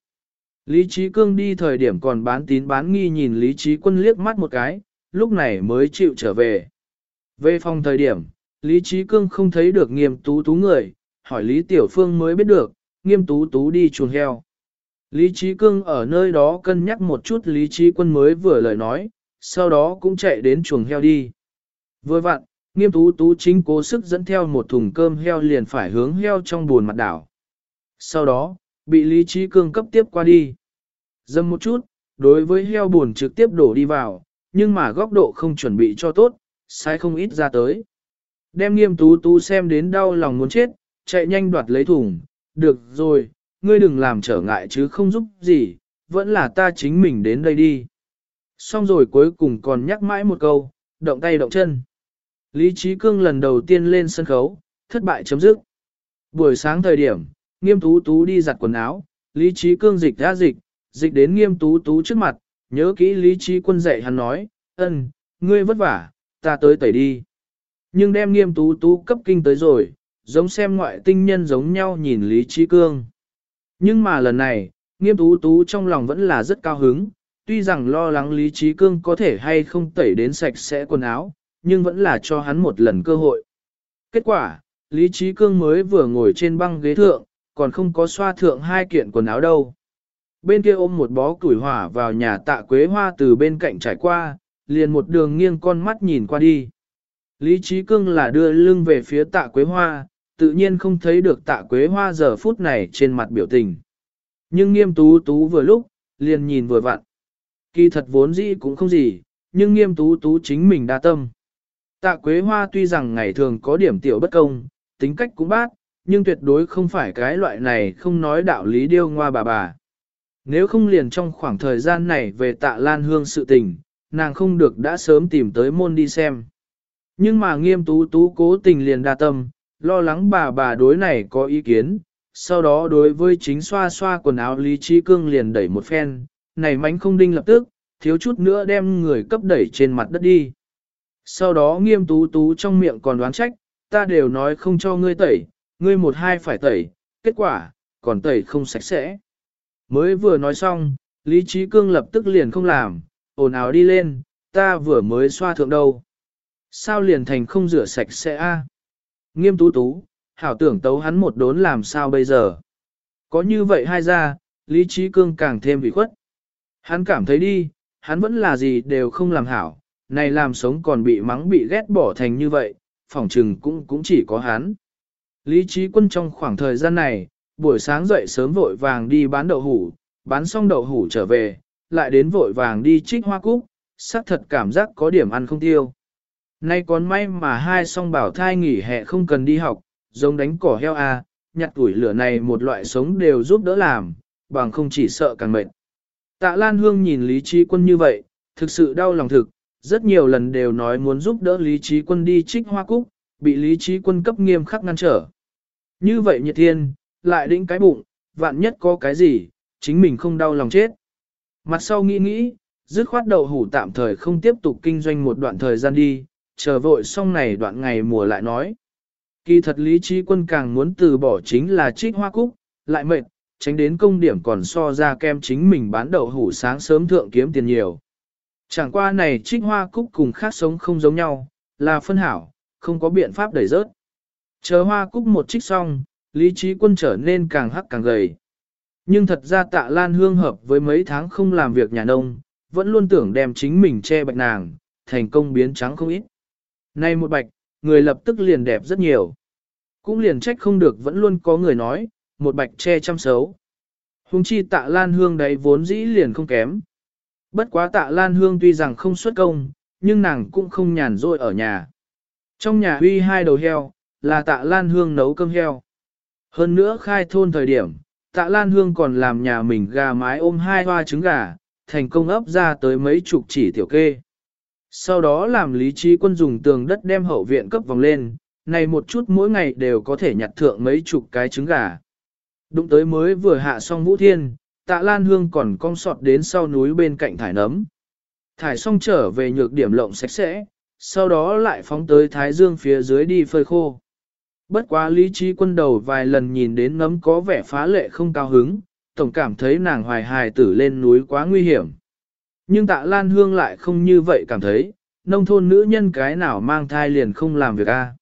Lý Trí Cương đi thời điểm còn bán tín bán nghi nhìn Lý Trí Quân liếc mắt một cái, lúc này mới chịu trở về. Về phòng thời điểm, Lý Trí Cương không thấy được nghiêm tú tú người, hỏi Lý Tiểu Phương mới biết được, nghiêm tú tú đi chuồng heo. Lý Trí Cương ở nơi đó cân nhắc một chút Lý Trí Quân mới vừa lời nói, sau đó cũng chạy đến chuồng heo đi. Vừa vặn, nghiêm tú tú chính cố sức dẫn theo một thùng cơm heo liền phải hướng heo trong buồn mặt đảo. Sau đó, bị Lý Trí Cương cấp tiếp qua đi. Dâm một chút, đối với heo buồn trực tiếp đổ đi vào, nhưng mà góc độ không chuẩn bị cho tốt, sai không ít ra tới. Đem nghiêm tú tú xem đến đau lòng muốn chết, chạy nhanh đoạt lấy thùng, được rồi, ngươi đừng làm trở ngại chứ không giúp gì, vẫn là ta chính mình đến đây đi. Xong rồi cuối cùng còn nhắc mãi một câu, động tay động chân. Lý Trí Cương lần đầu tiên lên sân khấu, thất bại chấm dứt. Buổi sáng thời điểm, nghiêm tú tú đi giặt quần áo, Lý Trí Cương dịch ra dịch, dịch đến nghiêm tú tú trước mặt, nhớ kỹ Lý Trí Quân dạy hắn nói, ân, ngươi vất vả, ta tới tẩy đi. Nhưng đem nghiêm tú tú cấp kinh tới rồi, giống xem ngoại tinh nhân giống nhau nhìn Lý Trí Cương. Nhưng mà lần này, nghiêm tú tú trong lòng vẫn là rất cao hứng, tuy rằng lo lắng Lý Trí Cương có thể hay không tẩy đến sạch sẽ quần áo, nhưng vẫn là cho hắn một lần cơ hội. Kết quả, Lý Trí Cương mới vừa ngồi trên băng ghế thượng, còn không có xoa thượng hai kiện quần áo đâu. Bên kia ôm một bó củi hỏa vào nhà tạ quế hoa từ bên cạnh trải qua, liền một đường nghiêng con mắt nhìn qua đi. Lý Trí Cương là đưa lưng về phía tạ quế hoa, tự nhiên không thấy được tạ quế hoa giờ phút này trên mặt biểu tình. Nhưng nghiêm tú tú vừa lúc, liền nhìn vừa vặn. Kỳ thật vốn dĩ cũng không gì, nhưng nghiêm tú tú chính mình đa tâm. Tạ quế hoa tuy rằng ngày thường có điểm tiểu bất công, tính cách cũng bát, nhưng tuyệt đối không phải cái loại này không nói đạo lý điêu ngoa bà bà. Nếu không liền trong khoảng thời gian này về tạ lan hương sự tình, nàng không được đã sớm tìm tới môn đi xem. Nhưng mà nghiêm tú tú cố tình liền đa tâm, lo lắng bà bà đối này có ý kiến, sau đó đối với chính xoa xoa quần áo Lý Trí Cương liền đẩy một phen, này mánh không đinh lập tức, thiếu chút nữa đem người cấp đẩy trên mặt đất đi. Sau đó nghiêm tú tú trong miệng còn đoán trách, ta đều nói không cho ngươi tẩy, ngươi một hai phải tẩy, kết quả, còn tẩy không sạch sẽ. Mới vừa nói xong, Lý Trí Cương lập tức liền không làm, ồn ào đi lên, ta vừa mới xoa thượng đâu. Sao liền thành không rửa sạch sẽ a? Nghiêm tú tú, hảo tưởng tấu hắn một đốn làm sao bây giờ. Có như vậy hai ra, Lý Trí Cương càng thêm bị khuất. Hắn cảm thấy đi, hắn vẫn là gì đều không làm hảo, này làm sống còn bị mắng bị ghét bỏ thành như vậy, phỏng trừng cũng cũng chỉ có hắn. Lý trí quân trong khoảng thời gian này, buổi sáng dậy sớm vội vàng đi bán đậu hủ, bán xong đậu hủ trở về, lại đến vội vàng đi trích hoa cúc, xác thật cảm giác có điểm ăn không tiêu. Nay còn may mà hai song bảo thai nghỉ hè không cần đi học, giống đánh cỏ heo à, nhặt tuổi lửa này một loại sống đều giúp đỡ làm, bằng không chỉ sợ càng mệt. Tạ Lan Hương nhìn Lý Trí Quân như vậy, thực sự đau lòng thực, rất nhiều lần đều nói muốn giúp đỡ Lý Trí Quân đi trích hoa cúc, bị Lý Trí Quân cấp nghiêm khắc ngăn trở. Như vậy nhiệt thiên, lại đĩnh cái bụng, vạn nhất có cái gì, chính mình không đau lòng chết. Mặt sau nghĩ nghĩ, dứt khoát đầu hủ tạm thời không tiếp tục kinh doanh một đoạn thời gian đi, chờ vội xong này đoạn ngày mùa lại nói. Kỳ thật Lý Trí Quân càng muốn từ bỏ chính là trích hoa cúc, lại mệt, tránh đến công điểm còn so ra kem chính mình bán đậu hủ sáng sớm thượng kiếm tiền nhiều. Chẳng qua này trích hoa cúc cùng khác sống không giống nhau, là phân hảo, không có biện pháp đẩy rớt. Chờ hoa cúc một trích xong, lý trí quân trở nên càng hắc càng gầy. Nhưng thật ra tạ lan hương hợp với mấy tháng không làm việc nhà nông, vẫn luôn tưởng đem chính mình che bạch nàng, thành công biến trắng không ít. Nay một bạch, người lập tức liền đẹp rất nhiều. Cũng liền trách không được vẫn luôn có người nói, một bạch che chăm xấu. Hùng chi tạ lan hương đấy vốn dĩ liền không kém. Bất quá tạ lan hương tuy rằng không xuất công, nhưng nàng cũng không nhàn rỗi ở nhà. Trong nhà huy hai đầu heo, là tạ lan hương nấu cơm heo. Hơn nữa khai thôn thời điểm, tạ lan hương còn làm nhà mình gà mái ôm hai hoa trứng gà, thành công ấp ra tới mấy chục chỉ tiểu kê. Sau đó làm lý trí quân dùng tường đất đem hậu viện cấp vòng lên, này một chút mỗi ngày đều có thể nhặt thượng mấy chục cái trứng gà. Đụng tới mới vừa hạ xong vũ thiên, tạ lan hương còn cong sọt đến sau núi bên cạnh thải nấm. Thải xong trở về nhược điểm lộng sạch sẽ, sau đó lại phóng tới thái dương phía dưới đi phơi khô. Bất quá lý trí quân đầu vài lần nhìn đến nấm có vẻ phá lệ không cao hứng, tổng cảm thấy nàng hoài hài tử lên núi quá nguy hiểm. Nhưng tạ Lan Hương lại không như vậy cảm thấy, nông thôn nữ nhân cái nào mang thai liền không làm việc a.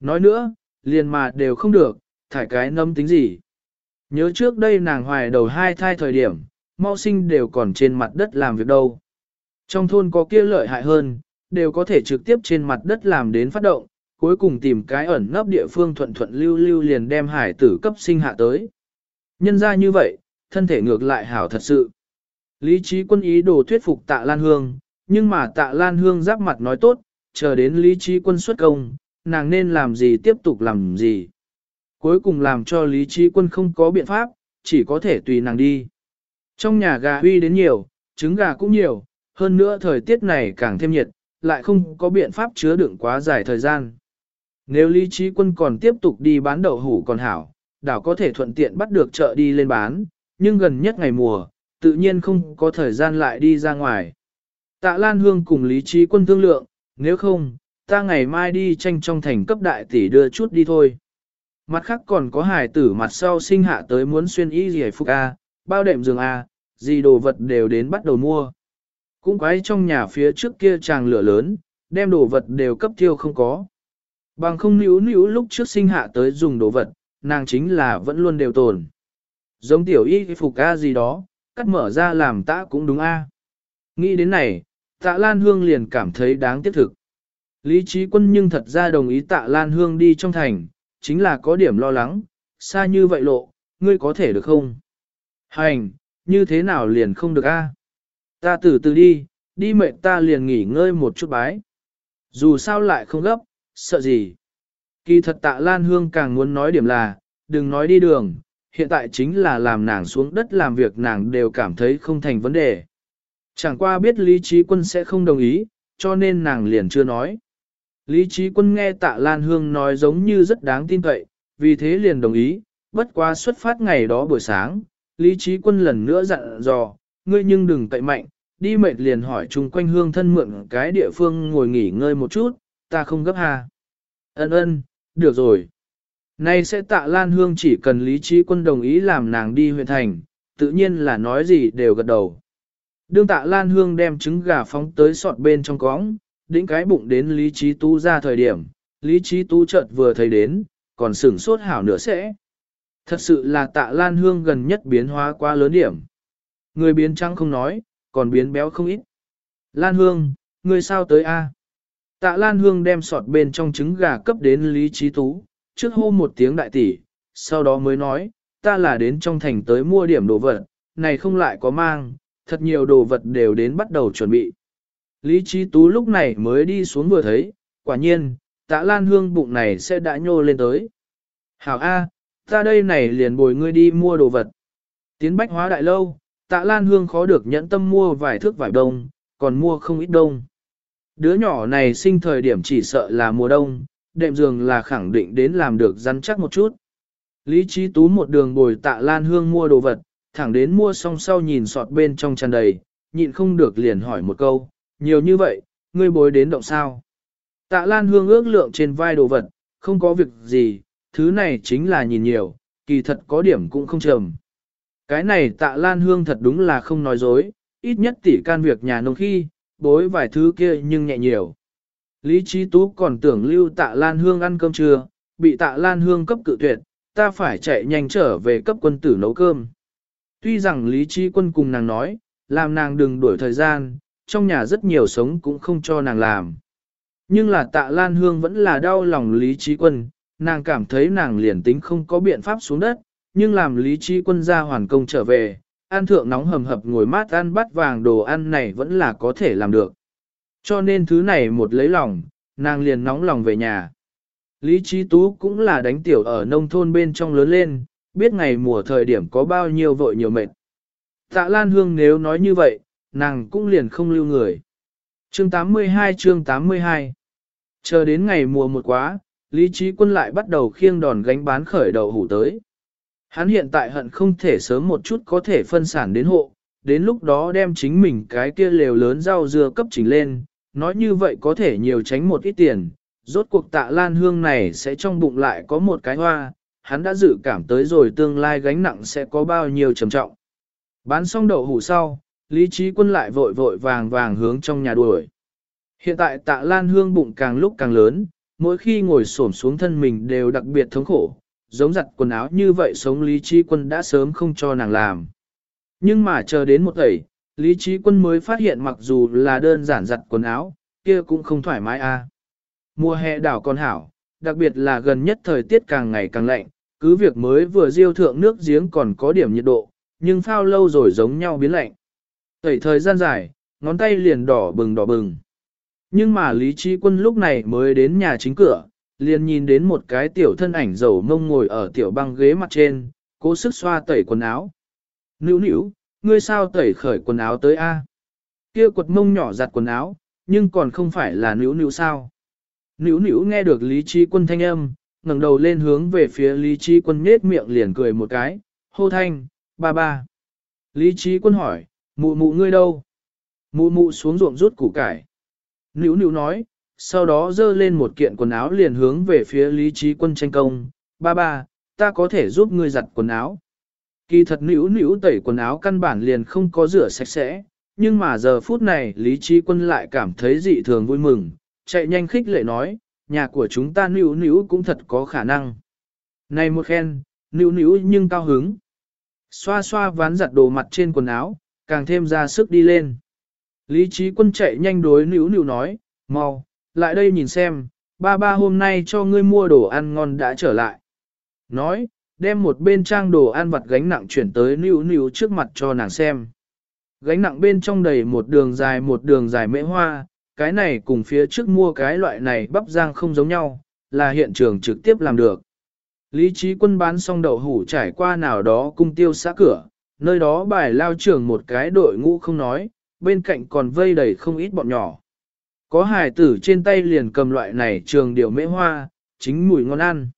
Nói nữa, liền mà đều không được, thải cái nấm tính gì. Nhớ trước đây nàng hoài đầu hai thai thời điểm, mau sinh đều còn trên mặt đất làm việc đâu. Trong thôn có kia lợi hại hơn, đều có thể trực tiếp trên mặt đất làm đến phát động, cuối cùng tìm cái ẩn nấp địa phương thuận thuận lưu lưu liền đem hải tử cấp sinh hạ tới. Nhân ra như vậy, thân thể ngược lại hảo thật sự. Lý trí quân ý đồ thuyết phục tạ Lan Hương, nhưng mà tạ Lan Hương giáp mặt nói tốt, chờ đến lý trí quân xuất công, nàng nên làm gì tiếp tục làm gì. Cuối cùng làm cho lý trí quân không có biện pháp, chỉ có thể tùy nàng đi. Trong nhà gà huy đến nhiều, trứng gà cũng nhiều, hơn nữa thời tiết này càng thêm nhiệt, lại không có biện pháp chứa đựng quá dài thời gian. Nếu lý trí quân còn tiếp tục đi bán đậu hủ còn hảo, đảo có thể thuận tiện bắt được chợ đi lên bán, nhưng gần nhất ngày mùa, tự nhiên không có thời gian lại đi ra ngoài. Tạ Lan Hương cùng lý trí quân thương lượng, nếu không, ta ngày mai đi tranh trong thành cấp đại tỷ đưa chút đi thôi. Mặt khác còn có hài tử mặt sau sinh hạ tới muốn xuyên y gì phục A, bao đệm giường A, gì đồ vật đều đến bắt đầu mua. Cũng quái trong nhà phía trước kia chàng lửa lớn, đem đồ vật đều cấp tiêu không có. Bằng không níu níu lúc trước sinh hạ tới dùng đồ vật, nàng chính là vẫn luôn đều tồn. Giống tiểu y phục A gì đó, cắt mở ra làm tã cũng đúng A. Nghĩ đến này, tạ Lan Hương liền cảm thấy đáng tiếc thực. Lý trí quân nhưng thật ra đồng ý tạ Lan Hương đi trong thành, chính là có điểm lo lắng, xa như vậy lộ, ngươi có thể được không? Hành, như thế nào liền không được a? Ta từ từ đi, đi mệt ta liền nghỉ ngơi một chút bái. Dù sao lại không gấp, sợ gì? Kỳ thật tạ Lan Hương càng muốn nói điểm là, đừng nói đi đường, hiện tại chính là làm nàng xuống đất làm việc nàng đều cảm thấy không thành vấn đề. Chẳng qua biết Lý Trí Quân sẽ không đồng ý, cho nên nàng liền chưa nói. Lý Trí Quân nghe tạ Lan Hương nói giống như rất đáng tin cậy, vì thế liền đồng ý, bất qua xuất phát ngày đó buổi sáng, Lý Trí Quân lần nữa dặn dò, ngươi nhưng đừng cậy mạnh, đi mệt liền hỏi chung quanh hương thân mượn cái địa phương ngồi nghỉ ngơi một chút, ta không gấp hà. Ân ân, được rồi. Nay sẽ tạ Lan Hương chỉ cần Lý Trí Quân đồng ý làm nàng đi huyện thành, tự nhiên là nói gì đều gật đầu. Đương tạ Lan Hương đem trứng gà phóng tới sọt bên trong cõng, đĩnh cái bụng đến Lý Trí Tu ra thời điểm, Lý Trí Tu chợt vừa thấy đến, còn sửng sốt hảo nữa sẽ. Thật sự là tạ Lan Hương gần nhất biến hóa quá lớn điểm. Người biến trắng không nói, còn biến béo không ít. Lan Hương, người sao tới a? Tạ Lan Hương đem sọt bên trong trứng gà cấp đến Lý Trí Tú, trước hô một tiếng đại tỷ, sau đó mới nói, ta là đến trong thành tới mua điểm đồ vật, này không lại có mang, thật nhiều đồ vật đều đến bắt đầu chuẩn bị. Lý Trí Tú lúc này mới đi xuống vừa thấy, quả nhiên, tạ lan hương bụng này sẽ đã nhô lên tới. Hảo A, ta đây này liền bồi ngươi đi mua đồ vật. Tiến bách hóa đại lâu, tạ lan hương khó được nhẫn tâm mua vài thước vải đông, còn mua không ít đông. Đứa nhỏ này sinh thời điểm chỉ sợ là mùa đông, đệm giường là khẳng định đến làm được rắn chắc một chút. Lý Trí Tú một đường bồi tạ Lan Hương mua đồ vật, thẳng đến mua xong sau nhìn sọt bên trong tràn đầy, nhịn không được liền hỏi một câu, nhiều như vậy, ngươi bối đến động sao? Tạ Lan Hương ước lượng trên vai đồ vật, không có việc gì, thứ này chính là nhìn nhiều, kỳ thật có điểm cũng không trầm. Cái này tạ Lan Hương thật đúng là không nói dối, ít nhất tỷ can việc nhà nông khi, bối vài thứ kia nhưng nhẹ nhiều. Lý Trí Tú còn tưởng lưu tạ Lan Hương ăn cơm trưa, bị tạ Lan Hương cấp cự tuyệt, ta phải chạy nhanh trở về cấp quân tử nấu cơm. Tuy rằng Lý Trí Quân cùng nàng nói, làm nàng đừng đuổi thời gian, trong nhà rất nhiều sống cũng không cho nàng làm. Nhưng là tạ Lan Hương vẫn là đau lòng Lý Trí Quân, nàng cảm thấy nàng liền tính không có biện pháp xuống đất, nhưng làm Lý Trí Quân ra hoàn công trở về, ăn thượng nóng hầm hập ngồi mát ăn bắt vàng đồ ăn này vẫn là có thể làm được. Cho nên thứ này một lấy lòng, nàng liền nóng lòng về nhà. Lý Trí Tú cũng là đánh tiểu ở nông thôn bên trong lớn lên, biết ngày mùa thời điểm có bao nhiêu vội nhiều mệt. Tạ Lan Hương nếu nói như vậy, nàng cũng liền không lưu người. Chương 82 chương 82 Chờ đến ngày mùa một quá, Lý Trí Quân lại bắt đầu khiêng đòn gánh bán khởi đầu hủ tới. Hắn hiện tại hận không thể sớm một chút có thể phân sản đến hộ, đến lúc đó đem chính mình cái kia lều lớn rau dưa cấp chỉnh lên, nói như vậy có thể nhiều tránh một ít tiền, rốt cuộc tạ lan hương này sẽ trong bụng lại có một cái hoa, hắn đã dự cảm tới rồi tương lai gánh nặng sẽ có bao nhiêu trầm trọng. Bán xong đậu hủ sau, Lý Trí Quân lại vội vội vàng vàng hướng trong nhà đuổi. Hiện tại tạ lan hương bụng càng lúc càng lớn, mỗi khi ngồi xổm xuống thân mình đều đặc biệt thống khổ, giống giặt quần áo như vậy sống Lý Trí Quân đã sớm không cho nàng làm. Nhưng mà chờ đến một tẩy, Lý Trí Quân mới phát hiện mặc dù là đơn giản giặt quần áo, kia cũng không thoải mái a. À. Mùa hè đảo còn hảo, đặc biệt là gần nhất thời tiết càng ngày càng lạnh, cứ việc mới vừa diêu thượng nước giếng còn có điểm nhiệt độ, nhưng phao lâu rồi giống nhau biến lạnh. Tẩy thời gian dài, ngón tay liền đỏ bừng đỏ bừng. Nhưng mà Lý Trí Quân lúc này mới đến nhà chính cửa, liền nhìn đến một cái tiểu thân ảnh dầu mông ngồi ở tiểu băng ghế mặt trên, cố sức xoa tẩy quần áo. Nữu nữu, ngươi sao tẩy khởi quần áo tới a? Kia quật mông nhỏ giặt quần áo, nhưng còn không phải là nữu nữu sao? Nữu nữu nghe được Lý Trí Quân thanh âm, ngẩng đầu lên hướng về phía Lý Trí Quân nết miệng liền cười một cái, hô thanh, ba ba. Lý Trí Quân hỏi, mụ mụ ngươi đâu? Mụ mụ xuống ruộng rút củ cải. Nữu nữu nói, sau đó dơ lên một kiện quần áo liền hướng về phía Lý Trí Quân tranh công, ba ba, ta có thể giúp ngươi giặt quần áo. Kỳ thật nữ nữ tẩy quần áo căn bản liền không có rửa sạch sẽ, nhưng mà giờ phút này Lý Trí Quân lại cảm thấy dị thường vui mừng, chạy nhanh khích lệ nói, nhà của chúng ta nữ nữ cũng thật có khả năng. Này một khen, nữ nữ nhưng cao hứng. Xoa xoa ván giặt đồ mặt trên quần áo, càng thêm ra sức đi lên. Lý trí quân chạy nhanh đối nữ nữ nói, mau, lại đây nhìn xem, ba ba hôm nay cho ngươi mua đồ ăn ngon đã trở lại. Nói, đem một bên trang đồ ăn vặt gánh nặng chuyển tới nữu nữu trước mặt cho nàng xem. Gánh nặng bên trong đầy một đường dài một đường dài mễ hoa, cái này cùng phía trước mua cái loại này bắp rang không giống nhau, là hiện trường trực tiếp làm được. Lý trí quân bán xong đậu hủ trải qua nào đó cung tiêu xã cửa, nơi đó bài lao trưởng một cái đội ngũ không nói, bên cạnh còn vây đầy không ít bọn nhỏ. Có hài tử trên tay liền cầm loại này trường điều mễ hoa, chính mùi ngon ăn.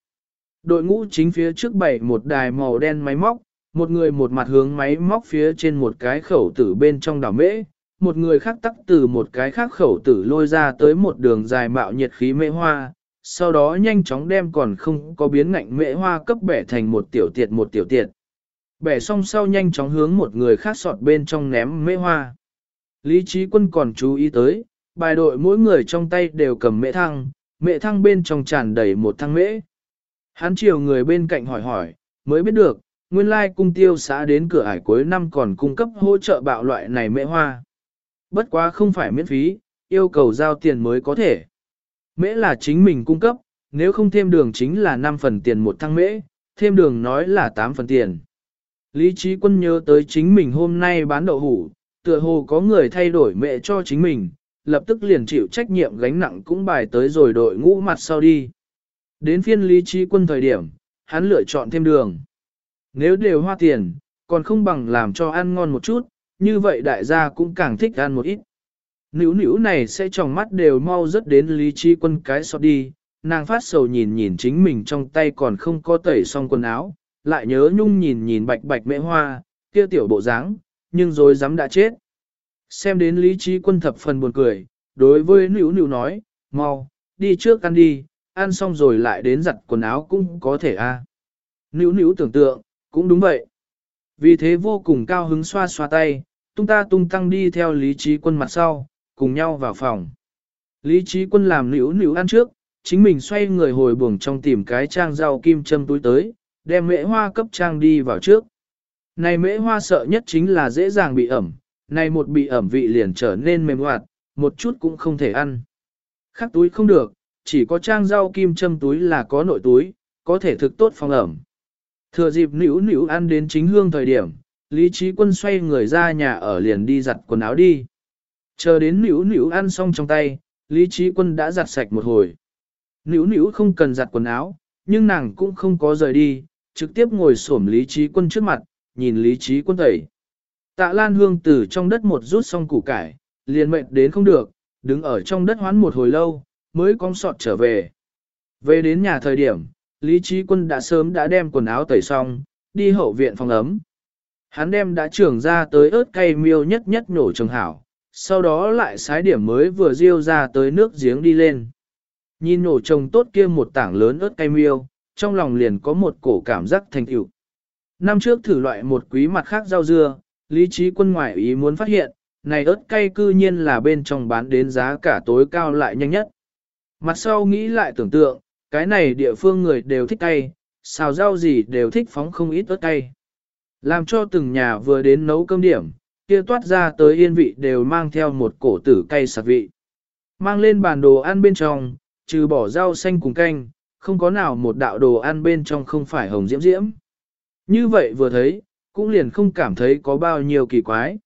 Đội ngũ chính phía trước bảy một đài màu đen máy móc, một người một mặt hướng máy móc phía trên một cái khẩu tử bên trong đảo mễ, một người khác tắc từ một cái khác khẩu tử lôi ra tới một đường dài mạo nhiệt khí mễ hoa, sau đó nhanh chóng đem còn không có biến ngạnh mễ hoa cấp bẻ thành một tiểu tiệt một tiểu tiệt. Bẻ xong sau nhanh chóng hướng một người khác sọt bên trong ném mễ hoa. Lý trí quân còn chú ý tới, bài đội mỗi người trong tay đều cầm mễ thăng, mễ thăng bên trong tràn đầy một thăng mễ. Hắn chiều người bên cạnh hỏi hỏi, mới biết được, nguyên lai cung tiêu xã đến cửa ải cuối năm còn cung cấp hỗ trợ bạo loại này mễ hoa. Bất quá không phải miễn phí, yêu cầu giao tiền mới có thể. Mễ là chính mình cung cấp, nếu không thêm đường chính là 5 phần tiền một thăng mễ, thêm đường nói là 8 phần tiền. Lý trí quân nhớ tới chính mình hôm nay bán đậu hủ, tựa hồ có người thay đổi mẹ cho chính mình, lập tức liền chịu trách nhiệm gánh nặng cũng bài tới rồi đội ngũ mặt sau đi. Đến phiên lý trí quân thời điểm, hắn lựa chọn thêm đường. Nếu đều hoa tiền, còn không bằng làm cho ăn ngon một chút, như vậy đại gia cũng càng thích ăn một ít. Nữ nữ này sẽ trong mắt đều mau rất đến lý trí quân cái sọt đi, nàng phát sầu nhìn nhìn chính mình trong tay còn không có tẩy xong quần áo, lại nhớ nhung nhìn nhìn bạch bạch mẹ hoa, kia tiểu bộ dáng, nhưng rồi dám đã chết. Xem đến lý trí quân thập phần buồn cười, đối với nữ nữ nói, mau, đi trước ăn đi, ăn xong rồi lại đến giặt quần áo cũng có thể a. À. Nữ nữ tưởng tượng, cũng đúng vậy. Vì thế vô cùng cao hứng xoa xoa tay, tung ta tung tăng đi theo lý trí quân mặt sau, cùng nhau vào phòng. Lý trí quân làm nữ nữ ăn trước, chính mình xoay người hồi buồng trong tìm cái trang rau kim châm túi tới, đem mễ hoa cấp trang đi vào trước. Này mễ hoa sợ nhất chính là dễ dàng bị ẩm, này một bị ẩm vị liền trở nên mềm hoạt, một chút cũng không thể ăn. Khác túi không được, chỉ có trang rau kim châm túi là có nội túi, có thể thực tốt phòng ẩm. Thừa dịp nữ nữ ăn đến chính hương thời điểm, Lý Trí Quân xoay người ra nhà ở liền đi giặt quần áo đi. Chờ đến nữ nữ ăn xong trong tay, Lý Trí Quân đã giặt sạch một hồi. Nữ nữ không cần giặt quần áo, nhưng nàng cũng không có rời đi, trực tiếp ngồi xổm Lý Trí Quân trước mặt, nhìn Lý Trí Quân tẩy. Tạ Lan Hương từ trong đất một rút xong củ cải, liền mệt đến không được, đứng ở trong đất hoán một hồi lâu, mới cong sọt trở về. Về đến nhà thời điểm, Lý Trí Quân đã sớm đã đem quần áo tẩy xong, đi hậu viện phòng ấm. Hắn đem đã trưởng ra tới ớt cay miêu nhất nhất nổ trường hảo, sau đó lại sái điểm mới vừa riêu ra tới nước giếng đi lên. Nhìn nổ trồng tốt kia một tảng lớn ớt cay miêu, trong lòng liền có một cổ cảm giác thành tựu. Năm trước thử loại một quý mặt khác rau dưa, lý trí quân ngoại ý muốn phát hiện, này ớt cay cư nhiên là bên trong bán đến giá cả tối cao lại nhanh nhất. Mặt sau nghĩ lại tưởng tượng, cái này địa phương người đều thích cay, xào rau gì đều thích phóng không ít ớt cay. Làm cho từng nhà vừa đến nấu cơm điểm, kia toát ra tới yên vị đều mang theo một cổ tử cay sạc vị. Mang lên bàn đồ ăn bên trong, trừ bỏ rau xanh cùng canh, không có nào một đạo đồ ăn bên trong không phải hồng diễm diễm. Như vậy vừa thấy, cũng liền không cảm thấy có bao nhiêu kỳ quái.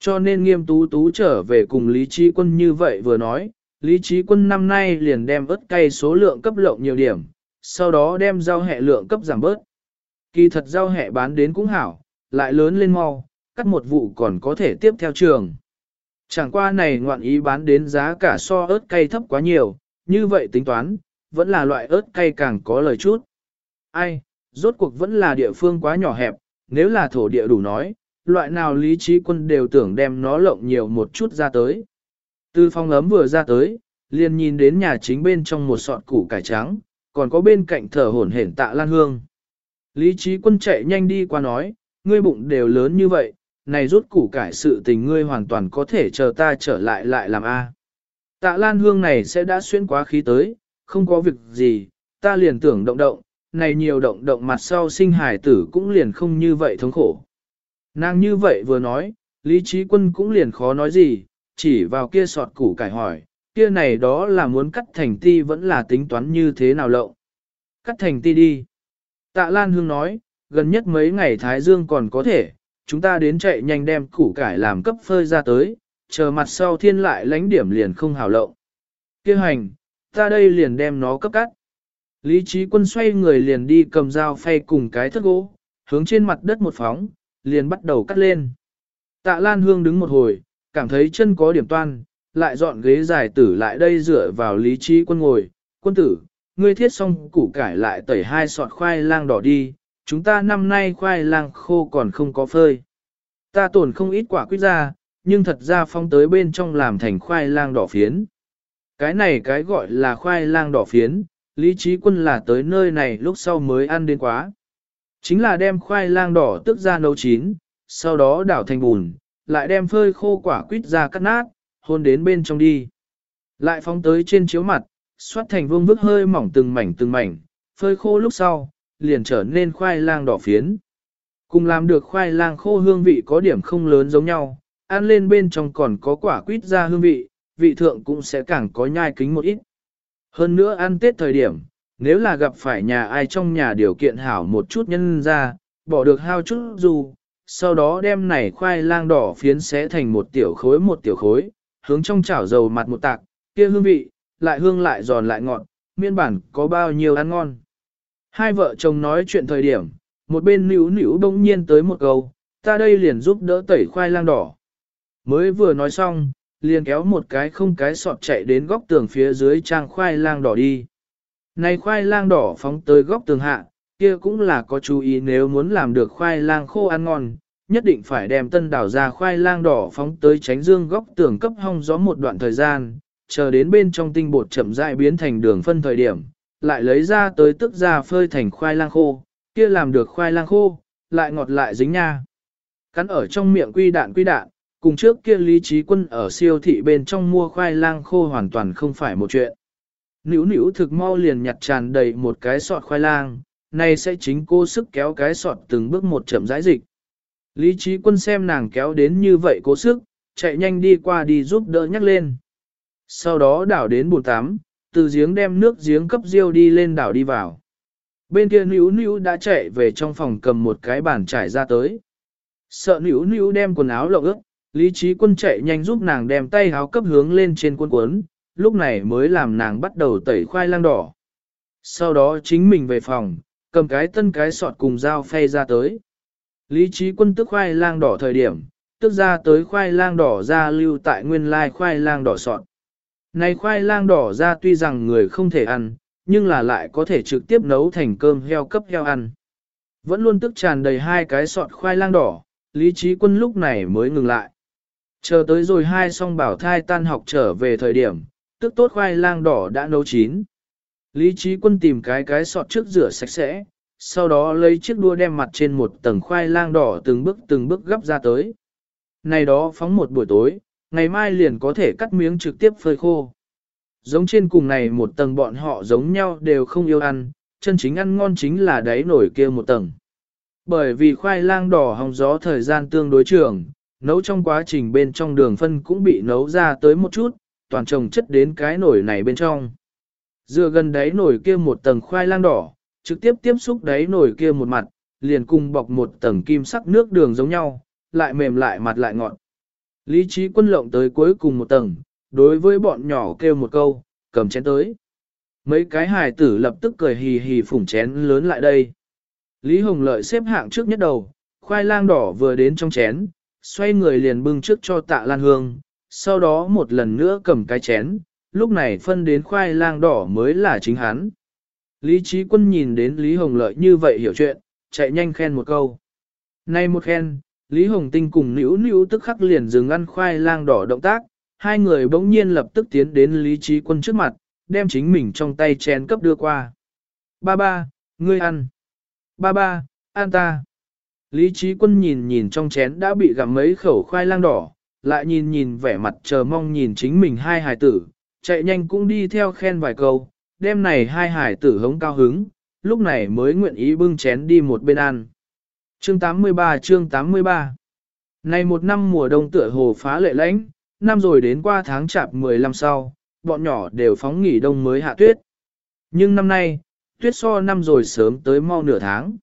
Cho nên nghiêm tú tú trở về cùng Lý Trí Quân như vậy vừa nói, Lý Trí Quân năm nay liền đem ớt cay số lượng cấp lộng nhiều điểm, sau đó đem rau hẹ lượng cấp giảm bớt. Kỳ thật rau hẹ bán đến cũng hảo, lại lớn lên mau, cắt một vụ còn có thể tiếp theo trường. Chẳng qua này ngoạn ý bán đến giá cả so ớt cay thấp quá nhiều, như vậy tính toán, vẫn là loại ớt cay càng có lời chút. Ai, rốt cuộc vẫn là địa phương quá nhỏ hẹp, nếu là thổ địa đủ nói, loại nào lý trí quân đều tưởng đem nó lộng nhiều một chút ra tới. Từ phòng ấm vừa ra tới, liền nhìn đến nhà chính bên trong một sọt củ cải trắng, còn có bên cạnh thở hổn hển tạ lan hương. Lý trí quân chạy nhanh đi qua nói, ngươi bụng đều lớn như vậy, này rút củ cải sự tình ngươi hoàn toàn có thể chờ ta trở lại lại làm A. Tạ lan hương này sẽ đã xuyên quá khí tới, không có việc gì, ta liền tưởng động động, này nhiều động động mặt sau sinh hài tử cũng liền không như vậy thống khổ. Nàng như vậy vừa nói, Lý Trí Quân cũng liền khó nói gì, chỉ vào kia sọt củ cải hỏi, kia này đó là muốn cắt thành ti vẫn là tính toán như thế nào lậu. Cắt thành ti đi. Tạ Lan Hương nói, gần nhất mấy ngày Thái Dương còn có thể, chúng ta đến chạy nhanh đem củ cải làm cấp phơi ra tới, chờ mặt sau thiên lại lánh điểm liền không hào lậu. Kêu hành, ta đây liền đem nó cấp cắt. Lý trí quân xoay người liền đi cầm dao phay cùng cái thất gỗ, hướng trên mặt đất một phóng, liền bắt đầu cắt lên. Tạ Lan Hương đứng một hồi, cảm thấy chân có điểm toan, lại dọn ghế dài tử lại đây dựa vào lý trí quân ngồi. Quân tử, ngươi thiết xong củ cải lại tẩy hai sọt khoai lang đỏ đi, chúng ta năm nay khoai lang khô còn không có phơi. Ta tổn không ít quả quyết ra, nhưng thật ra phong tới bên trong làm thành khoai lang đỏ phiến. Cái này cái gọi là khoai lang đỏ phiến, lý trí quân là tới nơi này lúc sau mới ăn đến quá. Chính là đem khoai lang đỏ tức ra nấu chín, sau đó đảo thành bùn, lại đem phơi khô quả quýt ra cắt nát, hôn đến bên trong đi. Lại phóng tới trên chiếu mặt, xoát thành vương vức hơi mỏng từng mảnh từng mảnh, phơi khô lúc sau, liền trở nên khoai lang đỏ phiến. Cùng làm được khoai lang khô hương vị có điểm không lớn giống nhau, ăn lên bên trong còn có quả quýt ra hương vị, vị thượng cũng sẽ càng có nhai kính một ít. Hơn nữa ăn Tết thời điểm, nếu là gặp phải nhà ai trong nhà điều kiện hảo một chút nhân ra, bỏ được hao chút dù, sau đó đem này khoai lang đỏ phiến xé thành một tiểu khối một tiểu khối, hướng trong chảo dầu mặt một tạc, kia hương vị, lại hương lại giòn lại ngọt, miên bản có bao nhiêu ăn ngon. Hai vợ chồng nói chuyện thời điểm, một bên nữ nữ bỗng nhiên tới một câu, ta đây liền giúp đỡ tẩy khoai lang đỏ. Mới vừa nói xong, liền kéo một cái không cái sọt chạy đến góc tường phía dưới trang khoai lang đỏ đi. Này khoai lang đỏ phóng tới góc tường hạ, kia cũng là có chú ý nếu muốn làm được khoai lang khô ăn ngon, nhất định phải đem tân đảo ra khoai lang đỏ phóng tới tránh dương góc tường cấp hong gió một đoạn thời gian, chờ đến bên trong tinh bột chậm rãi biến thành đường phân thời điểm, lại lấy ra tới tức ra phơi thành khoai lang khô, kia làm được khoai lang khô, lại ngọt lại dính nha. Cắn ở trong miệng quy đạn quy đạn, cùng trước kia lý trí quân ở siêu thị bên trong mua khoai lang khô hoàn toàn không phải một chuyện. Nữu nữu thực mau liền nhặt tràn đầy một cái sọt khoai lang, này sẽ chính cô sức kéo cái sọt từng bước một chậm rãi dịch. Lý trí quân xem nàng kéo đến như vậy cố sức, chạy nhanh đi qua đi giúp đỡ nhắc lên. Sau đó đảo đến bồn tắm, từ giếng đem nước giếng cấp riêu đi lên đảo đi vào. Bên kia nữ nữ đã chạy về trong phòng cầm một cái bàn trải ra tới. Sợ nữ nữ đem quần áo lộng ướt, lý trí quân chạy nhanh giúp nàng đem tay háo cấp hướng lên trên quân cuốn, lúc này mới làm nàng bắt đầu tẩy khoai lang đỏ. Sau đó chính mình về phòng, cầm cái tân cái sọt cùng dao phay ra tới. Lý trí quân tức khoai lang đỏ thời điểm, tức ra tới khoai lang đỏ ra lưu tại nguyên lai khoai lang đỏ sọt. Này khoai lang đỏ ra tuy rằng người không thể ăn, nhưng là lại có thể trực tiếp nấu thành cơm heo cấp heo ăn. Vẫn luôn tức tràn đầy hai cái sọt khoai lang đỏ, lý trí quân lúc này mới ngừng lại. Chờ tới rồi hai song bảo thai tan học trở về thời điểm, tức tốt khoai lang đỏ đã nấu chín. Lý trí quân tìm cái cái sọt trước rửa sạch sẽ, sau đó lấy chiếc đua đem mặt trên một tầng khoai lang đỏ từng bước từng bước gấp ra tới. Này đó phóng một buổi tối, ngày mai liền có thể cắt miếng trực tiếp phơi khô. Giống trên cùng này một tầng bọn họ giống nhau đều không yêu ăn, chân chính ăn ngon chính là đáy nổi kia một tầng. Bởi vì khoai lang đỏ hồng gió thời gian tương đối trường, nấu trong quá trình bên trong đường phân cũng bị nấu ra tới một chút, toàn trồng chất đến cái nổi này bên trong. Dựa gần đáy nồi kia một tầng khoai lang đỏ, trực tiếp tiếp xúc đáy nồi kia một mặt, liền cùng bọc một tầng kim sắc nước đường giống nhau, lại mềm lại mặt lại ngọt. Lý trí quân lộng tới cuối cùng một tầng, đối với bọn nhỏ kêu một câu, cầm chén tới. Mấy cái hài tử lập tức cười hì hì phủng chén lớn lại đây. Lý Hồng Lợi xếp hạng trước nhất đầu, khoai lang đỏ vừa đến trong chén, xoay người liền bưng trước cho tạ lan hương, sau đó một lần nữa cầm cái chén, lúc này phân đến khoai lang đỏ mới là chính hắn. Lý trí quân nhìn đến Lý Hồng Lợi như vậy hiểu chuyện, chạy nhanh khen một câu. Nay một khen, Lý Hồng Tinh cùng Nữu Nữu tức khắc liền dừng ăn khoai lang đỏ động tác, hai người bỗng nhiên lập tức tiến đến Lý Trí Quân trước mặt, đem chính mình trong tay chén cấp đưa qua. Ba ba, ngươi ăn. Ba ba, ăn ta. Lý Trí Quân nhìn nhìn trong chén đã bị gặm mấy khẩu khoai lang đỏ, lại nhìn nhìn vẻ mặt chờ mong nhìn chính mình hai hài tử, chạy nhanh cũng đi theo khen vài câu, đêm này hai hải tử hống cao hứng, lúc này mới nguyện ý bưng chén đi một bên ăn. Chương 83 chương 83 Này một năm mùa đông tựa hồ phá lệ lãnh, năm rồi đến qua tháng chạp 15 sau, bọn nhỏ đều phóng nghỉ đông mới hạ tuyết. Nhưng năm nay, tuyết so năm rồi sớm tới mau nửa tháng.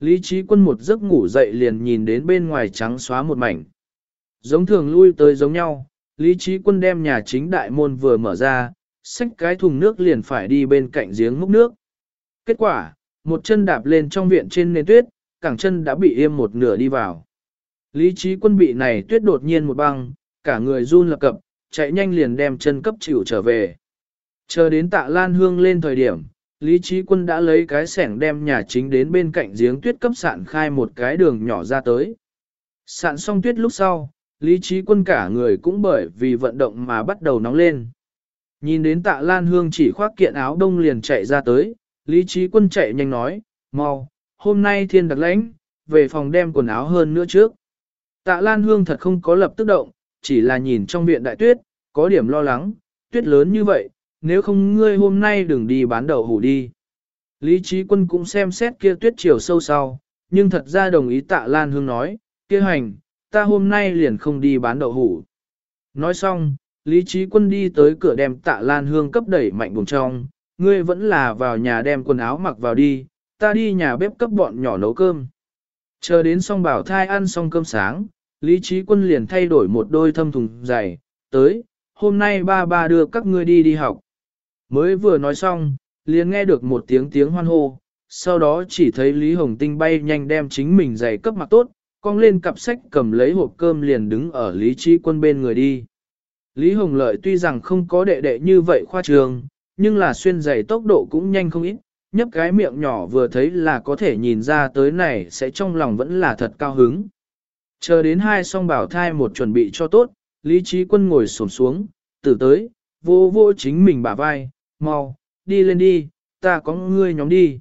Lý trí quân một giấc ngủ dậy liền nhìn đến bên ngoài trắng xóa một mảnh. Giống thường lui tới giống nhau, Lý trí quân đem nhà chính đại môn vừa mở ra, xách cái thùng nước liền phải đi bên cạnh giếng múc nước. Kết quả, một chân đạp lên trong viện trên nền tuyết, cẳng chân đã bị im một nửa đi vào. Lý trí quân bị này tuyết đột nhiên một băng, cả người run lập cập, chạy nhanh liền đem chân cấp chịu trở về. Chờ đến tạ lan hương lên thời điểm, Lý trí quân đã lấy cái sẻng đem nhà chính đến bên cạnh giếng tuyết cấp sạn khai một cái đường nhỏ ra tới. Sạn xong tuyết lúc sau, Lý trí quân cả người cũng bởi vì vận động mà bắt đầu nóng lên. Nhìn đến tạ Lan Hương chỉ khoác kiện áo đông liền chạy ra tới, Lý trí quân chạy nhanh nói, mau, hôm nay thiên đặc lãnh, về phòng đem quần áo hơn nữa trước. Tạ Lan Hương thật không có lập tức động, chỉ là nhìn trong viện đại tuyết, có điểm lo lắng, tuyết lớn như vậy, nếu không ngươi hôm nay đừng đi bán đậu hủ đi. Lý trí quân cũng xem xét kia tuyết chiều sâu sau, nhưng thật ra đồng ý tạ Lan Hương nói, kia hành, ta hôm nay liền không đi bán đậu hủ. Nói xong, Lý trí quân đi tới cửa đem tạ Lan Hương cấp đẩy mạnh buồng trong, ngươi vẫn là vào nhà đem quần áo mặc vào đi, ta đi nhà bếp cấp bọn nhỏ nấu cơm. Chờ đến xong bảo thai ăn xong cơm sáng, Lý Trí Quân liền thay đổi một đôi thâm thùng giày, tới, hôm nay ba ba đưa các ngươi đi đi học. Mới vừa nói xong, liền nghe được một tiếng tiếng hoan hô, sau đó chỉ thấy Lý Hồng Tinh bay nhanh đem chính mình giày cấp mặc tốt, cong lên cặp sách cầm lấy hộp cơm liền đứng ở Lý Trí Quân bên người đi. Lý Hồng Lợi tuy rằng không có đệ đệ như vậy khoa trường, nhưng là xuyên giày tốc độ cũng nhanh không ít, nhấp cái miệng nhỏ vừa thấy là có thể nhìn ra tới này sẽ trong lòng vẫn là thật cao hứng. Chờ đến hai song bảo thai một chuẩn bị cho tốt, Lý Trí Quân ngồi xổm xuống, từ tới, vô vô chính mình bả vai, mau, đi lên đi, ta có ngươi nhóm đi.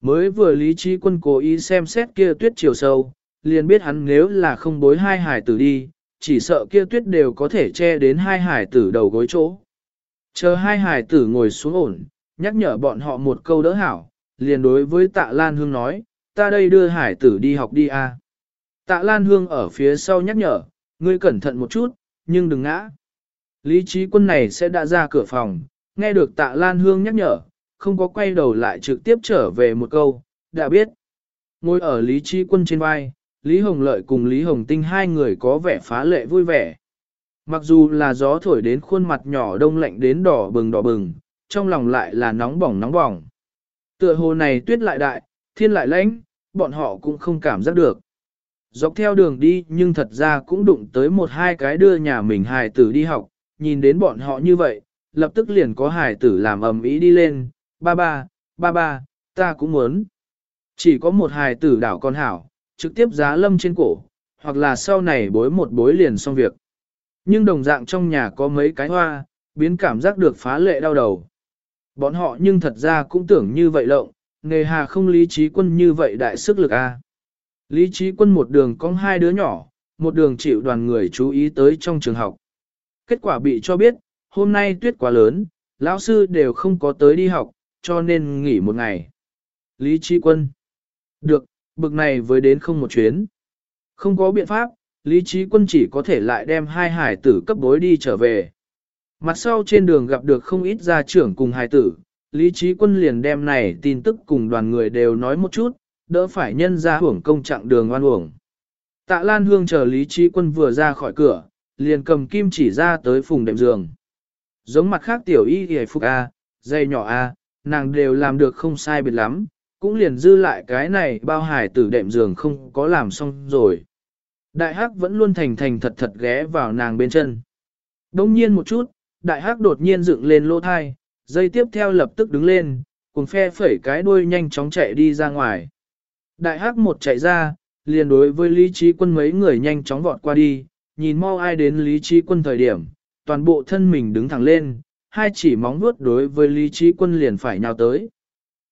Mới vừa Lý Trí Quân cố ý xem xét kia tuyết chiều sâu, liền biết hắn nếu là không bối hai hải tử đi, chỉ sợ kia tuyết đều có thể che đến hai hải tử đầu gối chỗ. Chờ hai hải tử ngồi xuống ổn, nhắc nhở bọn họ một câu đỡ hảo, liền đối với tạ Lan Hương nói, ta đây đưa hải tử đi học đi a. Tạ Lan Hương ở phía sau nhắc nhở, ngươi cẩn thận một chút, nhưng đừng ngã. Lý trí quân này sẽ đã ra cửa phòng, nghe được tạ Lan Hương nhắc nhở, không có quay đầu lại trực tiếp trở về một câu, đã biết. Ngồi ở Lý trí quân trên vai, Lý Hồng Lợi cùng Lý Hồng Tinh hai người có vẻ phá lệ vui vẻ. Mặc dù là gió thổi đến khuôn mặt nhỏ đông lạnh đến đỏ bừng đỏ bừng, trong lòng lại là nóng bỏng nóng bỏng. Tựa hồ này tuyết lại đại, thiên lại lãnh, bọn họ cũng không cảm giác được. Dọc theo đường đi nhưng thật ra cũng đụng tới một hai cái đưa nhà mình hài tử đi học, nhìn đến bọn họ như vậy, lập tức liền có hải tử làm ầm ý đi lên, ba ba, ba ba, ta cũng muốn. Chỉ có một hải tử đảo con hảo, trực tiếp giá lâm trên cổ, hoặc là sau này bối một bối liền xong việc. Nhưng đồng dạng trong nhà có mấy cái hoa, biến cảm giác được phá lệ đau đầu. Bọn họ nhưng thật ra cũng tưởng như vậy lộng, nghề hà không lý trí quân như vậy đại sức lực a. Lý trí quân một đường có hai đứa nhỏ, một đường chịu đoàn người chú ý tới trong trường học. Kết quả bị cho biết, hôm nay tuyết quá lớn, lão sư đều không có tới đi học, cho nên nghỉ một ngày. Lý trí quân. Được, bực này với đến không một chuyến. Không có biện pháp, Lý trí quân chỉ có thể lại đem hai hải tử cấp bối đi trở về. Mặt sau trên đường gặp được không ít gia trưởng cùng hải tử, Lý Trí Quân liền đem này tin tức cùng đoàn người đều nói một chút, đỡ phải nhân ra hưởng công trạng đường oan uổng. Tạ Lan Hương chờ Lý Trí Quân vừa ra khỏi cửa, liền cầm kim chỉ ra tới phùng đệm giường. Giống mặt khác tiểu y hề phục A, dây nhỏ A, nàng đều làm được không sai biệt lắm, cũng liền dư lại cái này bao hải tử đệm giường không có làm xong rồi. Đại hắc vẫn luôn thành thành thật thật ghé vào nàng bên chân. Đông nhiên một chút, đại hắc đột nhiên dựng lên lỗ thai, dây tiếp theo lập tức đứng lên, cùng phe phẩy cái đuôi nhanh chóng chạy đi ra ngoài. Đại hắc một chạy ra, liền đối với lý trí quân mấy người nhanh chóng vọt qua đi, nhìn mau ai đến lý trí quân thời điểm, toàn bộ thân mình đứng thẳng lên, hai chỉ móng vuốt đối với lý trí quân liền phải nhào tới.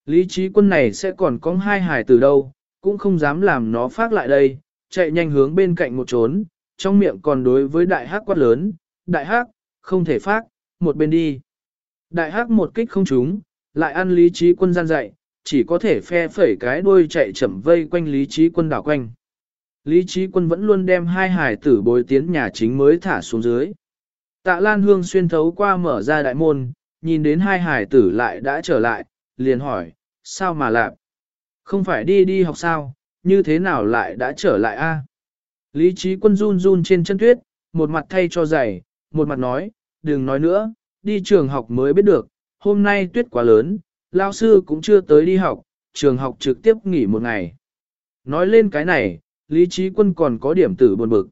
Lý trí quân này sẽ còn có hai hài từ đâu, cũng không dám làm nó phát lại đây, chạy nhanh hướng bên cạnh một trốn, trong miệng còn đối với đại hắc quát lớn, đại hắc, không thể phát, một bên đi. Đại hắc một kích không trúng, lại ăn lý trí quân gian dạy, chỉ có thể phe phẩy cái đuôi chạy chậm vây quanh lý trí quân đảo quanh. Lý trí quân vẫn luôn đem hai hải tử bồi tiến nhà chính mới thả xuống dưới. Tạ Lan Hương xuyên thấu qua mở ra đại môn, nhìn đến hai hải tử lại đã trở lại, liền hỏi, sao mà lạp? Không phải đi đi học sao, như thế nào lại đã trở lại a? Lý trí quân run run trên chân tuyết, một mặt thay cho giày, một mặt nói, đừng nói nữa, đi trường học mới biết được, hôm nay tuyết quá lớn, lao sư cũng chưa tới đi học, trường học trực tiếp nghỉ một ngày. Nói lên cái này, Lý trí quân còn có điểm tử buồn bực.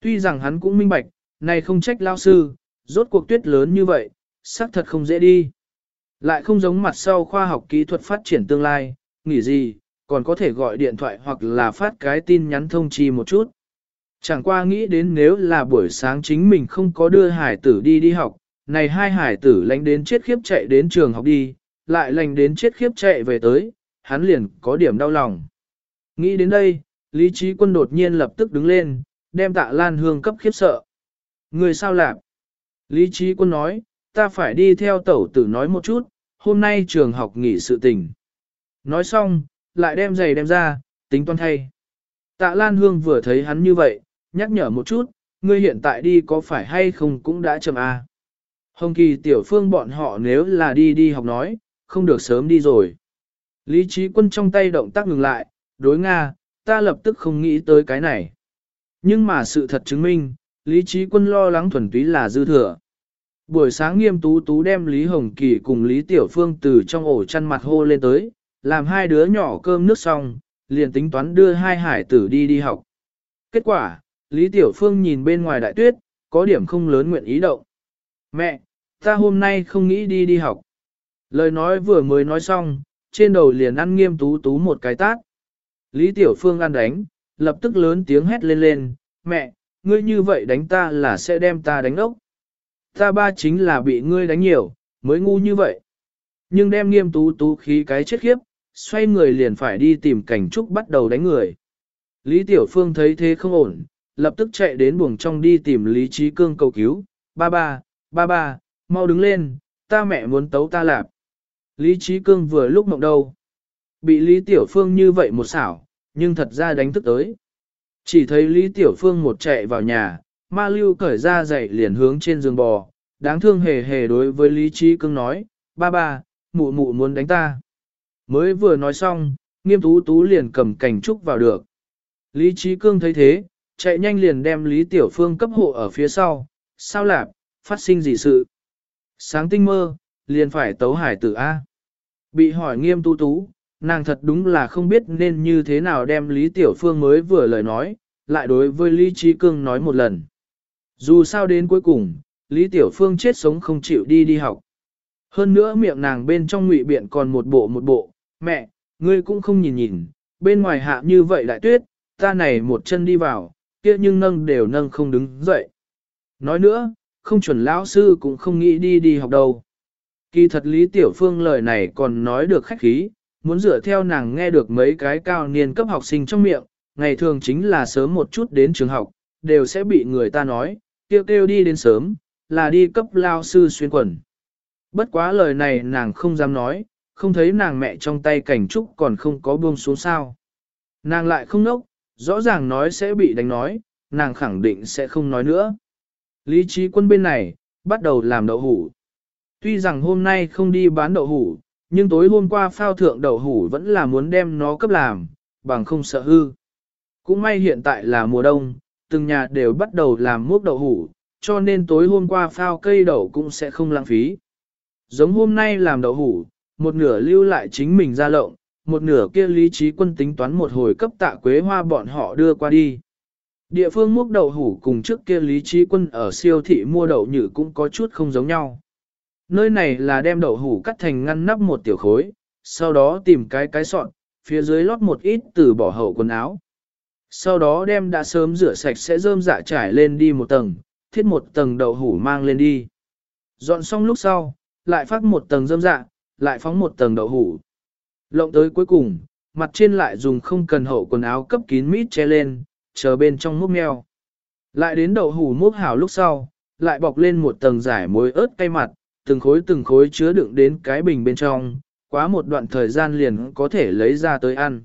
Tuy rằng hắn cũng minh bạch, này không trách lao sư, rốt cuộc tuyết lớn như vậy, xác thật không dễ đi. Lại không giống mặt sau khoa học kỹ thuật phát triển tương lai, nghỉ gì, còn có thể gọi điện thoại hoặc là phát cái tin nhắn thông chi một chút. Chẳng qua nghĩ đến nếu là buổi sáng chính mình không có đưa hải tử đi đi học, này hai hải tử lánh đến chết khiếp chạy đến trường học đi, lại lành đến chết khiếp chạy về tới, hắn liền có điểm đau lòng. Nghĩ đến đây, Lý Trí Quân đột nhiên lập tức đứng lên, đem tạ Lan Hương cấp khiếp sợ. Người sao làm? Lý Trí Quân nói, ta phải đi theo tẩu tử nói một chút, hôm nay trường học nghỉ sự tình. Nói xong, lại đem giày đem ra, tính toán thay. Tạ Lan Hương vừa thấy hắn như vậy, nhắc nhở một chút, ngươi hiện tại đi có phải hay không cũng đã chậm à? Hồng Kỳ tiểu phương bọn họ nếu là đi đi học nói, không được sớm đi rồi. Lý trí quân trong tay động tác ngừng lại, đối Nga, ta lập tức không nghĩ tới cái này. Nhưng mà sự thật chứng minh, Lý trí quân lo lắng thuần túy là dư thừa. Buổi sáng nghiêm tú tú đem Lý Hồng Kỳ cùng Lý Tiểu Phương từ trong ổ chăn mặt hô lên tới, làm hai đứa nhỏ cơm nước xong, liền tính toán đưa hai hải tử đi đi học. Kết quả, Lý Tiểu Phương nhìn bên ngoài đại tuyết, có điểm không lớn nguyện ý động. Mẹ, ta hôm nay không nghĩ đi đi học. Lời nói vừa mới nói xong, trên đầu liền ăn nghiêm tú tú một cái tát. Lý Tiểu Phương ăn đánh, lập tức lớn tiếng hét lên lên, mẹ, ngươi như vậy đánh ta là sẽ đem ta đánh ốc. Ta ba chính là bị ngươi đánh nhiều, mới ngu như vậy. Nhưng đem nghiêm tú tú khí cái chết khiếp, xoay người liền phải đi tìm cảnh trúc bắt đầu đánh người. Lý Tiểu Phương thấy thế không ổn, lập tức chạy đến buồng trong đi tìm Lý Trí Cương cầu cứu, ba ba, ba ba, mau đứng lên, ta mẹ muốn tấu ta lạp. Lý Trí Cương vừa lúc mộng đâu. Bị Lý Tiểu Phương như vậy một xảo, nhưng thật ra đánh thức tới. Chỉ thấy Lý Tiểu Phương một chạy vào nhà, ma lưu cởi ra dậy liền hướng trên giường bò, đáng thương hề hề đối với Lý Trí Cương nói, ba ba, mụ mụ muốn đánh ta. Mới vừa nói xong, nghiêm tú tú liền cầm cảnh trúc vào được. Lý Trí Cương thấy thế, chạy nhanh liền đem Lý Tiểu Phương cấp hộ ở phía sau, sao lạp, phát sinh gì sự. Sáng tinh mơ, liền phải tấu hải tử A. Bị hỏi nghiêm tú tú, nàng thật đúng là không biết nên như thế nào đem Lý Tiểu Phương mới vừa lời nói, lại đối với Lý Trí Cương nói một lần. Dù sao đến cuối cùng, Lý Tiểu Phương chết sống không chịu đi đi học. Hơn nữa miệng nàng bên trong ngụy biện còn một bộ một bộ, mẹ, ngươi cũng không nhìn nhìn, bên ngoài hạ như vậy lại tuyết, ta này một chân đi vào, kia nhưng nâng đều nâng không đứng dậy. Nói nữa, không chuẩn lão sư cũng không nghĩ đi đi học đâu. Kỳ thật Lý Tiểu Phương lời này còn nói được khách khí, muốn dựa theo nàng nghe được mấy cái cao niên cấp học sinh trong miệng, ngày thường chính là sớm một chút đến trường học, đều sẽ bị người ta nói, kêu kêu đi đến sớm, là đi cấp lao sư xuyên quần. Bất quá lời này nàng không dám nói, không thấy nàng mẹ trong tay cảnh trúc còn không có buông xuống sao. Nàng lại không nốc, rõ ràng nói sẽ bị đánh nói, nàng khẳng định sẽ không nói nữa. Lý trí quân bên này, bắt đầu làm đậu hủ. Tuy rằng hôm nay không đi bán đậu hủ, nhưng tối hôm qua phao thượng đậu hủ vẫn là muốn đem nó cấp làm, bằng không sợ hư. Cũng may hiện tại là mùa đông, từng nhà đều bắt đầu làm muốc đậu hủ, cho nên tối hôm qua phao cây đậu cũng sẽ không lãng phí. Giống hôm nay làm đậu hủ, một nửa lưu lại chính mình ra lộng, một nửa kia lý trí quân tính toán một hồi cấp tạ quế hoa bọn họ đưa qua đi. Địa phương múc đậu hủ cùng trước kia lý trí quân ở siêu thị mua đậu nhự cũng có chút không giống nhau. Nơi này là đem đậu hủ cắt thành ngăn nắp một tiểu khối, sau đó tìm cái cái sọn, phía dưới lót một ít từ bỏ hậu quần áo. Sau đó đem đã sớm rửa sạch sẽ rơm dạ trải lên đi một tầng, thiết một tầng đậu hủ mang lên đi. Dọn xong lúc sau, lại phát một tầng rơm dạ, lại phóng một tầng đậu hủ. Lộng tới cuối cùng, mặt trên lại dùng không cần hậu quần áo cấp kín mít che lên, chờ bên trong múc meo. Lại đến đậu hủ múc hảo lúc sau, lại bọc lên một tầng giải muối ớt cay mặt, từng khối từng khối chứa đựng đến cái bình bên trong, quá một đoạn thời gian liền có thể lấy ra tới ăn.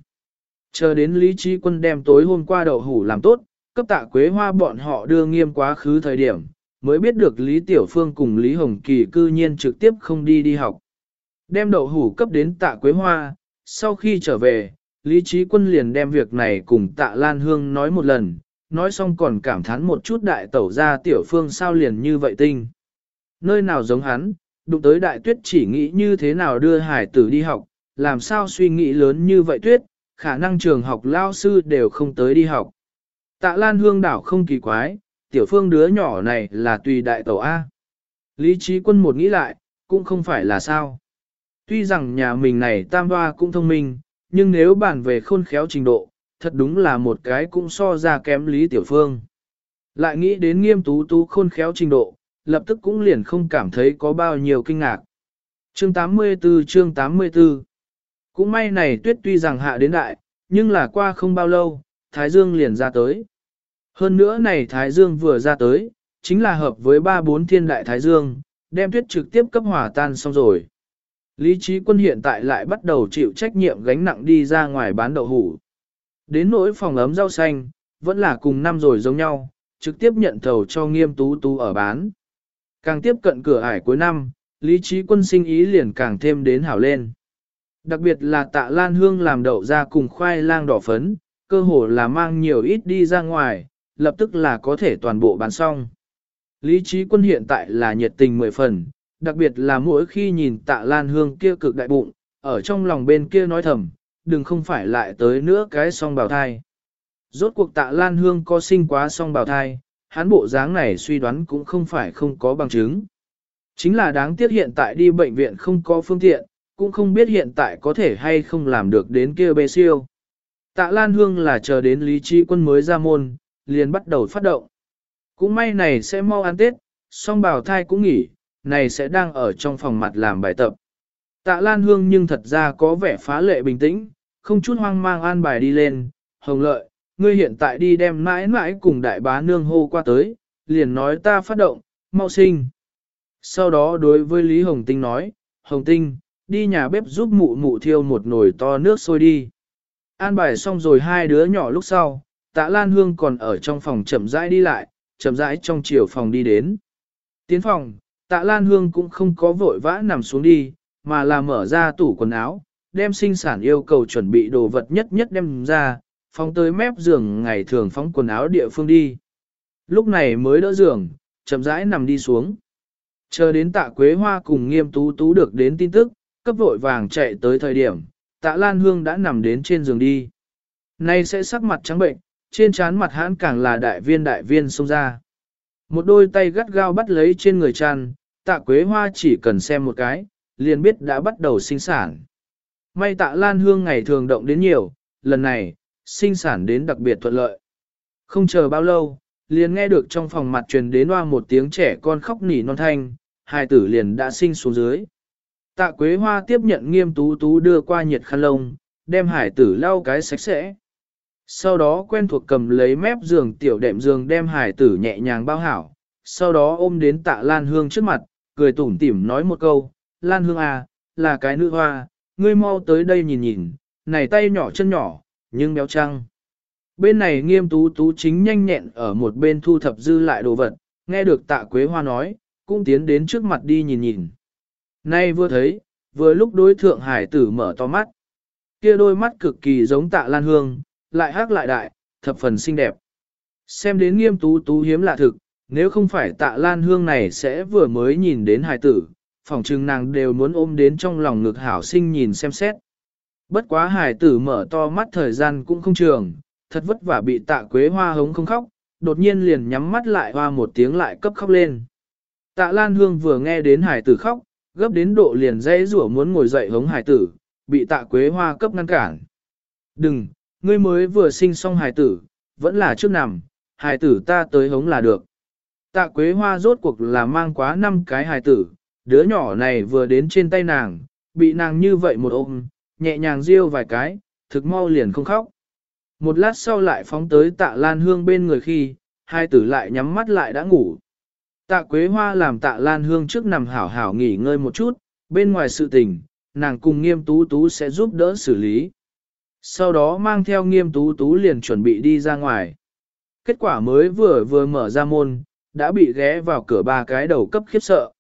Chờ đến Lý Trí Quân đem tối hôm qua đậu hủ làm tốt, cấp tạ quế hoa bọn họ đưa nghiêm quá khứ thời điểm, mới biết được Lý Tiểu Phương cùng Lý Hồng Kỳ cư nhiên trực tiếp không đi đi học. Đem đậu hủ cấp đến tạ quế hoa, sau khi trở về, Lý Trí Quân liền đem việc này cùng tạ Lan Hương nói một lần, nói xong còn cảm thán một chút đại tẩu ra Tiểu Phương sao liền như vậy tinh. Nơi nào giống hắn, đụng tới đại tuyết chỉ nghĩ như thế nào đưa hải tử đi học, làm sao suy nghĩ lớn như vậy tuyết, khả năng trường học lao sư đều không tới đi học. Tạ Lan Hương đảo không kỳ quái, tiểu phương đứa nhỏ này là tùy đại tẩu A. Lý trí quân một nghĩ lại, cũng không phải là sao. Tuy rằng nhà mình này tam hoa cũng thông minh, nhưng nếu bàn về khôn khéo trình độ, thật đúng là một cái cũng so ra kém Lý Tiểu Phương. Lại nghĩ đến nghiêm tú tú khôn khéo trình độ, lập tức cũng liền không cảm thấy có bao nhiêu kinh ngạc. Chương 84 chương 84 Cũng may này tuyết tuy rằng hạ đến đại, nhưng là qua không bao lâu, Thái Dương liền ra tới. Hơn nữa này Thái Dương vừa ra tới, chính là hợp với ba bốn thiên đại Thái Dương, đem tuyết trực tiếp cấp hỏa tan xong rồi. Lý trí quân hiện tại lại bắt đầu chịu trách nhiệm gánh nặng đi ra ngoài bán đậu hủ. Đến nỗi phòng ấm rau xanh, vẫn là cùng năm rồi giống nhau, trực tiếp nhận thầu cho nghiêm tú tú ở bán. Càng tiếp cận cửa ải cuối năm, lý trí quân sinh ý liền càng thêm đến hảo lên. Đặc biệt là tạ lan hương làm đậu ra cùng khoai lang đỏ phấn, cơ hồ là mang nhiều ít đi ra ngoài, lập tức là có thể toàn bộ bán xong. Lý trí quân hiện tại là nhiệt tình mười phần, đặc biệt là mỗi khi nhìn tạ lan hương kia cực đại bụng, ở trong lòng bên kia nói thầm, đừng không phải lại tới nữa cái song bào thai. Rốt cuộc tạ lan hương có sinh quá song bào thai, hắn bộ dáng này suy đoán cũng không phải không có bằng chứng. Chính là đáng tiếc hiện tại đi bệnh viện không có phương tiện, cũng không biết hiện tại có thể hay không làm được đến kia bê siêu. Tạ Lan Hương là chờ đến Lý Trí Quân mới ra môn, liền bắt đầu phát động. Cũng may này sẽ mau ăn Tết, song bào thai cũng nghỉ, này sẽ đang ở trong phòng mặt làm bài tập. Tạ Lan Hương nhưng thật ra có vẻ phá lệ bình tĩnh, không chút hoang mang an bài đi lên, hồng lợi, ngươi hiện tại đi đem mãi mãi cùng đại bá nương hô qua tới, liền nói ta phát động, mau sinh. Sau đó đối với Lý Hồng Tinh nói, Hồng Tinh, đi nhà bếp giúp mụ mụ thiêu một nồi to nước sôi đi. An bài xong rồi hai đứa nhỏ lúc sau, tạ Lan Hương còn ở trong phòng chậm rãi đi lại, chậm rãi trong chiều phòng đi đến. Tiến phòng, tạ Lan Hương cũng không có vội vã nằm xuống đi, mà là mở ra tủ quần áo, đem sinh sản yêu cầu chuẩn bị đồ vật nhất nhất đem ra, phóng tới mép giường ngày thường phóng quần áo địa phương đi. Lúc này mới đỡ giường, chậm rãi nằm đi xuống. Chờ đến tạ quế hoa cùng nghiêm tú tú được đến tin tức, cấp vội vàng chạy tới thời điểm, tạ Lan Hương đã nằm đến trên giường đi. Nay sẽ sắc mặt trắng bệnh, trên trán mặt hãn càng là đại viên đại viên xông ra. Một đôi tay gắt gao bắt lấy trên người Tràn tạ quế hoa chỉ cần xem một cái, liền biết đã bắt đầu sinh sản. May tạ Lan Hương ngày thường động đến nhiều, lần này, sinh sản đến đặc biệt thuận lợi. Không chờ bao lâu, liền nghe được trong phòng mặt truyền đến hoa một tiếng trẻ con khóc nỉ non thanh, hai tử liền đã sinh xuống dưới. Tạ Quế Hoa tiếp nhận nghiêm tú tú đưa qua nhiệt khăn lông, đem hải tử lau cái sạch sẽ. Sau đó quen thuộc cầm lấy mép giường tiểu đệm giường đem hải tử nhẹ nhàng bao hảo, sau đó ôm đến tạ Lan Hương trước mặt, cười tủm tỉm nói một câu, Lan Hương à, là cái nữ hoa, ngươi mau tới đây nhìn nhìn, này tay nhỏ chân nhỏ, nhưng béo trăng. Bên này nghiêm tú tú chính nhanh nhẹn ở một bên thu thập dư lại đồ vật, nghe được tạ quế hoa nói, cũng tiến đến trước mặt đi nhìn nhìn. Nay vừa thấy, vừa lúc đối thượng hải tử mở to mắt. Kia đôi mắt cực kỳ giống tạ lan hương, lại hắc lại đại, thập phần xinh đẹp. Xem đến nghiêm tú tú hiếm lạ thực, nếu không phải tạ lan hương này sẽ vừa mới nhìn đến hải tử, phòng trừng nàng đều muốn ôm đến trong lòng ngực hảo sinh nhìn xem xét. Bất quá hải tử mở to mắt thời gian cũng không trường, thật vất vả bị tạ quế hoa hống không khóc, đột nhiên liền nhắm mắt lại hoa một tiếng lại cấp khóc lên. Tạ Lan Hương vừa nghe đến hải tử khóc, gấp đến độ liền dây rủa muốn ngồi dậy hống hải tử, bị tạ quế hoa cấp ngăn cản. Đừng, ngươi mới vừa sinh xong hải tử, vẫn là trước nằm, hải tử ta tới hống là được. Tạ quế hoa rốt cuộc là mang quá năm cái hải tử, đứa nhỏ này vừa đến trên tay nàng, bị nàng như vậy một ôm, nhẹ nhàng riêu vài cái, thực mau liền không khóc. Một lát sau lại phóng tới tạ lan hương bên người khi, hai tử lại nhắm mắt lại đã ngủ. Tạ Quế Hoa làm tạ Lan Hương trước nằm hảo hảo nghỉ ngơi một chút, bên ngoài sự tình, nàng cùng nghiêm tú tú sẽ giúp đỡ xử lý. Sau đó mang theo nghiêm tú tú liền chuẩn bị đi ra ngoài. Kết quả mới vừa vừa mở ra môn, đã bị ghé vào cửa ba cái đầu cấp khiếp sợ.